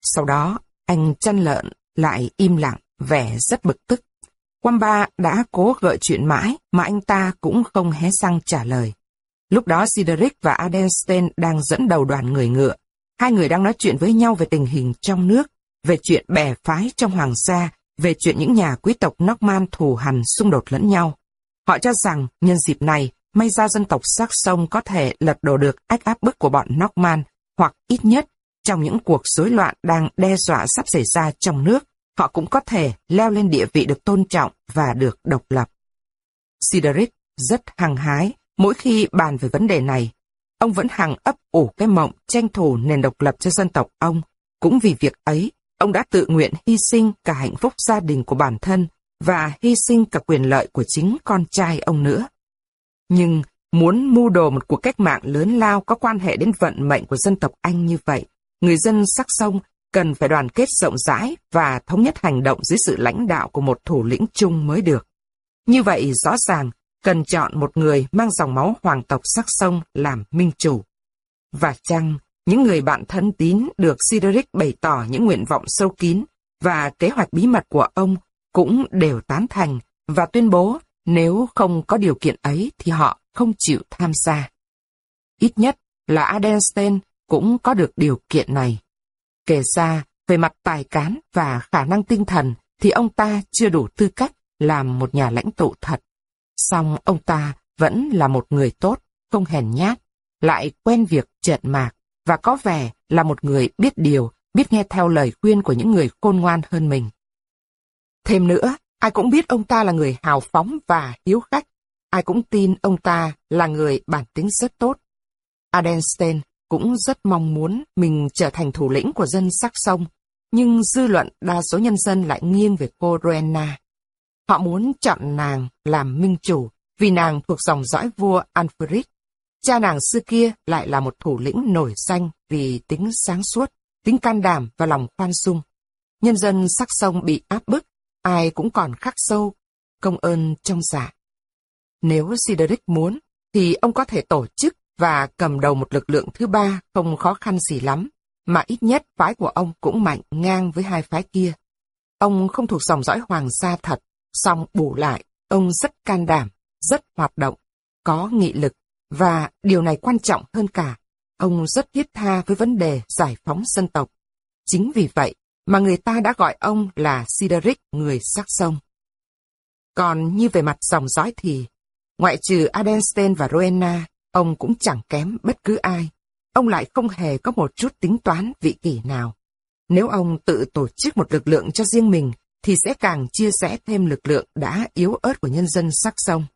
Sau đó, anh chăn lợn lại im lặng, vẻ rất bực tức. Wamba đã cố gợi chuyện mãi mà anh ta cũng không hé răng trả lời. Lúc đó Sideric và Adenstein đang dẫn đầu đoàn người ngựa. Hai người đang nói chuyện với nhau về tình hình trong nước, về chuyện bè phái trong hoàng gia, về chuyện những nhà quý tộc Norman thù hằn xung đột lẫn nhau. Họ cho rằng nhân dịp này, may ra dân tộc sắc sông có thể lật đổ được ách áp bức của bọn Norman, hoặc ít nhất trong những cuộc rối loạn đang đe dọa sắp xảy ra trong nước, họ cũng có thể leo lên địa vị được tôn trọng và được độc lập. Sideric rất hăng hái mỗi khi bàn về vấn đề này. Ông vẫn hằng ấp ủ cái mộng tranh thủ nền độc lập cho dân tộc ông. Cũng vì việc ấy, ông đã tự nguyện hy sinh cả hạnh phúc gia đình của bản thân và hy sinh cả quyền lợi của chính con trai ông nữa. Nhưng muốn mưu đồ một cuộc cách mạng lớn lao có quan hệ đến vận mệnh của dân tộc Anh như vậy, người dân sắc sông cần phải đoàn kết rộng rãi và thống nhất hành động dưới sự lãnh đạo của một thủ lĩnh chung mới được. Như vậy rõ ràng, cần chọn một người mang dòng máu hoàng tộc sắc sông làm minh chủ. Và chăng, những người bạn thân tín được Sideric bày tỏ những nguyện vọng sâu kín và kế hoạch bí mật của ông cũng đều tán thành và tuyên bố nếu không có điều kiện ấy thì họ không chịu tham gia. Ít nhất là Adenstein cũng có được điều kiện này. Kể ra, về mặt tài cán và khả năng tinh thần thì ông ta chưa đủ tư cách làm một nhà lãnh tụ thật. Song ông ta vẫn là một người tốt, không hèn nhát, lại quen việc trợn mạc và có vẻ là một người biết điều, biết nghe theo lời khuyên của những người khôn ngoan hơn mình. Thêm nữa, ai cũng biết ông ta là người hào phóng và hiếu khách. Ai cũng tin ông ta là người bản tính rất tốt. Adenstein cũng rất mong muốn mình trở thành thủ lĩnh của dân sắc sông, nhưng dư luận đa số nhân dân lại nghiêng về cô Rowena. Họ muốn chọn nàng làm minh chủ vì nàng thuộc dòng dõi vua Alfred. Cha nàng xưa kia lại là một thủ lĩnh nổi danh vì tính sáng suốt, tính can đảm và lòng khoan dung. Nhân dân sắc sông bị áp bức, ai cũng còn khắc sâu, công ơn trong dạ. Nếu Sideric muốn, thì ông có thể tổ chức và cầm đầu một lực lượng thứ ba không khó khăn gì lắm, mà ít nhất phái của ông cũng mạnh ngang với hai phái kia. Ông không thuộc dòng dõi hoàng gia thật, song bù lại, ông rất can đảm, rất hoạt động, có nghị lực, và điều này quan trọng hơn cả, ông rất thiết tha với vấn đề giải phóng dân tộc. Chính vì vậy, mà người ta đã gọi ông là Sideric người sắc sông. Còn như về mặt dòng dõi thì, ngoại trừ Adenstein và Rowena, ông cũng chẳng kém bất cứ ai. Ông lại không hề có một chút tính toán vị kỷ nào. Nếu ông tự tổ chức một lực lượng cho riêng mình, thì sẽ càng chia sẻ thêm lực lượng đã yếu ớt của nhân dân sắc sông.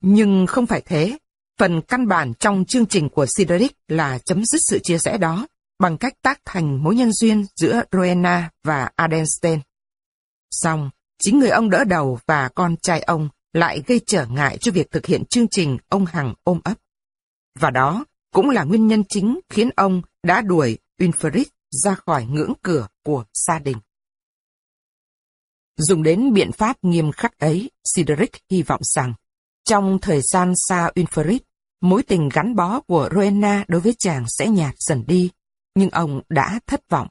Nhưng không phải thế. Phần căn bản trong chương trình của Sideric là chấm dứt sự chia rẽ đó bằng cách tác thành mối nhân duyên giữa Rowena và Adenstein. Xong, chính người ông đỡ đầu và con trai ông lại gây trở ngại cho việc thực hiện chương trình ông Hằng ôm ấp. Và đó cũng là nguyên nhân chính khiến ông đã đuổi Winfried ra khỏi ngưỡng cửa của gia đình. Dùng đến biện pháp nghiêm khắc ấy, Sideric hy vọng rằng, trong thời gian xa Winfried, mối tình gắn bó của Rowena đối với chàng sẽ nhạt dần đi, nhưng ông đã thất vọng.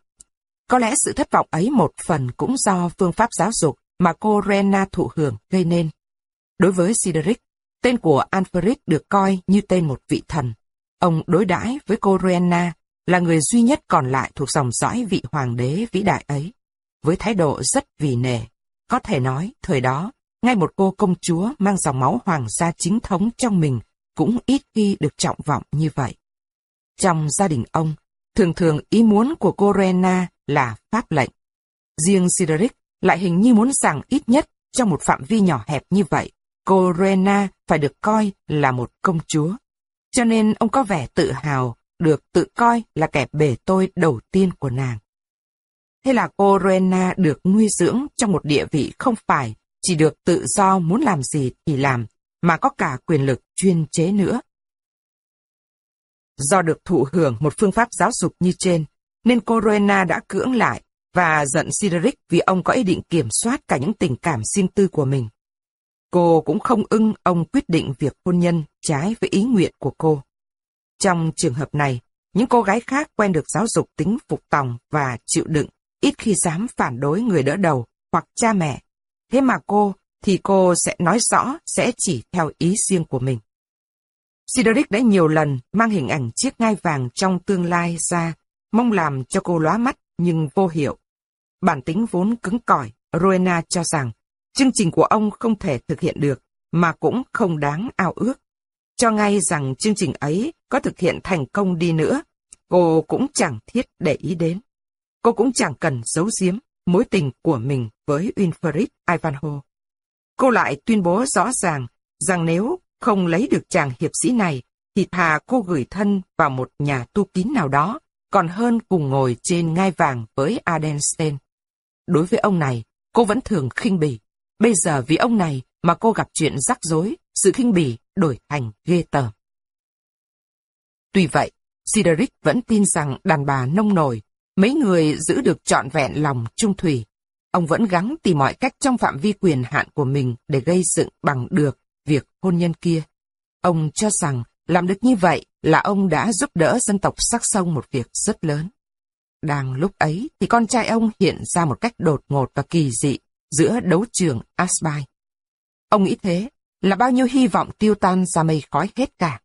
Có lẽ sự thất vọng ấy một phần cũng do phương pháp giáo dục mà cô Rowena thụ hưởng gây nên. Đối với Sideric, tên của Alfred được coi như tên một vị thần. Ông đối đãi với cô Rowena là người duy nhất còn lại thuộc dòng dõi vị hoàng đế vĩ đại ấy, với thái độ rất vì nề. Có thể nói, thời đó, ngay một cô công chúa mang dòng máu hoàng gia chính thống trong mình cũng ít khi được trọng vọng như vậy. Trong gia đình ông, thường thường ý muốn của cô Rena là pháp lệnh. Riêng Sideric lại hình như muốn rằng ít nhất trong một phạm vi nhỏ hẹp như vậy, cô Rena phải được coi là một công chúa. Cho nên ông có vẻ tự hào được tự coi là kẻ bể tôi đầu tiên của nàng. Thế là cô Rena được nuôi dưỡng trong một địa vị không phải chỉ được tự do muốn làm gì thì làm, mà có cả quyền lực chuyên chế nữa. Do được thụ hưởng một phương pháp giáo dục như trên, nên cô Rowena đã cưỡng lại và giận Sideric vì ông có ý định kiểm soát cả những tình cảm riêng tư của mình. Cô cũng không ưng ông quyết định việc hôn nhân trái với ý nguyện của cô. Trong trường hợp này, những cô gái khác quen được giáo dục tính phục tòng và chịu đựng, ít khi dám phản đối người đỡ đầu hoặc cha mẹ. Thế mà cô, thì cô sẽ nói rõ sẽ chỉ theo ý riêng của mình. Cedric đã nhiều lần mang hình ảnh chiếc ngai vàng trong tương lai ra, mong làm cho cô lóa mắt nhưng vô hiệu. Bản tính vốn cứng cỏi, Rowena cho rằng chương trình của ông không thể thực hiện được, mà cũng không đáng ao ước. Cho ngay rằng chương trình ấy có thực hiện thành công đi nữa, cô cũng chẳng thiết để ý đến. Cô cũng chẳng cần giấu giếm mối tình của mình với Winfried Ivanhoe. Cô lại tuyên bố rõ ràng rằng nếu không lấy được chàng hiệp sĩ này, thì thà cô gửi thân vào một nhà tu kín nào đó, còn hơn cùng ngồi trên ngai vàng với Adenstein. Đối với ông này, cô vẫn thường khinh bỉ. Bây giờ vì ông này mà cô gặp chuyện rắc rối, sự khinh bỉ đổi thành ghê tởm. Tuy vậy, Sideric vẫn tin rằng đàn bà nông nổi, mấy người giữ được trọn vẹn lòng trung thủy. Ông vẫn gắng tìm mọi cách trong phạm vi quyền hạn của mình để gây dựng bằng được việc hôn nhân kia. Ông cho rằng làm được như vậy là ông đã giúp đỡ dân tộc sắc sông một việc rất lớn. Đang lúc ấy thì con trai ông hiện ra một cách đột ngột và kỳ dị giữa đấu trường Asbai. Ông nghĩ thế là bao nhiêu hy vọng tiêu tan ra mây khói hết cả.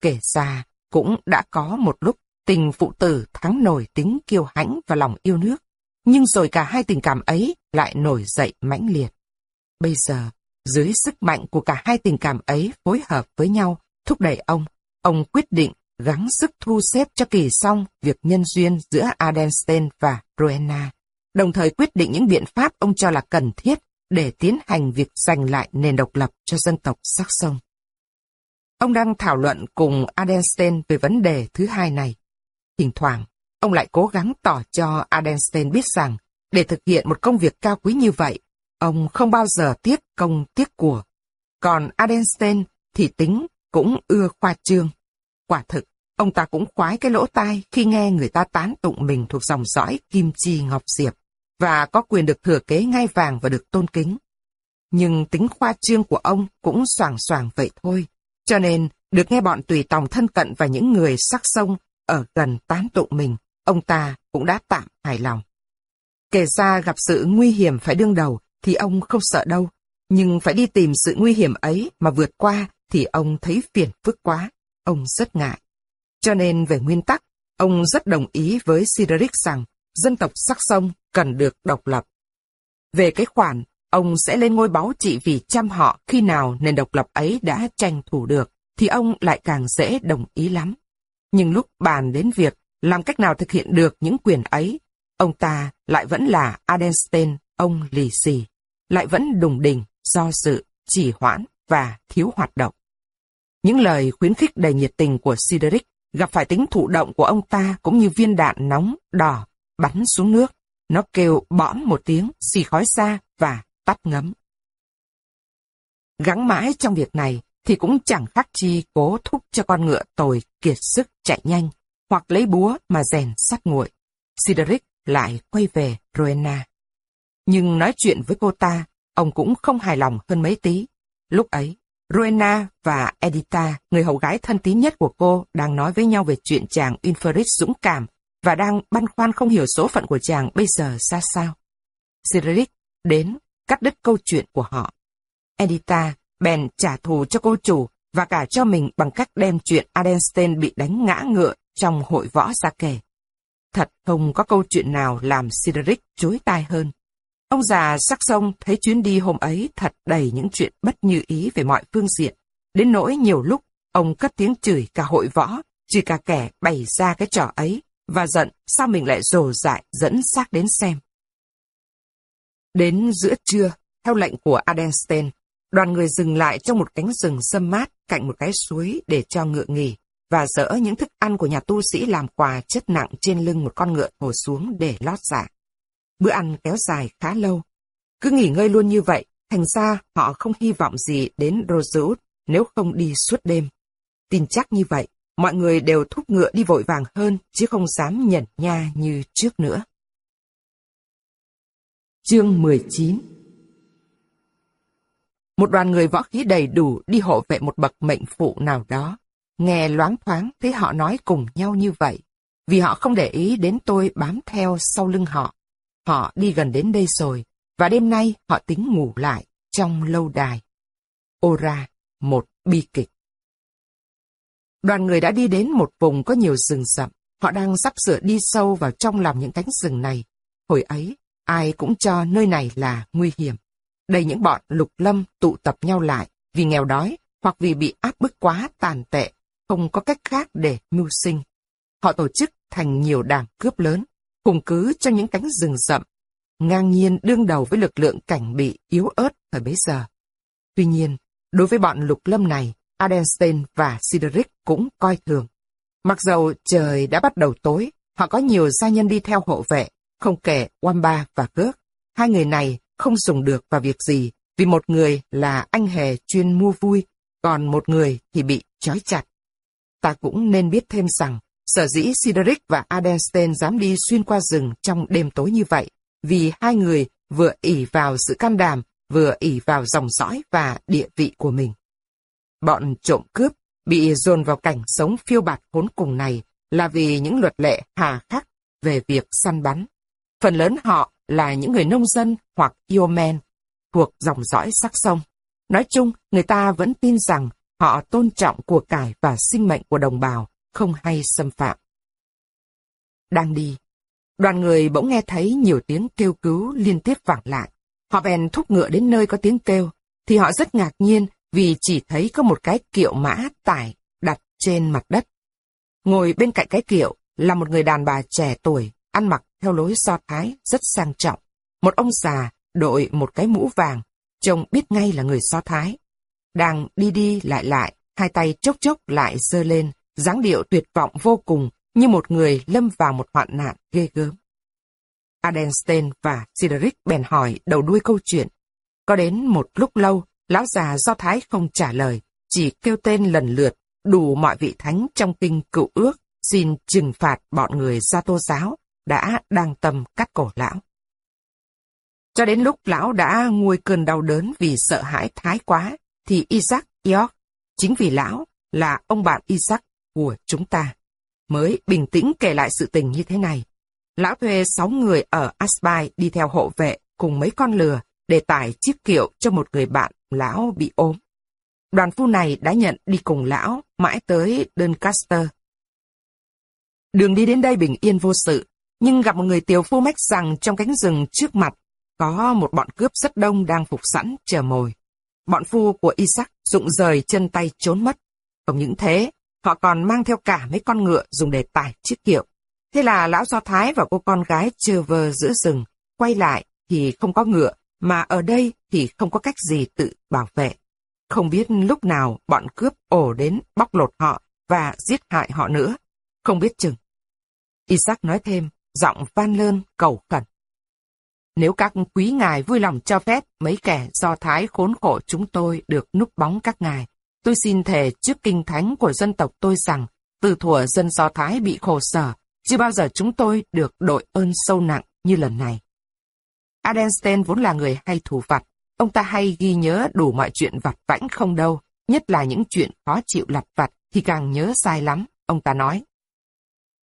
Kể ra cũng đã có một lúc tình phụ tử thắng nổi tính kiêu hãnh và lòng yêu nước, nhưng rồi cả hai tình cảm ấy lại nổi dậy mãnh liệt. Bây giờ, dưới sức mạnh của cả hai tình cảm ấy phối hợp với nhau, thúc đẩy ông, ông quyết định gắng sức thu xếp cho kỳ xong việc nhân duyên giữa Adenstein và Roena, đồng thời quyết định những biện pháp ông cho là cần thiết để tiến hành việc giành lại nền độc lập cho dân tộc sắc. Ông đang thảo luận cùng Adenstein về vấn đề thứ hai này. Thỉnh thoảng, ông lại cố gắng tỏ cho Adenstein biết rằng, để thực hiện một công việc cao quý như vậy, ông không bao giờ tiếc công tiếc của. Còn Adenstein thì tính cũng ưa khoa trương. Quả thực, ông ta cũng khoái cái lỗ tai khi nghe người ta tán tụng mình thuộc dòng dõi Kim Chi Ngọc Diệp và có quyền được thừa kế ngai vàng và được tôn kính. Nhưng tính khoa trương của ông cũng soàng soàng vậy thôi, cho nên được nghe bọn tùy tòng thân cận và những người sắc sông ở gần tán tụng mình, ông ta cũng đã tạm hài lòng. Kể ra gặp sự nguy hiểm phải đương đầu thì ông không sợ đâu, nhưng phải đi tìm sự nguy hiểm ấy mà vượt qua thì ông thấy phiền phức quá, ông rất ngại. Cho nên về nguyên tắc, ông rất đồng ý với Sideric rằng dân tộc sắc sông cần được độc lập. Về cái khoản, ông sẽ lên ngôi báu trị vì chăm họ khi nào nền độc lập ấy đã tranh thủ được, thì ông lại càng dễ đồng ý lắm. Nhưng lúc bàn đến việc làm cách nào thực hiện được những quyền ấy, ông ta lại vẫn là Adenstein, ông lì xì, lại vẫn đùng đình, do sự, trì hoãn và thiếu hoạt động. Những lời khuyến khích đầy nhiệt tình của Cedric gặp phải tính thụ động của ông ta cũng như viên đạn nóng, đỏ, bắn xuống nước. Nó kêu bõm một tiếng, xì khói xa và tắt ngấm. Gắng mãi trong việc này thì cũng chẳng khác chi cố thúc cho con ngựa tồi kiệt sức chạy nhanh, hoặc lấy búa mà rèn sắt nguội. Cedric lại quay về Rowena. Nhưng nói chuyện với cô ta, ông cũng không hài lòng hơn mấy tí. Lúc ấy, Rowena và Edita, người hầu gái thân tín nhất của cô, đang nói với nhau về chuyện chàng Inferis dũng cảm và đang băn khoăn không hiểu số phận của chàng bây giờ ra sao. Cedric đến cắt đứt câu chuyện của họ. Edita bèn trả thù cho cô chủ và cả cho mình bằng cách đem chuyện Adenstein bị đánh ngã ngựa trong hội võ ra kể. Thật không có câu chuyện nào làm Sideric chối tai hơn. Ông già sắc sông thấy chuyến đi hôm ấy thật đầy những chuyện bất như ý về mọi phương diện. Đến nỗi nhiều lúc, ông cất tiếng chửi cả hội võ, chỉ cả kẻ bày ra cái trò ấy, và giận sao mình lại rồ dại dẫn xác đến xem. Đến giữa trưa, theo lệnh của Adenstein, đoàn người dừng lại trong một cánh rừng sâm mát cạnh một cái suối để cho ngựa nghỉ và dỡ những thức ăn của nhà tu sĩ làm quà chất nặng trên lưng một con ngựa thổ xuống để lót dạ. Bữa ăn kéo dài khá lâu. Cứ nghỉ ngơi luôn như vậy, thành ra họ không hy vọng gì đến Rosewood nếu không đi suốt đêm. Tin chắc như vậy, mọi người đều thúc ngựa đi vội vàng hơn, chứ không dám nhẩn nha như trước nữa. Chương 19 một đoàn người võ khí đầy đủ đi hộ vệ một bậc mệnh phụ nào đó. Nghe loáng thoáng thấy họ nói cùng nhau như vậy, vì họ không để ý đến tôi bám theo sau lưng họ. Họ đi gần đến đây rồi, và đêm nay họ tính ngủ lại trong lâu đài. Ora, một bi kịch. Đoàn người đã đi đến một vùng có nhiều rừng rậm. Họ đang sắp sửa đi sâu vào trong lòng những cánh rừng này. Hồi ấy, ai cũng cho nơi này là nguy hiểm. Đây những bọn lục lâm tụ tập nhau lại vì nghèo đói hoặc vì bị áp bức quá tàn tệ, không có cách khác để mưu sinh. Họ tổ chức thành nhiều đảng cướp lớn, cùng cứ cho những cánh rừng rậm, ngang nhiên đương đầu với lực lượng cảnh bị yếu ớt thời bấy giờ. Tuy nhiên, đối với bọn lục lâm này, Adenstein và Cedric cũng coi thường. Mặc dầu trời đã bắt đầu tối, họ có nhiều gia nhân đi theo hộ vệ, không kể Wamba và Cước. Hai người này không dùng được vào việc gì, vì một người là anh hề chuyên mua vui, còn một người thì bị trói chặt. Ta cũng nên biết thêm rằng, sở dĩ Sideric và Adenstein dám đi xuyên qua rừng trong đêm tối như vậy, vì hai người vừa ỉ vào sự can đảm, vừa ỉ vào dòng dõi và địa vị của mình. Bọn trộm cướp bị dồn vào cảnh sống phiêu bạt khốn cùng này là vì những luật lệ hà khắc về việc săn bắn. Phần lớn họ là những người nông dân hoặc yeomen thuộc dòng dõi sắc sông. Nói chung, người ta vẫn tin rằng họ tôn trọng của cải và sinh mệnh của đồng bào, không hay xâm phạm. Đang đi, đoàn người bỗng nghe thấy nhiều tiếng kêu cứu liên tiếp vẳng lại. Họ bèn thúc ngựa đến nơi có tiếng kêu, thì họ rất ngạc nhiên vì chỉ thấy có một cái kiệu mã tải đặt trên mặt đất. Ngồi bên cạnh cái kiệu là một người đàn bà trẻ tuổi, ăn mặc theo lối do thái rất sang trọng. Một ông già đội một cái mũ vàng, trông biết ngay là người do thái. Đang đi đi lại lại, hai tay chốc chốc lại giơ lên, dáng điệu tuyệt vọng vô cùng như một người lâm vào một hoạn nạn ghê gớm. Adenstein và Sideric bèn hỏi đầu đuôi câu chuyện. Có đến một lúc lâu, Lão già do Thái không trả lời, chỉ kêu tên lần lượt, đủ mọi vị thánh trong kinh cựu ước, xin trừng phạt bọn người gia tô giáo, đã đang tâm cắt cổ lão. Cho đến lúc lão đã nguôi cơn đau đớn vì sợ hãi thái quá, thì Isaac York, chính vì lão là ông bạn Isaac của chúng ta, mới bình tĩnh kể lại sự tình như thế này. Lão thuê sáu người ở Asbai đi theo hộ vệ cùng mấy con lừa để tải chiếc kiệu cho một người bạn lão bị ốm. Đoàn phu này đã nhận đi cùng lão mãi tới Doncaster. Đường đi đến đây bình yên vô sự, nhưng gặp một người tiểu phu mách rằng trong cánh rừng trước mặt có một bọn cướp rất đông đang phục sẵn chờ mồi. Bọn phu của Isaac rụng rời chân tay trốn mất. Không những thế, họ còn mang theo cả mấy con ngựa dùng để tải chiếc kiệu. Thế là lão Do Thái và cô con gái chờ vơ giữa rừng, quay lại thì không có ngựa, mà ở đây thì không có cách gì tự bảo vệ. Không biết lúc nào bọn cướp ổ đến bóc lột họ và giết hại họ nữa. Không biết chừng. Isaac nói thêm, giọng van lơn, cầu khẩn. Nếu các quý ngài vui lòng cho phép mấy kẻ do thái khốn khổ chúng tôi được núp bóng các ngài, tôi xin thề trước kinh thánh của dân tộc tôi rằng, từ thuở dân do thái bị khổ sở, chưa bao giờ chúng tôi được đội ơn sâu nặng như lần này. Adenstein vốn là người hay thủ vặt, ông ta hay ghi nhớ đủ mọi chuyện vặt vãnh không đâu, nhất là những chuyện khó chịu lặt vặt thì càng nhớ sai lắm, ông ta nói.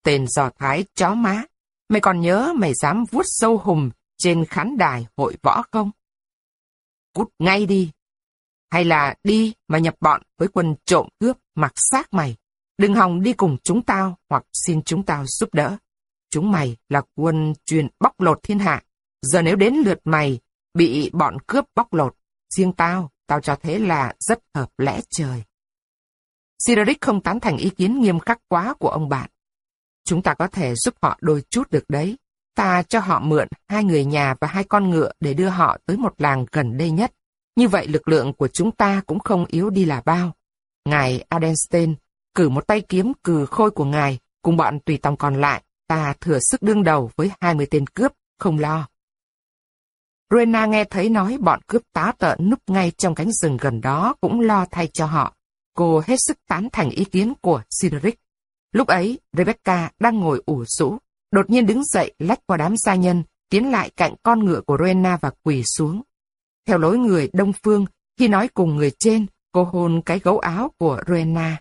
Tên do thái chó má, mày còn nhớ mày dám vuốt sâu hùm trên khán đài hội võ không? Cút ngay đi. Hay là đi mà nhập bọn với quân trộm cướp mặc xác mày. Đừng hòng đi cùng chúng tao hoặc xin chúng tao giúp đỡ. Chúng mày là quân truyền bóc lột thiên hạ. Giờ nếu đến lượt mày bị bọn cướp bóc lột, riêng tao, tao cho thế là rất hợp lẽ trời. Cedric không tán thành ý kiến nghiêm khắc quá của ông bạn. Chúng ta có thể giúp họ đôi chút được đấy. Ta cho họ mượn hai người nhà và hai con ngựa để đưa họ tới một làng gần đây nhất. Như vậy lực lượng của chúng ta cũng không yếu đi là bao. Ngài Adenstein cử một tay kiếm cừ khôi của ngài cùng bọn tùy tòng còn lại. Ta thừa sức đương đầu với hai mươi tên cướp, không lo. Rena nghe thấy nói bọn cướp tá tợn núp ngay trong cánh rừng gần đó cũng lo thay cho họ. Cô hết sức tán thành ý kiến của Cedric. Lúc ấy, Rebecca đang ngồi ủ rũ, đột nhiên đứng dậy lách qua đám gia nhân, tiến lại cạnh con ngựa của Rowena và quỳ xuống. Theo lối người đông phương, khi nói cùng người trên, cô hôn cái gấu áo của Rowena.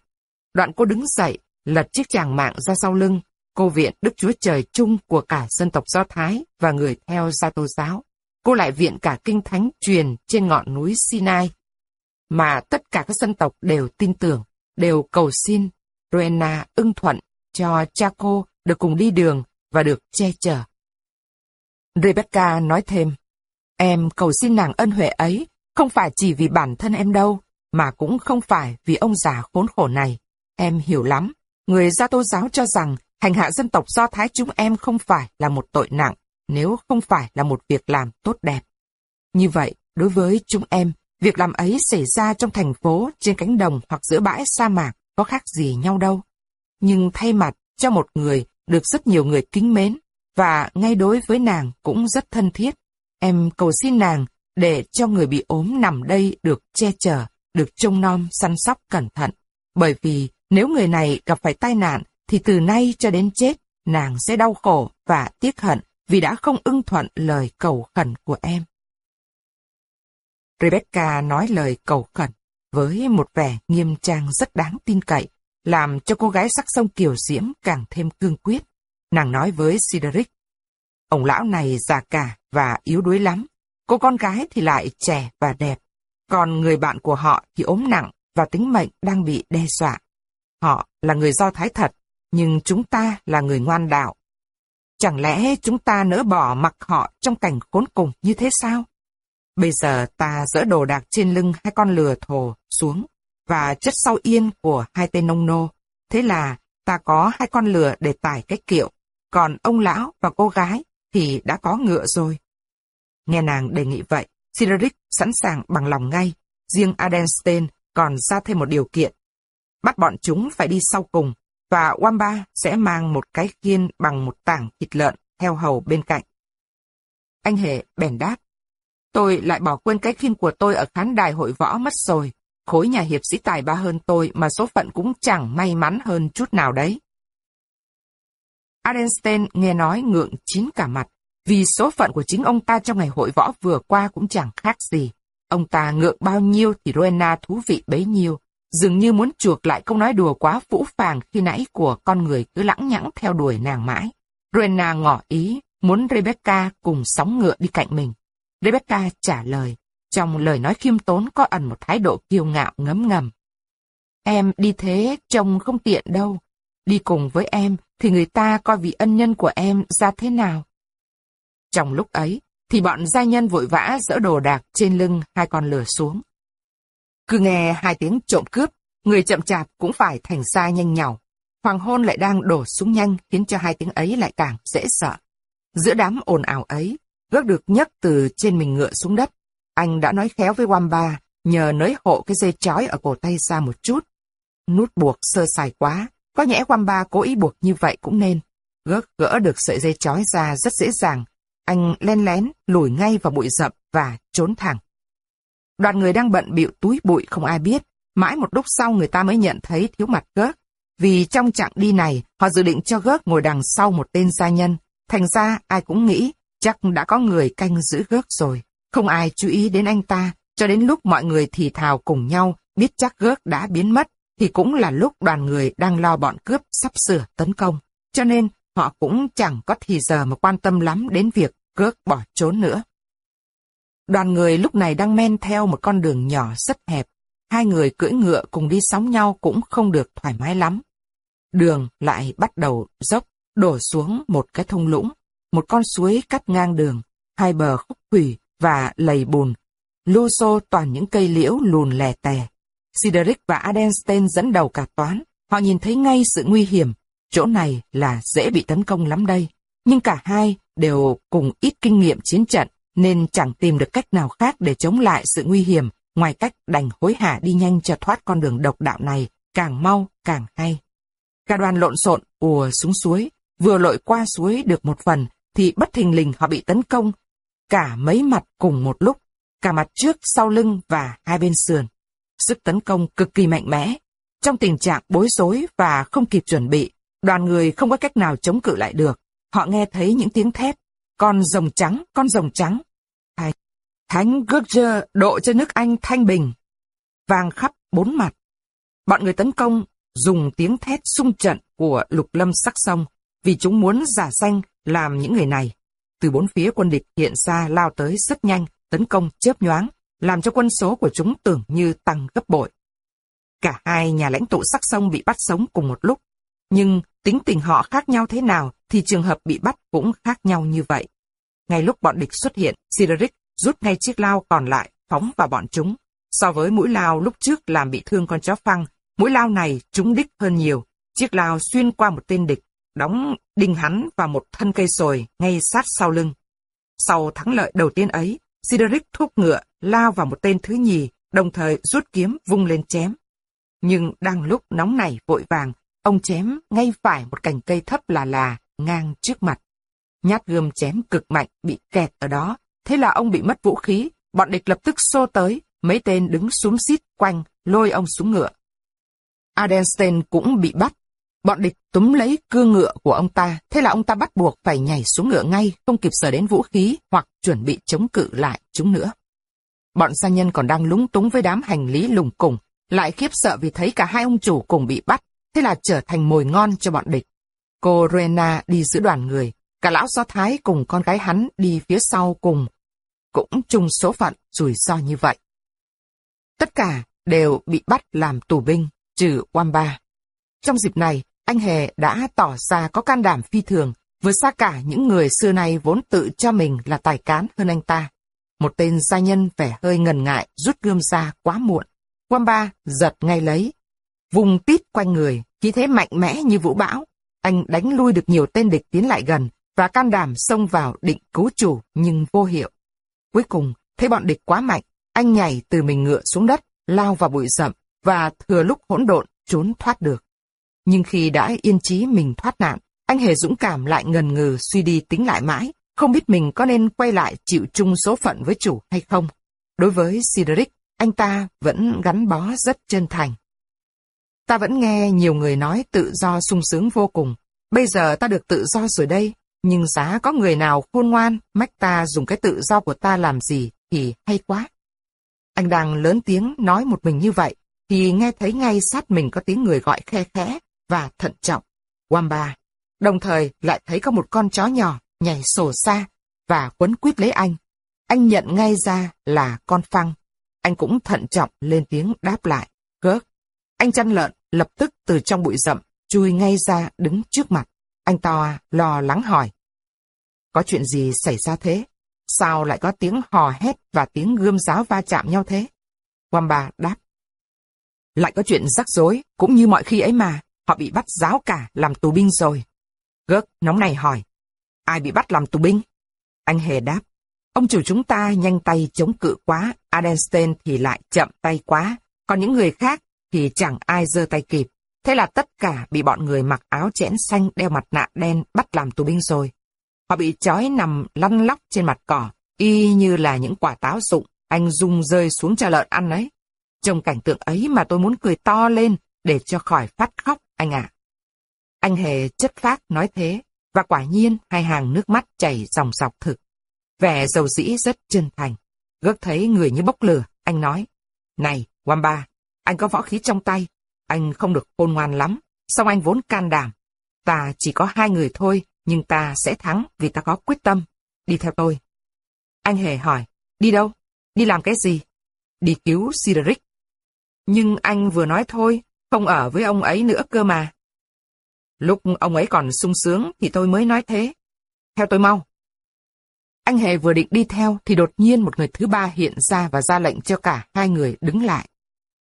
Đoạn cô đứng dậy, lật chiếc chàng mạng ra sau lưng, cô viện Đức Chúa Trời chung của cả dân tộc Do Thái và người theo Gia Tô giáo. Cô lại viện cả kinh thánh truyền trên ngọn núi Sinai, mà tất cả các dân tộc đều tin tưởng, đều cầu xin Rowena ưng thuận cho cha cô được cùng đi đường và được che chở. Rebecca nói thêm, em cầu xin nàng ân huệ ấy không phải chỉ vì bản thân em đâu, mà cũng không phải vì ông già khốn khổ này. Em hiểu lắm, người gia tô giáo cho rằng hành hạ dân tộc do Thái chúng em không phải là một tội nặng, nếu không phải là một việc làm tốt đẹp. Như vậy, đối với chúng em, việc làm ấy xảy ra trong thành phố, trên cánh đồng hoặc giữa bãi sa mạc có khác gì nhau đâu. Nhưng thay mặt cho một người được rất nhiều người kính mến, và ngay đối với nàng cũng rất thân thiết. Em cầu xin nàng để cho người bị ốm nằm đây được che chở, được trông nom, săn sóc cẩn thận. Bởi vì nếu người này gặp phải tai nạn, thì từ nay cho đến chết, nàng sẽ đau khổ và tiếc hận vì đã không ưng thuận lời cầu khẩn của em. Rebecca nói lời cầu khẩn với một vẻ nghiêm trang rất đáng tin cậy, làm cho cô gái sắc sông kiều diễm càng thêm cương quyết. Nàng nói với Sideric, ông lão này già cả và yếu đuối lắm, cô con gái thì lại trẻ và đẹp, còn người bạn của họ thì ốm nặng và tính mệnh đang bị đe dọa. Họ là người Do Thái thật, nhưng chúng ta là người ngoan đạo. Chẳng lẽ chúng ta nỡ bỏ mặc họ trong cảnh khốn cùng như thế sao? Bây giờ ta dỡ đồ đạc trên lưng hai con lừa thồ xuống và chất sau yên của hai tên nông nô. Thế là ta có hai con lừa để tải cái kiệu, còn ông lão và cô gái thì đã có ngựa rồi. Nghe nàng đề nghị vậy, Cedric sẵn sàng bằng lòng ngay. Riêng Adenstein còn ra thêm một điều kiện. Bắt bọn chúng phải đi sau cùng, và Wamba sẽ mang một cái khiên bằng một tảng thịt lợn theo hầu bên cạnh. Anh Hệ bèn đáp. Tôi lại bỏ quên cái phim của tôi ở khán đài hội võ mất rồi. Khối nhà hiệp sĩ tài ba hơn tôi mà số phận cũng chẳng may mắn hơn chút nào đấy. Adenstein nghe nói ngượng chín cả mặt, vì số phận của chính ông ta trong ngày hội võ vừa qua cũng chẳng khác gì. Ông ta ngượng bao nhiêu thì Rowena thú vị bấy nhiêu, dường như muốn chuộc lại câu nói đùa quá phũ phàng khi nãy của con người cứ lãng nhãng theo đuổi nàng mãi. Rowena ngỏ ý, muốn Rebecca cùng sóng ngựa đi cạnh mình. Rebecca trả lời, trong lời nói khiêm tốn có ẩn một thái độ kiêu ngạo ngấm ngầm. Em đi thế trông không tiện đâu. đi cùng với em thì người ta coi vị ân nhân của em ra thế nào? Trong lúc ấy, thì bọn gia nhân vội vã dỡ đồ đạc trên lưng hai con lửa xuống. Cứ nghe hai tiếng trộm cướp, người chậm chạp cũng phải thành sai nhanh nhảu. Hoàng hôn lại đang đổ xuống nhanh khiến cho hai tiếng ấy lại càng dễ sợ. Giữa đám ồn ào ấy, gớt được nhấc từ trên mình ngựa xuống đất. Anh đã nói khéo với Wamba nhờ nới hộ cái dây chói ở cổ tay ra một chút. Nút buộc sơ sài quá, có nhẽ Wamba cố ý buộc như vậy cũng nên. Gớt gỡ được sợi dây chói ra rất dễ dàng. Anh len lén, lùi ngay vào bụi rậm và trốn thẳng. Đoàn người đang bận bịu túi bụi không ai biết. Mãi một lúc sau người ta mới nhận thấy thiếu mặt gớt. Vì trong chặng đi này, họ dự định cho gớt ngồi đằng sau một tên gia nhân. Thành ra ai cũng nghĩ chắc đã có người canh giữ gớt rồi. Không ai chú ý đến anh ta, cho đến lúc mọi người thì thào cùng nhau biết chắc gớt đã biến mất, thì cũng là lúc đoàn người đang lo bọn cướp sắp sửa tấn công. Cho nên họ cũng chẳng có thì giờ mà quan tâm lắm đến việc gớt bỏ trốn nữa. Đoàn người lúc này đang men theo một con đường nhỏ rất hẹp. Hai người cưỡi ngựa cùng đi sóng nhau cũng không được thoải mái lắm. Đường lại bắt đầu dốc, đổ xuống một cái thung lũng. Một con suối cắt ngang đường, hai bờ khúc quỷ và lầy bùn. Lô xô toàn những cây liễu lùn lè tè. Sideric và Adenstein dẫn đầu cả toán. Họ nhìn thấy ngay sự nguy hiểm. Chỗ này là dễ bị tấn công lắm đây. Nhưng cả hai đều cùng ít kinh nghiệm chiến trận nên chẳng tìm được cách nào khác để chống lại sự nguy hiểm ngoài cách đành hối hả đi nhanh cho thoát con đường độc đạo này, càng mau càng hay. Cả đoàn lộn xộn ùa xuống suối, vừa lội qua suối được một phần thì bất thình lình họ bị tấn công, cả mấy mặt cùng một lúc, cả mặt trước, sau lưng và hai bên sườn. Sức tấn công cực kỳ mạnh mẽ. Trong tình trạng bối rối và không kịp chuẩn bị, đoàn người không có cách nào chống cự lại được. Họ nghe thấy những tiếng thét, con rồng trắng, con rồng trắng. Thánh, Thánh Gerger độ cho nước Anh thanh bình. Vang khắp bốn mặt. Bọn người tấn công dùng tiếng thét sung trận của lục lâm sắc sông vì chúng muốn giả danh làm những người này. Từ bốn phía quân địch hiện ra lao tới rất nhanh, tấn công chớp nhoáng, làm cho quân số của chúng tưởng như tăng gấp bội. Cả hai nhà lãnh tụ sắc sông bị bắt sống cùng một lúc, nhưng tính tình họ khác nhau thế nào thì trường hợp bị bắt cũng khác nhau như vậy. Ngay lúc bọn địch xuất hiện, Sideric rút ngay chiếc lao còn lại, phóng vào bọn chúng. So với mũi lao lúc trước làm bị thương con chó phăng, mũi lao này trúng đích hơn nhiều. Chiếc lao xuyên qua một tên địch, đóng đinh hắn vào một thân cây sồi ngay sát sau lưng. Sau thắng lợi đầu tiên ấy, Sideric thúc ngựa, lao vào một tên thứ nhì, đồng thời rút kiếm vung lên chém. Nhưng đang lúc nóng này vội vàng, ông chém ngay phải một cành cây thấp là là, ngang trước mặt. Nhát gươm chém cực mạnh bị kẹt ở đó, thế là ông bị mất vũ khí, bọn địch lập tức xô tới, mấy tên đứng xuống xít quanh, lôi ông xuống ngựa. Adenstein cũng bị bắt. Bọn địch túm lấy cương ngựa của ông ta, thế là ông ta bắt buộc phải nhảy xuống ngựa ngay, không kịp sờ đến vũ khí hoặc chuẩn bị chống cự lại chúng nữa. Bọn gia nhân còn đang lúng túng với đám hành lý lùng cùng, lại khiếp sợ vì thấy cả hai ông chủ cùng bị bắt, thế là trở thành mồi ngon cho bọn địch. Cô Rena đi giữa đoàn người, cả lão do thái cùng con gái hắn đi phía sau cùng, cũng chung số phận rủi ro như vậy. Tất cả đều bị bắt làm tù binh, trừ Wamba. Trong dịp này, anh Hề đã tỏ ra có can đảm phi thường, vượt xa cả những người xưa nay vốn tự cho mình là tài cán hơn anh ta. Một tên gia nhân vẻ hơi ngần ngại rút gươm ra quá muộn. Wamba giật ngay lấy, vùng tít quanh người, khí thế mạnh mẽ như vũ bão. Anh đánh lui được nhiều tên địch tiến lại gần và can đảm xông vào định cứu chủ nhưng vô hiệu. Cuối cùng, thấy bọn địch quá mạnh, anh nhảy từ mình ngựa xuống đất, lao vào bụi rậm và thừa lúc hỗn độn trốn thoát được. Nhưng khi đã yên chí mình thoát nạn, anh hề dũng cảm lại ngần ngừ suy đi tính lại mãi, không biết mình có nên quay lại chịu chung số phận với chủ hay không. Đối với Cedric, anh ta vẫn gắn bó rất chân thành. Ta vẫn nghe nhiều người nói tự do sung sướng vô cùng. Bây giờ ta được tự do rồi đây, nhưng giá có người nào khôn ngoan, mách ta dùng cái tự do của ta làm gì thì hay quá. Anh đang lớn tiếng nói một mình như vậy, thì nghe thấy ngay sát mình có tiếng người gọi khe khẽ và thận trọng. Wamba. Đồng thời lại thấy có một con chó nhỏ nhảy sổ xa và quấn quýt lấy anh. Anh nhận ngay ra là con phăng. Anh cũng thận trọng lên tiếng đáp lại. Gớt. Anh chăn lợn lập tức từ trong bụi rậm chui ngay ra đứng trước mặt. Anh to lo lắng hỏi. Có chuyện gì xảy ra thế? Sao lại có tiếng hò hét và tiếng gươm giáo va chạm nhau thế? Wamba đáp. Lại có chuyện rắc rối, cũng như mọi khi ấy mà, họ bị bắt giáo cả làm tù binh rồi. Gớt nóng này hỏi. Ai bị bắt làm tù binh? Anh hề đáp. Ông chủ chúng ta nhanh tay chống cự quá, Adenstein thì lại chậm tay quá, còn những người khác thì chẳng ai giơ tay kịp. Thế là tất cả bị bọn người mặc áo chẽn xanh đeo mặt nạ đen bắt làm tù binh rồi. Họ bị trói nằm lăn lóc trên mặt cỏ, y như là những quả táo rụng, anh dung rơi xuống cho lợn ăn ấy. Trong cảnh tượng ấy mà tôi muốn cười to lên để cho khỏi phát khóc, anh ạ. Anh hề chất phác nói thế, và quả nhiên hai hàng nước mắt chảy dòng dọc thực. Vẻ dầu dĩ rất chân thành. Gớt thấy người như bốc lửa, anh nói. Này, Wamba, anh có võ khí trong tay. Anh không được khôn ngoan lắm, song anh vốn can đảm. Ta chỉ có hai người thôi, nhưng ta sẽ thắng vì ta có quyết tâm. Đi theo tôi. Anh hề hỏi, đi đâu? Đi làm cái gì? Đi cứu Sideric. Nhưng anh vừa nói thôi, không ở với ông ấy nữa cơ mà. Lúc ông ấy còn sung sướng thì tôi mới nói thế. Theo tôi mau. Anh Hề vừa định đi theo thì đột nhiên một người thứ ba hiện ra và ra lệnh cho cả hai người đứng lại.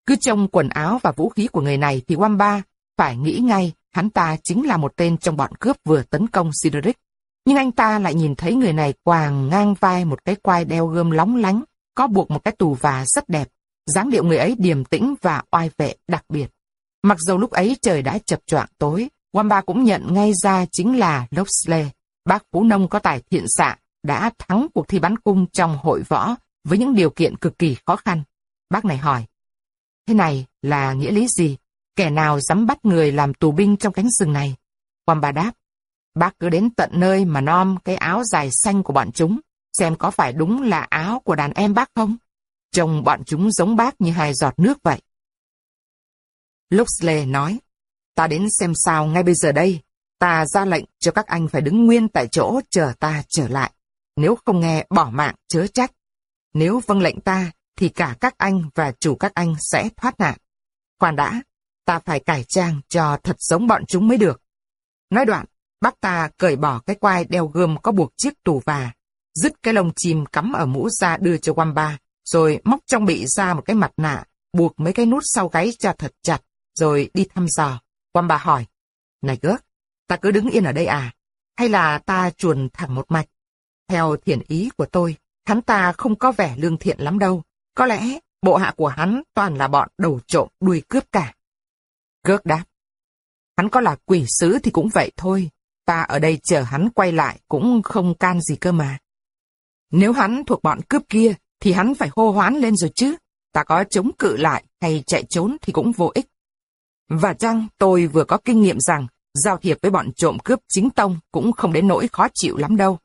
Cứ trông quần áo và vũ khí của người này thì Wamba phải nghĩ ngay hắn ta chính là một tên trong bọn cướp vừa tấn công Cedric. Nhưng anh ta lại nhìn thấy người này quàng ngang vai một cái quai đeo gươm lóng lánh, có buộc một cái tù và rất đẹp. dáng điệu người ấy điềm tĩnh và oai vệ đặc biệt. Mặc dù lúc ấy trời đã chập choạng tối, Wamba cũng nhận ngay ra chính là Loxley, bác phú nông có tài thiện xạ, đã thắng cuộc thi bắn cung trong hội võ với những điều kiện cực kỳ khó khăn. Bác này hỏi, thế này là nghĩa lý gì? Kẻ nào dám bắt người làm tù binh trong cánh rừng này? Wamba đáp, bác cứ đến tận nơi mà nom cái áo dài xanh của bọn chúng, xem có phải đúng là áo của đàn em bác không? Trông bọn chúng giống bác như hai giọt nước vậy. Luxley nói, ta đến xem sao ngay bây giờ đây, ta ra lệnh cho các anh phải đứng nguyên tại chỗ chờ ta trở lại. Nếu không nghe bỏ mạng chớ trách. Nếu vâng lệnh ta, thì cả các anh và chủ các anh sẽ thoát nạn. Khoan đã, ta phải cải trang cho thật giống bọn chúng mới được. Nói đoạn, bác ta cởi bỏ cái quai đeo gươm có buộc chiếc tù và, dứt cái lông chim cắm ở mũ ra đưa cho Wamba, rồi móc trong bị ra một cái mặt nạ, buộc mấy cái nút sau gáy cho thật chặt, rồi đi thăm dò. Wamba hỏi, Này gớt, ta cứ đứng yên ở đây à? Hay là ta chuồn thẳng một mạch? Theo thiện ý của tôi, hắn ta không có vẻ lương thiện lắm đâu. Có lẽ bộ hạ của hắn toàn là bọn đầu trộm đuôi cướp cả. Gớt đáp. Hắn có là quỷ sứ thì cũng vậy thôi. Ta ở đây chờ hắn quay lại cũng không can gì cơ mà. Nếu hắn thuộc bọn cướp kia, thì hắn phải hô hoán lên rồi chứ. Ta có chống cự lại hay chạy trốn thì cũng vô ích. Và chăng tôi vừa có kinh nghiệm rằng giao thiệp với bọn trộm cướp chính tông cũng không đến nỗi khó chịu lắm đâu.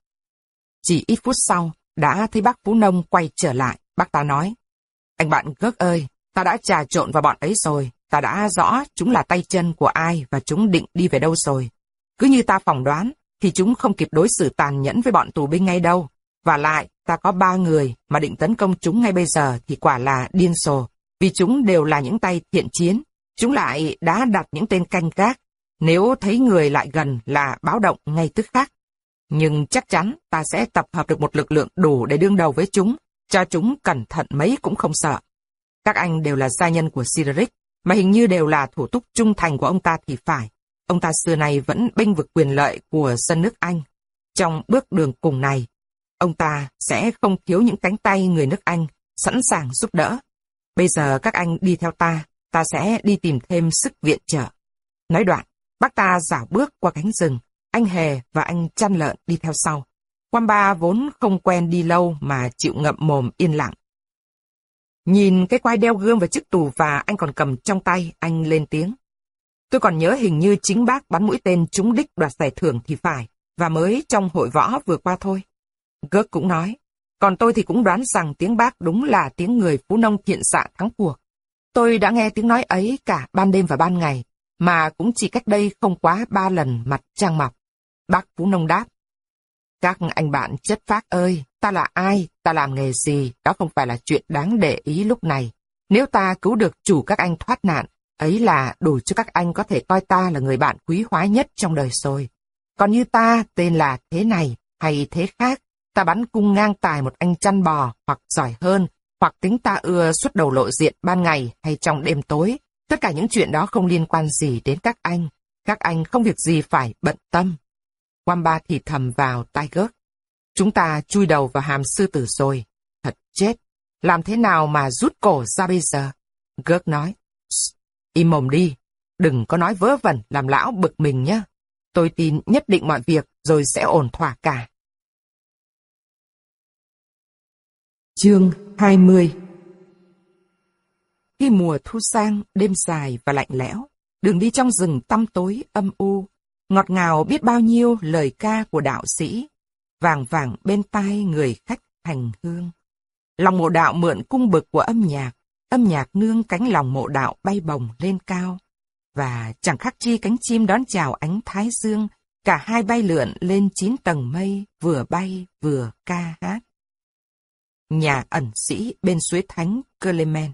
Chỉ ít phút sau, đã thấy bác Phú Nông quay trở lại, bác ta nói. Anh bạn gớt ơi, ta đã trà trộn vào bọn ấy rồi, ta đã rõ chúng là tay chân của ai và chúng định đi về đâu rồi. Cứ như ta phỏng đoán, thì chúng không kịp đối xử tàn nhẫn với bọn tù binh ngay đâu. Và lại, ta có ba người mà định tấn công chúng ngay bây giờ thì quả là điên rồ, vì chúng đều là những tay thiện chiến. Chúng lại đã đặt những tên canh gác. Nếu thấy người lại gần là báo động ngay tức khắc. Nhưng chắc chắn ta sẽ tập hợp được một lực lượng đủ để đương đầu với chúng, cho chúng cẩn thận mấy cũng không sợ. Các anh đều là gia nhân của Sideric, mà hình như đều là thủ túc trung thành của ông ta thì phải. Ông ta xưa nay vẫn bênh vực quyền lợi của dân nước Anh. Trong bước đường cùng này, ông ta sẽ không thiếu những cánh tay người nước Anh, sẵn sàng giúp đỡ. Bây giờ các anh đi theo ta, ta sẽ đi tìm thêm sức viện trợ. Nói đoạn, bác ta dảo bước qua cánh rừng, anh Hề và anh chăn lợn đi theo sau. Wamba vốn không quen đi lâu mà chịu ngậm mồm yên lặng. Nhìn cái quai đeo gươm và chiếc tù và anh còn cầm trong tay, anh lên tiếng. Tôi còn nhớ hình như chính bác bắn mũi tên trúng đích đoạt giải thưởng thì phải, và mới trong hội võ vừa qua thôi. Gớt cũng nói, còn tôi thì cũng đoán rằng tiếng bác đúng là tiếng người phú nông thiện xạ thắng cuộc. Tôi đã nghe tiếng nói ấy cả ban đêm và ban ngày, mà cũng chỉ cách đây không quá ba lần mặt trăng mọc. Bác Phú Nông đáp. Các anh bạn chất phác ơi, ta là ai, ta làm nghề gì, đó không phải là chuyện đáng để ý lúc này. Nếu ta cứu được chủ các anh thoát nạn, Ấy là đủ cho các anh có thể coi ta là người bạn quý hóa nhất trong đời rồi. Còn như ta tên là thế này hay thế khác, ta bắn cung ngang tài một anh chăn bò hoặc giỏi hơn, hoặc tính ta ưa xuất đầu lộ diện ban ngày hay trong đêm tối. Tất cả những chuyện đó không liên quan gì đến các anh. Các anh không việc gì phải bận tâm. Wamba thì thầm vào tai gớt. Chúng ta chui đầu vào hàm sư tử rồi. Thật chết. Làm thế nào mà rút cổ ra bây giờ? Gớt nói. Im mồm đi. Đừng có nói vớ vẩn, làm lão bực mình nhé. Tôi tin nhất định mọi việc rồi sẽ ổn thỏa cả. Chương 20 Khi mùa thu sang, đêm dài và lạnh lẽo, đường đi trong rừng tăm tối âm u, ngọt ngào biết bao nhiêu lời ca của đạo sĩ, vàng vàng bên tai người khách hành hương. Lòng mộ đạo mượn cung bực của âm nhạc, âm nhạc nương cánh lòng mộ đạo bay bồng lên cao. Và chẳng khác chi cánh chim đón chào ánh thái dương, cả hai bay lượn lên chín tầng mây, vừa bay vừa ca hát. Nhà ẩn sĩ bên suối thánh Clement.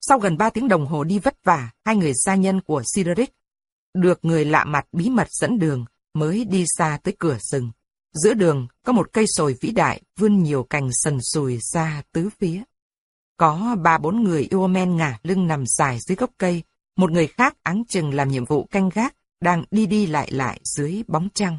Sau gần ba tiếng đồng hồ đi vất vả, hai người gia nhân của Sideric được người lạ mặt bí mật dẫn đường mới đi xa tới cửa rừng. Giữa đường có một cây sồi vĩ đại vươn nhiều cành sần sùi ra tứ phía. Có ba bốn người yêu men ngả lưng nằm dài dưới gốc cây, một người khác áng chừng làm nhiệm vụ canh gác, đang đi đi lại lại dưới bóng trăng.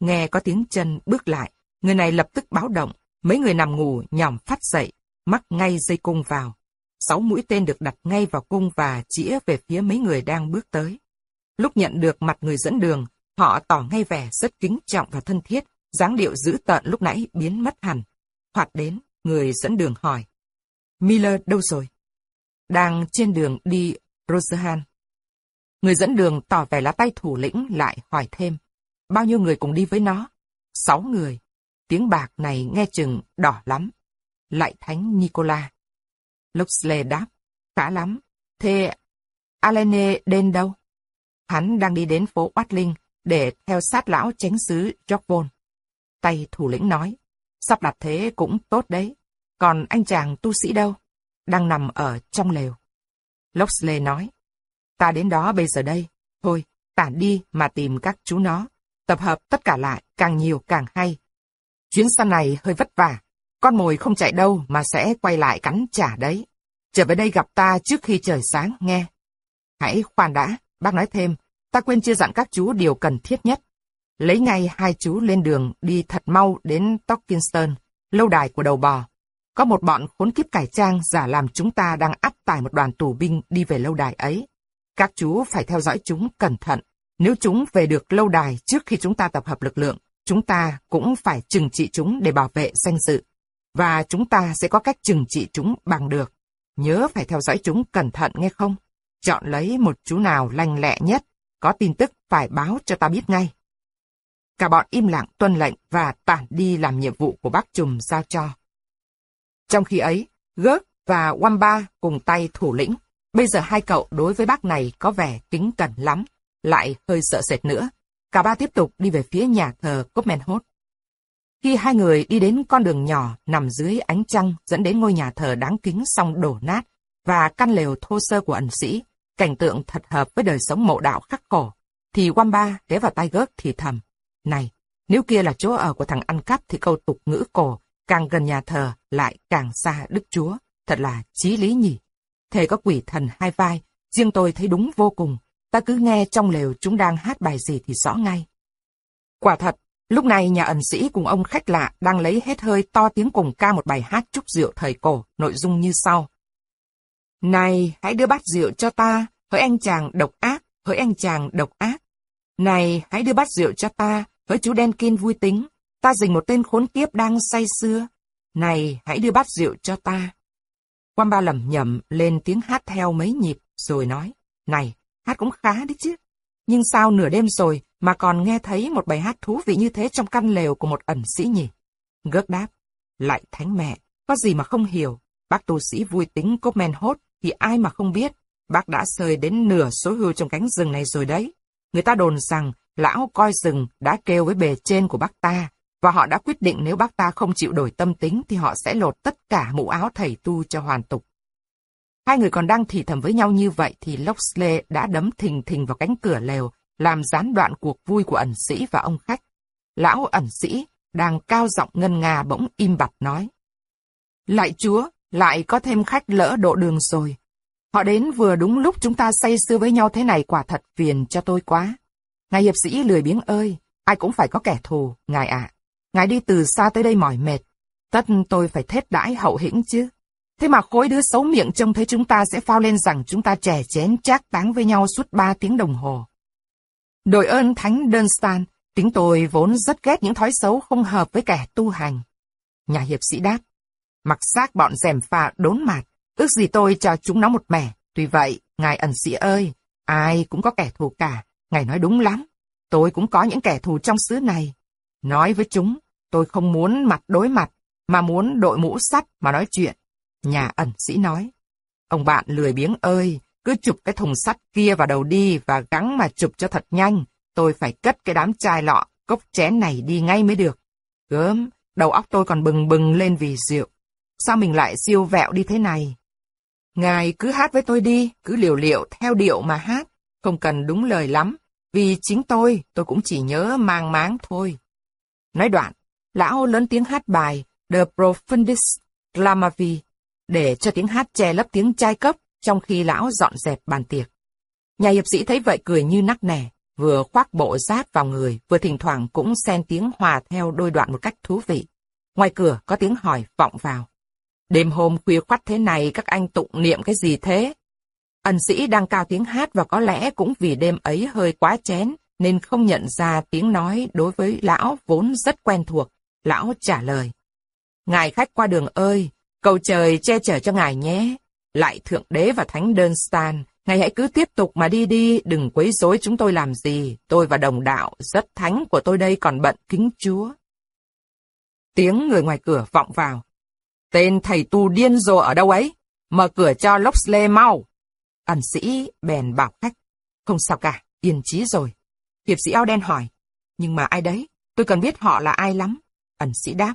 Nghe có tiếng chân bước lại, người này lập tức báo động, mấy người nằm ngủ nhỏm phát dậy, mắc ngay dây cung vào. Sáu mũi tên được đặt ngay vào cung và chĩa về phía mấy người đang bước tới. Lúc nhận được mặt người dẫn đường, họ tỏ ngay vẻ rất kính trọng và thân thiết, dáng điệu dữ tợn lúc nãy biến mất hẳn. Hoạt đến, người dẫn đường hỏi. Miller đâu rồi? Đang trên đường đi Rosehan. Người dẫn đường tỏ vẻ là tay thủ lĩnh lại hỏi thêm. Bao nhiêu người cùng đi với nó? Sáu người. Tiếng bạc này nghe chừng đỏ lắm. Lại thánh Nicola. Luxley đáp. Khá lắm. Thế Alene đến đâu? Hắn đang đi đến phố Watling để theo sát lão chánh sứ George Tay thủ lĩnh nói. Sắp đặt thế cũng tốt đấy. Còn anh chàng tu sĩ đâu? Đang nằm ở trong lều. Loxley nói. Ta đến đó bây giờ đây. Thôi, tản đi mà tìm các chú nó. Tập hợp tất cả lại, càng nhiều càng hay. Chuyến săn này hơi vất vả. Con mồi không chạy đâu mà sẽ quay lại cắn trả đấy. Trở về đây gặp ta trước khi trời sáng, nghe. Hãy khoan đã, bác nói thêm. Ta quên chưa dặn các chú điều cần thiết nhất. Lấy ngay hai chú lên đường đi thật mau đến Tokinston, lâu đài của đầu bò. Có một bọn khốn kiếp cải trang giả làm chúng ta đang áp tải một đoàn tù binh đi về lâu đài ấy. Các chú phải theo dõi chúng cẩn thận. Nếu chúng về được lâu đài trước khi chúng ta tập hợp lực lượng, chúng ta cũng phải trừng trị chúng để bảo vệ danh dự. Và chúng ta sẽ có cách trừng trị chúng bằng được. Nhớ phải theo dõi chúng cẩn thận nghe không? Chọn lấy một chú nào lành lẹ nhất, có tin tức phải báo cho ta biết ngay. Cả bọn im lặng tuân lệnh và tản đi làm nhiệm vụ của bác trùm giao cho. Trong khi ấy, Gớt và Wamba cùng tay thủ lĩnh. Bây giờ hai cậu đối với bác này có vẻ kính cẩn lắm, lại hơi sợ sệt nữa. Cả ba tiếp tục đi về phía nhà thờ Copmanhot. Khi hai người đi đến con đường nhỏ nằm dưới ánh trăng dẫn đến ngôi nhà thờ đáng kính song đổ nát và căn lều thô sơ của ẩn sĩ, cảnh tượng thật hợp với đời sống mộ đạo khắc khổ, thì Wamba ghé vào tay gớt thì thầm. Này, nếu kia là chỗ ở của thằng ăn cắp thì câu tục ngữ cổ càng gần nhà thờ lại càng xa Đức Chúa, thật là chí lý nhỉ. Thề có quỷ thần hai vai, riêng tôi thấy đúng vô cùng, ta cứ nghe trong lều chúng đang hát bài gì thì rõ ngay. Quả thật, lúc này nhà ẩn sĩ cùng ông khách lạ đang lấy hết hơi to tiếng cùng ca một bài hát chúc rượu thời cổ, nội dung như sau. Này, hãy đưa bát rượu cho ta, hỡi anh chàng độc ác, hỡi anh chàng độc ác. Này, hãy đưa bát rượu cho ta, hỡi chú đen kiên vui tính, ta dình một tên khốn kiếp đang say xưa. Này, hãy đưa bát rượu cho ta. Quan ba lầm nhầm lên tiếng hát theo mấy nhịp, rồi nói, này, hát cũng khá đấy chứ. Nhưng sao nửa đêm rồi mà còn nghe thấy một bài hát thú vị như thế trong căn lều của một ẩn sĩ nhỉ? Gớt đáp, lại thánh mẹ, có gì mà không hiểu. Bác tu sĩ vui tính cốp men hốt thì ai mà không biết. Bác đã sơi đến nửa số hưu trong cánh rừng này rồi đấy. Người ta đồn rằng lão coi rừng đã kêu với bề trên của bác ta và họ đã quyết định nếu bác ta không chịu đổi tâm tính thì họ sẽ lột tất cả mũ áo thầy tu cho hoàn tục. Hai người còn đang thì thầm với nhau như vậy thì Loxley đã đấm thình thình vào cánh cửa lều, làm gián đoạn cuộc vui của ẩn sĩ và ông khách. Lão ẩn sĩ, đang cao giọng ngân nga bỗng im bặt nói. Lại chúa, lại có thêm khách lỡ độ đường rồi. Họ đến vừa đúng lúc chúng ta say sưa với nhau thế này quả thật phiền cho tôi quá. Ngài hiệp sĩ lười biếng ơi, ai cũng phải có kẻ thù, ngài ạ. Ngài đi từ xa tới đây mỏi mệt. Tất tôi phải thết đãi hậu hĩnh chứ. Thế mà khối đứa xấu miệng trông thấy chúng ta sẽ phao lên rằng chúng ta trẻ chén chác táng với nhau suốt ba tiếng đồng hồ. Đội ơn Thánh Dunstan, tính tôi vốn rất ghét những thói xấu không hợp với kẻ tu hành. Nhà hiệp sĩ đáp, mặc xác bọn rèm pha đốn mạt, ước gì tôi cho chúng nó một mẻ. Tuy vậy, ngài ẩn sĩ ơi, ai cũng có kẻ thù cả, ngài nói đúng lắm. Tôi cũng có những kẻ thù trong xứ này. Nói với chúng, tôi không muốn mặt đối mặt, mà muốn đội mũ sắt mà nói chuyện. Nhà ẩn sĩ nói, ông bạn lười biếng ơi, cứ chụp cái thùng sắt kia vào đầu đi và gắng mà chụp cho thật nhanh. Tôi phải cất cái đám chai lọ, cốc chén này đi ngay mới được. Gớm, đầu óc tôi còn bừng bừng lên vì rượu. Sao mình lại siêu vẹo đi thế này? Ngài cứ hát với tôi đi, cứ liều liệu theo điệu mà hát, không cần đúng lời lắm, vì chính tôi, tôi cũng chỉ nhớ mang máng thôi. Nói đoạn, lão lớn tiếng hát bài The Profundis Glamavi để cho tiếng hát che lấp tiếng chai cốc trong khi lão dọn dẹp bàn tiệc. Nhà hiệp sĩ thấy vậy cười như nắc nẻ, vừa khoác bộ giáp vào người, vừa thỉnh thoảng cũng xen tiếng hòa theo đôi đoạn một cách thú vị. Ngoài cửa có tiếng hỏi vọng vào. Đêm hôm khuya khoắt thế này các anh tụng niệm cái gì thế? Ẩn sĩ đang cao tiếng hát và có lẽ cũng vì đêm ấy hơi quá chén, nên không nhận ra tiếng nói đối với lão vốn rất quen thuộc. Lão trả lời. Ngài khách qua đường ơi, cầu trời che chở cho ngài nhé. Lại Thượng Đế và Thánh Đơn Stan, ngài hãy cứ tiếp tục mà đi đi, đừng quấy rối chúng tôi làm gì. Tôi và đồng đạo rất thánh của tôi đây còn bận kính Chúa. Tiếng người ngoài cửa vọng vào. Tên thầy tu điên rồ ở đâu ấy? Mở cửa cho Loxley mau. Ẩn sĩ bèn bảo khách. Không sao cả, yên trí rồi. Hiệp sĩ áo đen hỏi. Nhưng mà ai đấy? Tôi cần biết họ là ai lắm. Ẩn sĩ đáp.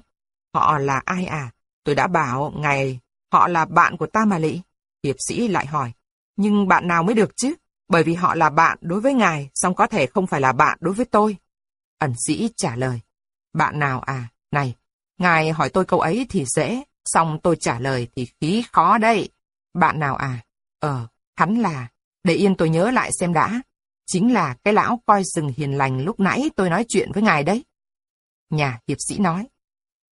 Họ là ai à? Tôi đã bảo ngài, họ là bạn của ta mà lị. Hiệp sĩ lại hỏi. Nhưng bạn nào mới được chứ? Bởi vì họ là bạn đối với ngài, song có thể không phải là bạn đối với tôi. Ẩn sĩ trả lời. Bạn nào à? Này, ngài hỏi tôi câu ấy thì dễ, song tôi trả lời thì khí khó đây Bạn nào à? Ờ, hắn là... Để yên tôi nhớ lại xem đã. Chính là cái lão coi rừng hiền lành lúc nãy tôi nói chuyện với ngài đấy. Nhà hiệp sĩ nói.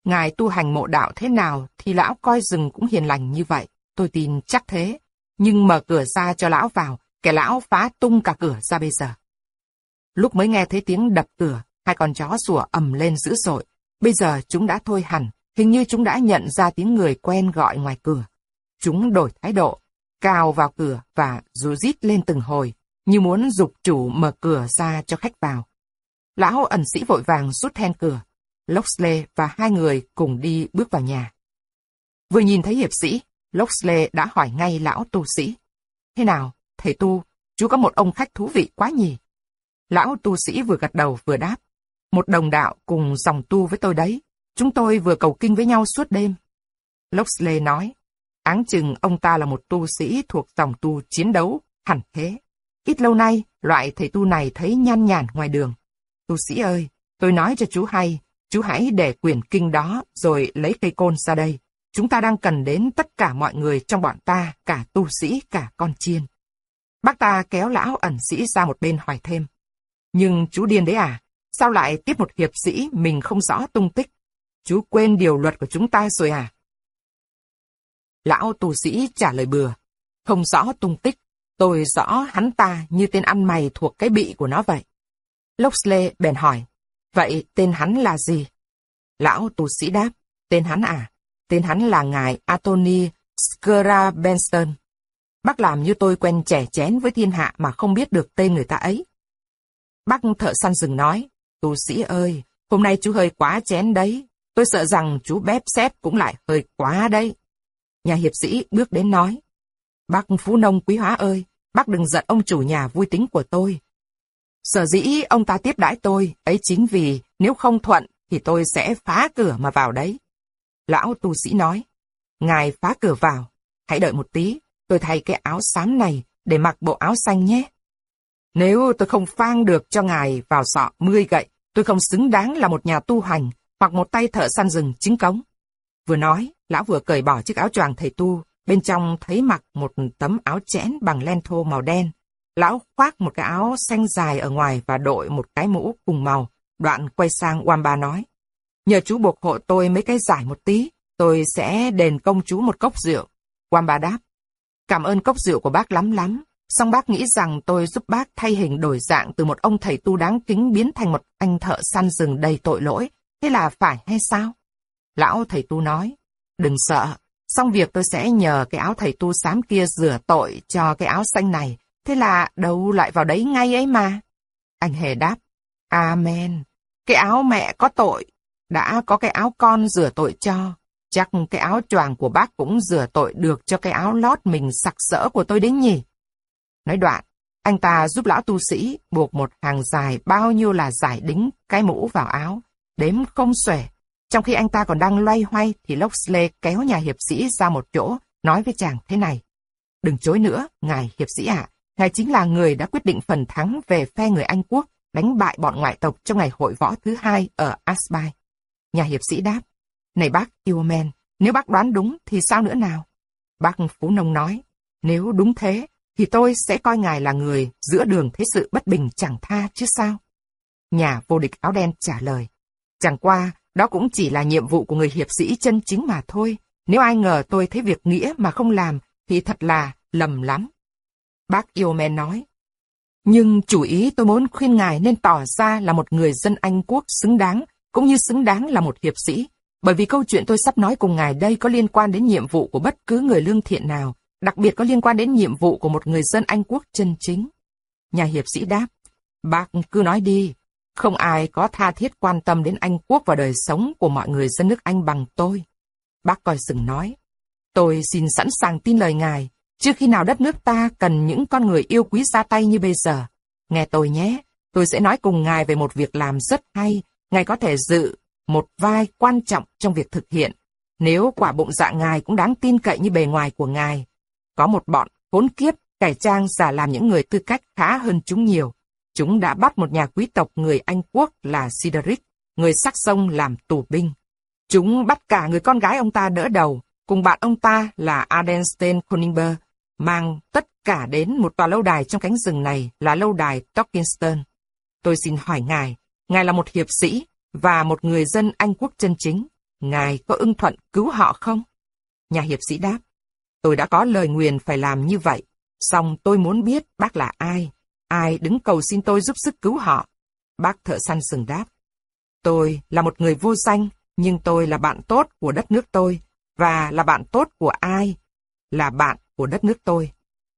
Ngài tu hành mộ đạo thế nào thì lão coi rừng cũng hiền lành như vậy. Tôi tin chắc thế. Nhưng mở cửa ra cho lão vào, kẻ lão phá tung cả cửa ra bây giờ. Lúc mới nghe thấy tiếng đập cửa, hai con chó sủa ầm lên dữ dội. Bây giờ chúng đã thôi hẳn, hình như chúng đã nhận ra tiếng người quen gọi ngoài cửa. Chúng đổi thái độ, cao vào cửa và rú rít lên từng hồi, như muốn dục chủ mở cửa ra cho khách vào. Lão ẩn sĩ vội vàng rút then cửa. Loxley và hai người cùng đi bước vào nhà. Vừa nhìn thấy hiệp sĩ, Loxley đã hỏi ngay lão tu sĩ. Thế nào, thầy tu, chú có một ông khách thú vị quá nhỉ? Lão tu sĩ vừa gật đầu vừa đáp. Một đồng đạo cùng dòng tu với tôi đấy. Chúng tôi vừa cầu kinh với nhau suốt đêm. Loxley nói, áng chừng ông ta là một tu sĩ thuộc dòng tu chiến đấu, hẳn thế. Ít lâu nay, loại thầy tu này thấy nhan nhản ngoài đường. Tu sĩ ơi, tôi nói cho chú hay, chú hãy để quyển kinh đó rồi lấy cây côn ra đây. Chúng ta đang cần đến tất cả mọi người trong bọn ta, cả tu sĩ, cả con chiên. Bác ta kéo lão ẩn sĩ ra một bên hỏi thêm. Nhưng chú điên đấy à? Sao lại tiếp một hiệp sĩ mình không rõ tung tích? Chú quên điều luật của chúng ta rồi à? Lão tu sĩ trả lời bừa. Không rõ tung tích, tôi rõ hắn ta như tên ăn mày thuộc cái bị của nó vậy. Loxley bèn hỏi, vậy tên hắn là gì? Lão tù sĩ đáp, tên hắn à? Tên hắn là ngài Anthony Skrabenston. Bác làm như tôi quen trẻ chén với thiên hạ mà không biết được tên người ta ấy. Bác thợ săn rừng nói, tù sĩ ơi, hôm nay chú hơi quá chén đấy. Tôi sợ rằng chú bếp xếp cũng lại hơi quá đấy. Nhà hiệp sĩ bước đến nói, Bác Phú Nông Quý Hóa ơi, bác đừng giận ông chủ nhà vui tính của tôi. Sở dĩ ông ta tiếp đãi tôi, ấy chính vì nếu không thuận thì tôi sẽ phá cửa mà vào đấy. Lão tu sĩ nói, Ngài phá cửa vào, hãy đợi một tí, tôi thay cái áo xám này để mặc bộ áo xanh nhé. Nếu tôi không phang được cho ngài vào sọ mươi gậy, tôi không xứng đáng là một nhà tu hành hoặc một tay thợ săn rừng chính cống. Vừa nói, lão vừa cởi bỏ chiếc áo choàng thầy tu, bên trong thấy mặc một tấm áo chẽn bằng len thô màu đen. Lão khoác một cái áo xanh dài ở ngoài và đội một cái mũ cùng màu. Đoạn quay sang Wamba nói, nhờ chú buộc hộ tôi mấy cái giải một tí, tôi sẽ đền công chú một cốc rượu. Wamba đáp, cảm ơn cốc rượu của bác lắm lắm, song bác nghĩ rằng tôi giúp bác thay hình đổi dạng từ một ông thầy tu đáng kính biến thành một anh thợ săn rừng đầy tội lỗi, thế là phải hay sao? Lão thầy tu nói, đừng sợ, xong việc tôi sẽ nhờ cái áo thầy tu xám kia rửa tội cho cái áo xanh này, thế là đâu lại vào đấy ngay ấy mà. Anh hề đáp, Amen, cái áo mẹ có tội, đã có cái áo con rửa tội cho, chắc cái áo choàng của bác cũng rửa tội được cho cái áo lót mình sặc sỡ của tôi đấy nhỉ. Nói đoạn, anh ta giúp lão tu sĩ buộc một hàng dài bao nhiêu là giải đính cái mũ vào áo, đếm không xuể. Trong khi anh ta còn đang loay hoay thì Loxley kéo nhà hiệp sĩ ra một chỗ, nói với chàng thế này. Đừng chối nữa, ngài hiệp sĩ ạ, ngài chính là người đã quyết định phần thắng về phe người Anh quốc, đánh bại bọn ngoại tộc trong ngày hội võ thứ hai ở Asbai. Nhà hiệp sĩ đáp, này bác Iomen, nếu bác đoán đúng thì sao nữa nào? Bác Phú Nông nói, nếu đúng thế, thì tôi sẽ coi ngài là người giữa đường thế sự bất bình chẳng tha chứ sao? Nhà vô địch áo đen trả lời, chẳng qua, đó cũng chỉ là nhiệm vụ của người hiệp sĩ chân chính mà thôi. Nếu ai ngờ tôi thấy việc nghĩa mà không làm, thì thật là lầm lắm. Bác Iomen nói, nhưng chủ ý tôi muốn khuyên ngài nên tỏ ra là một người dân Anh quốc xứng đáng, cũng như xứng đáng là một hiệp sĩ. Bởi vì câu chuyện tôi sắp nói cùng ngài đây có liên quan đến nhiệm vụ của bất cứ người lương thiện nào, đặc biệt có liên quan đến nhiệm vụ của một người dân Anh quốc chân chính. Nhà hiệp sĩ đáp, bác cứ nói đi, không ai có tha thiết quan tâm đến Anh quốc và đời sống của mọi người dân nước Anh bằng tôi. Bác coi sừng nói, tôi xin sẵn sàng tin lời ngài, chưa khi nào đất nước ta cần những con người yêu quý ra tay như bây giờ. Nghe tôi nhé, tôi sẽ nói cùng ngài về một việc làm rất hay, ngài có thể dự một vai quan trọng trong việc thực hiện. Nếu quả bụng dạ ngài cũng đáng tin cậy như bề ngoài của ngài. Có một bọn khốn kiếp, cải trang giả làm những người tư cách khá hơn chúng nhiều. Chúng đã bắt một nhà quý tộc người Anh Quốc là Sideric, người sắc sông làm tù binh. Chúng bắt cả người con gái ông ta đỡ đầu, cùng bạn ông ta là Adenstein Koningberg, mang tất cả đến một tòa lâu đài trong cánh rừng này là lâu đài Tokinston. Tôi xin hỏi ngài, ngài là một hiệp sĩ và một người dân Anh quốc chân chính. Ngài có ưng thuận cứu họ không? Nhà hiệp sĩ đáp, tôi đã có lời nguyền phải làm như vậy, song tôi muốn biết bác là ai, ai đứng cầu xin tôi giúp sức cứu họ. Bác thợ săn sừng đáp, tôi là một người vô danh, nhưng tôi là bạn tốt của đất nước tôi, và là bạn tốt của ai? Là bạn của đất nước tôi.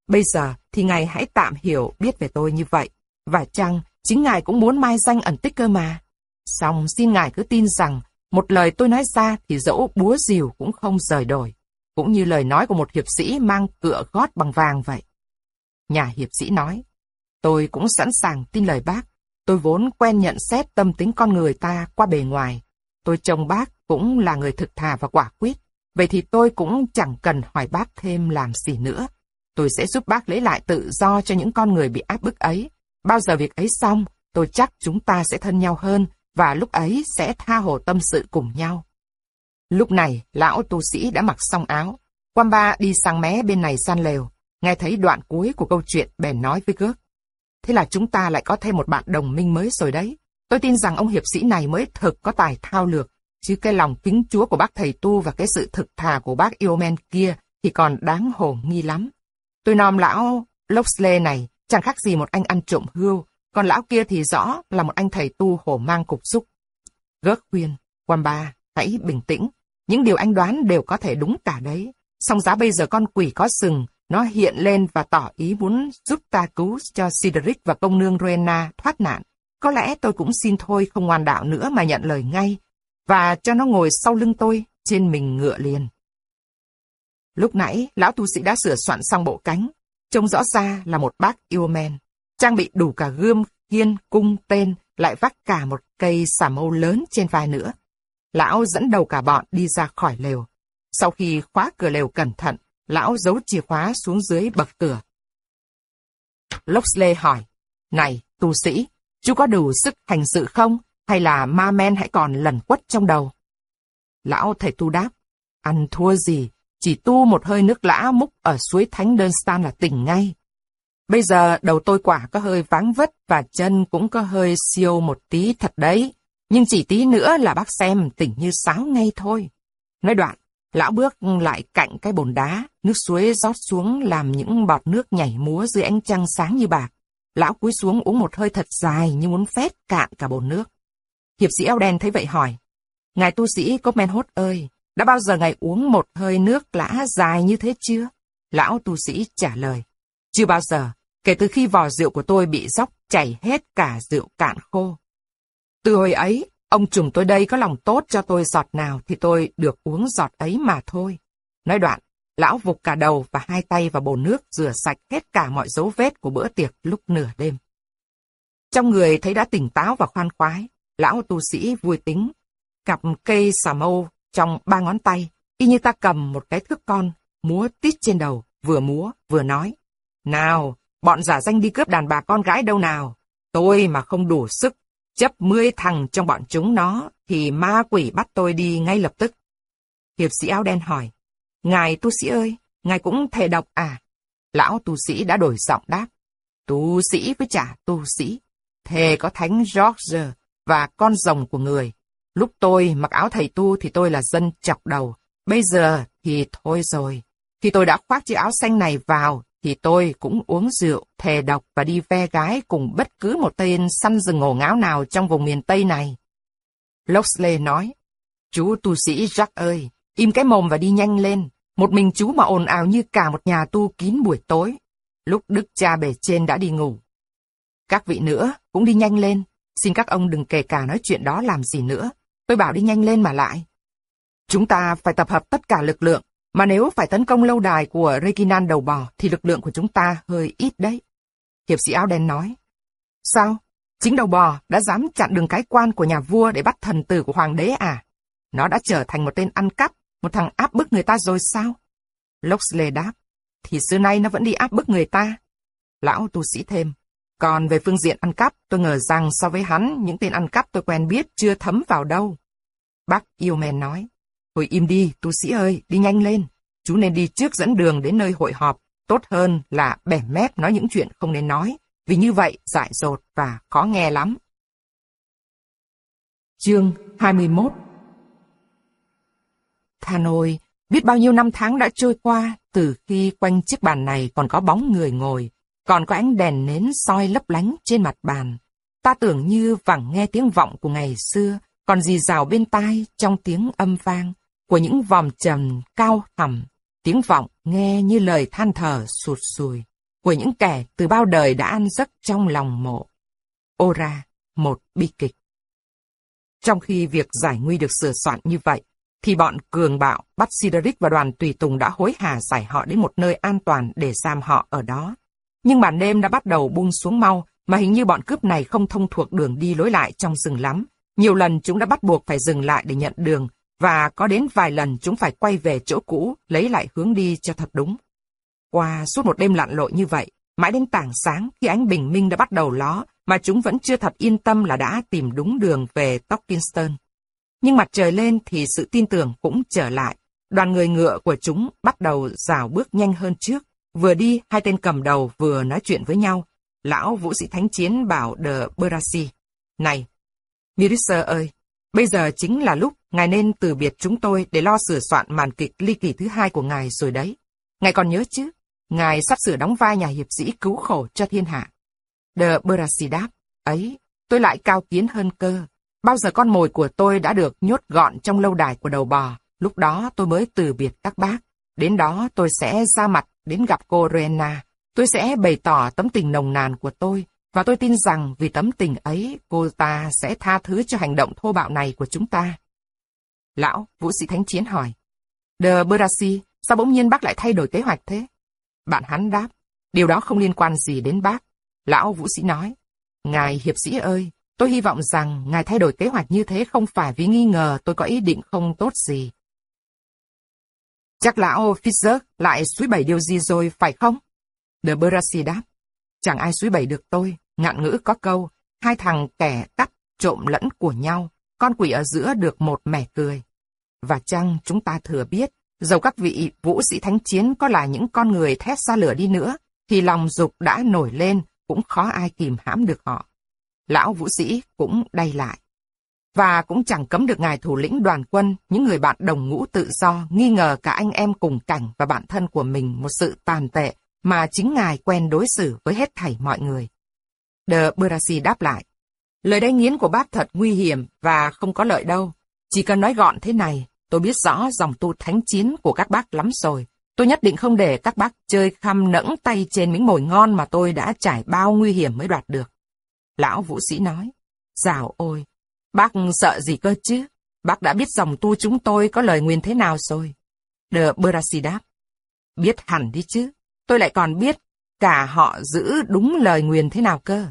Bây giờ thì ngài hãy tạm hiểu biết về tôi như vậy, và chăng chính ngài cũng muốn mai danh ẩn tích cơ mà. Xong xin ngài cứ tin rằng, một lời tôi nói ra thì dẫu búa rìu cũng không rời đổi, cũng như lời nói của một hiệp sĩ mang cựa gót bằng vàng vậy. Nhà hiệp sĩ nói, tôi cũng sẵn sàng tin lời bác, tôi vốn quen nhận xét tâm tính con người ta qua bề ngoài. Tôi trông bác cũng là người thực thà và quả quyết, vậy thì tôi cũng chẳng cần hỏi bác thêm làm gì nữa. Tôi sẽ giúp bác lấy lại tự do cho những con người bị áp bức ấy. Bao giờ việc ấy xong, tôi chắc chúng ta sẽ thân nhau hơn và lúc ấy sẽ tha hồ tâm sự cùng nhau. Lúc này, lão tu sĩ đã mặc xong áo. Quan ba đi sang mé bên này san lều, nghe thấy đoạn cuối của câu chuyện bèn nói với Gớt. Thế là chúng ta lại có thêm một bạn đồng minh mới rồi đấy. Tôi tin rằng ông hiệp sĩ này mới thực có tài thao lược, chứ cái lòng kính chúa của bác thầy tu và cái sự thực thà của bác Iomen kia thì còn đáng hồ nghi lắm. Tôi nom lão Loxley này chẳng khác gì một anh ăn trộm hươu, còn lão kia thì rõ là một anh thầy tu hổ mang cục xúc. Gớt khuyên, quan ba, hãy bình tĩnh. Những điều anh đoán đều có thể đúng cả đấy. Song giá bây giờ con quỷ có sừng, nó hiện lên và tỏ ý muốn giúp ta cứu cho Cedric và công nương rena thoát nạn. Có lẽ tôi cũng xin thôi không ngoan đạo nữa mà nhận lời ngay, và cho nó ngồi sau lưng tôi, trên mình ngựa liền. Lúc nãy, lão tu sĩ đã sửa soạn xong bộ cánh, trông rõ ra là một bác yêu men trang bị đủ cả gươm, kiên, cung, tên, lại vác cả một cây xà mâu lớn trên vai nữa. Lão dẫn đầu cả bọn đi ra khỏi lều. Sau khi khóa cửa lều cẩn thận, Lão giấu chìa khóa xuống dưới bậc cửa. Loxley hỏi, Này, tu sĩ, chú có đủ sức hành sự không? Hay là ma men hãy còn lẩn quất trong đầu? Lão thầy tu đáp, ăn thua gì, chỉ tu một hơi nước lã múc ở suối Thánh Đơn Stan là tỉnh ngay. Bây giờ đầu tôi quả có hơi váng vất và chân cũng có hơi siêu một tí thật đấy. Nhưng chỉ tí nữa là bác xem tỉnh như sáo ngay thôi. Nói đoạn, lão bước lại cạnh cái bồn đá, nước suối rót xuống làm những bọt nước nhảy múa dưới ánh trăng sáng như bạc. Lão cúi xuống uống một hơi thật dài như muốn phét cạn cả bồn nước. Hiệp sĩ áo đen thấy vậy hỏi, Ngài tu sĩ có men hốt ơi, đã bao giờ ngài uống một hơi nước lã dài như thế chưa? Lão tu sĩ trả lời, chưa bao giờ, kể từ khi vò rượu của tôi bị dốc chảy hết cả rượu cạn khô. Từ hồi ấy, ông trùng tôi đây có lòng tốt cho tôi giọt nào thì tôi được uống giọt ấy mà thôi. Nói đoạn, lão vục cả đầu và hai tay vào bồn nước rửa sạch hết cả mọi dấu vết của bữa tiệc lúc nửa đêm. Trong người thấy đã tỉnh táo và khoan khoái, lão tu sĩ vui tính, cặp cây xà mâu trong ba ngón tay, y như ta cầm một cái thước con, múa tít trên đầu, vừa múa, vừa nói. Nào, bọn giả danh đi cướp đàn bà con gái đâu nào? Tôi mà không đủ sức, chấp mươi thằng trong bọn chúng nó, thì ma quỷ bắt tôi đi ngay lập tức. Hiệp sĩ áo đen hỏi, Ngài tu sĩ ơi, ngài cũng thề độc à? Lão tu sĩ đã đổi giọng đáp, tu sĩ với trả tu sĩ, thề có thánh George và con rồng của người, Lúc tôi mặc áo thầy tu thì tôi là dân chọc đầu. Bây giờ thì thôi rồi. Khi tôi đã khoác chiếc áo xanh này vào, thì tôi cũng uống rượu, thề độc và đi ve gái cùng bất cứ một tên săn rừng ngổ ngáo nào trong vùng miền Tây này. Loxley nói, Chú tu sĩ Jack ơi, im cái mồm và đi nhanh lên. Một mình chú mà ồn ào như cả một nhà tu kín buổi tối. Lúc đức cha bề trên đã đi ngủ. Các vị nữa cũng đi nhanh lên. Xin các ông đừng kể cả nói chuyện đó làm gì nữa. Tôi bảo đi nhanh lên mà lại. Chúng ta phải tập hợp tất cả lực lượng, mà nếu phải tấn công lâu đài của Reginan đầu bò thì lực lượng của chúng ta hơi ít đấy. Hiệp sĩ áo đen nói. Sao? Chính đầu bò đã dám chặn đường cái quan của nhà vua để bắt thần tử của hoàng đế à? Nó đã trở thành một tên ăn cắp, một thằng áp bức người ta rồi sao? Loxley đáp. Thì xưa nay nó vẫn đi áp bức người ta. Lão tu sĩ thêm. Còn về phương diện ăn cắp, tôi ngờ rằng so với hắn, những tên ăn cắp tôi quen biết chưa thấm vào đâu. Bác Yêu nói, Thôi im đi, tu sĩ ơi, đi nhanh lên. Chú nên đi trước dẫn đường đến nơi hội họp. Tốt hơn là bẻ mép nói những chuyện không nên nói. Vì như vậy, dại dột và khó nghe lắm. Chương 21 Hanoi, biết bao nhiêu năm tháng đã trôi qua từ khi quanh chiếc bàn này còn có bóng người ngồi, còn có ánh đèn nến soi lấp lánh trên mặt bàn. Ta tưởng như vẳng nghe tiếng vọng của ngày xưa, còn gì rào bên tai trong tiếng âm vang của những vòm trầm cao thẳm, tiếng vọng nghe như lời than thở sụt sùi của những kẻ từ bao đời đã ăn giấc trong lòng mộ. Ô ra, một bi kịch. Trong khi việc giải nguy được sửa soạn như vậy, thì bọn cường bạo bắt Sideric và đoàn tùy tùng đã hối hả giải họ đến một nơi an toàn để giam họ ở đó. Nhưng màn đêm đã bắt đầu buông xuống mau, mà hình như bọn cướp này không thông thuộc đường đi lối lại trong rừng lắm. Nhiều lần chúng đã bắt buộc phải dừng lại để nhận đường, và có đến vài lần chúng phải quay về chỗ cũ, lấy lại hướng đi cho thật đúng. Qua suốt một đêm lặn lội như vậy, mãi đến tảng sáng khi ánh bình minh đã bắt đầu ló, mà chúng vẫn chưa thật yên tâm là đã tìm đúng đường về Tockinston. Nhưng mặt trời lên thì sự tin tưởng cũng trở lại. Đoàn người ngựa của chúng bắt đầu rào bước nhanh hơn trước. Vừa đi, hai tên cầm đầu vừa nói chuyện với nhau. Lão vũ sĩ thánh chiến bảo de Berasi. Này, Mirissa ơi, bây giờ chính là lúc ngài nên từ biệt chúng tôi để lo sửa soạn màn kịch ly kỳ thứ hai của ngài rồi đấy. Ngài còn nhớ chứ? Ngài sắp sửa đóng vai nhà hiệp sĩ cứu khổ cho thiên hạ. De Berasi đáp, ấy, tôi lại cao kiến hơn cơ. Bao giờ con mồi của tôi đã được nhốt gọn trong lâu đài của đầu bò, lúc đó tôi mới từ biệt các bác. Đến đó tôi sẽ ra mặt đến gặp cô Rena. Tôi sẽ bày tỏ tấm tình nồng nàn của tôi, và tôi tin rằng vì tấm tình ấy, cô ta sẽ tha thứ cho hành động thô bạo này của chúng ta. Lão, vũ sĩ thánh chiến hỏi, De Berasi, sao bỗng nhiên bác lại thay đổi kế hoạch thế? Bạn hắn đáp, điều đó không liên quan gì đến bác. Lão vũ sĩ nói, Ngài hiệp sĩ ơi, tôi hy vọng rằng ngài thay đổi kế hoạch như thế không phải vì nghi ngờ tôi có ý định không tốt gì, Chắc lão Fisher lại suối bày điều gì rồi, phải không? De Brassi đáp. Chẳng ai suối bày được tôi. Ngạn ngữ có câu, hai thằng kẻ cắt trộm lẫn của nhau, con quỷ ở giữa được một mẻ cười. Và chăng chúng ta thừa biết, dầu các vị vũ sĩ thánh chiến có là những con người thét ra lửa đi nữa, thì lòng dục đã nổi lên, cũng khó ai kìm hãm được họ. Lão vũ sĩ cũng đay lại. Và cũng chẳng cấm được ngài thủ lĩnh đoàn quân, những người bạn đồng ngũ tự do, nghi ngờ cả anh em cùng cảnh và bạn thân của mình một sự tàn tệ mà chính ngài quen đối xử với hết thảy mọi người. De Brasi đáp lại. Lời đánh nghiến của bác thật nguy hiểm và không có lợi đâu. Chỉ cần nói gọn thế này, tôi biết rõ dòng tu thánh chiến của các bác lắm rồi. Tôi nhất định không để các bác chơi khăm nẫng tay trên miếng mồi ngon mà tôi đã trải bao nguy hiểm mới đoạt được. Lão vũ sĩ nói, Dạo ôi, bác sợ gì cơ chứ? Bác đã biết dòng tu chúng tôi có lời nguyền thế nào rồi. De Brasi đáp, biết hẳn đi chứ. Tôi lại còn biết cả họ giữ đúng lời nguyền thế nào cơ.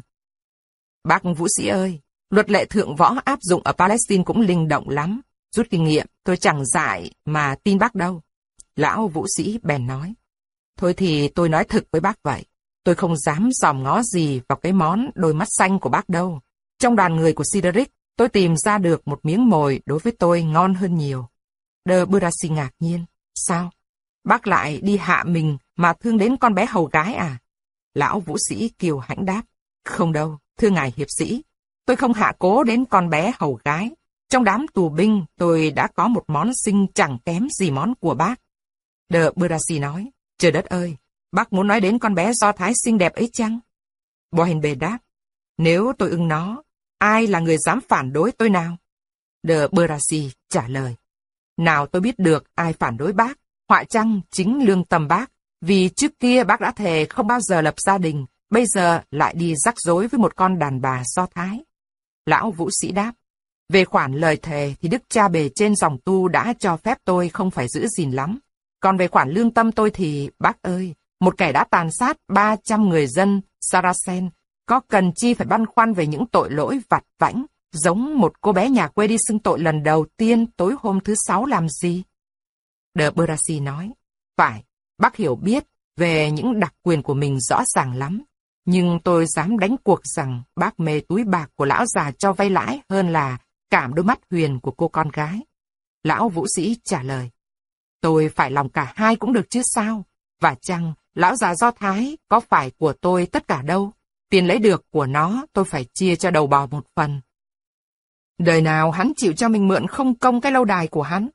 Bác vũ sĩ ơi, luật lệ thượng võ áp dụng ở Palestine cũng linh động lắm. Rút kinh nghiệm, tôi chẳng dại mà tin bác đâu. Lão vũ sĩ bèn nói. Thôi thì tôi nói thực với bác vậy. Tôi không dám dòm ngó gì vào cái món đôi mắt xanh của bác đâu. Trong đoàn người của Sideric, tôi tìm ra được một miếng mồi đối với tôi ngon hơn nhiều. Đờ Burasi ngạc nhiên. Sao? Bác lại đi hạ mình mà thương đến con bé hầu gái à? Lão vũ sĩ kiều hãnh đáp. Không đâu, thưa ngài hiệp sĩ. Tôi không hạ cố đến con bé hầu gái. Trong đám tù binh, tôi đã có một món sinh chẳng kém gì món của bác. Đờ Burasi nói, trời đất ơi, bác muốn nói đến con bé do thái xinh đẹp ấy chăng? Bohenbe đáp, nếu tôi ưng nó, ai là người dám phản đối tôi nào? De Burasi trả lời, nào tôi biết được ai phản đối bác, họa chăng chính lương tâm bác, vì trước kia bác đã thề không bao giờ lập gia đình, bây giờ lại đi rắc rối với một con đàn bà do thái. Lão vũ sĩ đáp, về khoản lời thề thì đức cha bề trên dòng tu đã cho phép tôi không phải giữ gìn lắm. Còn về khoản lương tâm tôi thì, bác ơi, một kẻ đã tàn sát 300 người dân Saracen, có cần chi phải băn khoăn về những tội lỗi vặt vãnh, giống một cô bé nhà quê đi xưng tội lần đầu tiên tối hôm thứ sáu làm gì? De Brasi nói, phải, bác hiểu biết về những đặc quyền của mình rõ ràng lắm. Nhưng tôi dám đánh cuộc rằng bác mê túi bạc của lão già cho vay lãi hơn là cảm đôi mắt huyền của cô con gái. Lão vũ sĩ trả lời. Tôi phải lòng cả hai cũng được chứ sao? Và chăng, lão già do thái có phải của tôi tất cả đâu? Tiền lấy được của nó tôi phải chia cho đầu bò một phần. Đời nào hắn chịu cho mình mượn không công cái lâu đài của hắn.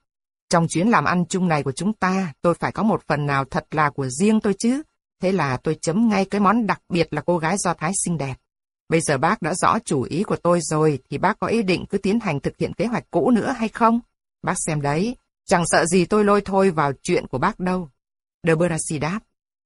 Trong chuyến làm ăn chung này của chúng ta, tôi phải có một phần nào thật là của riêng tôi chứ. Thế là tôi chấm ngay cái món đặc biệt là cô gái do thái xinh đẹp. Bây giờ bác đã rõ chủ ý của tôi rồi, thì bác có ý định cứ tiến hành thực hiện kế hoạch cũ nữa hay không? Bác xem đấy, chẳng sợ gì tôi lôi thôi vào chuyện của bác đâu. De đáp,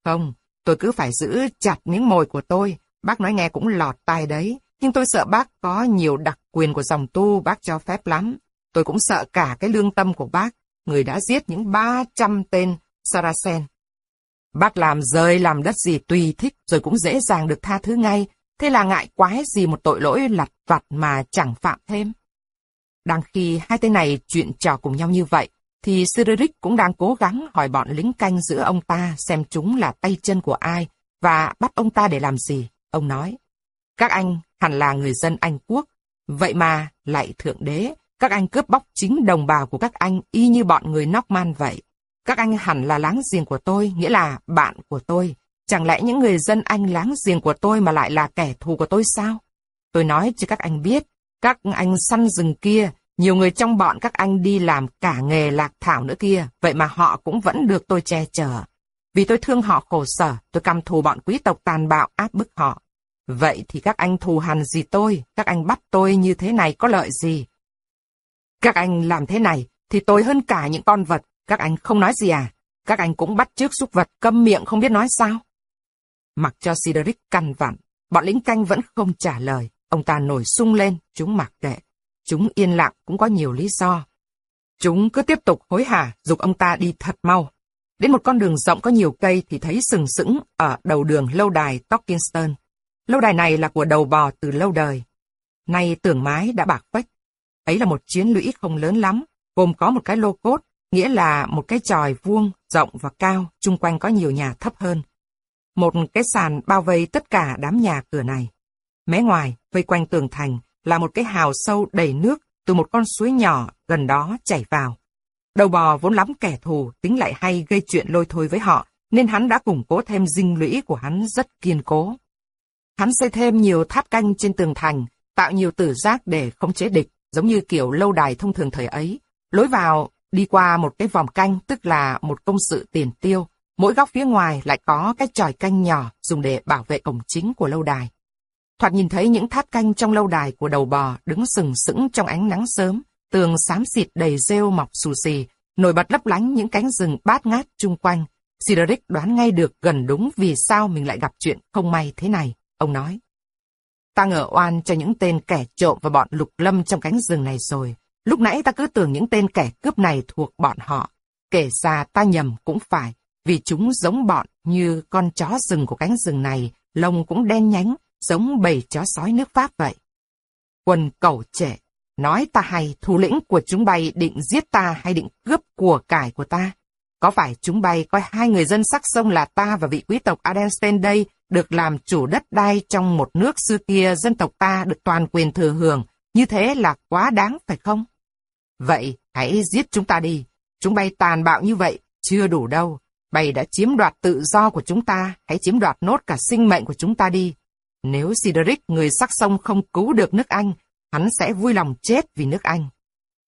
không, tôi cứ phải giữ chặt miếng mồi của tôi, bác nói nghe cũng lọt tai đấy, nhưng tôi sợ bác có nhiều đặc quyền của dòng tu bác cho phép lắm. Tôi cũng sợ cả cái lương tâm của bác, người đã giết những 300 tên Saracen. Bác làm rơi làm đất gì tùy thích rồi cũng dễ dàng được tha thứ ngay, thế là ngại quái gì một tội lỗi lặt vặt mà chẳng phạm thêm. Đang khi hai tên này chuyện trò cùng nhau như vậy, thì Cyrilic cũng đang cố gắng hỏi bọn lính canh giữa ông ta xem chúng là tay chân của ai và bắt ông ta để làm gì. Ông nói, các anh hẳn là người dân Anh Quốc, vậy mà lại thượng đế, các anh cướp bóc chính đồng bào của các anh y như bọn người Norman vậy. Các anh hẳn là láng giềng của tôi, nghĩa là bạn của tôi. Chẳng lẽ những người dân Anh láng giềng của tôi mà lại là kẻ thù của tôi sao? Tôi nói cho các anh biết, các anh săn rừng kia, nhiều người trong bọn các anh đi làm cả nghề lạc thảo nữa kia, vậy mà họ cũng vẫn được tôi che chở. Vì tôi thương họ khổ sở, tôi căm thù bọn quý tộc tàn bạo áp bức họ. Vậy thì các anh thù hằn gì tôi, các anh bắt tôi như thế này có lợi gì? Các anh làm thế này thì tôi hơn cả những con vật, các anh không nói gì à? Các anh cũng bắt trước súc vật câm miệng không biết nói sao? Mặc cho Sideric căn vặn, bọn lính canh vẫn không trả lời. Ông ta nổi sung lên, chúng mặc kệ. Chúng yên lặng cũng có nhiều lý do. Chúng cứ tiếp tục hối hả, dục ông ta đi thật mau. Đến một con đường rộng có nhiều cây thì thấy sừng sững ở đầu đường lâu đài Tockinston. Lâu đài này là của đầu bò từ lâu đời. Nay tường mái đã bạc phách. Ấy là một chiến lũy không lớn lắm, gồm có một cái lô cốt, nghĩa là một cái tròi vuông rộng và cao, chung quanh có nhiều nhà thấp hơn. Một cái sàn bao vây tất cả đám nhà cửa này. Mé ngoài, vây quanh tường thành, là một cái hào sâu đầy nước từ một con suối nhỏ gần đó chảy vào. Đầu bò vốn lắm kẻ thù, tính lại hay gây chuyện lôi thôi với họ, nên hắn đã củng cố thêm dinh lũy của hắn rất kiên cố. Hắn xây thêm nhiều tháp canh trên tường thành, tạo nhiều tử giác để khống chế địch, giống như kiểu lâu đài thông thường thời ấy. Lối vào đi qua một cái vòng canh, tức là một công sự tiền tiêu. Mỗi góc phía ngoài lại có cái tròi canh nhỏ dùng để bảo vệ cổng chính của lâu đài. Thoạt nhìn thấy những tháp canh trong lâu đài của đầu bò đứng sừng sững trong ánh nắng sớm, tường xám xịt đầy rêu mọc xù xì, nổi bật lấp lánh những cánh rừng bát ngát chung quanh. Cedric đoán ngay được gần đúng vì sao mình lại gặp chuyện không may thế này, ông nói. Ta ngờ oan cho những tên kẻ trộm và bọn lục lâm trong cánh rừng này rồi. Lúc nãy ta cứ tưởng những tên kẻ cướp này thuộc bọn họ. Kể ra ta nhầm cũng phải, vì chúng giống bọn như con chó rừng của cánh rừng này, lông cũng đen nhánh, giống bầy chó sói nước Pháp vậy. quần cẩu trẻ, nói ta hay thủ lĩnh của chúng bay định giết ta hay định cướp của cải của ta. Có phải chúng bay coi hai người dân sắc sông là ta và vị quý tộc Adenstein đây được làm chủ đất đai trong một nước xưa kia dân tộc ta được toàn quyền thừa hưởng, như thế là quá đáng phải không? Vậy hãy giết chúng ta đi, chúng bay tàn bạo như vậy, chưa đủ đâu. Bay đã chiếm đoạt tự do của chúng ta, hãy chiếm đoạt nốt cả sinh mệnh của chúng ta đi. Nếu Sideric người sắc sông không cứu được nước Anh, hắn sẽ vui lòng chết vì nước Anh.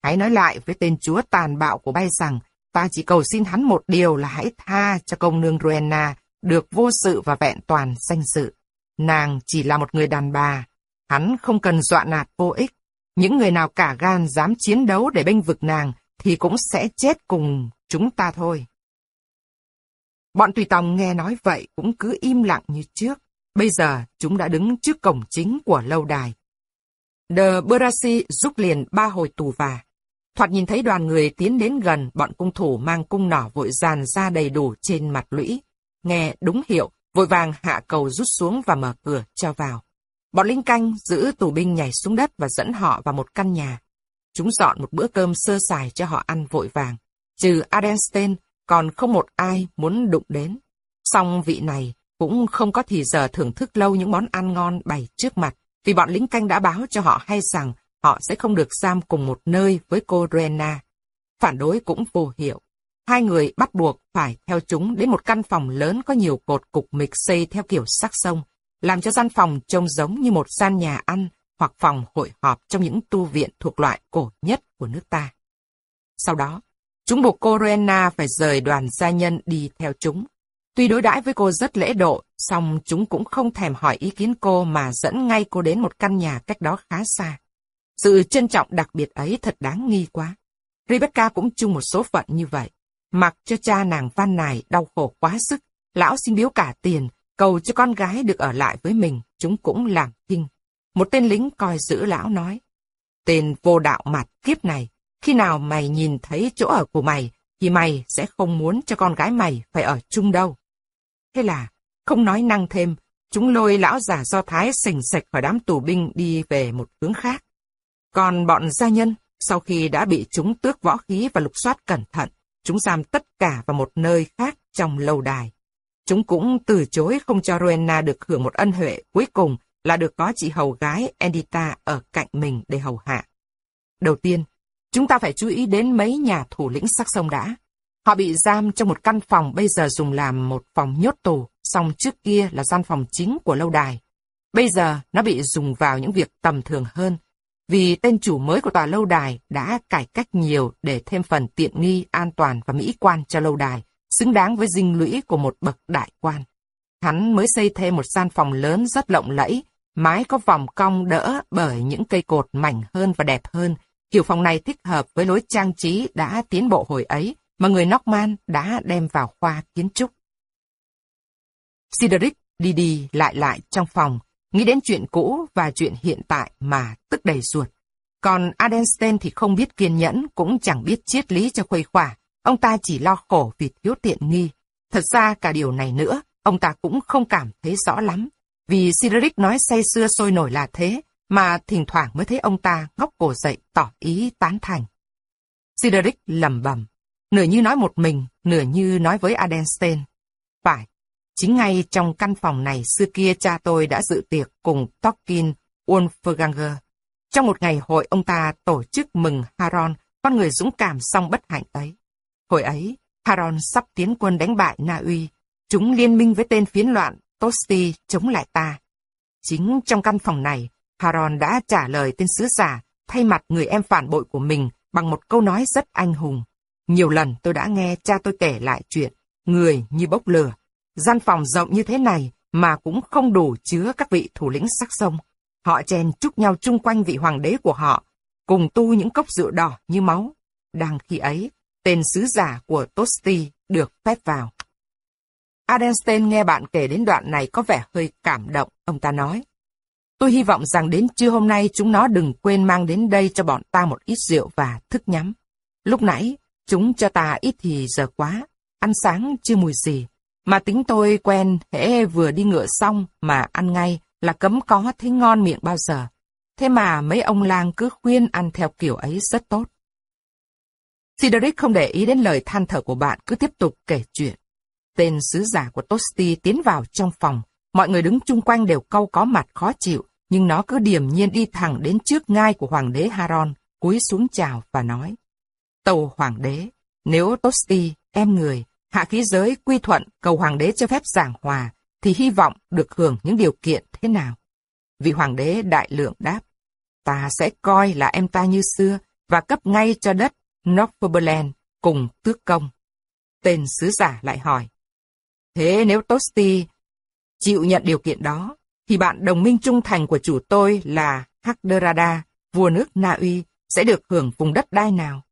Hãy nói lại với tên chúa tàn bạo của bay rằng, ta chỉ cầu xin hắn một điều là hãy tha cho công nương Rowena được vô sự và vẹn toàn danh dự. Nàng chỉ là một người đàn bà, hắn không cần dọa nạt vô ích. Những người nào cả gan dám chiến đấu để bênh vực nàng thì cũng sẽ chết cùng chúng ta thôi. Bọn tùy tòng nghe nói vậy cũng cứ im lặng như trước. Bây giờ chúng đã đứng trước cổng chính của lâu đài. De Berasi rút liền ba hồi tù và. Thoạt nhìn thấy đoàn người tiến đến gần, bọn cung thủ mang cung nỏ vội dàn ra đầy đủ trên mặt lũy. Nghe đúng hiệu, vội vàng hạ cầu rút xuống và mở cửa cho vào. Bọn lính canh giữ tù binh nhảy xuống đất và dẫn họ vào một căn nhà. Chúng dọn một bữa cơm sơ sài cho họ ăn vội vàng. Trừ Adenstein, còn không một ai muốn đụng đến. Song vị này cũng không có thì giờ thưởng thức lâu những món ăn ngon bày trước mặt, vì bọn lính canh đã báo cho họ hay rằng họ sẽ không được giam cùng một nơi với cô Rena. Phản đối cũng vô hiệu. Hai người bắt buộc phải theo chúng đến một căn phòng lớn có nhiều cột cục mịch xây theo kiểu sắc sông, làm cho gian phòng trông giống như một gian nhà ăn hoặc phòng hội họp trong những tu viện thuộc loại cổ nhất của nước ta. Sau đó, chúng buộc cô Rena phải rời đoàn gia nhân đi theo chúng. Tuy đối đãi với cô rất lễ độ, song chúng cũng không thèm hỏi ý kiến cô mà dẫn ngay cô đến một căn nhà cách đó khá xa. Sự trân trọng đặc biệt ấy thật đáng nghi quá. Rebecca cũng chung một số phận như vậy. Mặc cho cha nàng van nài đau khổ quá sức, lão xin biếu cả tiền, cầu cho con gái được ở lại với mình, chúng cũng làm kinh. Một tên lính coi giữ lão nói, tên vô đạo mặt kiếp này, khi nào mày nhìn thấy chỗ ở của mày, thì mày sẽ không muốn cho con gái mày phải ở chung đâu. Thế là, không nói năng thêm, chúng lôi lão già do Thái sình sạch khỏi đám tù binh đi về một hướng khác. Còn bọn gia nhân, sau khi đã bị chúng tước võ khí và lục soát cẩn thận, chúng giam tất cả vào một nơi khác trong lâu đài. Chúng cũng từ chối không cho Rowena được hưởng một ân huệ cuối cùng là được có chị hầu gái Endita ở cạnh mình để hầu hạ. Đầu tiên, chúng ta phải chú ý đến mấy nhà thủ lĩnh sắc sông đã. Họ bị giam trong một căn phòng bây giờ dùng làm một phòng nhốt tù, song trước kia là gian phòng chính của lâu đài. Bây giờ nó bị dùng vào những việc tầm thường hơn, vì tên chủ mới của tòa lâu đài đã cải cách nhiều để thêm phần tiện nghi, an toàn và mỹ quan cho lâu đài, xứng đáng với dinh lũy của một bậc đại quan. Hắn mới xây thêm một gian phòng lớn rất lộng lẫy, mái có vòng cong đỡ bởi những cây cột mảnh hơn và đẹp hơn. Kiểu phòng này thích hợp với lối trang trí đã tiến bộ hồi ấy mà người Norman đã đem vào khoa kiến trúc. Cedric đi đi lại lại trong phòng, nghĩ đến chuyện cũ và chuyện hiện tại mà tức đầy ruột. Còn Adenstein thì không biết kiên nhẫn, cũng chẳng biết triết lý cho khuây khỏa. Ông ta chỉ lo khổ vì thiếu tiện nghi. Thật ra cả điều này nữa, ông ta cũng không cảm thấy rõ lắm. Vì Cedric nói say xưa sôi nổi là thế, mà thỉnh thoảng mới thấy ông ta ngóc cổ dậy tỏ ý tán thành. Cedric lầm bầm nửa như nói một mình, nửa như nói với Adenstein. Phải, chính ngay trong căn phòng này xưa kia cha tôi đã dự tiệc cùng Tolkien Wolfganger. Trong một ngày hội ông ta tổ chức mừng Haron, con người dũng cảm song bất hạnh ấy. Hồi ấy, Haron sắp tiến quân đánh bại Na Uy. Chúng liên minh với tên phiến loạn Tosti chống lại ta. Chính trong căn phòng này, Haron đã trả lời tên sứ giả thay mặt người em phản bội của mình bằng một câu nói rất anh hùng. Nhiều lần tôi đã nghe cha tôi kể lại chuyện, người như bốc lửa. Gian phòng rộng như thế này mà cũng không đủ chứa các vị thủ lĩnh sắc sông. Họ chen chúc nhau chung quanh vị hoàng đế của họ, cùng tu những cốc rượu đỏ như máu. Đang khi ấy, tên sứ giả của Tosti được phép vào. Adenstein nghe bạn kể đến đoạn này có vẻ hơi cảm động, ông ta nói. Tôi hy vọng rằng đến trưa hôm nay chúng nó đừng quên mang đến đây cho bọn ta một ít rượu và thức nhắm. Lúc nãy, chúng cho ta ít thì giờ quá, ăn sáng chưa mùi gì. Mà tính tôi quen, hễ vừa đi ngựa xong mà ăn ngay là cấm có thấy ngon miệng bao giờ. Thế mà mấy ông lang cứ khuyên ăn theo kiểu ấy rất tốt. Cedric không để ý đến lời than thở của bạn cứ tiếp tục kể chuyện. Tên sứ giả của Tosti tiến vào trong phòng. Mọi người đứng chung quanh đều cau có mặt khó chịu, nhưng nó cứ điềm nhiên đi thẳng đến trước ngai của hoàng đế Haron, cúi xuống chào và nói. Tàu hoàng đế, nếu Tosti, em người, hạ khí giới quy thuận cầu hoàng đế cho phép giảng hòa, thì hy vọng được hưởng những điều kiện thế nào? Vị hoàng đế đại lượng đáp, ta sẽ coi là em ta như xưa và cấp ngay cho đất Northumberland cùng tước công. Tên sứ giả lại hỏi, thế nếu Tosti chịu nhận điều kiện đó, thì bạn đồng minh trung thành của chủ tôi là Hakderada, vua nước Na Uy, sẽ được hưởng vùng đất đai nào?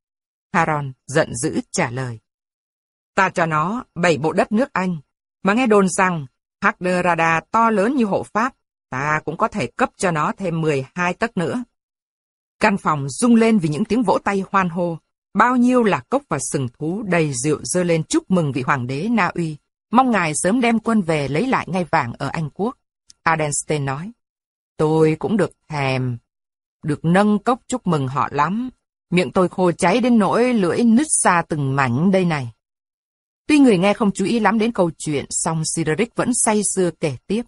Haron giận dữ trả lời. Ta cho nó bảy bộ đất nước Anh, mà nghe đồn rằng Hakderada to lớn như hộ Pháp, ta cũng có thể cấp cho nó thêm 12 tấc nữa. Căn phòng rung lên vì những tiếng vỗ tay hoan hô. Bao nhiêu là cốc và sừng thú đầy rượu dơ lên chúc mừng vị hoàng đế Na Uy, mong ngài sớm đem quân về lấy lại ngai vàng ở Anh Quốc. Adenstein nói, tôi cũng được thèm, được nâng cốc chúc mừng họ lắm. Miệng tôi khô cháy đến nỗi lưỡi nứt ra từng mảnh đây này. Tuy người nghe không chú ý lắm đến câu chuyện, song Sideric vẫn say sưa kể tiếp.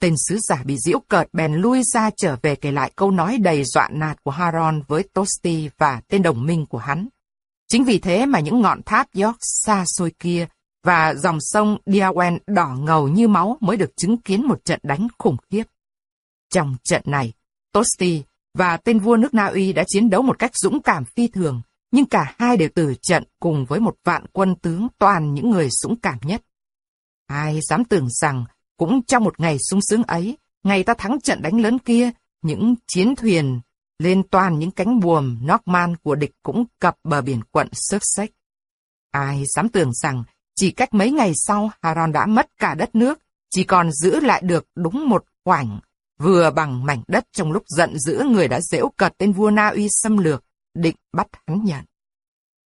Tên sứ giả bị diễu cợt bèn lui ra trở về kể lại câu nói đầy dọa nạt của Haron với Tosti và tên đồng minh của hắn. Chính vì thế mà những ngọn tháp York xa xôi kia và dòng sông Diawen đỏ ngầu như máu mới được chứng kiến một trận đánh khủng khiếp. Trong trận này, Tosti và tên vua nước Na Uy đã chiến đấu một cách dũng cảm phi thường, nhưng cả hai đều tử trận cùng với một vạn quân tướng toàn những người dũng cảm nhất. Ai dám tưởng rằng, cũng trong một ngày sung sướng ấy, ngày ta thắng trận đánh lớn kia, những chiến thuyền lên toàn những cánh buồm Norman của địch cũng cập bờ biển quận Sussex. Ai dám tưởng rằng, chỉ cách mấy ngày sau Haron đã mất cả đất nước, chỉ còn giữ lại được đúng một khoảnh, vừa bằng mảnh đất trong lúc giận dữ người đã dễu cật tên vua Na Uy xâm lược, định bắt hắn nhận.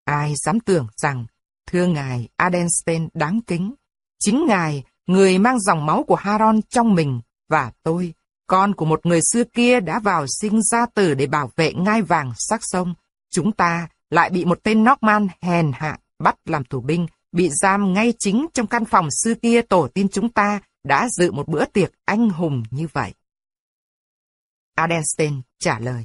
Ai dám tưởng rằng, thưa ngài Adenstein đáng kính, chính ngài, người mang dòng máu của Haron trong mình, và tôi, con của một người xưa kia đã vào sinh ra tử để bảo vệ ngai vàng sắc sông. Chúng ta lại bị một tên Norman hèn hạ bắt làm tù binh, bị giam ngay chính trong căn phòng xưa kia tổ tiên chúng ta đã dự một bữa tiệc anh hùng như vậy. Adenstein trả lời.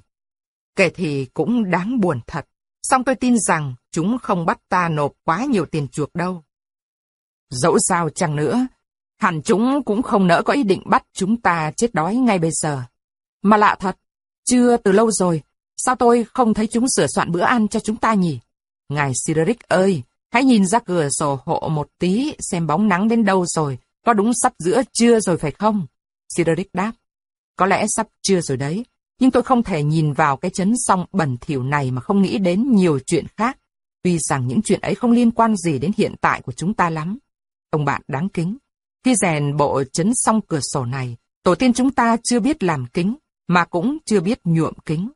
Kể thì cũng đáng buồn thật, song tôi tin rằng chúng không bắt ta nộp quá nhiều tiền chuộc đâu. Dẫu sao chẳng nữa, hẳn chúng cũng không nỡ có ý định bắt chúng ta chết đói ngay bây giờ. Mà lạ thật, chưa từ lâu rồi, sao tôi không thấy chúng sửa soạn bữa ăn cho chúng ta nhỉ? Ngài Sideric ơi, hãy nhìn ra cửa sổ hộ một tí xem bóng nắng đến đâu rồi, có đúng sắp giữa trưa rồi phải không? Sideric đáp, có lẽ sắp trưa rồi đấy, nhưng tôi không thể nhìn vào cái chấn song bẩn thỉu này mà không nghĩ đến nhiều chuyện khác, tuy rằng những chuyện ấy không liên quan gì đến hiện tại của chúng ta lắm. Ông bạn đáng kính, khi rèn bộ chấn song cửa sổ này, tổ tiên chúng ta chưa biết làm kính, mà cũng chưa biết nhuộm kính.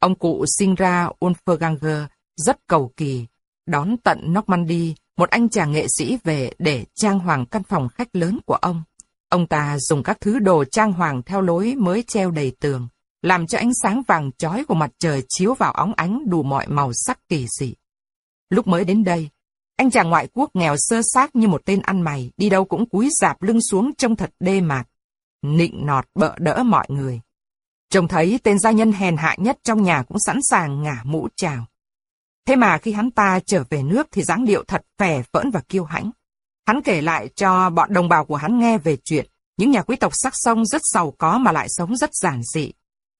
Ông cụ sinh ra Ulfganger rất cầu kỳ, đón tận Normandy, một anh chàng nghệ sĩ về để trang hoàng căn phòng khách lớn của ông. Ông ta dùng các thứ đồ trang hoàng theo lối mới treo đầy tường, làm cho ánh sáng vàng chói của mặt trời chiếu vào óng ánh đủ mọi màu sắc kỳ dị. Lúc mới đến đây, anh chàng ngoại quốc nghèo sơ xác như một tên ăn mày, đi đâu cũng cúi dạp lưng xuống trông thật đê mạt, nịnh nọt bợ đỡ mọi người. Trông thấy tên gia nhân hèn hạ nhất trong nhà cũng sẵn sàng ngả mũ chào. Thế mà khi hắn ta trở về nước thì dáng điệu thật vẻ vỡn và kiêu hãnh. Hắn kể lại cho bọn đồng bào của hắn nghe về chuyện những nhà quý tộc sắc sông rất giàu có mà lại sống rất giản dị.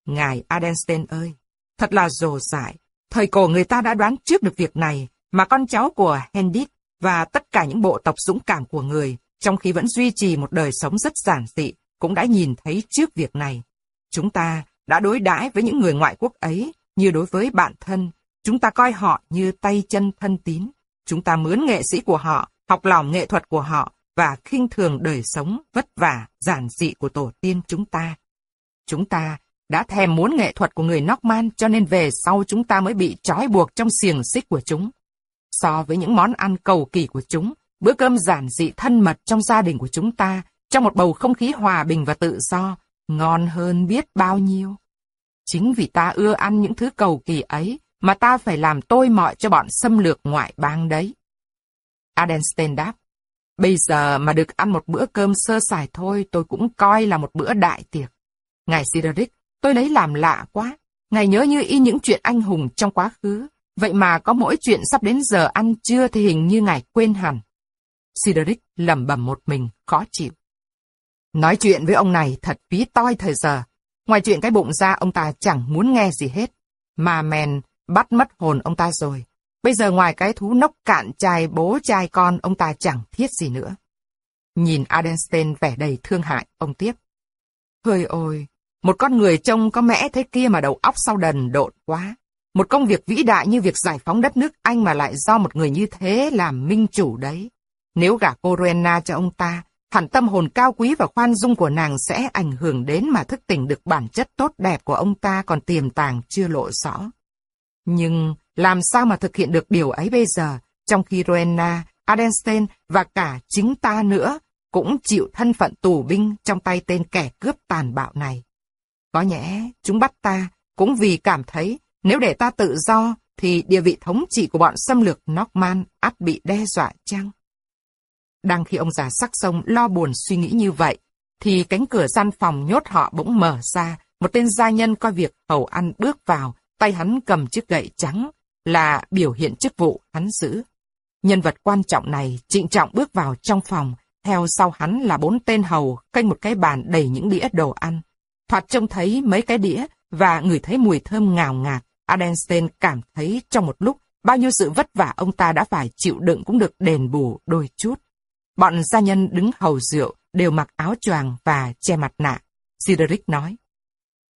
Ngài Adenstein ơi, thật là rồ dại. Thời cổ người ta đã đoán trước được việc này, mà con cháu của Hendit và tất cả những bộ tộc dũng cảm của người, trong khi vẫn duy trì một đời sống rất giản dị, cũng đã nhìn thấy trước việc này. Chúng ta đã đối đãi với những người ngoại quốc ấy như đối với bạn thân, chúng ta coi họ như tay chân thân tín. Chúng ta mướn nghệ sĩ của họ, học lòng nghệ thuật của họ và khinh thường đời sống vất vả, giản dị của tổ tiên chúng ta. Chúng ta đã thèm muốn nghệ thuật của người Norman cho nên về sau chúng ta mới bị trói buộc trong xiềng xích của chúng. So với những món ăn cầu kỳ của chúng, bữa cơm giản dị thân mật trong gia đình của chúng ta, trong một bầu không khí hòa bình và tự do, ngon hơn biết bao nhiêu. Chính vì ta ưa ăn những thứ cầu kỳ ấy, mà ta phải làm tôi mọi cho bọn xâm lược ngoại bang đấy. Adenstein đáp, bây giờ mà được ăn một bữa cơm sơ sài thôi tôi cũng coi là một bữa đại tiệc. Ngài Sideric, tôi lấy làm lạ quá. Ngài nhớ như y những chuyện anh hùng trong quá khứ, vậy mà có mỗi chuyện sắp đến giờ ăn trưa thì hình như ngài quên hẳn. Sideric lẩm bẩm một mình, khó chịu. Nói chuyện với ông này thật phí toi thời giờ. Ngoài chuyện cái bụng ra ông ta chẳng muốn nghe gì hết. Mà mèn bắt mất hồn ông ta rồi. Bây giờ ngoài cái thú nóc cạn trai bố trai con ông ta chẳng thiết gì nữa. Nhìn Adenstein vẻ đầy thương hại, ông tiếp. Hơi ôi, một con người trông có mẽ thế kia mà đầu óc sau đần độn quá. Một công việc vĩ đại như việc giải phóng đất nước Anh mà lại do một người như thế làm minh chủ đấy. Nếu gả cô Rowena cho ông ta, hẳn tâm hồn cao quý và khoan dung của nàng sẽ ảnh hưởng đến mà thức tỉnh được bản chất tốt đẹp của ông ta còn tiềm tàng chưa lộ rõ. Nhưng làm sao mà thực hiện được điều ấy bây giờ, trong khi Rowena, Adenstein và cả chính ta nữa cũng chịu thân phận tù binh trong tay tên kẻ cướp tàn bạo này. Có nhẽ chúng bắt ta cũng vì cảm thấy nếu để ta tự do thì địa vị thống trị của bọn xâm lược Norman ắt bị đe dọa chăng? Đang khi ông già sắc sông lo buồn suy nghĩ như vậy, thì cánh cửa gian phòng nhốt họ bỗng mở ra, một tên gia nhân coi việc hầu ăn bước vào, tay hắn cầm chiếc gậy trắng, là biểu hiện chức vụ hắn giữ. Nhân vật quan trọng này trịnh trọng bước vào trong phòng, theo sau hắn là bốn tên hầu canh một cái bàn đầy những đĩa đồ ăn. Thoạt trông thấy mấy cái đĩa và ngửi thấy mùi thơm ngào ngạt, Adenstein cảm thấy trong một lúc bao nhiêu sự vất vả ông ta đã phải chịu đựng cũng được đền bù đôi chút. Bọn gia nhân đứng hầu rượu đều mặc áo choàng và che mặt nạ. Cedric nói,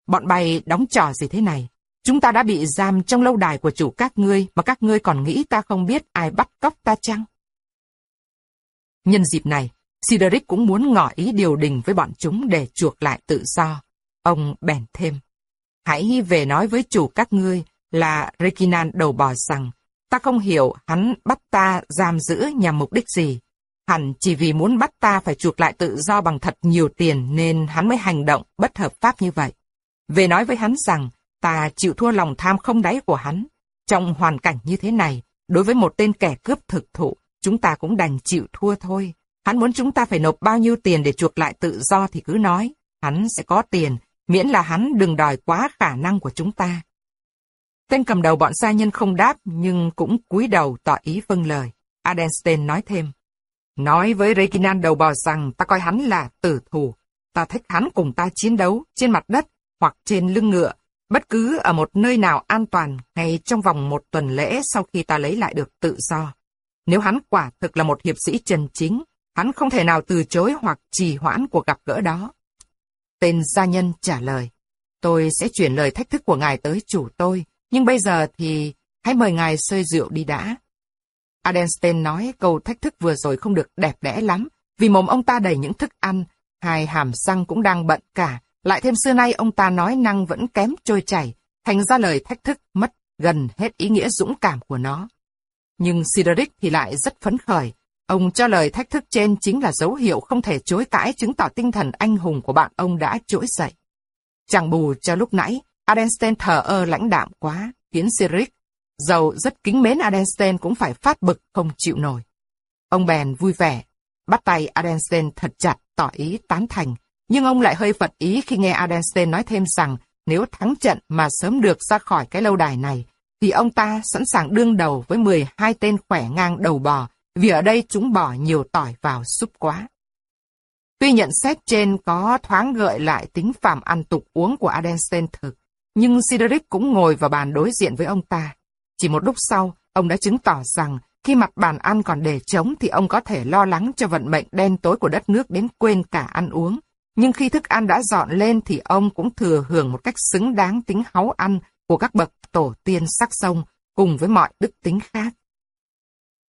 Bọn bay đóng trò gì thế này? Chúng ta đã bị giam trong lâu đài của chủ các ngươi mà các ngươi còn nghĩ ta không biết ai bắt cóc ta chăng? Nhân dịp này, Sideric cũng muốn ngỏ ý điều đình với bọn chúng để chuộc lại tự do. Ông bèn thêm. Hãy về nói với chủ các ngươi là Rekinan đầu bò rằng ta không hiểu hắn bắt ta giam giữ nhằm mục đích gì. Hẳn chỉ vì muốn bắt ta phải chuộc lại tự do bằng thật nhiều tiền nên hắn mới hành động bất hợp pháp như vậy. Về nói với hắn rằng ta chịu thua lòng tham không đáy của hắn. Trong hoàn cảnh như thế này, đối với một tên kẻ cướp thực thụ, chúng ta cũng đành chịu thua thôi. Hắn muốn chúng ta phải nộp bao nhiêu tiền để chuộc lại tự do thì cứ nói, hắn sẽ có tiền, miễn là hắn đừng đòi quá khả năng của chúng ta. Tên cầm đầu bọn gia nhân không đáp nhưng cũng cúi đầu tỏ ý vâng lời. Adenstein nói thêm. Nói với Reginald đầu bò rằng ta coi hắn là tử thù. Ta thích hắn cùng ta chiến đấu trên mặt đất hoặc trên lưng ngựa, bất cứ ở một nơi nào an toàn ngay trong vòng một tuần lễ sau khi ta lấy lại được tự do. Nếu hắn quả thực là một hiệp sĩ chân chính, hắn không thể nào từ chối hoặc trì hoãn cuộc gặp gỡ đó. Tên gia nhân trả lời, tôi sẽ chuyển lời thách thức của ngài tới chủ tôi, nhưng bây giờ thì hãy mời ngài xơi rượu đi đã. Adenstein nói câu thách thức vừa rồi không được đẹp đẽ lắm, vì mồm ông ta đầy những thức ăn, hai hàm răng cũng đang bận cả, lại thêm xưa nay ông ta nói năng vẫn kém trôi chảy, thành ra lời thách thức mất gần hết ý nghĩa dũng cảm của nó. Nhưng Sideric thì lại rất phấn khởi. Ông cho lời thách thức trên chính là dấu hiệu không thể chối cãi chứng tỏ tinh thần anh hùng của bạn ông đã trỗi dậy. Chẳng bù cho lúc nãy, Adenstein thờ ơ lãnh đạm quá, khiến Sideric, giàu rất kính mến Adenstein cũng phải phát bực không chịu nổi. Ông bèn vui vẻ, bắt tay Adenstein thật chặt tỏ ý tán thành, nhưng ông lại hơi phật ý khi nghe Adenstein nói thêm rằng nếu thắng trận mà sớm được ra khỏi cái lâu đài này, thì ông ta sẵn sàng đương đầu với 12 tên khỏe ngang đầu bò, vì ở đây chúng bỏ nhiều tỏi vào súp quá. Tuy nhận xét trên có thoáng gợi lại tính phàm ăn tục uống của Adenstein thực, nhưng Sideric cũng ngồi vào bàn đối diện với ông ta. Chỉ một lúc sau, ông đã chứng tỏ rằng khi mặt bàn ăn còn để trống thì ông có thể lo lắng cho vận mệnh đen tối của đất nước đến quên cả ăn uống. Nhưng khi thức ăn đã dọn lên thì ông cũng thừa hưởng một cách xứng đáng tính háu ăn của các bậc tổ tiên sắc sông cùng với mọi đức tính khác.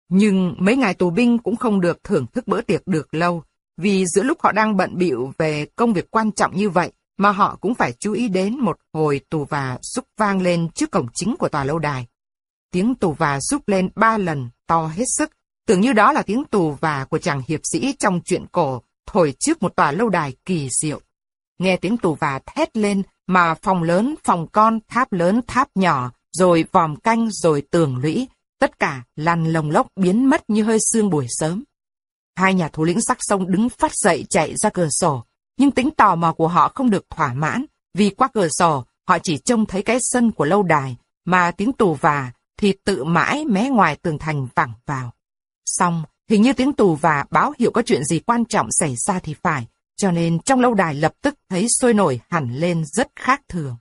Nhưng mấy ngày tù binh cũng không được thưởng thức bữa tiệc được lâu, vì giữa lúc họ đang bận bịu về công việc quan trọng như vậy, mà họ cũng phải chú ý đến một hồi tù và xúc vang lên trước cổng chính của tòa lâu đài. Tiếng tù và xúc lên ba lần, to hết sức, tưởng như đó là tiếng tù và của chàng hiệp sĩ trong chuyện cổ, thổi trước một tòa lâu đài kỳ diệu. Nghe tiếng tù và thét lên, mà phòng lớn, phòng con, tháp lớn, tháp nhỏ, rồi vòm canh, rồi tường lũy, tất cả lăn lồng lốc biến mất như hơi sương buổi sớm. Hai nhà thủ lĩnh sắc sông đứng phát dậy chạy ra cửa sổ, nhưng tính tò mò của họ không được thỏa mãn, vì qua cửa sổ, họ chỉ trông thấy cái sân của lâu đài, mà tiếng tù và thì tự mãi mé ngoài tường thành vẳng vào. Xong, hình như tiếng tù và báo hiệu có chuyện gì quan trọng xảy ra thì phải, cho nên trong lâu đài lập tức thấy sôi nổi hẳn lên rất khác thường.